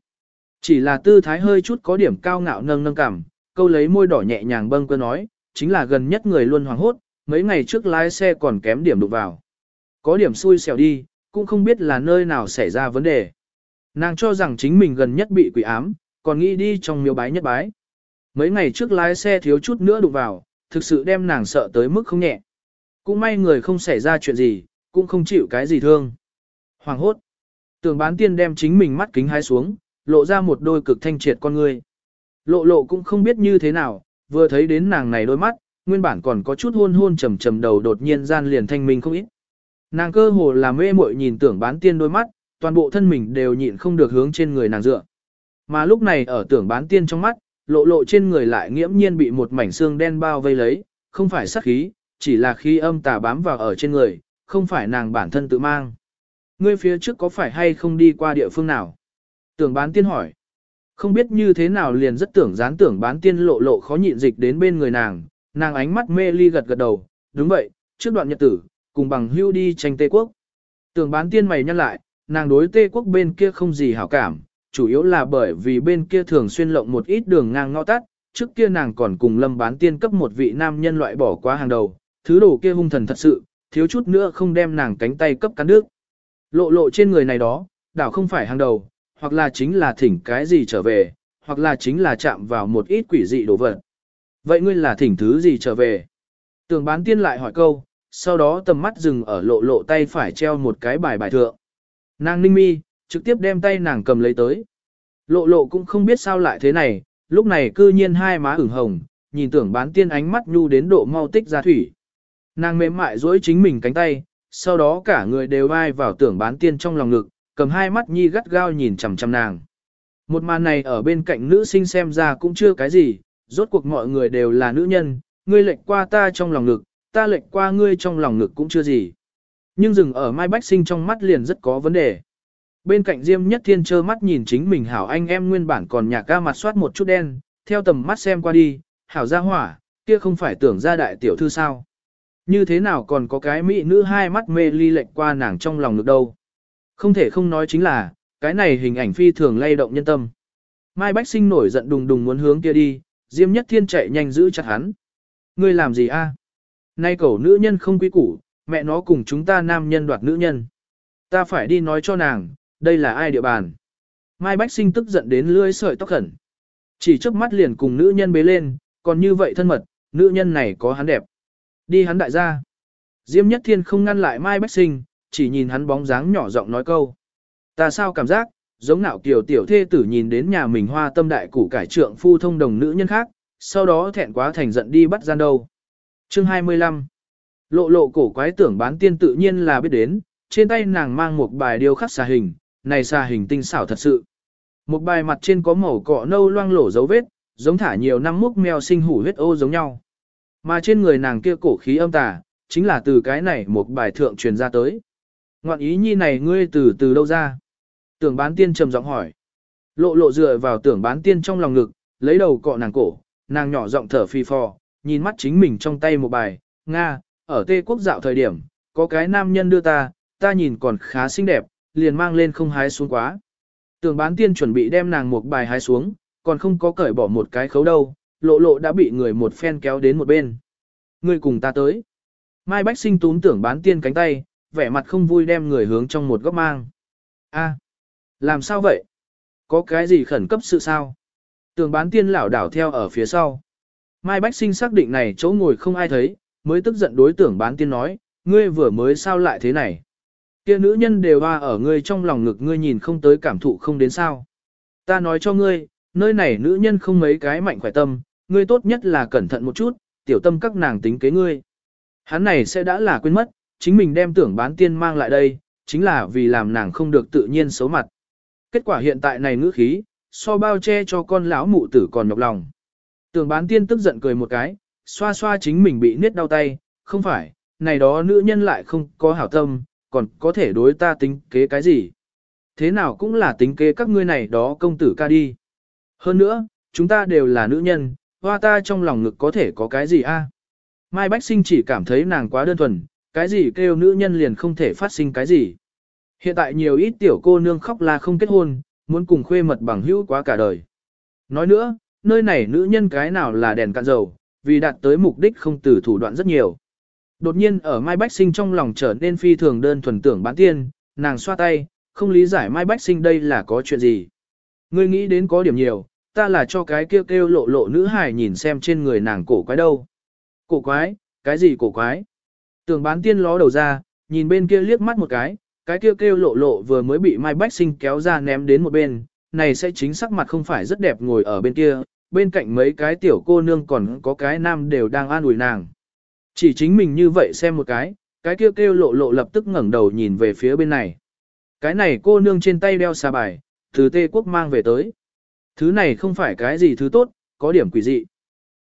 Chỉ là tư thái hơi chút có điểm cao ngạo nâng nâng cảm, câu lấy môi đỏ nhẹ nhàng bâng cơ nói, chính là gần nhất người luôn hoảng hốt, mấy ngày trước lái xe còn kém điểm đụng vào. Có điểm xui xẻo đi, cũng không biết là nơi nào xảy ra vấn đề. Nàng cho rằng chính mình gần nhất bị quỷ ám, còn nghĩ đi trong miếu bái nhất bái. Mấy ngày trước lái xe thiếu chút nữa đụng vào, thực sự đem nàng sợ tới mức không nhẹ. Cũng may người không xảy ra chuyện gì, cũng không chịu cái gì thương. Hoàng hốt. Tường bán tiên đem chính mình mắt kính hái xuống, lộ ra một đôi cực thanh triệt con người. Lộ lộ cũng không biết như thế nào, vừa thấy đến nàng này đôi mắt, nguyên bản còn có chút hôn hôn trầm trầm đầu đột nhiên gian liền thanh minh không ít. Nàng cơ hồ là mê muội nhìn tưởng bán tiên đôi mắt, toàn bộ thân mình đều nhịn không được hướng trên người nàng dựa. Mà lúc này ở tưởng bán tiên trong mắt, lộ lộ trên người lại nghiễm nhiên bị một mảnh xương đen bao vây lấy, không phải sát khí, chỉ là khi âm tà bám vào ở trên người, không phải nàng bản thân tự mang. Ngươi phía trước có phải hay không đi qua địa phương nào? Tưởng bán tiên hỏi. Không biết như thế nào liền rất tưởng dán tưởng bán tiên lộ lộ khó nhịn dịch đến bên người nàng, nàng ánh mắt mê ly gật gật đầu, đúng vậy, trước đoạn nhật tử, cùng bằng hưu đi tranh Tây Quốc. Tưởng bán tiên mày nhăn lại, nàng đối Tây Quốc bên kia không gì hảo cảm, chủ yếu là bởi vì bên kia thường xuyên lộng một ít đường ngang ngõ tắt, trước kia nàng còn cùng lâm bán tiên cấp một vị nam nhân loại bỏ qua hàng đầu, thứ đồ kia hung thần thật sự, thiếu chút nữa không đem nàng cánh tay cấp cắn nước. Lộ lộ trên người này đó, đảo không phải hàng đầu, hoặc là chính là thỉnh cái gì trở về, hoặc là chính là chạm vào một ít quỷ dị đồ vật. Vậy ngươi là thỉnh thứ gì trở về? Tường bán tiên lại hỏi câu, sau đó tầm mắt dừng ở lộ lộ tay phải treo một cái bài bài thượng. Nàng ninh mi, trực tiếp đem tay nàng cầm lấy tới. Lộ lộ cũng không biết sao lại thế này, lúc này cư nhiên hai má ửng hồng, nhìn tưởng bán tiên ánh mắt nhu đến độ mau tích ra thủy. Nàng mềm mại duỗi chính mình cánh tay, sau đó cả người đều vai vào tưởng bán tiên trong lòng ngực, cầm hai mắt nhi gắt gao nhìn chằm chằm nàng. Một màn này ở bên cạnh nữ sinh xem ra cũng chưa cái gì, rốt cuộc mọi người đều là nữ nhân, ngươi lệnh qua ta trong lòng ngực, ta lệnh qua ngươi trong lòng ngực cũng chưa gì. Nhưng dừng ở Mai Bách Sinh trong mắt liền rất có vấn đề. Bên cạnh Diêm Nhất Thiên trơ mắt nhìn chính mình hảo anh em nguyên bản còn nhà ca mặt soát một chút đen, theo tầm mắt xem qua đi, hảo ra hỏa, kia không phải tưởng ra đại tiểu thư sao. Như thế nào còn có cái mỹ nữ hai mắt mê ly lệnh qua nàng trong lòng ngực đâu. Không thể không nói chính là, cái này hình ảnh phi thường lay động nhân tâm. Mai Bách Sinh nổi giận đùng đùng muốn hướng kia đi, Diêm Nhất Thiên chạy nhanh giữ chặt hắn. Ngươi làm gì a? Nay cậu nữ nhân không quý củ, mẹ nó cùng chúng ta nam nhân đoạt nữ nhân. Ta phải đi nói cho nàng, đây là ai địa bàn. Mai Bách Sinh tức giận đến lưỡi sợi tóc khẩn. Chỉ trước mắt liền cùng nữ nhân bế lên, còn như vậy thân mật, nữ nhân này có hắn đẹp. Đi hắn đại gia. Diêm Nhất Thiên không ngăn lại Mai Bách Sinh, chỉ nhìn hắn bóng dáng nhỏ giọng nói câu. Ta sao cảm giác, giống nạo kiều tiểu thê tử nhìn đến nhà mình hoa tâm đại củ cải trượng phu thông đồng nữ nhân khác, sau đó thẹn quá thành giận đi bắt gian đâu. Chương 25 Lộ lộ cổ quái tưởng bán tiên tự nhiên là biết đến, trên tay nàng mang một bài điêu khắc xà hình, này xà hình tinh xảo thật sự. Một bài mặt trên có màu cọ nâu loang lổ dấu vết, giống thả nhiều năm múc mèo sinh hủ huyết ô giống nhau. Mà trên người nàng kia cổ khí âm tà, chính là từ cái này một bài thượng truyền ra tới. Ngoạn ý nhi này ngươi từ từ đâu ra? Tưởng bán tiên trầm giọng hỏi. Lộ lộ dựa vào tưởng bán tiên trong lòng ngực, lấy đầu cọ nàng cổ, nàng nhỏ giọng thở phì phò, nhìn mắt chính mình trong tay một bài, Nga, ở Tê Quốc dạo thời điểm, có cái nam nhân đưa ta, ta nhìn còn khá xinh đẹp, liền mang lên không hái xuống quá. Tưởng bán tiên chuẩn bị đem nàng một bài hái xuống, còn không có cởi bỏ một cái khấu đâu, lộ lộ đã bị người một phen kéo đến một bên. Người cùng ta tới. Mai Bách sinh túm tưởng bán tiên cánh tay, vẻ mặt không vui đem người hướng trong một góc mang. A, làm sao vậy? Có cái gì khẩn cấp sự sao? tường bán tiên lão đảo theo ở phía sau. Mai Bách sinh xác định này chỗ ngồi không ai thấy, mới tức giận đối tưởng bán tiên nói, ngươi vừa mới sao lại thế này? Kia nữ nhân đều hoa ở ngươi trong lòng ngực ngươi nhìn không tới cảm thụ không đến sao. Ta nói cho ngươi, nơi này nữ nhân không mấy cái mạnh khỏe tâm, ngươi tốt nhất là cẩn thận một chút, tiểu tâm các nàng tính kế ngươi. Hắn này sẽ đã là quên mất, chính mình đem tưởng bán tiên mang lại đây, chính là vì làm nàng không được tự nhiên xấu mặt. Kết quả hiện tại này ngữ khí, so bao che cho con lão mụ tử còn nhọc lòng. Tưởng bán tiên tức giận cười một cái, xoa xoa chính mình bị niết đau tay, không phải, này đó nữ nhân lại không có hảo tâm, còn có thể đối ta tính kế cái gì. Thế nào cũng là tính kế các ngươi này đó công tử ca đi. Hơn nữa, chúng ta đều là nữ nhân, hoa ta trong lòng ngực có thể có cái gì a? Mai Bách Sinh chỉ cảm thấy nàng quá đơn thuần, cái gì kêu nữ nhân liền không thể phát sinh cái gì. Hiện tại nhiều ít tiểu cô nương khóc là không kết hôn, muốn cùng khuê mật bằng hữu quá cả đời. Nói nữa, nơi này nữ nhân cái nào là đèn cạn dầu, vì đạt tới mục đích không từ thủ đoạn rất nhiều. Đột nhiên ở Mai Bách Sinh trong lòng trở nên phi thường đơn thuần tưởng bán tiên, nàng xoa tay, không lý giải Mai Bách Sinh đây là có chuyện gì. Ngươi nghĩ đến có điểm nhiều, ta là cho cái kêu kêu lộ lộ nữ hài nhìn xem trên người nàng cổ quái đâu. Cổ quái, cái gì cổ quái? Tưởng bán tiên ló đầu ra, nhìn bên kia liếc mắt một cái, cái kêu kêu lộ lộ vừa mới bị Mai Bách Sinh kéo ra ném đến một bên, này sẽ chính sắc mặt không phải rất đẹp ngồi ở bên kia, bên cạnh mấy cái tiểu cô nương còn có cái nam đều đang an ủi nàng. Chỉ chính mình như vậy xem một cái, cái kêu kêu lộ lộ lập tức ngẩng đầu nhìn về phía bên này. Cái này cô nương trên tay đeo xà bài, từ Tê Quốc mang về tới. Thứ này không phải cái gì thứ tốt, có điểm quỷ dị.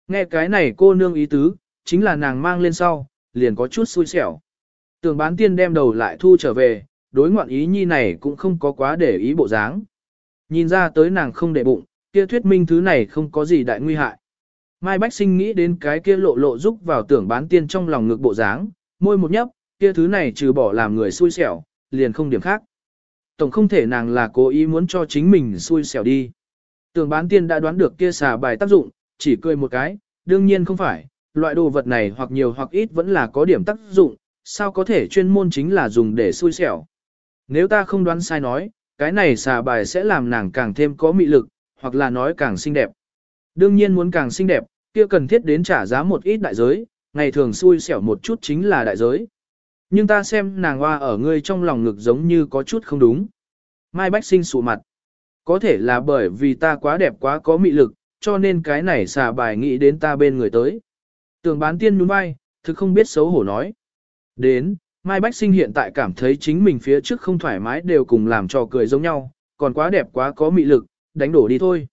Nghe cái này cô nương ý tứ, chính là nàng mang lên sau, liền có chút xui xẻo. tường bán tiên đem đầu lại thu trở về, đối ngoạn ý nhi này cũng không có quá để ý bộ dáng. Nhìn ra tới nàng không để bụng, kia thuyết minh thứ này không có gì đại nguy hại. Mai Bách Sinh nghĩ đến cái kia lộ lộ giúp vào tưởng bán tiên trong lòng ngực bộ dáng, môi một nhấp, kia thứ này trừ bỏ làm người xui xẻo, liền không điểm khác. Tổng không thể nàng là cố ý muốn cho chính mình xui xẻo đi. Tưởng bán tiên đã đoán được kia xà bài tác dụng, chỉ cười một cái, đương nhiên không phải, loại đồ vật này hoặc nhiều hoặc ít vẫn là có điểm tác dụng, sao có thể chuyên môn chính là dùng để xui xẻo. Nếu ta không đoán sai nói, cái này xà bài sẽ làm nàng càng thêm có mị lực, hoặc là nói càng xinh đẹp. Đương nhiên muốn càng xinh đẹp, kia cần thiết đến trả giá một ít đại giới, ngày thường xui xẻo một chút chính là đại giới. Nhưng ta xem nàng hoa ở ngươi trong lòng ngực giống như có chút không đúng. Mai Bách sinh sụ mặt. Có thể là bởi vì ta quá đẹp quá có mị lực, cho nên cái này xà bài nghĩ đến ta bên người tới. Tưởng bán tiên nhún vai, thực không biết xấu hổ nói. Đến, Mai Bách Sinh hiện tại cảm thấy chính mình phía trước không thoải mái đều cùng làm trò cười giống nhau, còn quá đẹp quá có mị lực, đánh đổ đi thôi.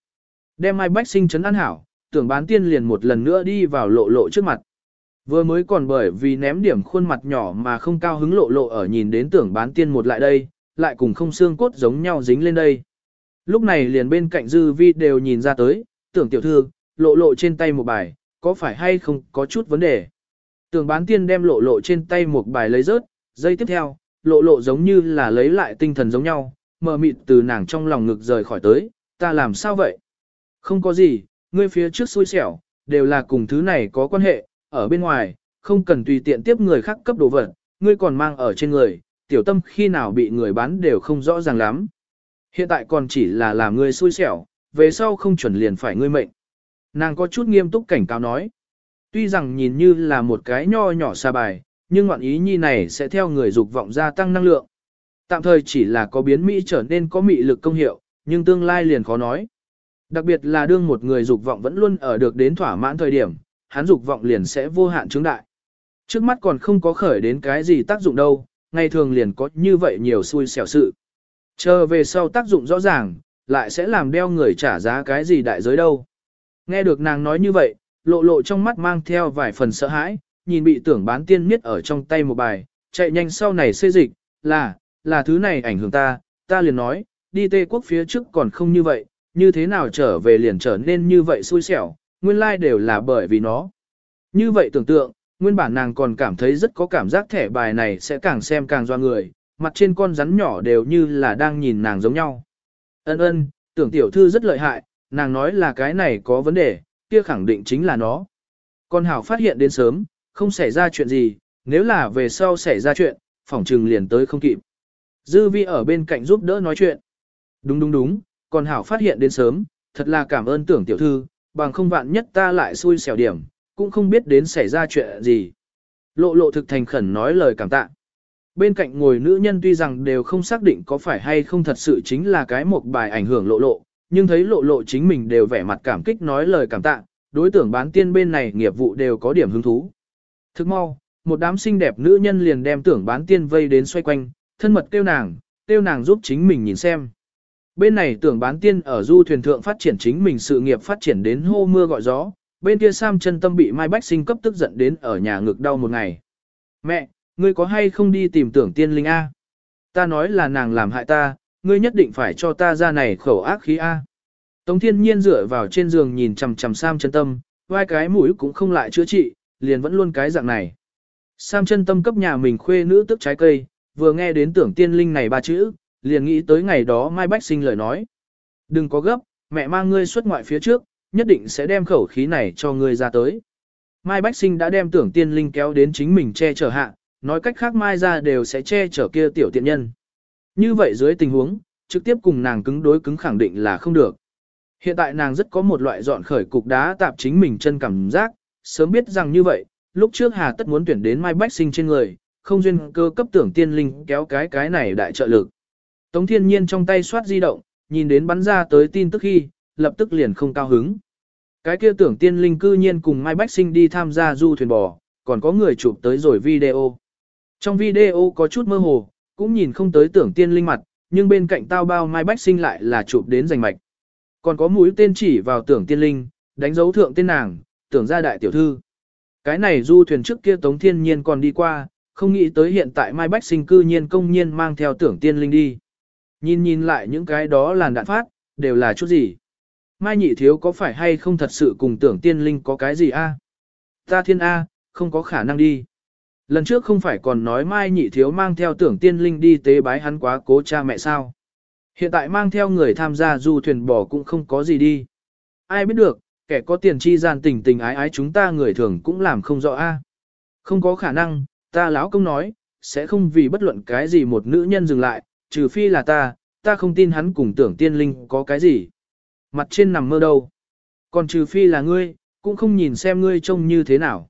Đem Mai Bách Sinh chấn an hảo, tưởng bán tiên liền một lần nữa đi vào lộ lộ trước mặt. Vừa mới còn bởi vì ném điểm khuôn mặt nhỏ mà không cao hứng lộ lộ ở nhìn đến tưởng bán tiên một lại đây, lại cùng không xương cốt giống nhau dính lên đây. Lúc này liền bên cạnh dư vi đều nhìn ra tới, tưởng tiểu thư, lộ lộ trên tay một bài, có phải hay không có chút vấn đề. Tưởng bán tiên đem lộ lộ trên tay một bài lấy rớt, dây tiếp theo, lộ lộ giống như là lấy lại tinh thần giống nhau, mờ mịt từ nàng trong lòng ngực rời khỏi tới, ta làm sao vậy? Không có gì, ngươi phía trước xui xẻo, đều là cùng thứ này có quan hệ, ở bên ngoài, không cần tùy tiện tiếp người khác cấp đồ vật, ngươi còn mang ở trên người, tiểu tâm khi nào bị người bán đều không rõ ràng lắm. Hiện tại còn chỉ là làm ngươi xui xẻo, về sau không chuẩn liền phải ngươi mệnh. Nàng có chút nghiêm túc cảnh cáo nói. Tuy rằng nhìn như là một cái nho nhỏ xa bài, nhưng ngoạn ý nhi này sẽ theo người dục vọng gia tăng năng lượng. Tạm thời chỉ là có biến Mỹ trở nên có mị lực công hiệu, nhưng tương lai liền khó nói. Đặc biệt là đương một người dục vọng vẫn luôn ở được đến thỏa mãn thời điểm, hắn dục vọng liền sẽ vô hạn chứng đại. Trước mắt còn không có khởi đến cái gì tác dụng đâu, ngày thường liền có như vậy nhiều xui xẻo sự. Chờ về sau tác dụng rõ ràng, lại sẽ làm đeo người trả giá cái gì đại giới đâu. Nghe được nàng nói như vậy, lộ lộ trong mắt mang theo vài phần sợ hãi, nhìn bị tưởng bán tiên miết ở trong tay một bài, chạy nhanh sau này xê dịch, là, là thứ này ảnh hưởng ta, ta liền nói, đi tê quốc phía trước còn không như vậy, như thế nào trở về liền trở nên như vậy xui xẻo, nguyên lai like đều là bởi vì nó. Như vậy tưởng tượng, nguyên bản nàng còn cảm thấy rất có cảm giác thẻ bài này sẽ càng xem càng doa người, mặt trên con rắn nhỏ đều như là đang nhìn nàng giống nhau. Ân ân, tưởng tiểu thư rất lợi hại, nàng nói là cái này có vấn đề, kia khẳng định chính là nó. Con Hảo phát hiện đến sớm, không xảy ra chuyện gì, nếu là về sau xảy ra chuyện, phỏng trừng liền tới không kịp. Dư vi ở bên cạnh giúp đỡ nói chuyện. Đúng đúng đúng, còn Hảo phát hiện đến sớm, thật là cảm ơn tưởng tiểu thư, bằng không vạn nhất ta lại xui xẻo điểm, cũng không biết đến xảy ra chuyện gì. Lộ lộ thực thành khẩn nói lời cảm tạ. Bên cạnh ngồi nữ nhân tuy rằng đều không xác định có phải hay không thật sự chính là cái một bài ảnh hưởng lộ lộ, nhưng thấy lộ lộ chính mình đều vẻ mặt cảm kích nói lời cảm tạ, đối tượng bán tiên bên này nghiệp vụ đều có điểm hứng thú. Thức mau, một đám xinh đẹp nữ nhân liền đem tưởng bán tiên vây đến xoay quanh, thân mật kêu nàng, kêu nàng giúp chính mình nhìn xem. Bên này tưởng bán tiên ở du thuyền thượng phát triển chính mình sự nghiệp phát triển đến hô mưa gọi gió, bên kia Sam chân tâm bị Mai Bách sinh cấp tức giận đến ở nhà ngực đau một ngày. Mẹ, ngươi có hay không đi tìm tưởng tiên linh A? Ta nói là nàng làm hại ta, ngươi nhất định phải cho ta ra này khẩu ác khí A. Tống thiên nhiên dựa vào trên giường nhìn chằm chằm Sam chân tâm, vai cái mũi cũng không lại chữa trị, liền vẫn luôn cái dạng này. Sam chân tâm cấp nhà mình khuê nữ tức trái cây, vừa nghe đến tưởng tiên linh này ba chữ, liền nghĩ tới ngày đó Mai Bách sinh lời nói. Đừng có gấp, mẹ mang ngươi xuất ngoại phía trước, nhất định sẽ đem khẩu khí này cho ngươi ra tới. Mai Bách sinh đã đem tưởng tiên linh kéo đến chính mình che chở hạ, nói cách khác Mai ra đều sẽ che chở kia tiểu tiện nhân. Như vậy dưới tình huống, trực tiếp cùng nàng cứng đối cứng khẳng định là không được. Hiện tại nàng rất có một loại dọn khởi cục đá tạp chính mình chân cảm giác, sớm biết rằng như vậy, lúc trước Hà tất muốn tuyển đến Mai Bách sinh trên người, không duyên cơ cấp tưởng tiên linh kéo cái cái này đại trợ lực. Tống thiên nhiên trong tay soát di động, nhìn đến bắn ra tới tin tức khi, lập tức liền không cao hứng. Cái kia tưởng tiên linh cư nhiên cùng Mai Bách Sinh đi tham gia du thuyền bò, còn có người chụp tới rồi video. Trong video có chút mơ hồ, cũng nhìn không tới tưởng tiên linh mặt, nhưng bên cạnh tao bao Mai Bách Sinh lại là chụp đến giành mạch. Còn có mũi tên chỉ vào tưởng tiên linh, đánh dấu thượng tên nàng, tưởng ra đại tiểu thư. Cái này du thuyền trước kia Tống Thiên Nhiên còn đi qua, không nghĩ tới hiện tại Mai Bách Sinh cư nhiên công nhiên mang theo tưởng tiên linh đi. Nhìn nhìn lại những cái đó làn đạn phát, đều là chút gì. Mai nhị thiếu có phải hay không thật sự cùng tưởng tiên linh có cái gì a? Ta thiên A, không có khả năng đi. Lần trước không phải còn nói Mai nhị thiếu mang theo tưởng tiên linh đi tế bái hắn quá cố cha mẹ sao. Hiện tại mang theo người tham gia du thuyền bò cũng không có gì đi. Ai biết được, kẻ có tiền chi gian tình tình ái ái chúng ta người thường cũng làm không rõ a. Không có khả năng, ta lão công nói, sẽ không vì bất luận cái gì một nữ nhân dừng lại, trừ phi là ta, ta không tin hắn cùng tưởng tiên linh có cái gì. Mặt trên nằm mơ đâu. Còn trừ phi là ngươi, cũng không nhìn xem ngươi trông như thế nào.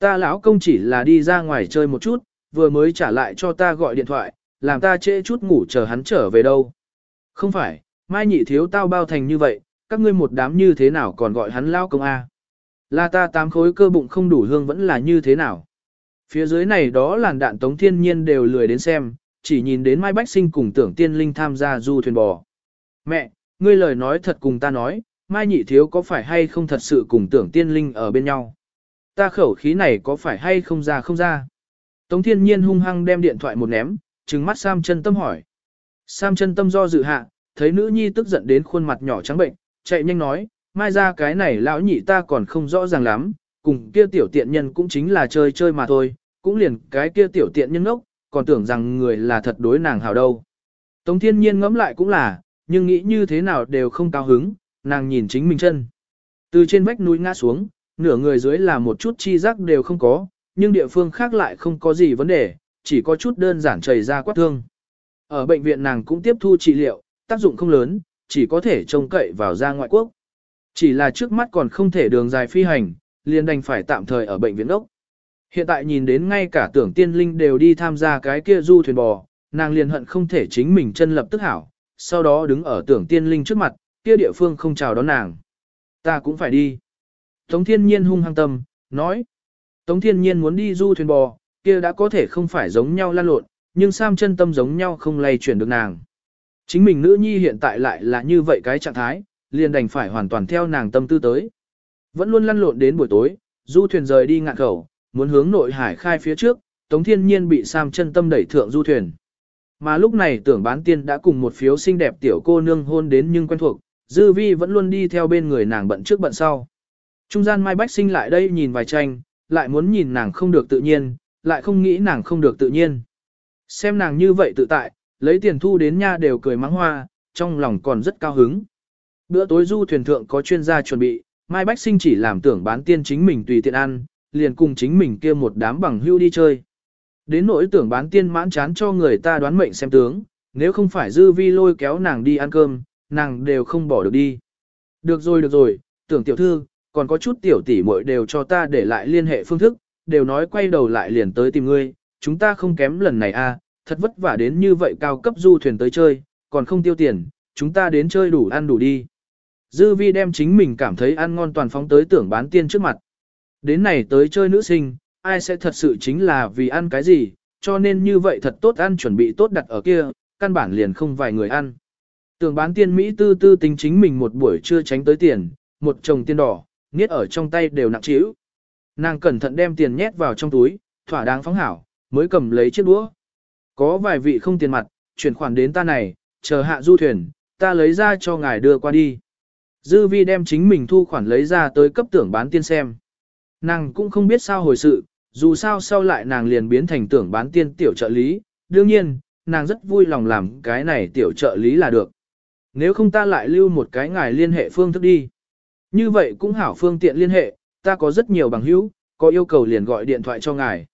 Ta lão công chỉ là đi ra ngoài chơi một chút, vừa mới trả lại cho ta gọi điện thoại, làm ta trễ chút ngủ chờ hắn trở về đâu. Không phải, mai nhị thiếu tao bao thành như vậy, các ngươi một đám như thế nào còn gọi hắn lão công A. Là ta tám khối cơ bụng không đủ hương vẫn là như thế nào. Phía dưới này đó làn đạn tống thiên nhiên đều lười đến xem, chỉ nhìn đến Mai Bách Sinh cùng tưởng tiên linh tham gia du thuyền bò. Mẹ, ngươi lời nói thật cùng ta nói, Mai nhị thiếu có phải hay không thật sự cùng tưởng tiên linh ở bên nhau. Ta khẩu khí này có phải hay không ra không ra. Tống thiên nhiên hung hăng đem điện thoại một ném, trừng mắt Sam chân tâm hỏi. Sam chân tâm do dự hạ, thấy nữ nhi tức giận đến khuôn mặt nhỏ trắng bệnh, chạy nhanh nói, mai ra cái này lão nhị ta còn không rõ ràng lắm, cùng kia tiểu tiện nhân cũng chính là chơi chơi mà thôi, cũng liền cái kia tiểu tiện nhân ngốc, còn tưởng rằng người là thật đối nàng hào đâu. Tống thiên nhiên ngẫm lại cũng là, nhưng nghĩ như thế nào đều không cao hứng, nàng nhìn chính mình chân. Từ trên vách núi ngã xuống, nửa người dưới là một chút chi giác đều không có, nhưng địa phương khác lại không có gì vấn đề, chỉ có chút đơn giản chảy ra quát thương. Ở bệnh viện nàng cũng tiếp thu trị liệu, tác dụng không lớn, chỉ có thể trông cậy vào ra ngoại quốc. Chỉ là trước mắt còn không thể đường dài phi hành, liền đành phải tạm thời ở bệnh viện ốc. Hiện tại nhìn đến ngay cả tưởng tiên linh đều đi tham gia cái kia du thuyền bò, nàng liền hận không thể chính mình chân lập tức hảo, sau đó đứng ở tưởng tiên linh trước mặt, kia địa phương không chào đón nàng. Ta cũng phải đi. Tống thiên nhiên hung hăng tâm, nói. Tống thiên nhiên muốn đi du thuyền bò, kia đã có thể không phải giống nhau lan lộn, nhưng Sam chân tâm giống nhau không lay chuyển được nàng. Chính mình nữ nhi hiện tại lại là như vậy cái trạng thái, liền đành phải hoàn toàn theo nàng tâm tư tới. Vẫn luôn lăn lộn đến buổi tối, du thuyền rời đi ngạn khẩu, muốn hướng nội hải khai phía trước, Tống Thiên Nhiên bị Sam chân tâm đẩy thượng du thuyền. Mà lúc này tưởng bán tiên đã cùng một phiếu xinh đẹp tiểu cô nương hôn đến nhưng quen thuộc, Dư Vi vẫn luôn đi theo bên người nàng bận trước bận sau. Trung gian Mai Bách sinh lại đây nhìn vài tranh, lại muốn nhìn nàng không được tự nhiên, lại không nghĩ nàng không được tự nhiên. Xem nàng như vậy tự tại, lấy tiền thu đến nha đều cười mắng hoa, trong lòng còn rất cao hứng. Bữa tối du thuyền thượng có chuyên gia chuẩn bị, Mai Bách Sinh chỉ làm tưởng bán tiên chính mình tùy tiện ăn, liền cùng chính mình kia một đám bằng hưu đi chơi. Đến nỗi tưởng bán tiên mãn chán cho người ta đoán mệnh xem tướng, nếu không phải dư vi lôi kéo nàng đi ăn cơm, nàng đều không bỏ được đi. Được rồi được rồi, tưởng tiểu thư, còn có chút tiểu tỷ muội đều cho ta để lại liên hệ phương thức, đều nói quay đầu lại liền tới tìm ngươi, chúng ta không kém lần này a, à, thật vất vả đến như vậy cao cấp du thuyền tới chơi, còn không tiêu tiền, chúng ta đến chơi đủ ăn đủ đi. Dư vi đem chính mình cảm thấy ăn ngon toàn phóng tới tưởng bán tiên trước mặt. Đến này tới chơi nữ sinh, ai sẽ thật sự chính là vì ăn cái gì, cho nên như vậy thật tốt ăn chuẩn bị tốt đặt ở kia, căn bản liền không vài người ăn. Tưởng bán tiên Mỹ tư tư tính chính mình một buổi trưa tránh tới tiền, một chồng tiên đỏ, niết ở trong tay đều nặng trĩu. Nàng cẩn thận đem tiền nhét vào trong túi, thỏa đáng phóng hảo, mới cầm lấy chiếc đũa. Có vài vị không tiền mặt, chuyển khoản đến ta này, chờ hạ du thuyền, ta lấy ra cho ngài đưa qua đi. Dư vi đem chính mình thu khoản lấy ra tới cấp tưởng bán tiên xem. Nàng cũng không biết sao hồi sự, dù sao sau lại nàng liền biến thành tưởng bán tiên tiểu trợ lý, đương nhiên, nàng rất vui lòng làm cái này tiểu trợ lý là được. Nếu không ta lại lưu một cái ngài liên hệ phương thức đi. Như vậy cũng hảo phương tiện liên hệ, ta có rất nhiều bằng hữu, có yêu cầu liền gọi điện thoại cho ngài.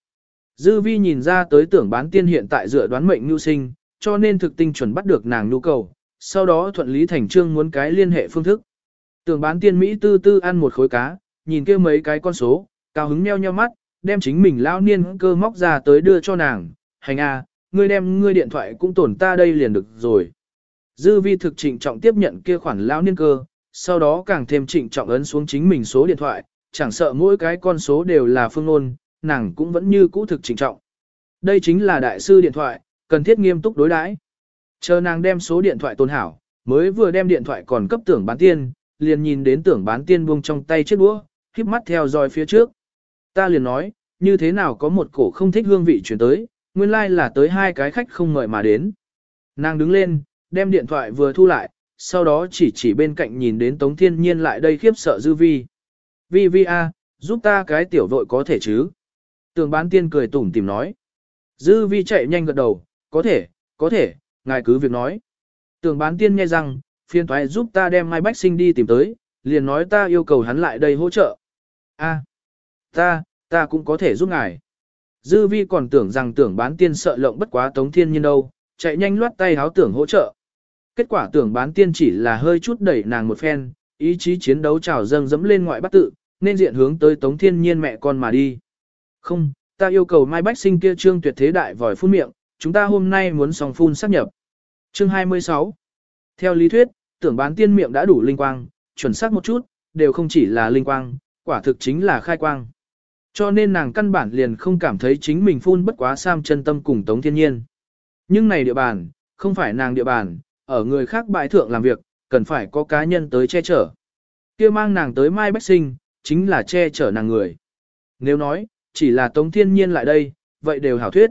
Dư vi nhìn ra tới tưởng bán tiên hiện tại dựa đoán mệnh nhu sinh, cho nên thực tinh chuẩn bắt được nàng nhu cầu, sau đó thuận lý thành trương muốn cái liên hệ phương thức. Tưởng bán tiên Mỹ tư tư ăn một khối cá, nhìn kia mấy cái con số, cao hứng meo nheo mắt, đem chính mình lao niên cơ móc ra tới đưa cho nàng, hành a, à, ngươi đem ngươi điện thoại cũng tổn ta đây liền được rồi. Dư vi thực trịnh trọng tiếp nhận kia khoản lao niên cơ, sau đó càng thêm trịnh trọng ấn xuống chính mình số điện thoại, chẳng sợ mỗi cái con số đều là phương ngôn, nàng cũng vẫn như cũ thực trịnh trọng. Đây chính là đại sư điện thoại, cần thiết nghiêm túc đối đãi. Chờ nàng đem số điện thoại tôn hảo, mới vừa đem điện thoại còn cấp tưởng bán tiên, liền nhìn đến tưởng bán tiên buông trong tay chiếc đũa, khiếp mắt theo dõi phía trước. Ta liền nói, như thế nào có một cổ không thích hương vị chuyển tới, nguyên lai like là tới hai cái khách không mời mà đến. Nàng đứng lên, đem điện thoại vừa thu lại, sau đó chỉ chỉ bên cạnh nhìn đến Tống Thiên Nhiên lại đây khiếp sợ Dư Vi. Vi Vi a, giúp ta cái tiểu vội có thể chứ? Tường bán tiên cười tủm tìm nói. Dư Vi chạy nhanh gật đầu, có thể, có thể, ngài cứ việc nói. Tường bán tiên nghe rằng, phiên thoái giúp ta đem Mai Bách Sinh đi tìm tới, liền nói ta yêu cầu hắn lại đây hỗ trợ. A, ta, ta cũng có thể giúp ngài. Dư vi còn tưởng rằng tưởng bán tiên sợ lộng bất quá tống thiên nhiên đâu, chạy nhanh loát tay háo tưởng hỗ trợ. Kết quả tưởng bán tiên chỉ là hơi chút đẩy nàng một phen, ý chí chiến đấu trào dâng dẫm lên ngoại bắt tự, nên diện hướng tới tống thiên nhiên mẹ con mà đi. Không, ta yêu cầu Mai Bách Sinh kia trương tuyệt thế đại vòi phun miệng, chúng ta hôm nay muốn song phun sát nhập. Chương 26 Theo lý thuyết, tưởng bán tiên miệng đã đủ linh quang, chuẩn xác một chút, đều không chỉ là linh quang, quả thực chính là khai quang. Cho nên nàng căn bản liền không cảm thấy chính mình phun bất quá sam chân tâm cùng Tống Thiên Nhiên. Nhưng này địa bàn, không phải nàng địa bàn, ở người khác bại thượng làm việc, cần phải có cá nhân tới che chở. kia mang nàng tới Mai Bách Sinh, chính là che chở nàng người. Nếu nói, chỉ là Tống Thiên Nhiên lại đây, vậy đều hảo thuyết.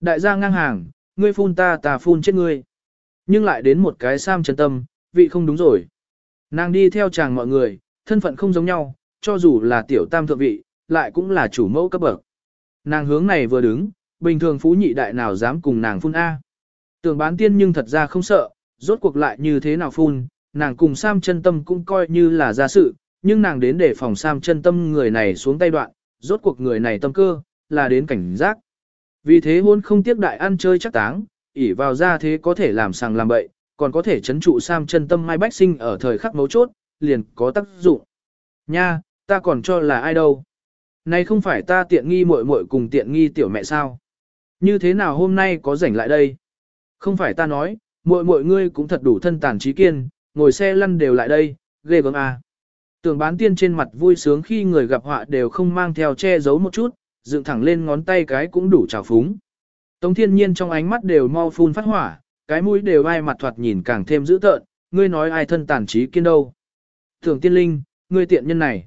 Đại gia ngang hàng, ngươi phun ta ta phun chết ngươi. Nhưng lại đến một cái sam chân tâm, vị không đúng rồi. Nàng đi theo chàng mọi người, thân phận không giống nhau, cho dù là tiểu tam thượng vị, lại cũng là chủ mẫu cấp bậc. Nàng hướng này vừa đứng, bình thường phú nhị đại nào dám cùng nàng phun A. Tưởng bán tiên nhưng thật ra không sợ, rốt cuộc lại như thế nào phun, nàng cùng Sam chân tâm cũng coi như là ra sự, nhưng nàng đến để phòng Sam chân tâm người này xuống tay đoạn, rốt cuộc người này tâm cơ, là đến cảnh giác. Vì thế hôn không tiếc đại ăn chơi chắc táng, ỉ vào ra thế có thể làm sàng làm bậy, còn có thể chấn trụ Sam chân tâm Mai Bách Sinh ở thời khắc mấu chốt, liền có tác dụng. Nha, ta còn cho là ai đâu. Này không phải ta tiện nghi muội muội cùng tiện nghi tiểu mẹ sao? Như thế nào hôm nay có rảnh lại đây? Không phải ta nói, muội muội ngươi cũng thật đủ thân tàn trí kiên, ngồi xe lăn đều lại đây, ghê gớm à. Tưởng bán tiên trên mặt vui sướng khi người gặp họa đều không mang theo che giấu một chút, dựng thẳng lên ngón tay cái cũng đủ trào phúng. Tống thiên nhiên trong ánh mắt đều mau phun phát hỏa, cái mũi đều ai mặt thoạt nhìn càng thêm dữ tợn, ngươi nói ai thân tàn trí kiên đâu. Tưởng tiên linh, ngươi tiện nhân này.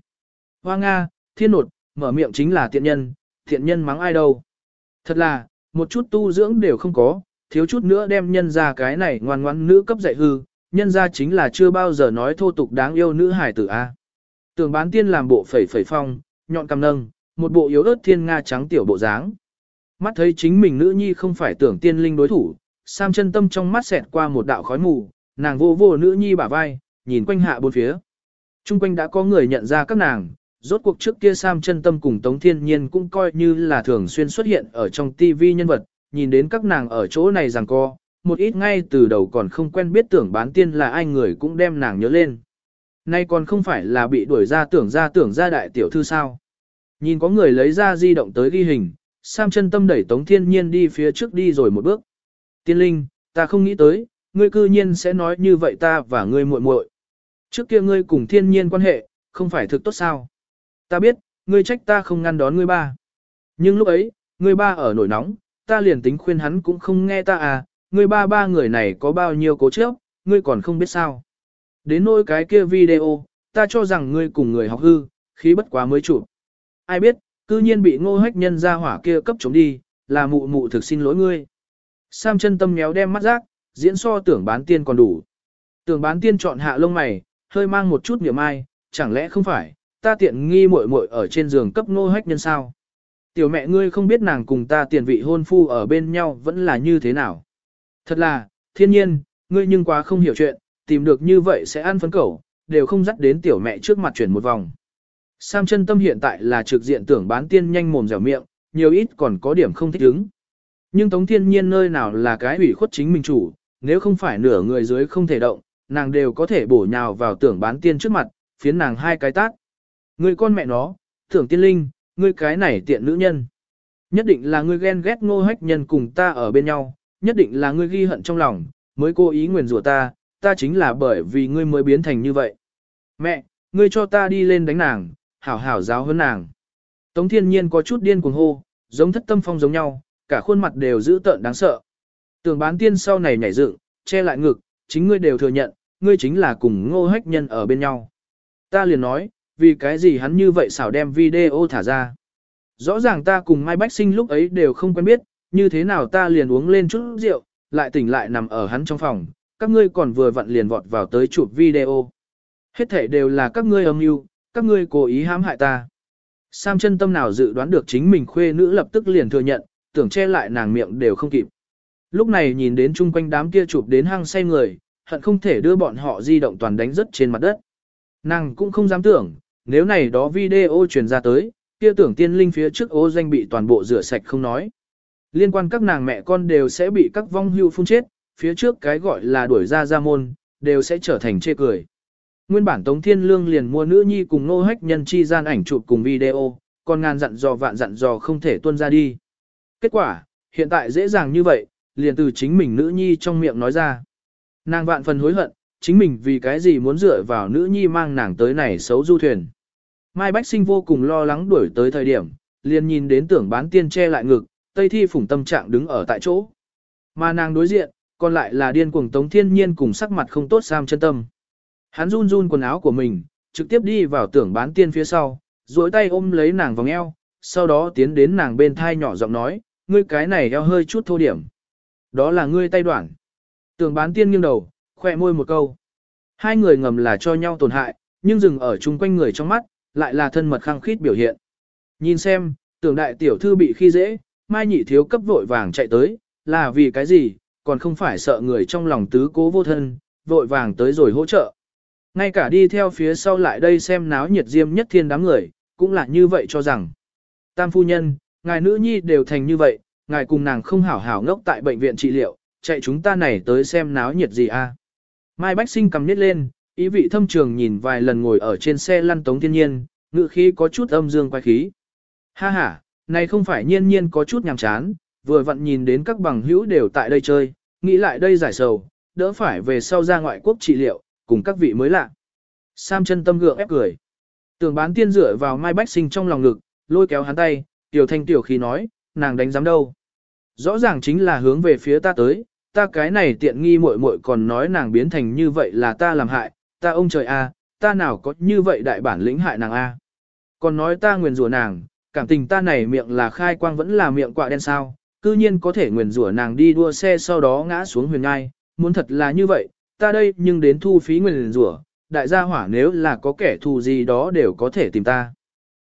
Hoa Nga, thiên nột, mở miệng chính là tiện nhân, tiện nhân mắng ai đâu. Thật là, một chút tu dưỡng đều không có, thiếu chút nữa đem nhân ra cái này ngoan ngoãn nữ cấp dạy hư, nhân ra chính là chưa bao giờ nói thô tục đáng yêu nữ hải tử A. Tưởng bán tiên làm bộ phẩy phẩy phong, nhọn cầm nâng, một bộ yếu ớt thiên nga trắng tiểu bộ dáng. Mắt thấy chính mình nữ nhi không phải tưởng tiên linh đối thủ, Sam chân tâm trong mắt xẹt qua một đạo khói mù, nàng vô vô nữ nhi bả vai, nhìn quanh hạ bốn phía. Trung quanh đã có người nhận ra các nàng, rốt cuộc trước kia Sam chân tâm cùng Tống Thiên Nhiên cũng coi như là thường xuyên xuất hiện ở trong TV nhân vật, nhìn đến các nàng ở chỗ này rằng co, một ít ngay từ đầu còn không quen biết tưởng bán tiên là ai người cũng đem nàng nhớ lên. Nay còn không phải là bị đuổi ra tưởng ra tưởng ra đại tiểu thư sao. Nhìn có người lấy ra di động tới ghi hình, Sam chân tâm đẩy Tống Thiên Nhiên đi phía trước đi rồi một bước. Tiên linh, ta không nghĩ tới, ngươi cư nhiên sẽ nói như vậy ta và ngươi muội muội. Trước kia ngươi cùng thiên nhiên quan hệ, không phải thực tốt sao. Ta biết, ngươi trách ta không ngăn đón ngươi ba. Nhưng lúc ấy, ngươi ba ở nổi nóng, ta liền tính khuyên hắn cũng không nghe ta à, ngươi ba ba người này có bao nhiêu cố chấp, ngươi còn không biết sao. Đến nỗi cái kia video, ta cho rằng ngươi cùng người học hư, khí bất quá mới chụp. Ai biết, cư nhiên bị ngô hách nhân ra hỏa kia cấp chống đi, là mụ mụ thực xin lỗi ngươi. Sam chân tâm méo đem mắt rác, diễn so tưởng bán tiên còn đủ. Tưởng bán tiên chọn hạ lông mày, hơi mang một chút niệm ai, chẳng lẽ không phải, ta tiện nghi muội muội ở trên giường cấp ngô hách nhân sao. Tiểu mẹ ngươi không biết nàng cùng ta tiền vị hôn phu ở bên nhau vẫn là như thế nào. Thật là, thiên nhiên, ngươi nhưng quá không hiểu chuyện, tìm được như vậy sẽ ăn phấn cẩu, đều không dắt đến tiểu mẹ trước mặt chuyển một vòng. Sam chân tâm hiện tại là trực diện tưởng bán tiên nhanh mồm dẻo miệng, nhiều ít còn có điểm không thích ứng. Nhưng Tống Thiên Nhiên nơi nào là cái ủy khuất chính mình chủ, nếu không phải nửa người dưới không thể động, nàng đều có thể bổ nhào vào tưởng bán tiên trước mặt, phiến nàng hai cái tát. Người con mẹ nó, tưởng tiên linh, ngươi cái này tiện nữ nhân. Nhất định là ngươi ghen ghét ngô hách nhân cùng ta ở bên nhau, nhất định là ngươi ghi hận trong lòng, mới cố ý nguyền rủa ta, ta chính là bởi vì ngươi mới biến thành như vậy. Mẹ, ngươi cho ta đi lên đánh nàng, hảo hảo giáo hơn nàng. Tống thiên nhiên có chút điên cuồng hô, giống thất tâm phong giống nhau, cả khuôn mặt đều dữ tợn đáng sợ. Tưởng bán tiên sau này nhảy dựng, che lại ngực, chính ngươi đều thừa nhận, ngươi chính là cùng ngô hách nhân ở bên nhau. Ta liền nói, vì cái gì hắn như vậy xảo đem video thả ra. Rõ ràng ta cùng Mai Bách Sinh lúc ấy đều không quen biết, như thế nào ta liền uống lên chút rượu, lại tỉnh lại nằm ở hắn trong phòng, các ngươi còn vừa vặn liền vọt vào tới chụp video. Hết thể đều là các ngươi âm mưu, các ngươi cố ý hãm hại ta. Sam chân tâm nào dự đoán được chính mình khuê nữ lập tức liền thừa nhận, tưởng che lại nàng miệng đều không kịp. Lúc này nhìn đến chung quanh đám kia chụp đến hang say người, hận không thể đưa bọn họ di động toàn đánh rất trên mặt đất. Nàng cũng không dám tưởng, nếu này đó video truyền ra tới, kia tưởng tiên linh phía trước ô danh bị toàn bộ rửa sạch không nói. Liên quan các nàng mẹ con đều sẽ bị các vong hưu phun chết, phía trước cái gọi là đuổi ra ra môn, đều sẽ trở thành chê cười. Nguyên bản Tống Thiên Lương liền mua nữ nhi cùng nô hách nhân chi gian ảnh chụp cùng video, còn ngàn dặn dò vạn dặn dò không thể tuân ra đi. Kết quả, hiện tại dễ dàng như vậy, liền từ chính mình nữ nhi trong miệng nói ra. Nàng vạn phần hối hận, chính mình vì cái gì muốn dựa vào nữ nhi mang nàng tới này xấu du thuyền. Mai Bách Sinh vô cùng lo lắng đuổi tới thời điểm, liền nhìn đến tưởng bán tiên che lại ngực, Tây Thi phủng tâm trạng đứng ở tại chỗ. Mà nàng đối diện, còn lại là điên cuồng Tống Thiên Nhiên cùng sắc mặt không tốt Sam chân tâm. Hắn run run quần áo của mình, trực tiếp đi vào tưởng bán tiên phía sau, duỗi tay ôm lấy nàng vòng eo, sau đó tiến đến nàng bên thai nhỏ giọng nói, ngươi cái này eo hơi chút thô điểm. Đó là ngươi tay đoạn. Tưởng bán tiên nghiêng đầu, khoe môi một câu. Hai người ngầm là cho nhau tổn hại, nhưng dừng ở chung quanh người trong mắt, lại là thân mật khăng khít biểu hiện. Nhìn xem, tưởng đại tiểu thư bị khi dễ, mai nhị thiếu cấp vội vàng chạy tới, là vì cái gì, còn không phải sợ người trong lòng tứ cố vô thân, vội vàng tới rồi hỗ trợ. Ngay cả đi theo phía sau lại đây xem náo nhiệt diêm nhất thiên đám người, cũng là như vậy cho rằng. Tam phu nhân, ngài nữ nhi đều thành như vậy, ngài cùng nàng không hảo hảo ngốc tại bệnh viện trị liệu, chạy chúng ta này tới xem náo nhiệt gì a? Mai Bách Sinh cầm nít lên, ý vị thâm trường nhìn vài lần ngồi ở trên xe lăn tống thiên nhiên, ngự khí có chút âm dương quay khí. Ha ha, này không phải nhiên nhiên có chút nhàm chán, vừa vặn nhìn đến các bằng hữu đều tại đây chơi, nghĩ lại đây giải sầu, đỡ phải về sau ra ngoại quốc trị liệu, cùng các vị mới lạ. Sam chân tâm gượng ép cười. tường bán tiên dựa vào Mai Bách Sinh trong lòng ngực, lôi kéo hắn tay, tiểu thanh tiểu khí nói, nàng đánh giám đâu. Rõ ràng chính là hướng về phía ta tới, ta cái này tiện nghi muội muội còn nói nàng biến thành như vậy là ta làm hại, ta ông trời a, ta nào có như vậy đại bản lĩnh hại nàng a. Còn nói ta nguyền rủa nàng, cảm tình ta này miệng là khai quang vẫn là miệng quạ đen sao, cư nhiên có thể nguyền rủa nàng đi đua xe sau đó ngã xuống huyền ngai, muốn thật là như vậy, ta đây nhưng đến thu phí nguyền rủa, đại gia hỏa nếu là có kẻ thù gì đó đều có thể tìm ta.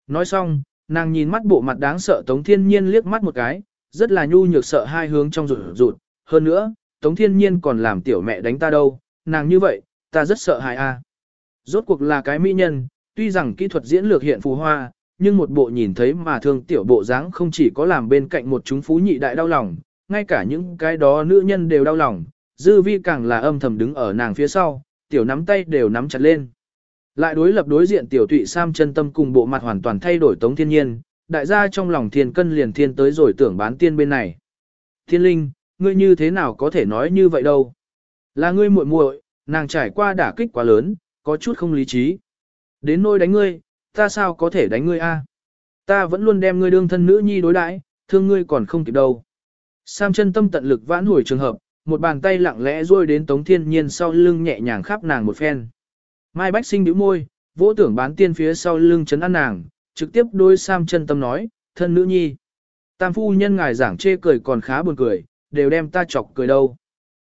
Nói xong, nàng nhìn mắt bộ mặt đáng sợ Tống Thiên Nhiên liếc mắt một cái, rất là nhu nhược sợ hai hướng trong rụt rụt, hơn nữa, Tống Thiên Nhiên còn làm tiểu mẹ đánh ta đâu, nàng như vậy, ta rất sợ hại a. Rốt cuộc là cái mỹ nhân, tuy rằng kỹ thuật diễn lược hiện phù hoa, nhưng một bộ nhìn thấy mà thương tiểu bộ dáng không chỉ có làm bên cạnh một chúng phú nhị đại đau lòng, ngay cả những cái đó nữ nhân đều đau lòng, dư vi càng là âm thầm đứng ở nàng phía sau, tiểu nắm tay đều nắm chặt lên. Lại đối lập đối diện tiểu tụy sam chân tâm cùng bộ mặt hoàn toàn thay đổi tống thiên nhiên, đại gia trong lòng thiên cân liền thiên tới rồi tưởng bán tiên bên này. Thiên linh, ngươi như thế nào có thể nói như vậy đâu? Là ngươi muội muội, nàng trải qua đả kích quá lớn, có chút không lý trí. Đến nôi đánh ngươi, ta sao có thể đánh ngươi a? Ta vẫn luôn đem ngươi đương thân nữ nhi đối đãi, thương ngươi còn không kịp đâu. Sam chân tâm tận lực vãn hồi trường hợp, một bàn tay lặng lẽ rôi đến Tống Thiên Nhiên sau lưng nhẹ nhàng khắp nàng một phen. Mai Bách Sinh bĩu môi, vỗ tưởng bán tiên phía sau lưng chấn an nàng, trực tiếp đôi Sam chân tâm nói, thân nữ nhi. Tam phu nhân ngài giảng chê cười còn khá buồn cười, đều đem ta chọc cười đâu.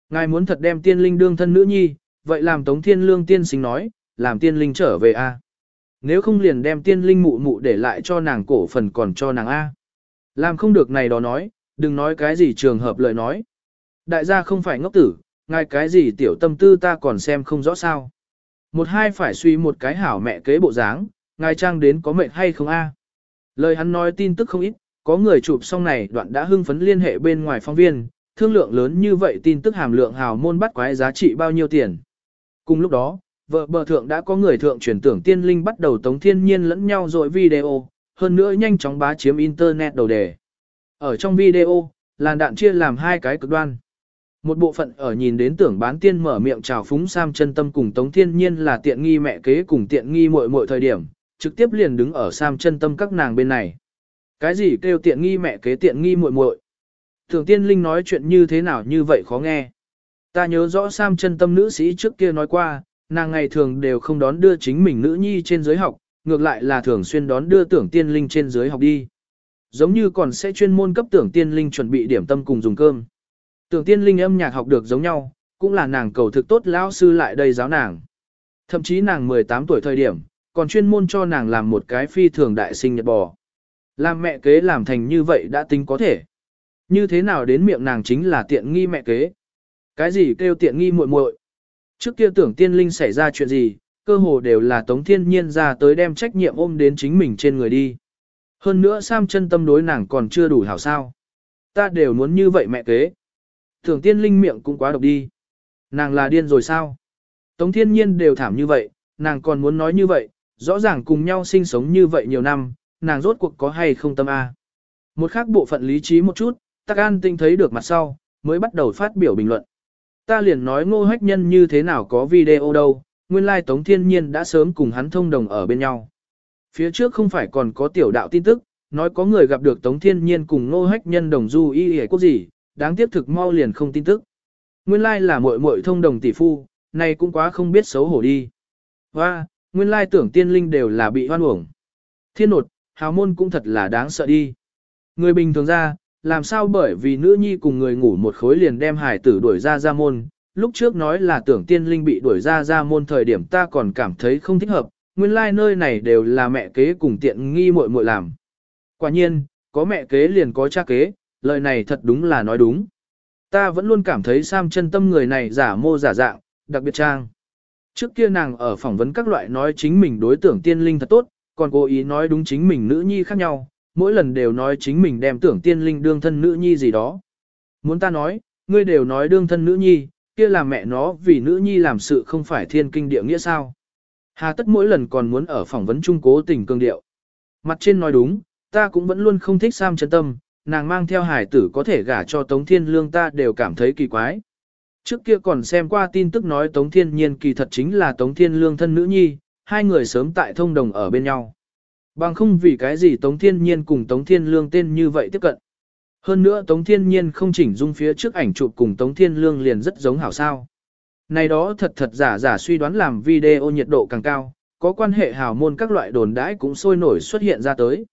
Ngài muốn thật đem tiên linh đương thân nữ nhi, vậy làm Tống Thiên Lương tiên sinh nói, làm tiên linh trở về a. Nếu không liền đem tiên linh mụ mụ để lại cho nàng cổ phần còn cho nàng a. Làm không được này đó nói, đừng nói cái gì trường hợp lời nói. Đại gia không phải ngốc tử, ngài cái gì tiểu tâm tư ta còn xem không rõ sao. Một hai phải suy một cái hảo mẹ kế bộ dáng, ngài trang đến có mệnh hay không a? Lời hắn nói tin tức không ít, có người chụp xong này đoạn đã hưng phấn liên hệ bên ngoài phóng viên, thương lượng lớn như vậy tin tức hàm lượng hào môn bắt quái giá trị bao nhiêu tiền. Cùng lúc đó, vợ bờ thượng đã có người thượng truyền tưởng tiên linh bắt đầu tống thiên nhiên lẫn nhau rồi video, hơn nữa nhanh chóng bá chiếm internet đầu đề. Ở trong video, làn đạn chia làm hai cái cực đoan. Một bộ phận ở nhìn đến tưởng bán tiên mở miệng chào phúng Sam chân tâm cùng Tống Thiên Nhiên là tiện nghi mẹ kế cùng tiện nghi muội muội thời điểm, trực tiếp liền đứng ở Sam chân tâm các nàng bên này. Cái gì kêu tiện nghi mẹ kế tiện nghi muội muội? Thường tiên linh nói chuyện như thế nào như vậy khó nghe. Ta nhớ rõ Sam chân tâm nữ sĩ trước kia nói qua, nàng ngày thường đều không đón đưa chính mình nữ nhi trên giới học, ngược lại là thường xuyên đón đưa tưởng tiên linh trên giới học đi. Giống như còn sẽ chuyên môn cấp tưởng tiên linh chuẩn bị điểm tâm cùng dùng cơm. Tưởng tiên linh âm nhạc học được giống nhau, cũng là nàng cầu thực tốt lão sư lại đây giáo nàng. Thậm chí nàng 18 tuổi thời điểm, còn chuyên môn cho nàng làm một cái phi thường đại sinh nhật bò. Làm mẹ kế làm thành như vậy đã tính có thể. Như thế nào đến miệng nàng chính là tiện nghi mẹ kế. Cái gì kêu tiện nghi muội muội? Trước kia tưởng tiên linh xảy ra chuyện gì, cơ hồ đều là tống thiên nhiên ra tới đem trách nhiệm ôm đến chính mình trên người đi. Hơn nữa Sam chân tâm đối nàng còn chưa đủ hảo sao. Ta đều muốn như vậy mẹ kế. Tưởng tiên linh miệng cũng quá độc đi. Nàng là điên rồi sao? Tống thiên nhiên đều thảm như vậy, nàng còn muốn nói như vậy, rõ ràng cùng nhau sinh sống như vậy nhiều năm, nàng rốt cuộc có hay không tâm A. Một khác bộ phận lý trí một chút, tắc an tinh thấy được mặt sau, mới bắt đầu phát biểu bình luận. Ta liền nói ngô hách nhân như thế nào có video đâu, nguyên lai Tống Thiên Nhiên đã sớm cùng hắn thông đồng ở bên nhau. Phía trước không phải còn có tiểu đạo tin tức, nói có người gặp được Tống Thiên Nhiên cùng ngô hách nhân đồng du y hề quốc gì, đáng tiếc thực mau liền không tin tức. Nguyên lai là muội muội thông đồng tỷ phu, này cũng quá không biết xấu hổ đi. Và, nguyên lai tưởng tiên linh đều là bị hoan uổng. Thiên nột, hào môn cũng thật là đáng sợ đi. Người bình thường ra, làm sao bởi vì nữ nhi cùng người ngủ một khối liền đem hải tử đuổi ra ra môn. Lúc trước nói là tưởng tiên linh bị đuổi ra ra môn thời điểm ta còn cảm thấy không thích hợp, nguyên lai like nơi này đều là mẹ kế cùng tiện nghi muội muội làm. Quả nhiên, có mẹ kế liền có cha kế, lời này thật đúng là nói đúng. Ta vẫn luôn cảm thấy Sam chân tâm người này giả mô giả dạng, đặc biệt trang. Trước kia nàng ở phỏng vấn các loại nói chính mình đối tưởng tiên linh thật tốt, còn cố ý nói đúng chính mình nữ nhi khác nhau, mỗi lần đều nói chính mình đem tưởng tiên linh đương thân nữ nhi gì đó. Muốn ta nói, ngươi đều nói đương thân nữ nhi, kia là mẹ nó vì nữ nhi làm sự không phải thiên kinh địa nghĩa sao. Hà tất mỗi lần còn muốn ở phỏng vấn trung cố tình cương điệu. Mặt trên nói đúng, ta cũng vẫn luôn không thích Sam chân tâm, nàng mang theo hải tử có thể gả cho Tống Thiên Lương ta đều cảm thấy kỳ quái. Trước kia còn xem qua tin tức nói Tống Thiên Nhiên kỳ thật chính là Tống Thiên Lương thân nữ nhi, hai người sớm tại thông đồng ở bên nhau. Bằng không vì cái gì Tống Thiên Nhiên cùng Tống Thiên Lương tên như vậy tiếp cận. Hơn nữa Tống Thiên Nhiên không chỉnh dung phía trước ảnh chụp cùng Tống Thiên Lương liền rất giống hảo sao. Này đó thật thật giả giả suy đoán làm video nhiệt độ càng cao, có quan hệ hào môn các loại đồn đãi cũng sôi nổi xuất hiện ra tới.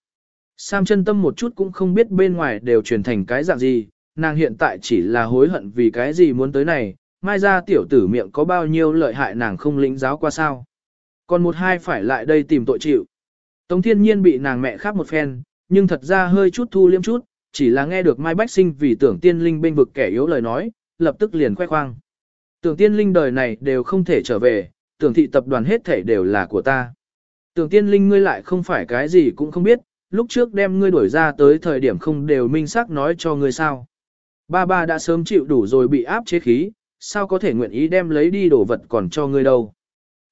Sam chân tâm một chút cũng không biết bên ngoài đều truyền thành cái dạng gì, nàng hiện tại chỉ là hối hận vì cái gì muốn tới này, mai ra tiểu tử miệng có bao nhiêu lợi hại nàng không lĩnh giáo qua sao. Còn một hai phải lại đây tìm tội chịu. Tống thiên nhiên bị nàng mẹ khắp một phen, nhưng thật ra hơi chút thu liêm chút, chỉ là nghe được Mai Bách Sinh vì tưởng tiên linh bên vực kẻ yếu lời nói, lập tức liền khoe khoang. Tưởng tiên linh đời này đều không thể trở về, tưởng thị tập đoàn hết thể đều là của ta. Tưởng tiên linh ngươi lại không phải cái gì cũng không biết, lúc trước đem ngươi đuổi ra tới thời điểm không đều minh xác nói cho ngươi sao. Ba ba đã sớm chịu đủ rồi bị áp chế khí, sao có thể nguyện ý đem lấy đi đồ vật còn cho ngươi đâu.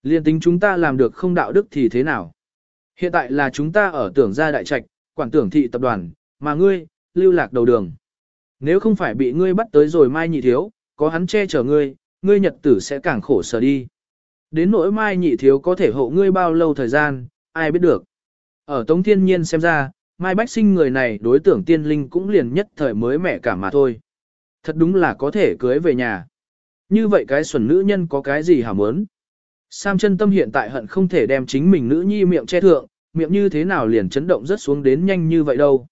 Liên tính chúng ta làm được không đạo đức thì thế nào? Hiện tại là chúng ta ở tưởng gia đại trạch, quản tưởng thị tập đoàn, mà ngươi, lưu lạc đầu đường. Nếu không phải bị ngươi bắt tới rồi mai nhị thiếu, có hắn che chở ngươi, ngươi nhật tử sẽ càng khổ sở đi. Đến nỗi mai nhị thiếu có thể hộ ngươi bao lâu thời gian, ai biết được. Ở Tống Thiên Nhiên xem ra, Mai Bách Sinh người này đối tưởng tiên linh cũng liền nhất thời mới mẻ cả mà thôi. Thật đúng là có thể cưới về nhà. Như vậy cái xuẩn nữ nhân có cái gì hả mớn? Sam chân tâm hiện tại hận không thể đem chính mình nữ nhi miệng che thượng, miệng như thế nào liền chấn động rất xuống đến nhanh như vậy đâu.